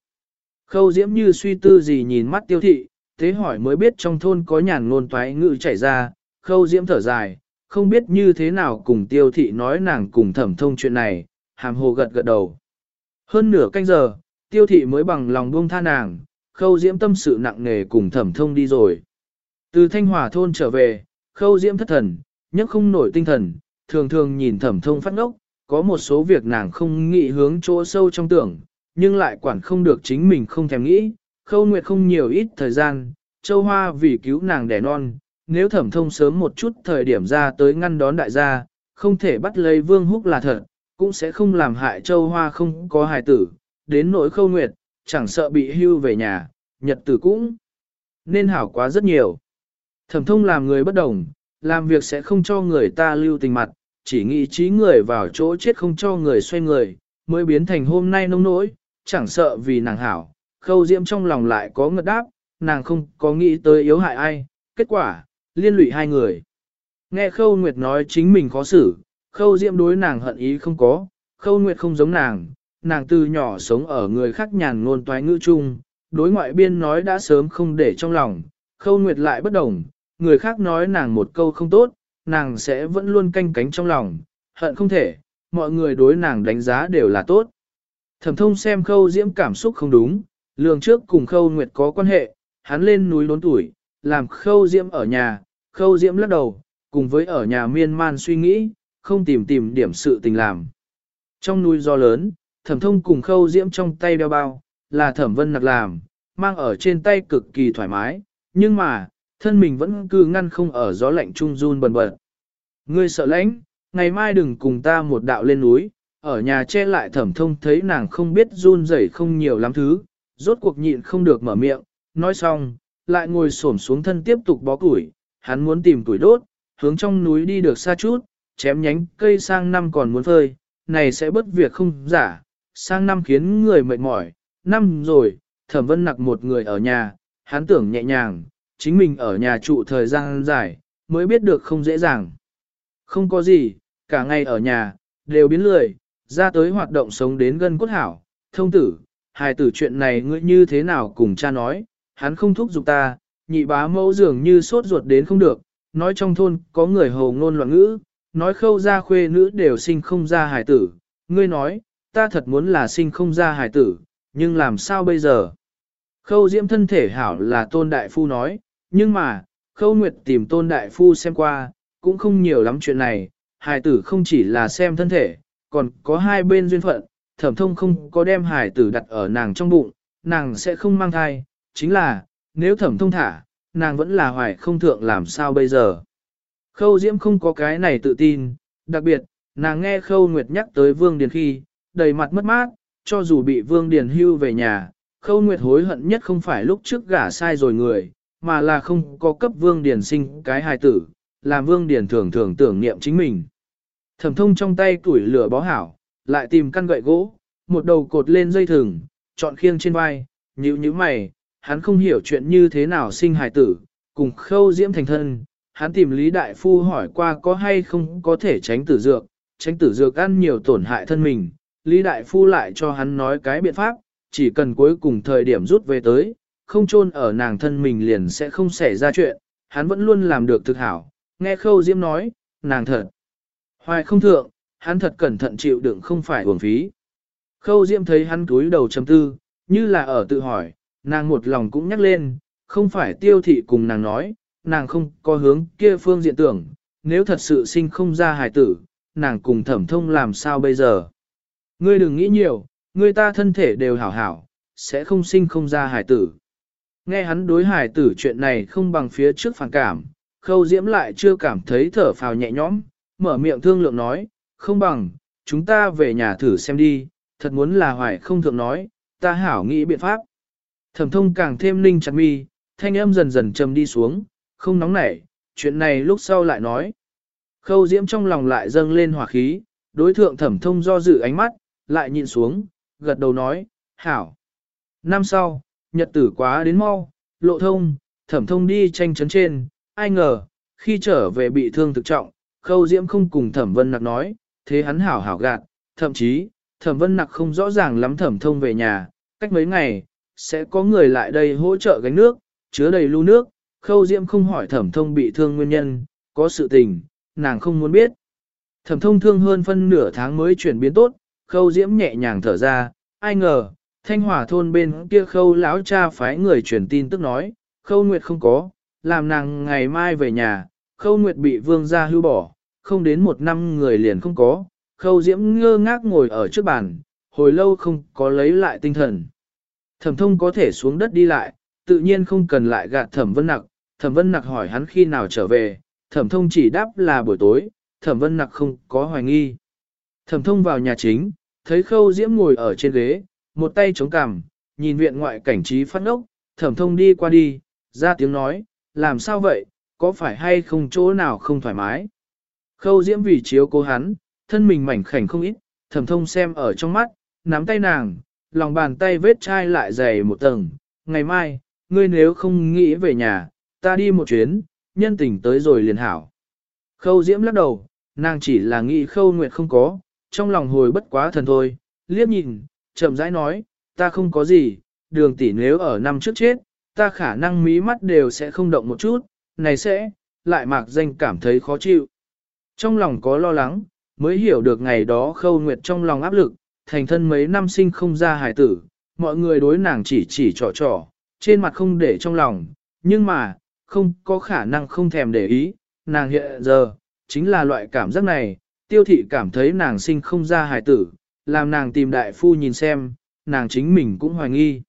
Khâu diễm như suy tư gì nhìn mắt tiêu thị, thế hỏi mới biết trong thôn có nhàn ngôn toái ngự chảy ra, khâu diễm thở dài, không biết như thế nào cùng tiêu thị nói nàng cùng thẩm thông chuyện này, hàm hồ gật gật đầu. Hơn nửa canh giờ, tiêu thị mới bằng lòng buông tha nàng, khâu diễm tâm sự nặng nề cùng thẩm thông đi rồi. Từ thanh hòa thôn trở về, khâu diễm thất thần, nhất không nổi tinh thần, thường thường nhìn thẩm thông phát ngốc, có một số việc nàng không nghĩ hướng chỗ sâu trong tưởng, nhưng lại quản không được chính mình không thèm nghĩ, khâu nguyệt không nhiều ít thời gian, châu hoa vì cứu nàng đẻ non, nếu thẩm thông sớm một chút thời điểm ra tới ngăn đón đại gia, không thể bắt lấy vương húc là thật, cũng sẽ không làm hại châu hoa không có hài tử, đến nỗi khâu nguyệt, chẳng sợ bị hưu về nhà, nhật tử cũng nên hảo quá rất nhiều. Thẩm thông làm người bất đồng, làm việc sẽ không cho người ta lưu tình mặt, chỉ nghĩ trí người vào chỗ chết không cho người xoay người, mới biến thành hôm nay nông nỗi, chẳng sợ vì nàng hảo, khâu diễm trong lòng lại có ngật đáp, nàng không có nghĩ tới yếu hại ai, kết quả, liên lụy hai người. Nghe khâu nguyệt nói chính mình khó xử, khâu diễm đối nàng hận ý không có, khâu nguyệt không giống nàng, nàng từ nhỏ sống ở người khác nhàn ngôn toái ngữ chung, đối ngoại biên nói đã sớm không để trong lòng, khâu nguyệt lại bất đồng, người khác nói nàng một câu không tốt, nàng sẽ vẫn luôn canh cánh trong lòng, hận không thể, mọi người đối nàng đánh giá đều là tốt. Thẩm thông xem khâu diễm cảm xúc không đúng, lường trước cùng khâu nguyệt có quan hệ, hắn lên núi đốn tuổi, làm khâu diễm ở nhà, khâu diễm lắc đầu, cùng với ở nhà miên man suy nghĩ, không tìm tìm điểm sự tình làm. Trong núi gió lớn, thẩm thông cùng khâu diễm trong tay đeo bao, là thẩm vân nặc làm, mang ở trên tay cực kỳ thoải mái, nhưng mà, thân mình vẫn cứ ngăn không ở gió lạnh trung run bần bật. Ngươi sợ lãnh, ngày mai đừng cùng ta một đạo lên núi, ở nhà che lại thẩm thông thấy nàng không biết run rẩy không nhiều lắm thứ, rốt cuộc nhịn không được mở miệng, nói xong, lại ngồi xổm xuống thân tiếp tục bó củi, hắn muốn tìm củi đốt, hướng trong núi đi được xa chút, chém nhánh cây sang năm còn muốn phơi, này sẽ bất việc không giả, sang năm khiến người mệt mỏi, năm rồi, thẩm vân nặc một người ở nhà, hắn tưởng nhẹ nhàng, chính mình ở nhà trụ thời gian dài, mới biết được không dễ dàng. Không có gì, cả ngày ở nhà, đều biến lười, ra tới hoạt động sống đến gân cốt hảo, thông tử, hài tử chuyện này ngươi như thế nào cùng cha nói, hắn không thúc giục ta, nhị bá mẫu dường như sốt ruột đến không được, nói trong thôn có người hồ ngôn loạn ngữ, nói khâu ra khuê nữ đều sinh không ra hài tử, ngươi nói, ta thật muốn là sinh không ra hài tử, nhưng làm sao bây giờ? Khâu diễm thân thể hảo là tôn đại phu nói, nhưng mà, khâu nguyệt tìm tôn đại phu xem qua, cũng không nhiều lắm chuyện này, hài tử không chỉ là xem thân thể, còn có hai bên duyên phận, thẩm thông không có đem hài tử đặt ở nàng trong bụng, nàng sẽ không mang thai, chính là, nếu thẩm thông thả, nàng vẫn là hoài không thượng làm sao bây giờ. Khâu Diễm không có cái này tự tin, đặc biệt, nàng nghe Khâu Nguyệt nhắc tới Vương Điền khi, đầy mặt mất mát, cho dù bị Vương Điền hưu về nhà, Khâu Nguyệt hối hận nhất không phải lúc trước gả sai rồi người, mà là không có cấp Vương Điền sinh cái hài tử, làm Vương Điền thường thường tưởng niệm chính mình. Thẩm thông trong tay tuổi lửa bó hảo, lại tìm căn gậy gỗ, một đầu cột lên dây thừng, chọn khiêng trên vai, nhíu nhíu mày, hắn không hiểu chuyện như thế nào sinh hài tử, cùng khâu diễm thành thân, hắn tìm Lý Đại Phu hỏi qua có hay không có thể tránh tử dược, tránh tử dược ăn nhiều tổn hại thân mình, Lý Đại Phu lại cho hắn nói cái biện pháp, chỉ cần cuối cùng thời điểm rút về tới, không chôn ở nàng thân mình liền sẽ không xảy ra chuyện, hắn vẫn luôn làm được thực hảo, nghe khâu diễm nói, nàng thật. Hoài không thượng, hắn thật cẩn thận chịu đựng không phải uổng phí. Khâu diễm thấy hắn cúi đầu chấm tư, như là ở tự hỏi, nàng một lòng cũng nhắc lên, không phải tiêu thị cùng nàng nói, nàng không có hướng kia phương diện tưởng, nếu thật sự sinh không ra hài tử, nàng cùng thẩm thông làm sao bây giờ. Ngươi đừng nghĩ nhiều, người ta thân thể đều hảo hảo, sẽ không sinh không ra hài tử. Nghe hắn đối hài tử chuyện này không bằng phía trước phản cảm, khâu diễm lại chưa cảm thấy thở phào nhẹ nhõm, mở miệng thương lượng nói, không bằng, chúng ta về nhà thử xem đi, thật muốn là hoài không thượng nói, ta hảo nghĩ biện pháp. Thẩm thông càng thêm ninh chặt mi, thanh âm dần dần trầm đi xuống, không nóng nảy, chuyện này lúc sau lại nói. Khâu diễm trong lòng lại dâng lên hỏa khí, đối thượng thẩm thông do dự ánh mắt, lại nhìn xuống, gật đầu nói, hảo. Năm sau, nhật tử quá đến mau, lộ thông, thẩm thông đi tranh chấn trên, ai ngờ, khi trở về bị thương thực trọng, khâu diễm không cùng thẩm vân nặc nói, thế hắn hảo hảo gạt, thậm chí, thẩm vân nặc không rõ ràng lắm thẩm thông về nhà, cách mấy ngày, sẽ có người lại đây hỗ trợ gánh nước, chứa đầy lưu nước, khâu diễm không hỏi thẩm thông bị thương nguyên nhân, có sự tình, nàng không muốn biết. Thẩm thông thương hơn phân nửa tháng mới chuyển biến tốt, khâu diễm nhẹ nhàng thở ra, ai ngờ, thanh hỏa thôn bên kia khâu lão cha phái người truyền tin tức nói, khâu nguyệt không có, làm nàng ngày mai về nhà, khâu nguyệt bị vương gia hưu bỏ, không đến một năm người liền không có, khâu diễm ngơ ngác ngồi ở trước bàn, hồi lâu không có lấy lại tinh thần. Thẩm thông có thể xuống đất đi lại, tự nhiên không cần lại gạt thẩm vân nặc, thẩm vân nặc hỏi hắn khi nào trở về, thẩm thông chỉ đáp là buổi tối, thẩm vân nặc không có hoài nghi. Thẩm thông vào nhà chính, thấy khâu diễm ngồi ở trên ghế, một tay chống cằm, nhìn viện ngoại cảnh trí phát ngốc, thẩm thông đi qua đi, ra tiếng nói, làm sao vậy, có phải hay không chỗ nào không thoải mái. Khâu diễm vì chiếu cố hắn, thân mình mảnh khảnh không ít, thẩm thông xem ở trong mắt, nắm tay nàng, lòng bàn tay vết chai lại dày một tầng, ngày mai, ngươi nếu không nghĩ về nhà, ta đi một chuyến, nhân tình tới rồi liền hảo. Khâu diễm lắc đầu, nàng chỉ là nghĩ khâu nguyệt không có, trong lòng hồi bất quá thần thôi, liếc nhìn, chậm rãi nói, ta không có gì, đường tỷ nếu ở năm trước chết, ta khả năng mí mắt đều sẽ không động một chút, này sẽ, lại mạc danh cảm thấy khó chịu. Trong lòng có lo lắng, mới hiểu được ngày đó khâu nguyệt trong lòng áp lực, thành thân mấy năm sinh không ra hài tử, mọi người đối nàng chỉ chỉ trò trò, trên mặt không để trong lòng, nhưng mà, không có khả năng không thèm để ý, nàng hiện giờ, chính là loại cảm giác này, tiêu thị cảm thấy nàng sinh không ra hài tử, làm nàng tìm đại phu nhìn xem, nàng chính mình cũng hoài nghi.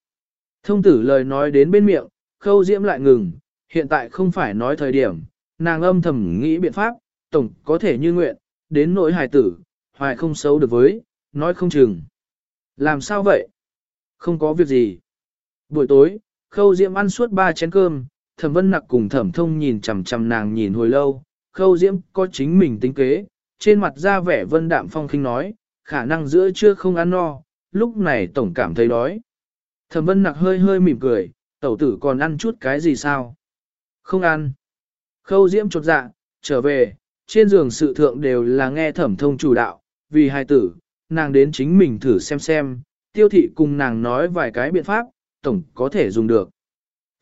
Thông tử lời nói đến bên miệng, khâu diễm lại ngừng, hiện tại không phải nói thời điểm, nàng âm thầm nghĩ biện pháp, tổng có thể như nguyện, đến nỗi hài tử, hoài không xấu được với, nói không chừng. Làm sao vậy? Không có việc gì. Buổi tối, khâu diễm ăn suốt ba chén cơm, thẩm vân nặc cùng thẩm thông nhìn chằm chằm nàng nhìn hồi lâu, khâu diễm có chính mình tính kế, trên mặt ra vẻ vân đạm phong khinh nói, khả năng giữa trưa không ăn no, lúc này tổng cảm thấy đói. Thẩm vân nặc hơi hơi mỉm cười, tẩu tử còn ăn chút cái gì sao? Không ăn. Khâu diễm chột dạ, trở về, trên giường sự thượng đều là nghe thẩm thông chủ đạo, vì hai tử, nàng đến chính mình thử xem xem, tiêu thị cùng nàng nói vài cái biện pháp, tổng có thể dùng được.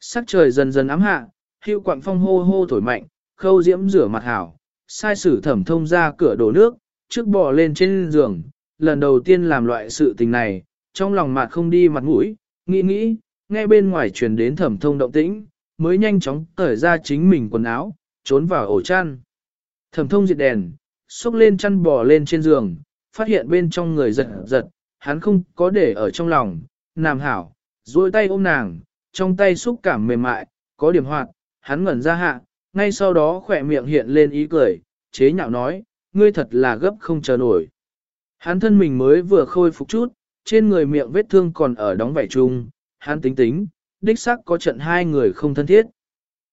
Sắc trời dần dần ám hạ, hưu quặng phong hô hô thổi mạnh, khâu diễm rửa mặt hảo, sai sử thẩm thông ra cửa đổ nước, trước bò lên trên giường, lần đầu tiên làm loại sự tình này, trong lòng mặt không đi mặt mũi, nghĩ nghĩ, nghe bên ngoài truyền đến thẩm thông động tĩnh, mới nhanh chóng cởi ra chính mình quần áo, trốn vào ổ chăn. Thẩm thông diệt đèn, xúc lên chăn bò lên trên giường, phát hiện bên trong người giật giật, hắn không có để ở trong lòng, nàm hảo, duỗi tay ôm nàng, trong tay xúc cảm mềm mại, có điểm hoạt, hắn ngẩn ra hạ, ngay sau đó khỏe miệng hiện lên ý cười, chế nhạo nói, ngươi thật là gấp không chờ nổi. Hắn thân mình mới vừa khôi phục chút, trên người miệng vết thương còn ở đóng vảy chung, hắn tính tính, đích xác có trận hai người không thân thiết.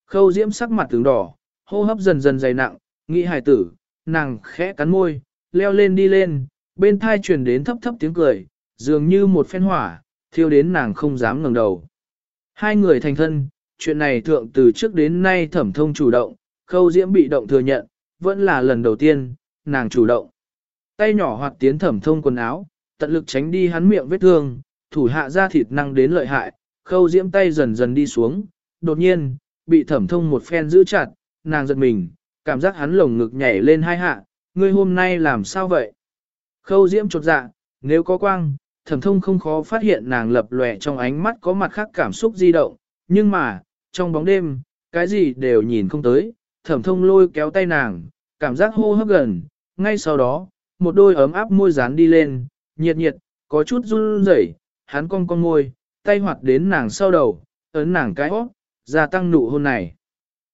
Khâu diễm sắc mặt tướng đỏ, hô hấp dần dần dày nặng, nghĩ hài tử, nàng khẽ cắn môi, leo lên đi lên, bên thai truyền đến thấp thấp tiếng cười, dường như một phen hỏa, thiêu đến nàng không dám ngẩng đầu. Hai người thành thân, chuyện này thượng từ trước đến nay thẩm thông chủ động, khâu diễm bị động thừa nhận, vẫn là lần đầu tiên, nàng chủ động. Tay nhỏ hoạt tiến thẩm thông quần áo, tận lực tránh đi hắn miệng vết thương, thủ hạ ra thịt năng đến lợi hại, khâu diễm tay dần dần đi xuống, đột nhiên, bị thẩm thông một phen giữ chặt, nàng giật mình, cảm giác hắn lồng ngực nhảy lên hai hạ, ngươi hôm nay làm sao vậy? Khâu diễm chột dạ, nếu có quang, thẩm thông không khó phát hiện nàng lập lòe trong ánh mắt có mặt khác cảm xúc di động, nhưng mà, trong bóng đêm, cái gì đều nhìn không tới, thẩm thông lôi kéo tay nàng, cảm giác hô hấp gần, ngay sau đó, một đôi ấm áp môi dán đi lên, nhiệt nhiệt, có chút run rẩy, hắn cong cong môi, tay hoạt đến nàng sau đầu, ấn nàng cái hót, gia tăng nụ hôn này.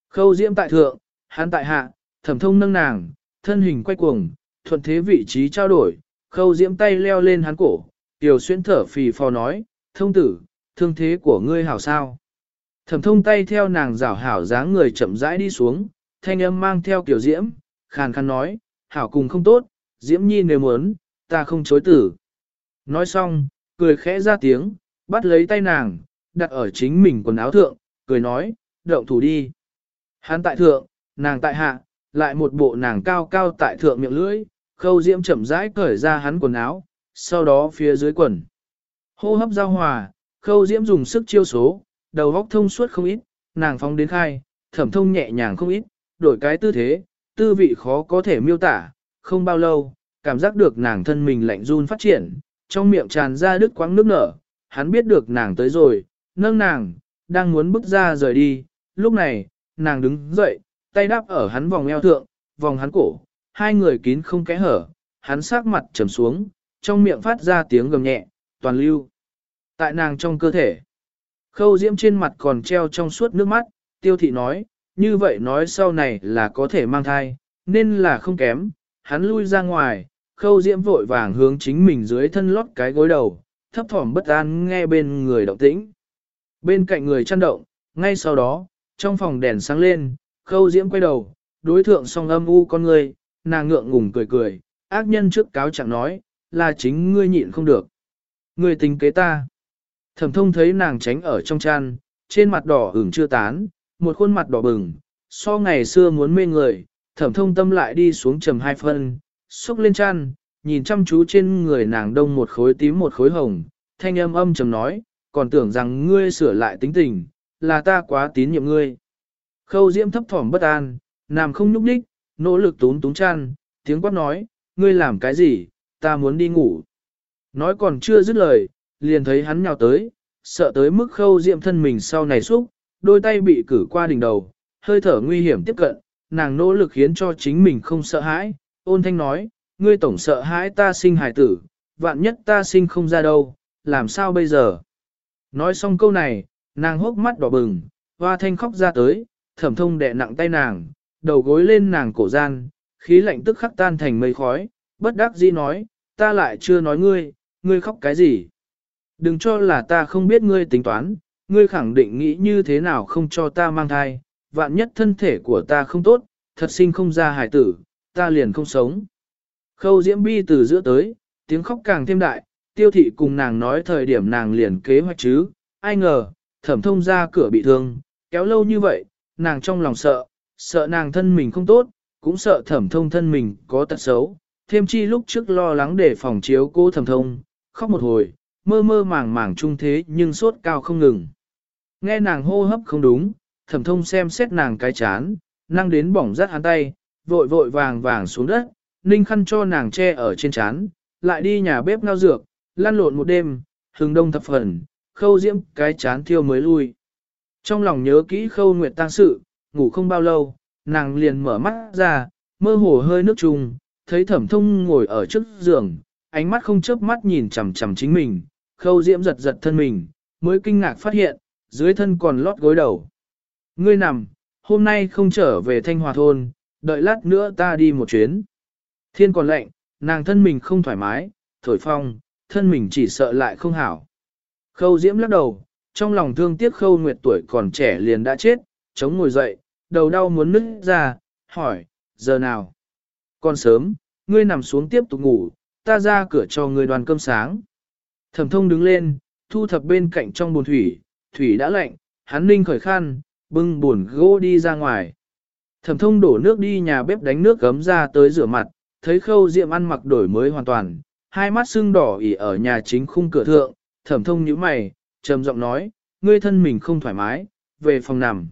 Khâu diễm tại thượng, hắn tại hạ, thẩm thông nâng nàng, thân hình quay cuồng, thuận thế vị trí trao đổi, khâu diễm tay leo lên hắn cổ, tiểu xuyên thở phì phò nói, thông tử, thương thế của ngươi hảo sao. Thẩm thông tay theo nàng rảo hảo dáng người chậm rãi đi xuống, thanh âm mang theo kiểu diễm, khàn khàn nói, hảo cùng không tốt, diễm nhi nếu muốn, ta không chối tử. Nói xong, cười khẽ ra tiếng, bắt lấy tay nàng, đặt ở chính mình quần áo thượng, cười nói, động thủ đi. Hắn tại thượng, nàng tại hạ, lại một bộ nàng cao cao tại thượng miệng lưỡi, khâu diễm chậm rãi cởi ra hắn quần áo, sau đó phía dưới quần. Hô hấp giao hòa, khâu diễm dùng sức chiêu số, đầu góc thông suốt không ít, nàng phóng đến khai, thẩm thông nhẹ nhàng không ít, đổi cái tư thế, tư vị khó có thể miêu tả, không bao lâu, cảm giác được nàng thân mình lạnh run phát triển, trong miệng tràn ra đứt quãng nước nở, hắn biết được nàng tới rồi, nâng nàng, đang muốn bước ra rời đi, lúc này, nàng đứng dậy, tay đáp ở hắn vòng eo thượng, vòng hắn cổ, hai người kín không kẽ hở, hắn sát mặt trầm xuống, trong miệng phát ra tiếng gầm nhẹ, toàn lưu. Tại nàng trong cơ thể, khâu diễm trên mặt còn treo trong suốt nước mắt, tiêu thị nói, như vậy nói sau này là có thể mang thai, nên là không kém, hắn lui ra ngoài, khâu diễm vội vàng hướng chính mình dưới thân lót cái gối đầu, thấp thỏm bất an nghe bên người động tĩnh. Bên cạnh người chăn động, ngay sau đó, trong phòng đèn sáng lên, khâu diễm quay đầu, đối thượng song âm u con người, nàng ngượng ngùng cười cười, ác nhân trước cáo chẳng nói, là chính ngươi nhịn không được. Ngươi tính kế ta. Thẩm thông thấy nàng tránh ở trong chăn, trên mặt đỏ ửng chưa tán, một khuôn mặt đỏ bừng, so ngày xưa muốn mê người, thẩm thông tâm lại đi xuống trầm hai phân, xúc lên chăn, nhìn chăm chú trên người nàng đông một khối tím một khối hồng, thanh âm âm trầm nói, còn tưởng rằng ngươi sửa lại tính tình, là ta quá tín nhiệm ngươi. Khâu diễm thấp thỏm bất an, nằm không nhúc đích, nỗ lực tún túng chăn, tiếng quát nói, ngươi làm cái gì, ta muốn đi ngủ. Nói còn chưa dứt lời, liền thấy hắn nhào tới, sợ tới mức khâu diệm thân mình sau này xúc, đôi tay bị cử qua đỉnh đầu, hơi thở nguy hiểm tiếp cận, nàng nỗ lực khiến cho chính mình không sợ hãi, ôn thanh nói, ngươi tổng sợ hãi ta sinh hài tử, vạn nhất ta sinh không ra đâu, làm sao bây giờ? Nói xong câu này, nàng hốc mắt đỏ bừng, hoa thanh khóc ra tới, thẩm thông đè nặng tay nàng, đầu gối lên nàng cổ gian, khí lạnh tức khắc tan thành mây khói, bất đắc dĩ nói, ta lại chưa nói ngươi, ngươi khóc cái gì? Đừng cho là ta không biết ngươi tính toán, ngươi khẳng định nghĩ như thế nào không cho ta mang thai, vạn nhất thân thể của ta không tốt, thật sinh không ra hải tử, ta liền không sống. Khâu diễm bi từ giữa tới, tiếng khóc càng thêm đại, tiêu thị cùng nàng nói thời điểm nàng liền kế hoạch chứ, ai ngờ, thẩm thông ra cửa bị thương, kéo lâu như vậy, nàng trong lòng sợ, sợ nàng thân mình không tốt, cũng sợ thẩm thông thân mình có tật xấu, thêm chi lúc trước lo lắng để phòng chiếu cô thẩm thông, khóc một hồi, mơ mơ màng màng trung thế nhưng sốt cao không ngừng. Nghe nàng hô hấp không đúng, thẩm thông xem xét nàng cái chán, năng đến bỏng rát hắn tay, vội vội vàng vàng xuống đất, ninh khăn cho nàng che ở trên chán, lại đi nhà bếp ngao dược, lăn lộn một đêm, hừng đông thập phần, khâu diễm cái chán thiêu mới lui. Trong lòng nhớ kỹ khâu nguyệt tang sự, ngủ không bao lâu, nàng liền mở mắt ra, mơ hồ hơi nước trùng, thấy thẩm thông ngồi ở trước giường, ánh mắt không chớp mắt nhìn chằm chằm chính mình, khâu diễm giật giật thân mình, mới kinh ngạc phát hiện, dưới thân còn lót gối đầu. Ngươi nằm, hôm nay không trở về thanh hòa thôn, đợi lát nữa ta đi một chuyến. Thiên còn lạnh, nàng thân mình không thoải mái, thổi phong, thân mình chỉ sợ lại không hảo. Khâu diễm lắc đầu, trong lòng thương tiếc khâu nguyệt tuổi còn trẻ liền đã chết, chống ngồi dậy, đầu đau muốn nứt ra, hỏi, giờ nào? Còn sớm, ngươi nằm xuống tiếp tục ngủ, ta ra cửa cho ngươi đoàn cơm sáng. Thẩm thông đứng lên, thu thập bên cạnh trong bồn thủy, thủy đã lạnh, hắn ninh khởi khăn, bưng bồn gỗ đi ra ngoài. Thẩm thông đổ nước đi nhà bếp đánh nước gấm ra tới rửa mặt, thấy khâu diệm ăn mặc đổi mới hoàn toàn, hai mắt sưng đỏ ỉ ở nhà chính khung cửa thượng, thẩm thông nhíu mày, trầm giọng nói, ngươi thân mình không thoải mái, về phòng nằm.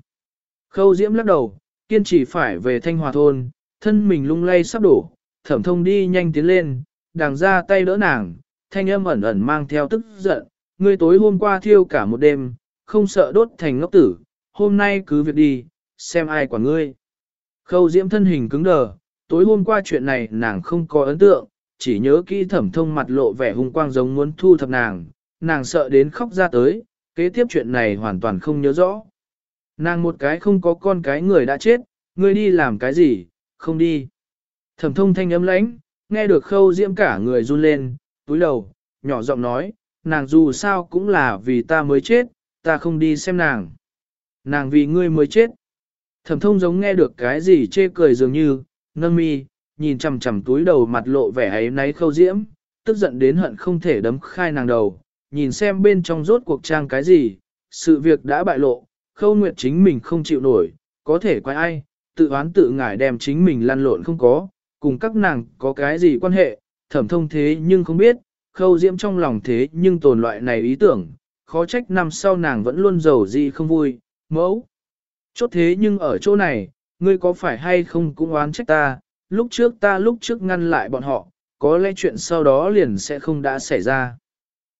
Khâu diễm lắc đầu, kiên trì phải về thanh hòa thôn, thân mình lung lay sắp đổ, thẩm thông đi nhanh tiến lên, đàng ra tay đỡ nàng, thanh âm ẩn ẩn mang theo tức giận, ngươi tối hôm qua thiêu cả một đêm, không sợ đốt thành ngốc tử, hôm nay cứ việc đi, xem ai quả ngươi. Khâu diễm thân hình cứng đờ, tối hôm qua chuyện này nàng không có ấn tượng, chỉ nhớ kỹ thẩm thông mặt lộ vẻ hung quang giống muốn thu thập nàng, nàng sợ đến khóc ra tới, kế tiếp chuyện này hoàn toàn không nhớ rõ. Nàng một cái không có con cái người đã chết, ngươi đi làm cái gì, không đi. Thẩm thông thanh ấm lãnh, nghe được khâu diễm cả người run lên, túi đầu, nhỏ giọng nói, nàng dù sao cũng là vì ta mới chết, ta không đi xem nàng. Nàng vì ngươi mới chết. Thẩm thông giống nghe được cái gì chê cười dường như, nâng mi, nhìn chằm chằm túi đầu mặt lộ vẻ ấy náy khâu diễm, tức giận đến hận không thể đấm khai nàng đầu, nhìn xem bên trong rốt cuộc trang cái gì, sự việc đã bại lộ, khâu nguyệt chính mình không chịu nổi, có thể quay ai, tự oán tự ngải đem chính mình lăn lộn không có, cùng các nàng có cái gì quan hệ, thẩm thông thế nhưng không biết, khâu diễm trong lòng thế nhưng tồn loại này ý tưởng, khó trách năm sau nàng vẫn luôn giàu gì không vui, mẫu. Chốt thế nhưng ở chỗ này, ngươi có phải hay không cũng oán trách ta, lúc trước ta lúc trước ngăn lại bọn họ, có lẽ chuyện sau đó liền sẽ không đã xảy ra.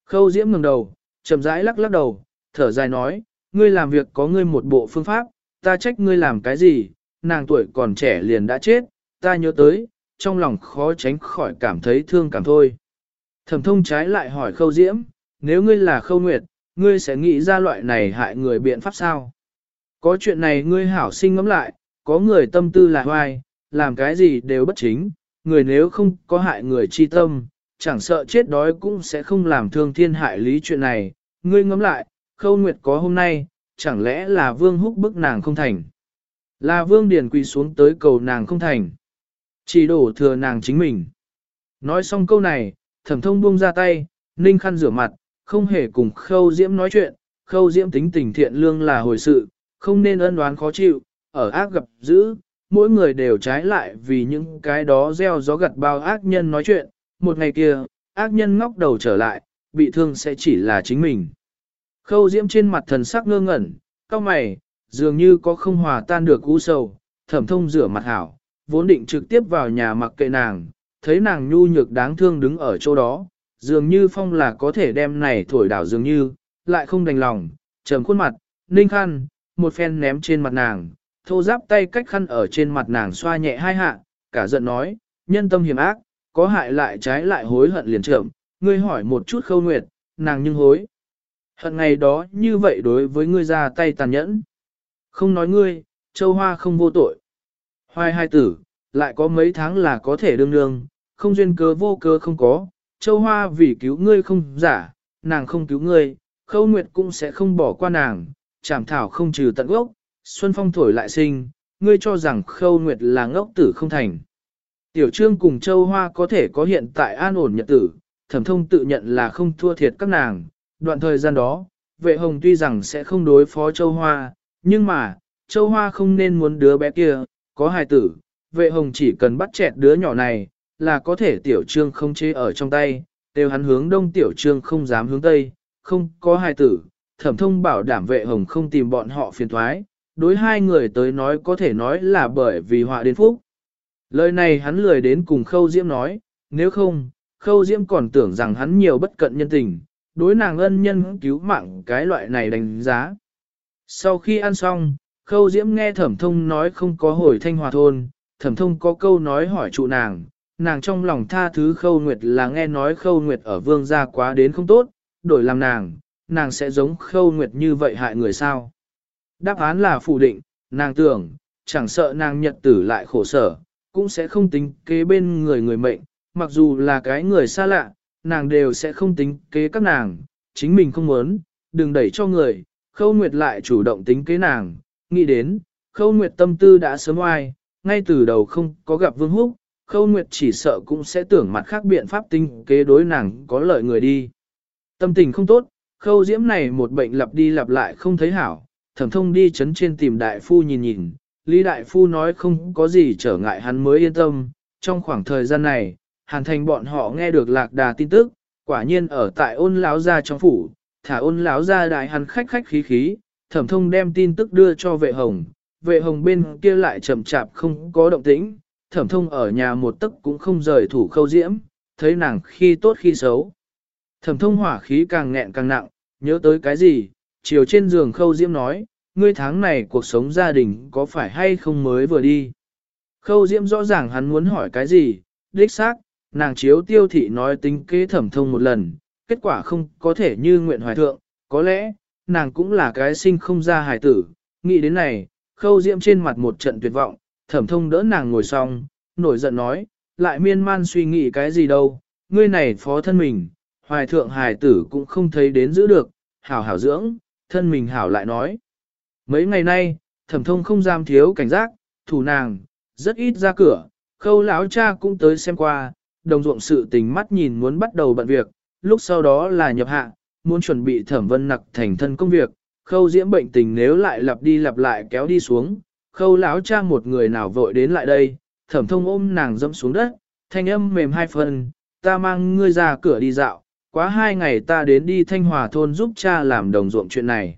Khâu diễm ngừng đầu, chậm rãi lắc lắc đầu, thở dài nói, ngươi làm việc có ngươi một bộ phương pháp, ta trách ngươi làm cái gì, nàng tuổi còn trẻ liền đã chết, ta nhớ tới, trong lòng khó tránh khỏi cảm thấy thương cảm thôi. Thẩm thông trái lại hỏi khâu diễm, nếu ngươi là khâu nguyệt, ngươi sẽ nghĩ ra loại này hại người biện pháp sao? Có chuyện này ngươi hảo sinh ngẫm lại, có người tâm tư là hoài, làm cái gì đều bất chính, người nếu không có hại người chi tâm, chẳng sợ chết đói cũng sẽ không làm thương thiên hại lý chuyện này. Ngươi ngẫm lại, khâu nguyệt có hôm nay, chẳng lẽ là vương húc bức nàng không thành? Là vương điền quỳ xuống tới cầu nàng không thành. Chỉ đổ thừa nàng chính mình. Nói xong câu này, thẩm thông buông ra tay, ninh khăn rửa mặt, không hề cùng khâu diễm nói chuyện, khâu diễm tính tình thiện lương là hồi sự, không nên ân đoán khó chịu, ở ác gặp dữ, mỗi người đều trái lại vì những cái đó gieo gió gặt bao ác nhân nói chuyện, một ngày kia, ác nhân ngóc đầu trở lại, bị thương sẽ chỉ là chính mình. Khâu diễm trên mặt thần sắc ngơ ngẩn, cao mày, dường như có không hòa tan được u sầu, thẩm thông rửa mặt hảo, vốn định trực tiếp vào nhà mặc kệ nàng, thấy nàng nhu nhược đáng thương đứng ở chỗ đó, dường như phong là có thể đem này thổi đảo dường như, lại không đành lòng, trầm khuôn mặt, ninh khăn, một phen ném trên mặt nàng, thô giáp tay cách khăn ở trên mặt nàng xoa nhẹ hai hạ, cả giận nói, nhân tâm hiểm ác, có hại lại trái lại hối hận liền trưởng, ngươi hỏi một chút khâu nguyệt, nàng nhưng hối. Hận ngày đó như vậy đối với ngươi ra tay tàn nhẫn. Không nói ngươi, châu hoa không vô tội. Hoài hai tử, lại có mấy tháng là có thể đương đương, không duyên cớ vô cớ không có, châu hoa vì cứu ngươi không giả, nàng không cứu ngươi, khâu nguyệt cũng sẽ không bỏ qua nàng, chảm thảo không trừ tận gốc, xuân phong thổi lại sinh, ngươi cho rằng khâu nguyệt là ngốc tử không thành. Tiểu trương cùng châu hoa có thể có hiện tại an ổn nhật tử, thẩm thông tự nhận là không thua thiệt các nàng, đoạn thời gian đó, vệ hồng tuy rằng sẽ không đối phó châu hoa, nhưng mà, châu hoa không nên muốn đứa bé kia, có hài tử, vệ hồng chỉ cần bắt chẹt đứa nhỏ này, là có thể tiểu trương không chế ở trong tay, đều hắn hướng đông tiểu trương không dám hướng tây, không có hài tử, thẩm thông bảo đảm vệ hồng không tìm bọn họ phiền thoái, đối hai người tới nói có thể nói là bởi vì họa đến phúc. Lời này hắn lười đến cùng khâu diễm nói, nếu không, khâu diễm còn tưởng rằng hắn nhiều bất cận nhân tình, đối nàng ân nhân cứu mạng cái loại này đánh giá. Sau khi ăn xong, khâu diễm nghe thẩm thông nói không có hồi thanh hòa thôn, thẩm thông có câu nói hỏi trụ nàng, nàng trong lòng tha thứ khâu nguyệt là nghe nói khâu nguyệt ở vương gia quá đến không tốt, đổi làm nàng, nàng sẽ giống khâu nguyệt như vậy hại người sao. Đáp án là phủ định, nàng tưởng, chẳng sợ nàng nhật tử lại khổ sở, cũng sẽ không tính kế bên người người mệnh, mặc dù là cái người xa lạ, nàng đều sẽ không tính kế các nàng, chính mình không muốn, đừng đẩy cho người, khâu nguyệt lại chủ động tính kế nàng, nghĩ đến, khâu nguyệt tâm tư đã sớm oai, ngay từ đầu không có gặp vương húc, khâu nguyệt chỉ sợ cũng sẽ tưởng mặt khác biện pháp tính kế đối nàng có lợi người đi. Tâm tình không tốt, khâu diễm này một bệnh lặp đi lặp lại không thấy hảo, thẩm thông đi chấn trên tìm đại phu nhìn nhìn, Lý đại phu nói không có gì trở ngại hắn mới yên tâm, trong khoảng thời gian này, hàn thành bọn họ nghe được lạc đà tin tức, quả nhiên ở tại ôn láo gia trong phủ, thả ôn láo gia đại hắn khách khách khí khí, thẩm thông đem tin tức đưa cho vệ hồng, vệ hồng bên kia lại chậm chạp không có động tĩnh, thẩm thông ở nhà một tấc cũng không rời thủ khâu diễm, thấy nàng khi tốt khi xấu. Thẩm thông hỏa khí càng nghẹn càng nặng, nhớ tới cái gì, chiều trên giường khâu diễm nói, ngươi tháng này cuộc sống gia đình có phải hay không mới vừa đi. Khâu diễm rõ ràng hắn muốn hỏi cái gì, đích xác, nàng chiếu tiêu thị nói tính kế thẩm thông một lần, kết quả không có thể như nguyện hoài thượng, có lẽ, nàng cũng là cái sinh không ra hài tử, nghĩ đến này, khâu diễm trên mặt một trận tuyệt vọng, thẩm thông đỡ nàng ngồi xong, nổi giận nói, lại miên man suy nghĩ cái gì đâu, ngươi này phó thân mình, hoài thượng hài tử cũng không thấy đến giữ được, hảo hảo dưỡng, thân mình hảo lại nói. Mấy ngày nay, thẩm thông không dám thiếu cảnh giác, thủ nàng, rất ít ra cửa, khâu lão cha cũng tới xem qua, đồng ruộng sự tình mắt nhìn muốn bắt đầu bận việc, lúc sau đó là nhập hạ, muốn chuẩn bị thẩm vân nặc thành thân công việc, khâu diễm bệnh tình nếu lại lặp đi lặp lại kéo đi xuống, khâu lão cha một người nào vội đến lại đây, thẩm thông ôm nàng dẫm xuống đất, thanh âm mềm hai phần, ta mang ngươi ra cửa đi dạo, quá hai ngày ta đến đi thanh hòa thôn giúp cha làm đồng ruộng chuyện này.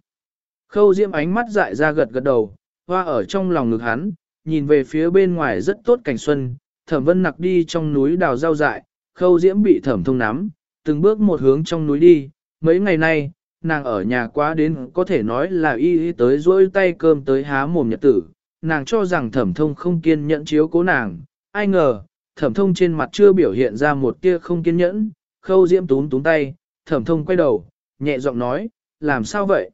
Khâu diễm ánh mắt dại ra gật gật đầu, hoa ở trong lòng ngực hắn, nhìn về phía bên ngoài rất tốt cảnh xuân, thẩm vân nặc đi trong núi đào rau dại, khâu diễm bị thẩm thông nắm, từng bước một hướng trong núi đi, mấy ngày nay, nàng ở nhà quá đến có thể nói là y y tới rỗi tay cơm tới há mồm nhật tử, nàng cho rằng thẩm thông không kiên nhẫn chiếu cố nàng, ai ngờ, thẩm thông trên mặt chưa biểu hiện ra một tia không kiên nhẫn, khâu diễm túm túm tay, thẩm thông quay đầu, nhẹ giọng nói, làm sao vậy?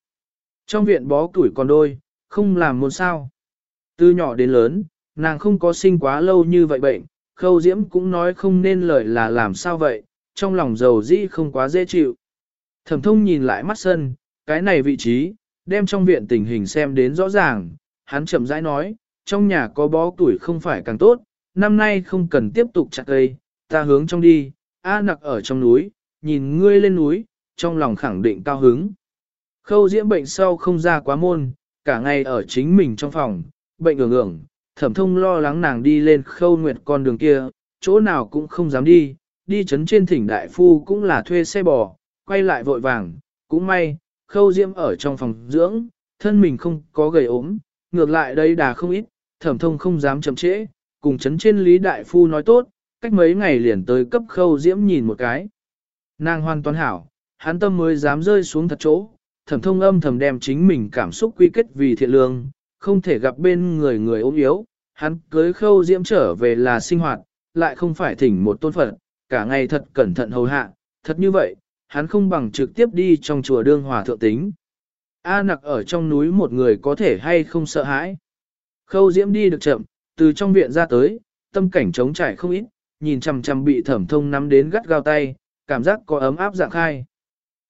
Trong viện bó tuổi còn đôi, không làm muốn sao. Từ nhỏ đến lớn, nàng không có sinh quá lâu như vậy bệnh, khâu diễm cũng nói không nên lời là làm sao vậy, trong lòng dầu dĩ không quá dễ chịu. Thẩm thông nhìn lại mắt sân, cái này vị trí, đem trong viện tình hình xem đến rõ ràng, hắn chậm rãi nói, trong nhà có bó tuổi không phải càng tốt, năm nay không cần tiếp tục chặt cây, ta hướng trong đi, A nặc ở trong núi, nhìn ngươi lên núi, trong lòng khẳng định cao hứng. Khâu diễm bệnh sau không ra quá môn, cả ngày ở chính mình trong phòng, bệnh ngưỡng ngưỡng, thẩm thông lo lắng nàng đi lên khâu nguyệt con đường kia, chỗ nào cũng không dám đi, đi chấn trên thỉnh đại phu cũng là thuê xe bò, quay lại vội vàng, cũng may, khâu diễm ở trong phòng dưỡng, thân mình không có gầy ốm, ngược lại đây đà không ít, thẩm thông không dám chậm trễ, cùng chấn trên lý đại phu nói tốt, cách mấy ngày liền tới cấp khâu diễm nhìn một cái. Nàng hoàn toàn hảo, hắn tâm mới dám rơi xuống thật chỗ, thẩm thông âm thầm đem chính mình cảm xúc quy kết vì thiện lương, không thể gặp bên người người ốm yếu, hắn cưới khâu diễm trở về là sinh hoạt, lại không phải thỉnh một tôn phật, cả ngày thật cẩn thận hầu hạ, thật như vậy, hắn không bằng trực tiếp đi trong chùa đương hòa thượng tính. A nặc ở trong núi một người có thể hay không sợ hãi. Khâu diễm đi được chậm, từ trong viện ra tới, tâm cảnh trống trải không ít, nhìn chằm chằm bị thẩm thông nắm đến gắt gao tay, cảm giác có ấm áp dạng khai.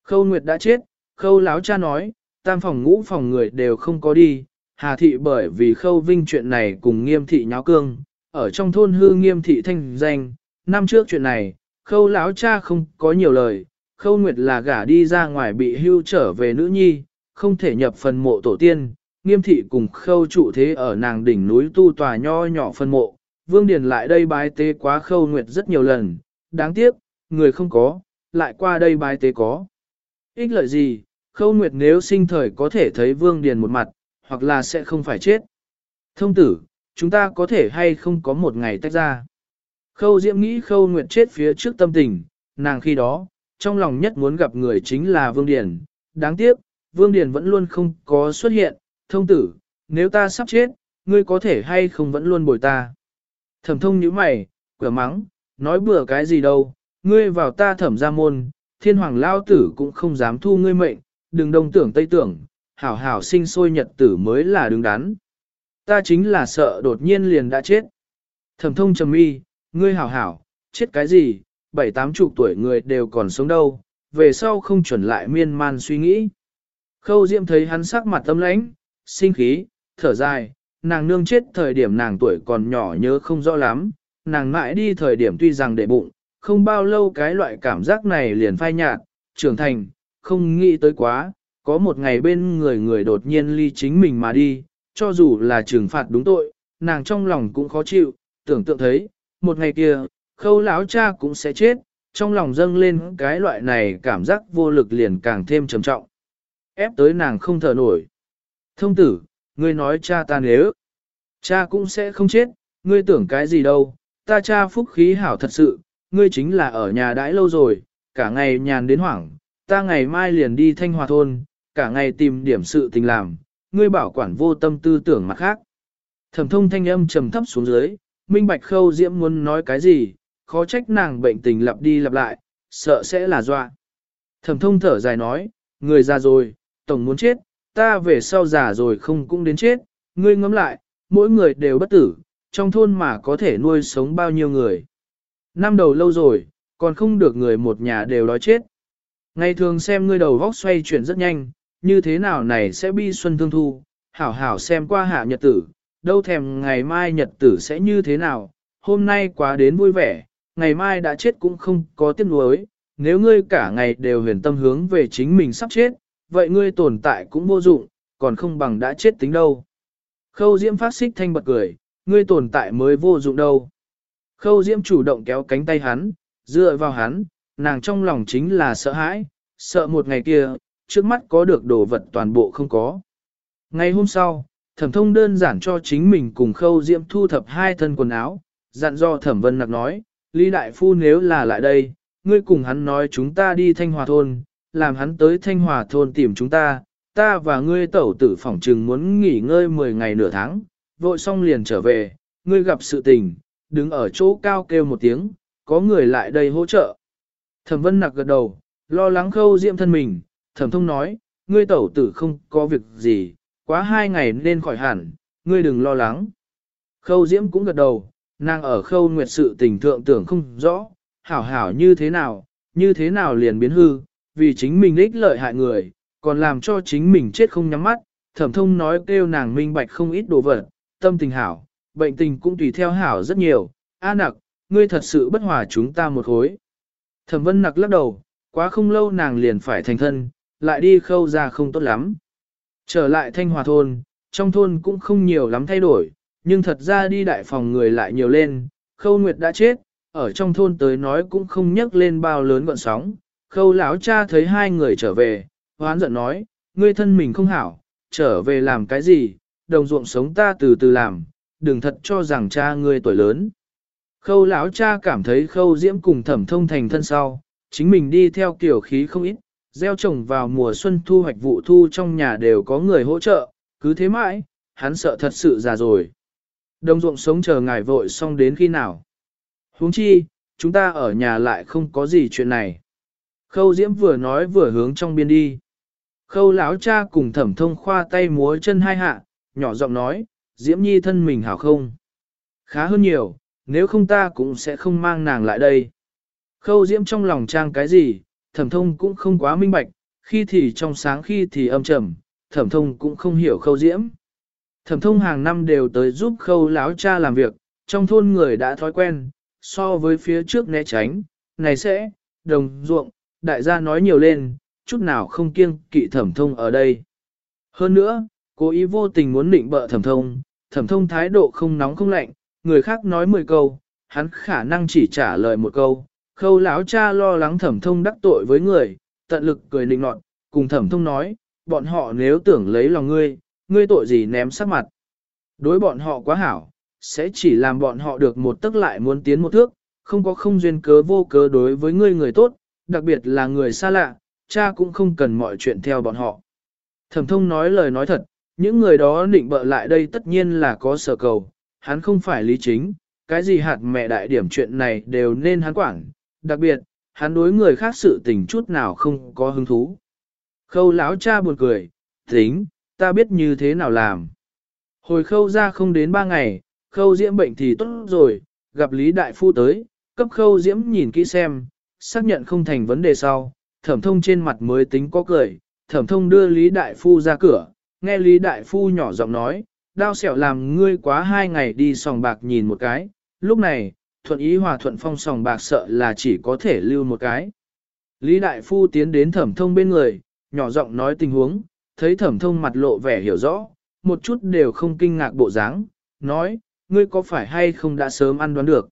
Khâu Nguyệt đã chết, khâu láo cha nói, tam phòng ngũ phòng người đều không có đi, hà thị bởi vì khâu vinh chuyện này cùng nghiêm thị nháo cương, ở trong thôn hư nghiêm thị thanh danh, năm trước chuyện này, khâu lão cha không có nhiều lời, khâu Nguyệt là gả đi ra ngoài bị hưu trở về nữ nhi, không thể nhập phần mộ tổ tiên, nghiêm thị cùng khâu trụ thế ở nàng đỉnh núi tu tòa nho nhỏ phân mộ, vương điền lại đây bái tế quá khâu nguyệt rất nhiều lần, đáng tiếc, người không có, lại qua đây bái tế có. Ích lợi gì, khâu nguyệt nếu sinh thời có thể thấy vương điền một mặt, hoặc là sẽ không phải chết. Thông tử, chúng ta có thể hay không có một ngày tách ra. Khâu diễm nghĩ khâu nguyệt chết phía trước tâm tình, nàng khi đó, trong lòng nhất muốn gặp người chính là vương điền, đáng tiếc, vương điền vẫn luôn không có xuất hiện, thông tử, nếu ta sắp chết, ngươi có thể hay không vẫn luôn bồi ta. Thẩm thông như mày, cửa mắng, nói bừa cái gì đâu, ngươi vào ta thẩm ra môn, thiên hoàng lao tử cũng không dám thu ngươi mệnh, đừng đông tưởng tây tưởng, hảo hảo sinh sôi nhật tử mới là đứng đắn. Ta chính là sợ đột nhiên liền đã chết. Thẩm thông trầm mi, ngươi hảo hảo, chết cái gì, bảy tám chục tuổi người đều còn sống đâu, về sau không chuẩn lại miên man suy nghĩ. Khâu Diệm thấy hắn sắc mặt tâm lãnh, sinh khí, thở dài, nàng nương chết thời điểm nàng tuổi còn nhỏ nhớ không rõ lắm, nàng mãi đi thời điểm tuy rằng để bụng, không bao lâu cái loại cảm giác này liền phai nhạt, trưởng thành, không nghĩ tới quá, có một ngày bên người người đột nhiên ly chính mình mà đi, cho dù là trừng phạt đúng tội, nàng trong lòng cũng khó chịu, tưởng tượng thấy, một ngày kia, khâu lão cha cũng sẽ chết, trong lòng dâng lên cái loại này cảm giác vô lực liền càng thêm trầm trọng. Ép tới nàng không thở nổi. Thông tử, ngươi nói cha ta nếu, cha cũng sẽ không chết, ngươi tưởng cái gì đâu, ta cha phúc khí hảo thật sự, ngươi chính là ở nhà đãi lâu rồi, cả ngày nhàn đến hoảng, ta ngày mai liền đi thanh hòa thôn, cả ngày tìm điểm sự tình làm, ngươi bảo quản vô tâm tư tưởng mặt khác. Thẩm thông thanh âm trầm thấp xuống dưới, minh bạch khâu diễm muốn nói cái gì, khó trách nàng bệnh tình lặp đi lặp lại, sợ sẽ là dọa. Thẩm thông thở dài nói, người già rồi, tổng muốn chết, ta về sau già rồi không cũng đến chết, ngươi ngẫm lại, mỗi người đều bất tử, trong thôn mà có thể nuôi sống bao nhiêu người. Năm đầu lâu rồi, còn không được người một nhà đều đói chết. Ngày thường xem ngươi đầu vóc xoay chuyển rất nhanh, như thế nào này sẽ bi xuân thương thu, hảo hảo xem qua hạ nhật tử, đâu thèm ngày mai nhật tử sẽ như thế nào, hôm nay quá đến vui vẻ, ngày mai đã chết cũng không có tiếc nuối, nếu ngươi cả ngày đều huyền tâm hướng về chính mình sắp chết, vậy ngươi tồn tại cũng vô dụng, còn không bằng đã chết tính đâu. Khâu Diễm phát xích thanh bật cười, ngươi tồn tại mới vô dụng đâu. Khâu Diễm chủ động kéo cánh tay hắn, dựa vào hắn, nàng trong lòng chính là sợ hãi, sợ một ngày kia, trước mắt có được đồ vật toàn bộ không có. Ngày hôm sau, thẩm thông đơn giản cho chính mình cùng khâu Diễm thu thập hai thân quần áo, dặn do thẩm vân nặc nói, Lý Đại Phu nếu là lại đây, ngươi cùng hắn nói chúng ta đi thanh hòa thôn, làm hắn tới Thanh Hòa thôn tìm chúng ta, ta và ngươi tẩu tử phỏng trừng muốn nghỉ ngơi 10 ngày nửa tháng, vội xong liền trở về, ngươi gặp sự tình, đứng ở chỗ cao kêu một tiếng, có người lại đây hỗ trợ. Thẩm vân nặc gật đầu, lo lắng khâu diệm thân mình, thẩm thông nói, ngươi tẩu tử không có việc gì, quá hai ngày nên khỏi hẳn, ngươi đừng lo lắng. Khâu diễm cũng gật đầu, nàng ở khâu nguyệt sự tình thượng tưởng không rõ, hảo hảo như thế nào, như thế nào liền biến hư, vì chính mình ích lợi hại người, còn làm cho chính mình chết không nhắm mắt, thẩm thông nói kêu nàng minh bạch không ít đồ vật, tâm tình hảo, bệnh tình cũng tùy theo hảo rất nhiều, a nặc, ngươi thật sự bất hòa chúng ta một hối. Thẩm vân nặc lắc đầu, quá không lâu nàng liền phải thành thân, lại đi khâu ra không tốt lắm. Trở lại thanh hòa thôn, trong thôn cũng không nhiều lắm thay đổi, nhưng thật ra đi đại phòng người lại nhiều lên, khâu nguyệt đã chết, ở trong thôn tới nói cũng không nhắc lên bao lớn gọn sóng, Khâu lão cha thấy hai người trở về, hoán giận nói, ngươi thân mình không hảo, trở về làm cái gì, đồng ruộng sống ta từ từ làm, đừng thật cho rằng cha ngươi tuổi lớn. Khâu lão cha cảm thấy khâu diễm cùng thẩm thông thành thân sau, chính mình đi theo kiểu khí không ít, gieo trồng vào mùa xuân thu hoạch vụ thu trong nhà đều có người hỗ trợ, cứ thế mãi, hắn sợ thật sự già rồi. Đồng ruộng sống chờ ngài vội xong đến khi nào. huống chi, chúng ta ở nhà lại không có gì chuyện này. Khâu Diễm vừa nói vừa hướng trong biên đi. Khâu lão cha cùng thẩm thông khoa tay múa chân hai hạ, nhỏ giọng nói, Diễm Nhi thân mình hảo không? Khá hơn nhiều, nếu không ta cũng sẽ không mang nàng lại đây. Khâu Diễm trong lòng trang cái gì, thẩm thông cũng không quá minh bạch, khi thì trong sáng khi thì âm trầm, thẩm thông cũng không hiểu khâu Diễm. Thẩm thông hàng năm đều tới giúp khâu Láo cha làm việc, trong thôn người đã thói quen, so với phía trước né tránh, này sẽ, đồng ruộng, đại gia nói nhiều lên, chút nào không kiêng kỵ thẩm thông ở đây. Hơn nữa, cố ý vô tình muốn định bợ thẩm thông, thẩm thông thái độ không nóng không lạnh, người khác nói 10 câu, hắn khả năng chỉ trả lời một câu. Khâu lão cha lo lắng thẩm thông đắc tội với người, tận lực cười nịnh nọt, cùng thẩm thông nói, bọn họ nếu tưởng lấy lòng ngươi, ngươi tội gì ném sắc mặt. Đối bọn họ quá hảo, sẽ chỉ làm bọn họ được một tức lại muốn tiến một thước, không có không duyên cớ vô cớ đối với ngươi người tốt, đặc biệt là người xa lạ, cha cũng không cần mọi chuyện theo bọn họ. Thẩm thông nói lời nói thật, những người đó định bợ lại đây tất nhiên là có sở cầu, hắn không phải lý chính, cái gì hạt mẹ đại điểm chuyện này đều nên hắn quản, đặc biệt, hắn đối người khác sự tình chút nào không có hứng thú. Khâu lão cha buồn cười, tính, ta biết như thế nào làm. Hồi khâu ra không đến ba ngày, khâu diễm bệnh thì tốt rồi, gặp Lý Đại Phu tới, cấp khâu diễm nhìn kỹ xem, xác nhận không thành vấn đề sau, thẩm thông trên mặt mới tính có cười, thẩm thông đưa Lý Đại Phu ra cửa, nghe Lý Đại Phu nhỏ giọng nói, đao xẻo làm ngươi quá hai ngày đi sòng bạc nhìn một cái, lúc này, thuận ý hòa thuận phong sòng bạc sợ là chỉ có thể lưu một cái. Lý Đại Phu tiến đến thẩm thông bên người, nhỏ giọng nói tình huống, thấy thẩm thông mặt lộ vẻ hiểu rõ, một chút đều không kinh ngạc bộ dáng, nói, ngươi có phải hay không đã sớm ăn đoán được.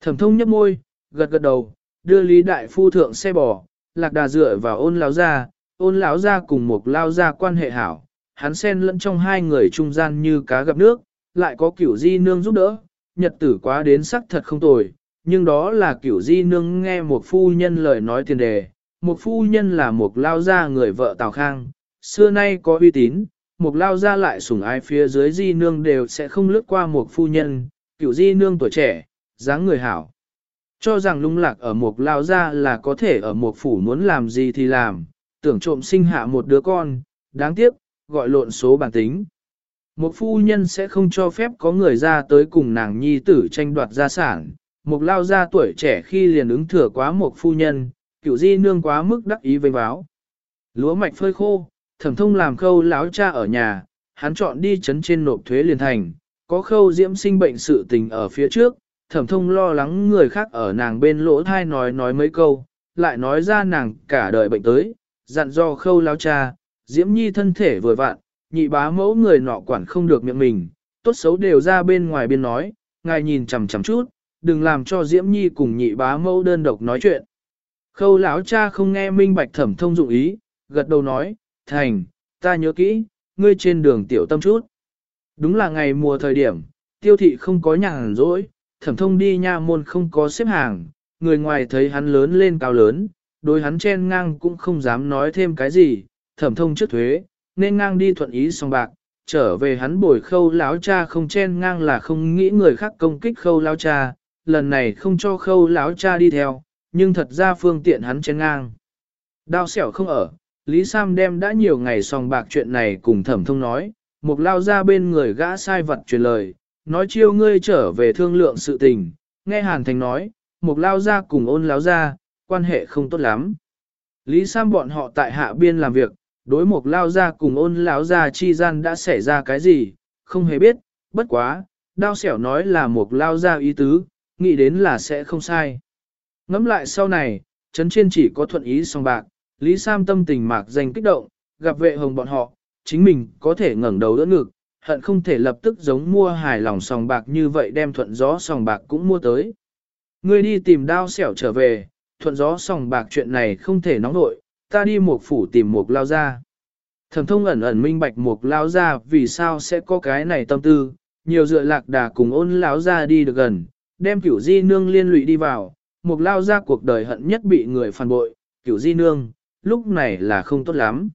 Thẩm thông nhấp môi, gật gật đầu, đưa Lý Đại Phu thượng xe bò, lạc đà dựa vào ôn lão ra, ôn lão ra cùng một lao ra quan hệ hảo, hắn xen lẫn trong hai người trung gian như cá gặp nước, lại có kiểu di nương giúp đỡ, nhật tử quá đến sắc thật không tồi, nhưng đó là kiểu di nương nghe một phu nhân lời nói tiền đề, một phu nhân là một lao gia người vợ Tào Khang, xưa nay có uy tín, một lao gia lại sủng ai phía dưới di nương đều sẽ không lướt qua một phu nhân, kiểu di nương tuổi trẻ, dáng người hảo. Cho rằng lung lạc ở một lao gia là có thể ở một phủ muốn làm gì thì làm, tưởng trộm sinh hạ một đứa con, đáng tiếc, gọi lộn số bản tính. Một phu nhân sẽ không cho phép có người ra tới cùng nàng nhi tử tranh đoạt gia sản, một lao gia tuổi trẻ khi liền ứng thừa quá một phu nhân, cựu di nương quá mức đắc ý vênh báo. Lúa mạch phơi khô, thẩm thông làm khâu láo cha ở nhà, hắn chọn đi chấn trên nộp thuế liền thành, có khâu diễm sinh bệnh sự tình ở phía trước, thẩm thông lo lắng người khác ở nàng bên lỗ thai nói nói mấy câu, lại nói ra nàng cả đời bệnh tới, dặn do khâu láo cha, diễm nhi thân thể vừa vạn, nhị bá mẫu người nọ quản không được miệng mình, tốt xấu đều ra bên ngoài biên nói, ngài nhìn chằm chằm chút, đừng làm cho diễm nhi cùng nhị bá mẫu đơn độc nói chuyện. Khâu lão cha không nghe minh bạch thẩm thông dụng ý, gật đầu nói, thành, ta nhớ kỹ, ngươi trên đường tiểu tâm chút. Đúng là ngày mùa thời điểm, tiêu thị không có nhàn rỗi, thẩm thông đi nha môn không có xếp hàng, người ngoài thấy hắn lớn lên cao lớn, đối hắn chen ngang cũng không dám nói thêm cái gì, thẩm thông trước thuế, nên ngang đi thuận ý song bạc, trở về hắn bồi khâu lão cha không chen ngang là không nghĩ người khác công kích khâu lão cha, lần này không cho khâu lão cha đi theo, nhưng thật ra phương tiện hắn chen ngang. Đao xẻo không ở, Lý Sam đem đã nhiều ngày song bạc chuyện này cùng thẩm thông nói, một lao ra bên người gã sai vật truyền lời, nói chiêu ngươi trở về thương lượng sự tình, nghe Hàn Thành nói, một lao ra cùng ôn lão ra, quan hệ không tốt lắm. Lý Sam bọn họ tại hạ biên làm việc, đối một lao ra cùng ôn lão ra chi gian đã xảy ra cái gì, không hề biết, bất quá, đao xẻo nói là một lao ra ý tứ, nghĩ đến là sẽ không sai. Ngắm lại sau này, chấn trên chỉ có thuận ý song bạc, Lý Sam tâm tình mạc danh kích động, gặp vệ hồng bọn họ, chính mình có thể ngẩng đầu đỡ ngực, hận không thể lập tức giống mua hài lòng sòng bạc như vậy đem thuận gió sòng bạc cũng mua tới. Ngươi đi tìm đao xẻo trở về, thuận gió sòng bạc chuyện này không thể nóng nội, ta đi một phủ tìm một lao ra. Thẩm thông ẩn ẩn minh bạch một lao ra vì sao sẽ có cái này tâm tư, nhiều dựa lạc đà cùng ôn lão ra đi được gần, đem cửu di nương liên lụy đi vào, một lao ra cuộc đời hận nhất bị người phản bội, cửu di nương, lúc này là không tốt lắm.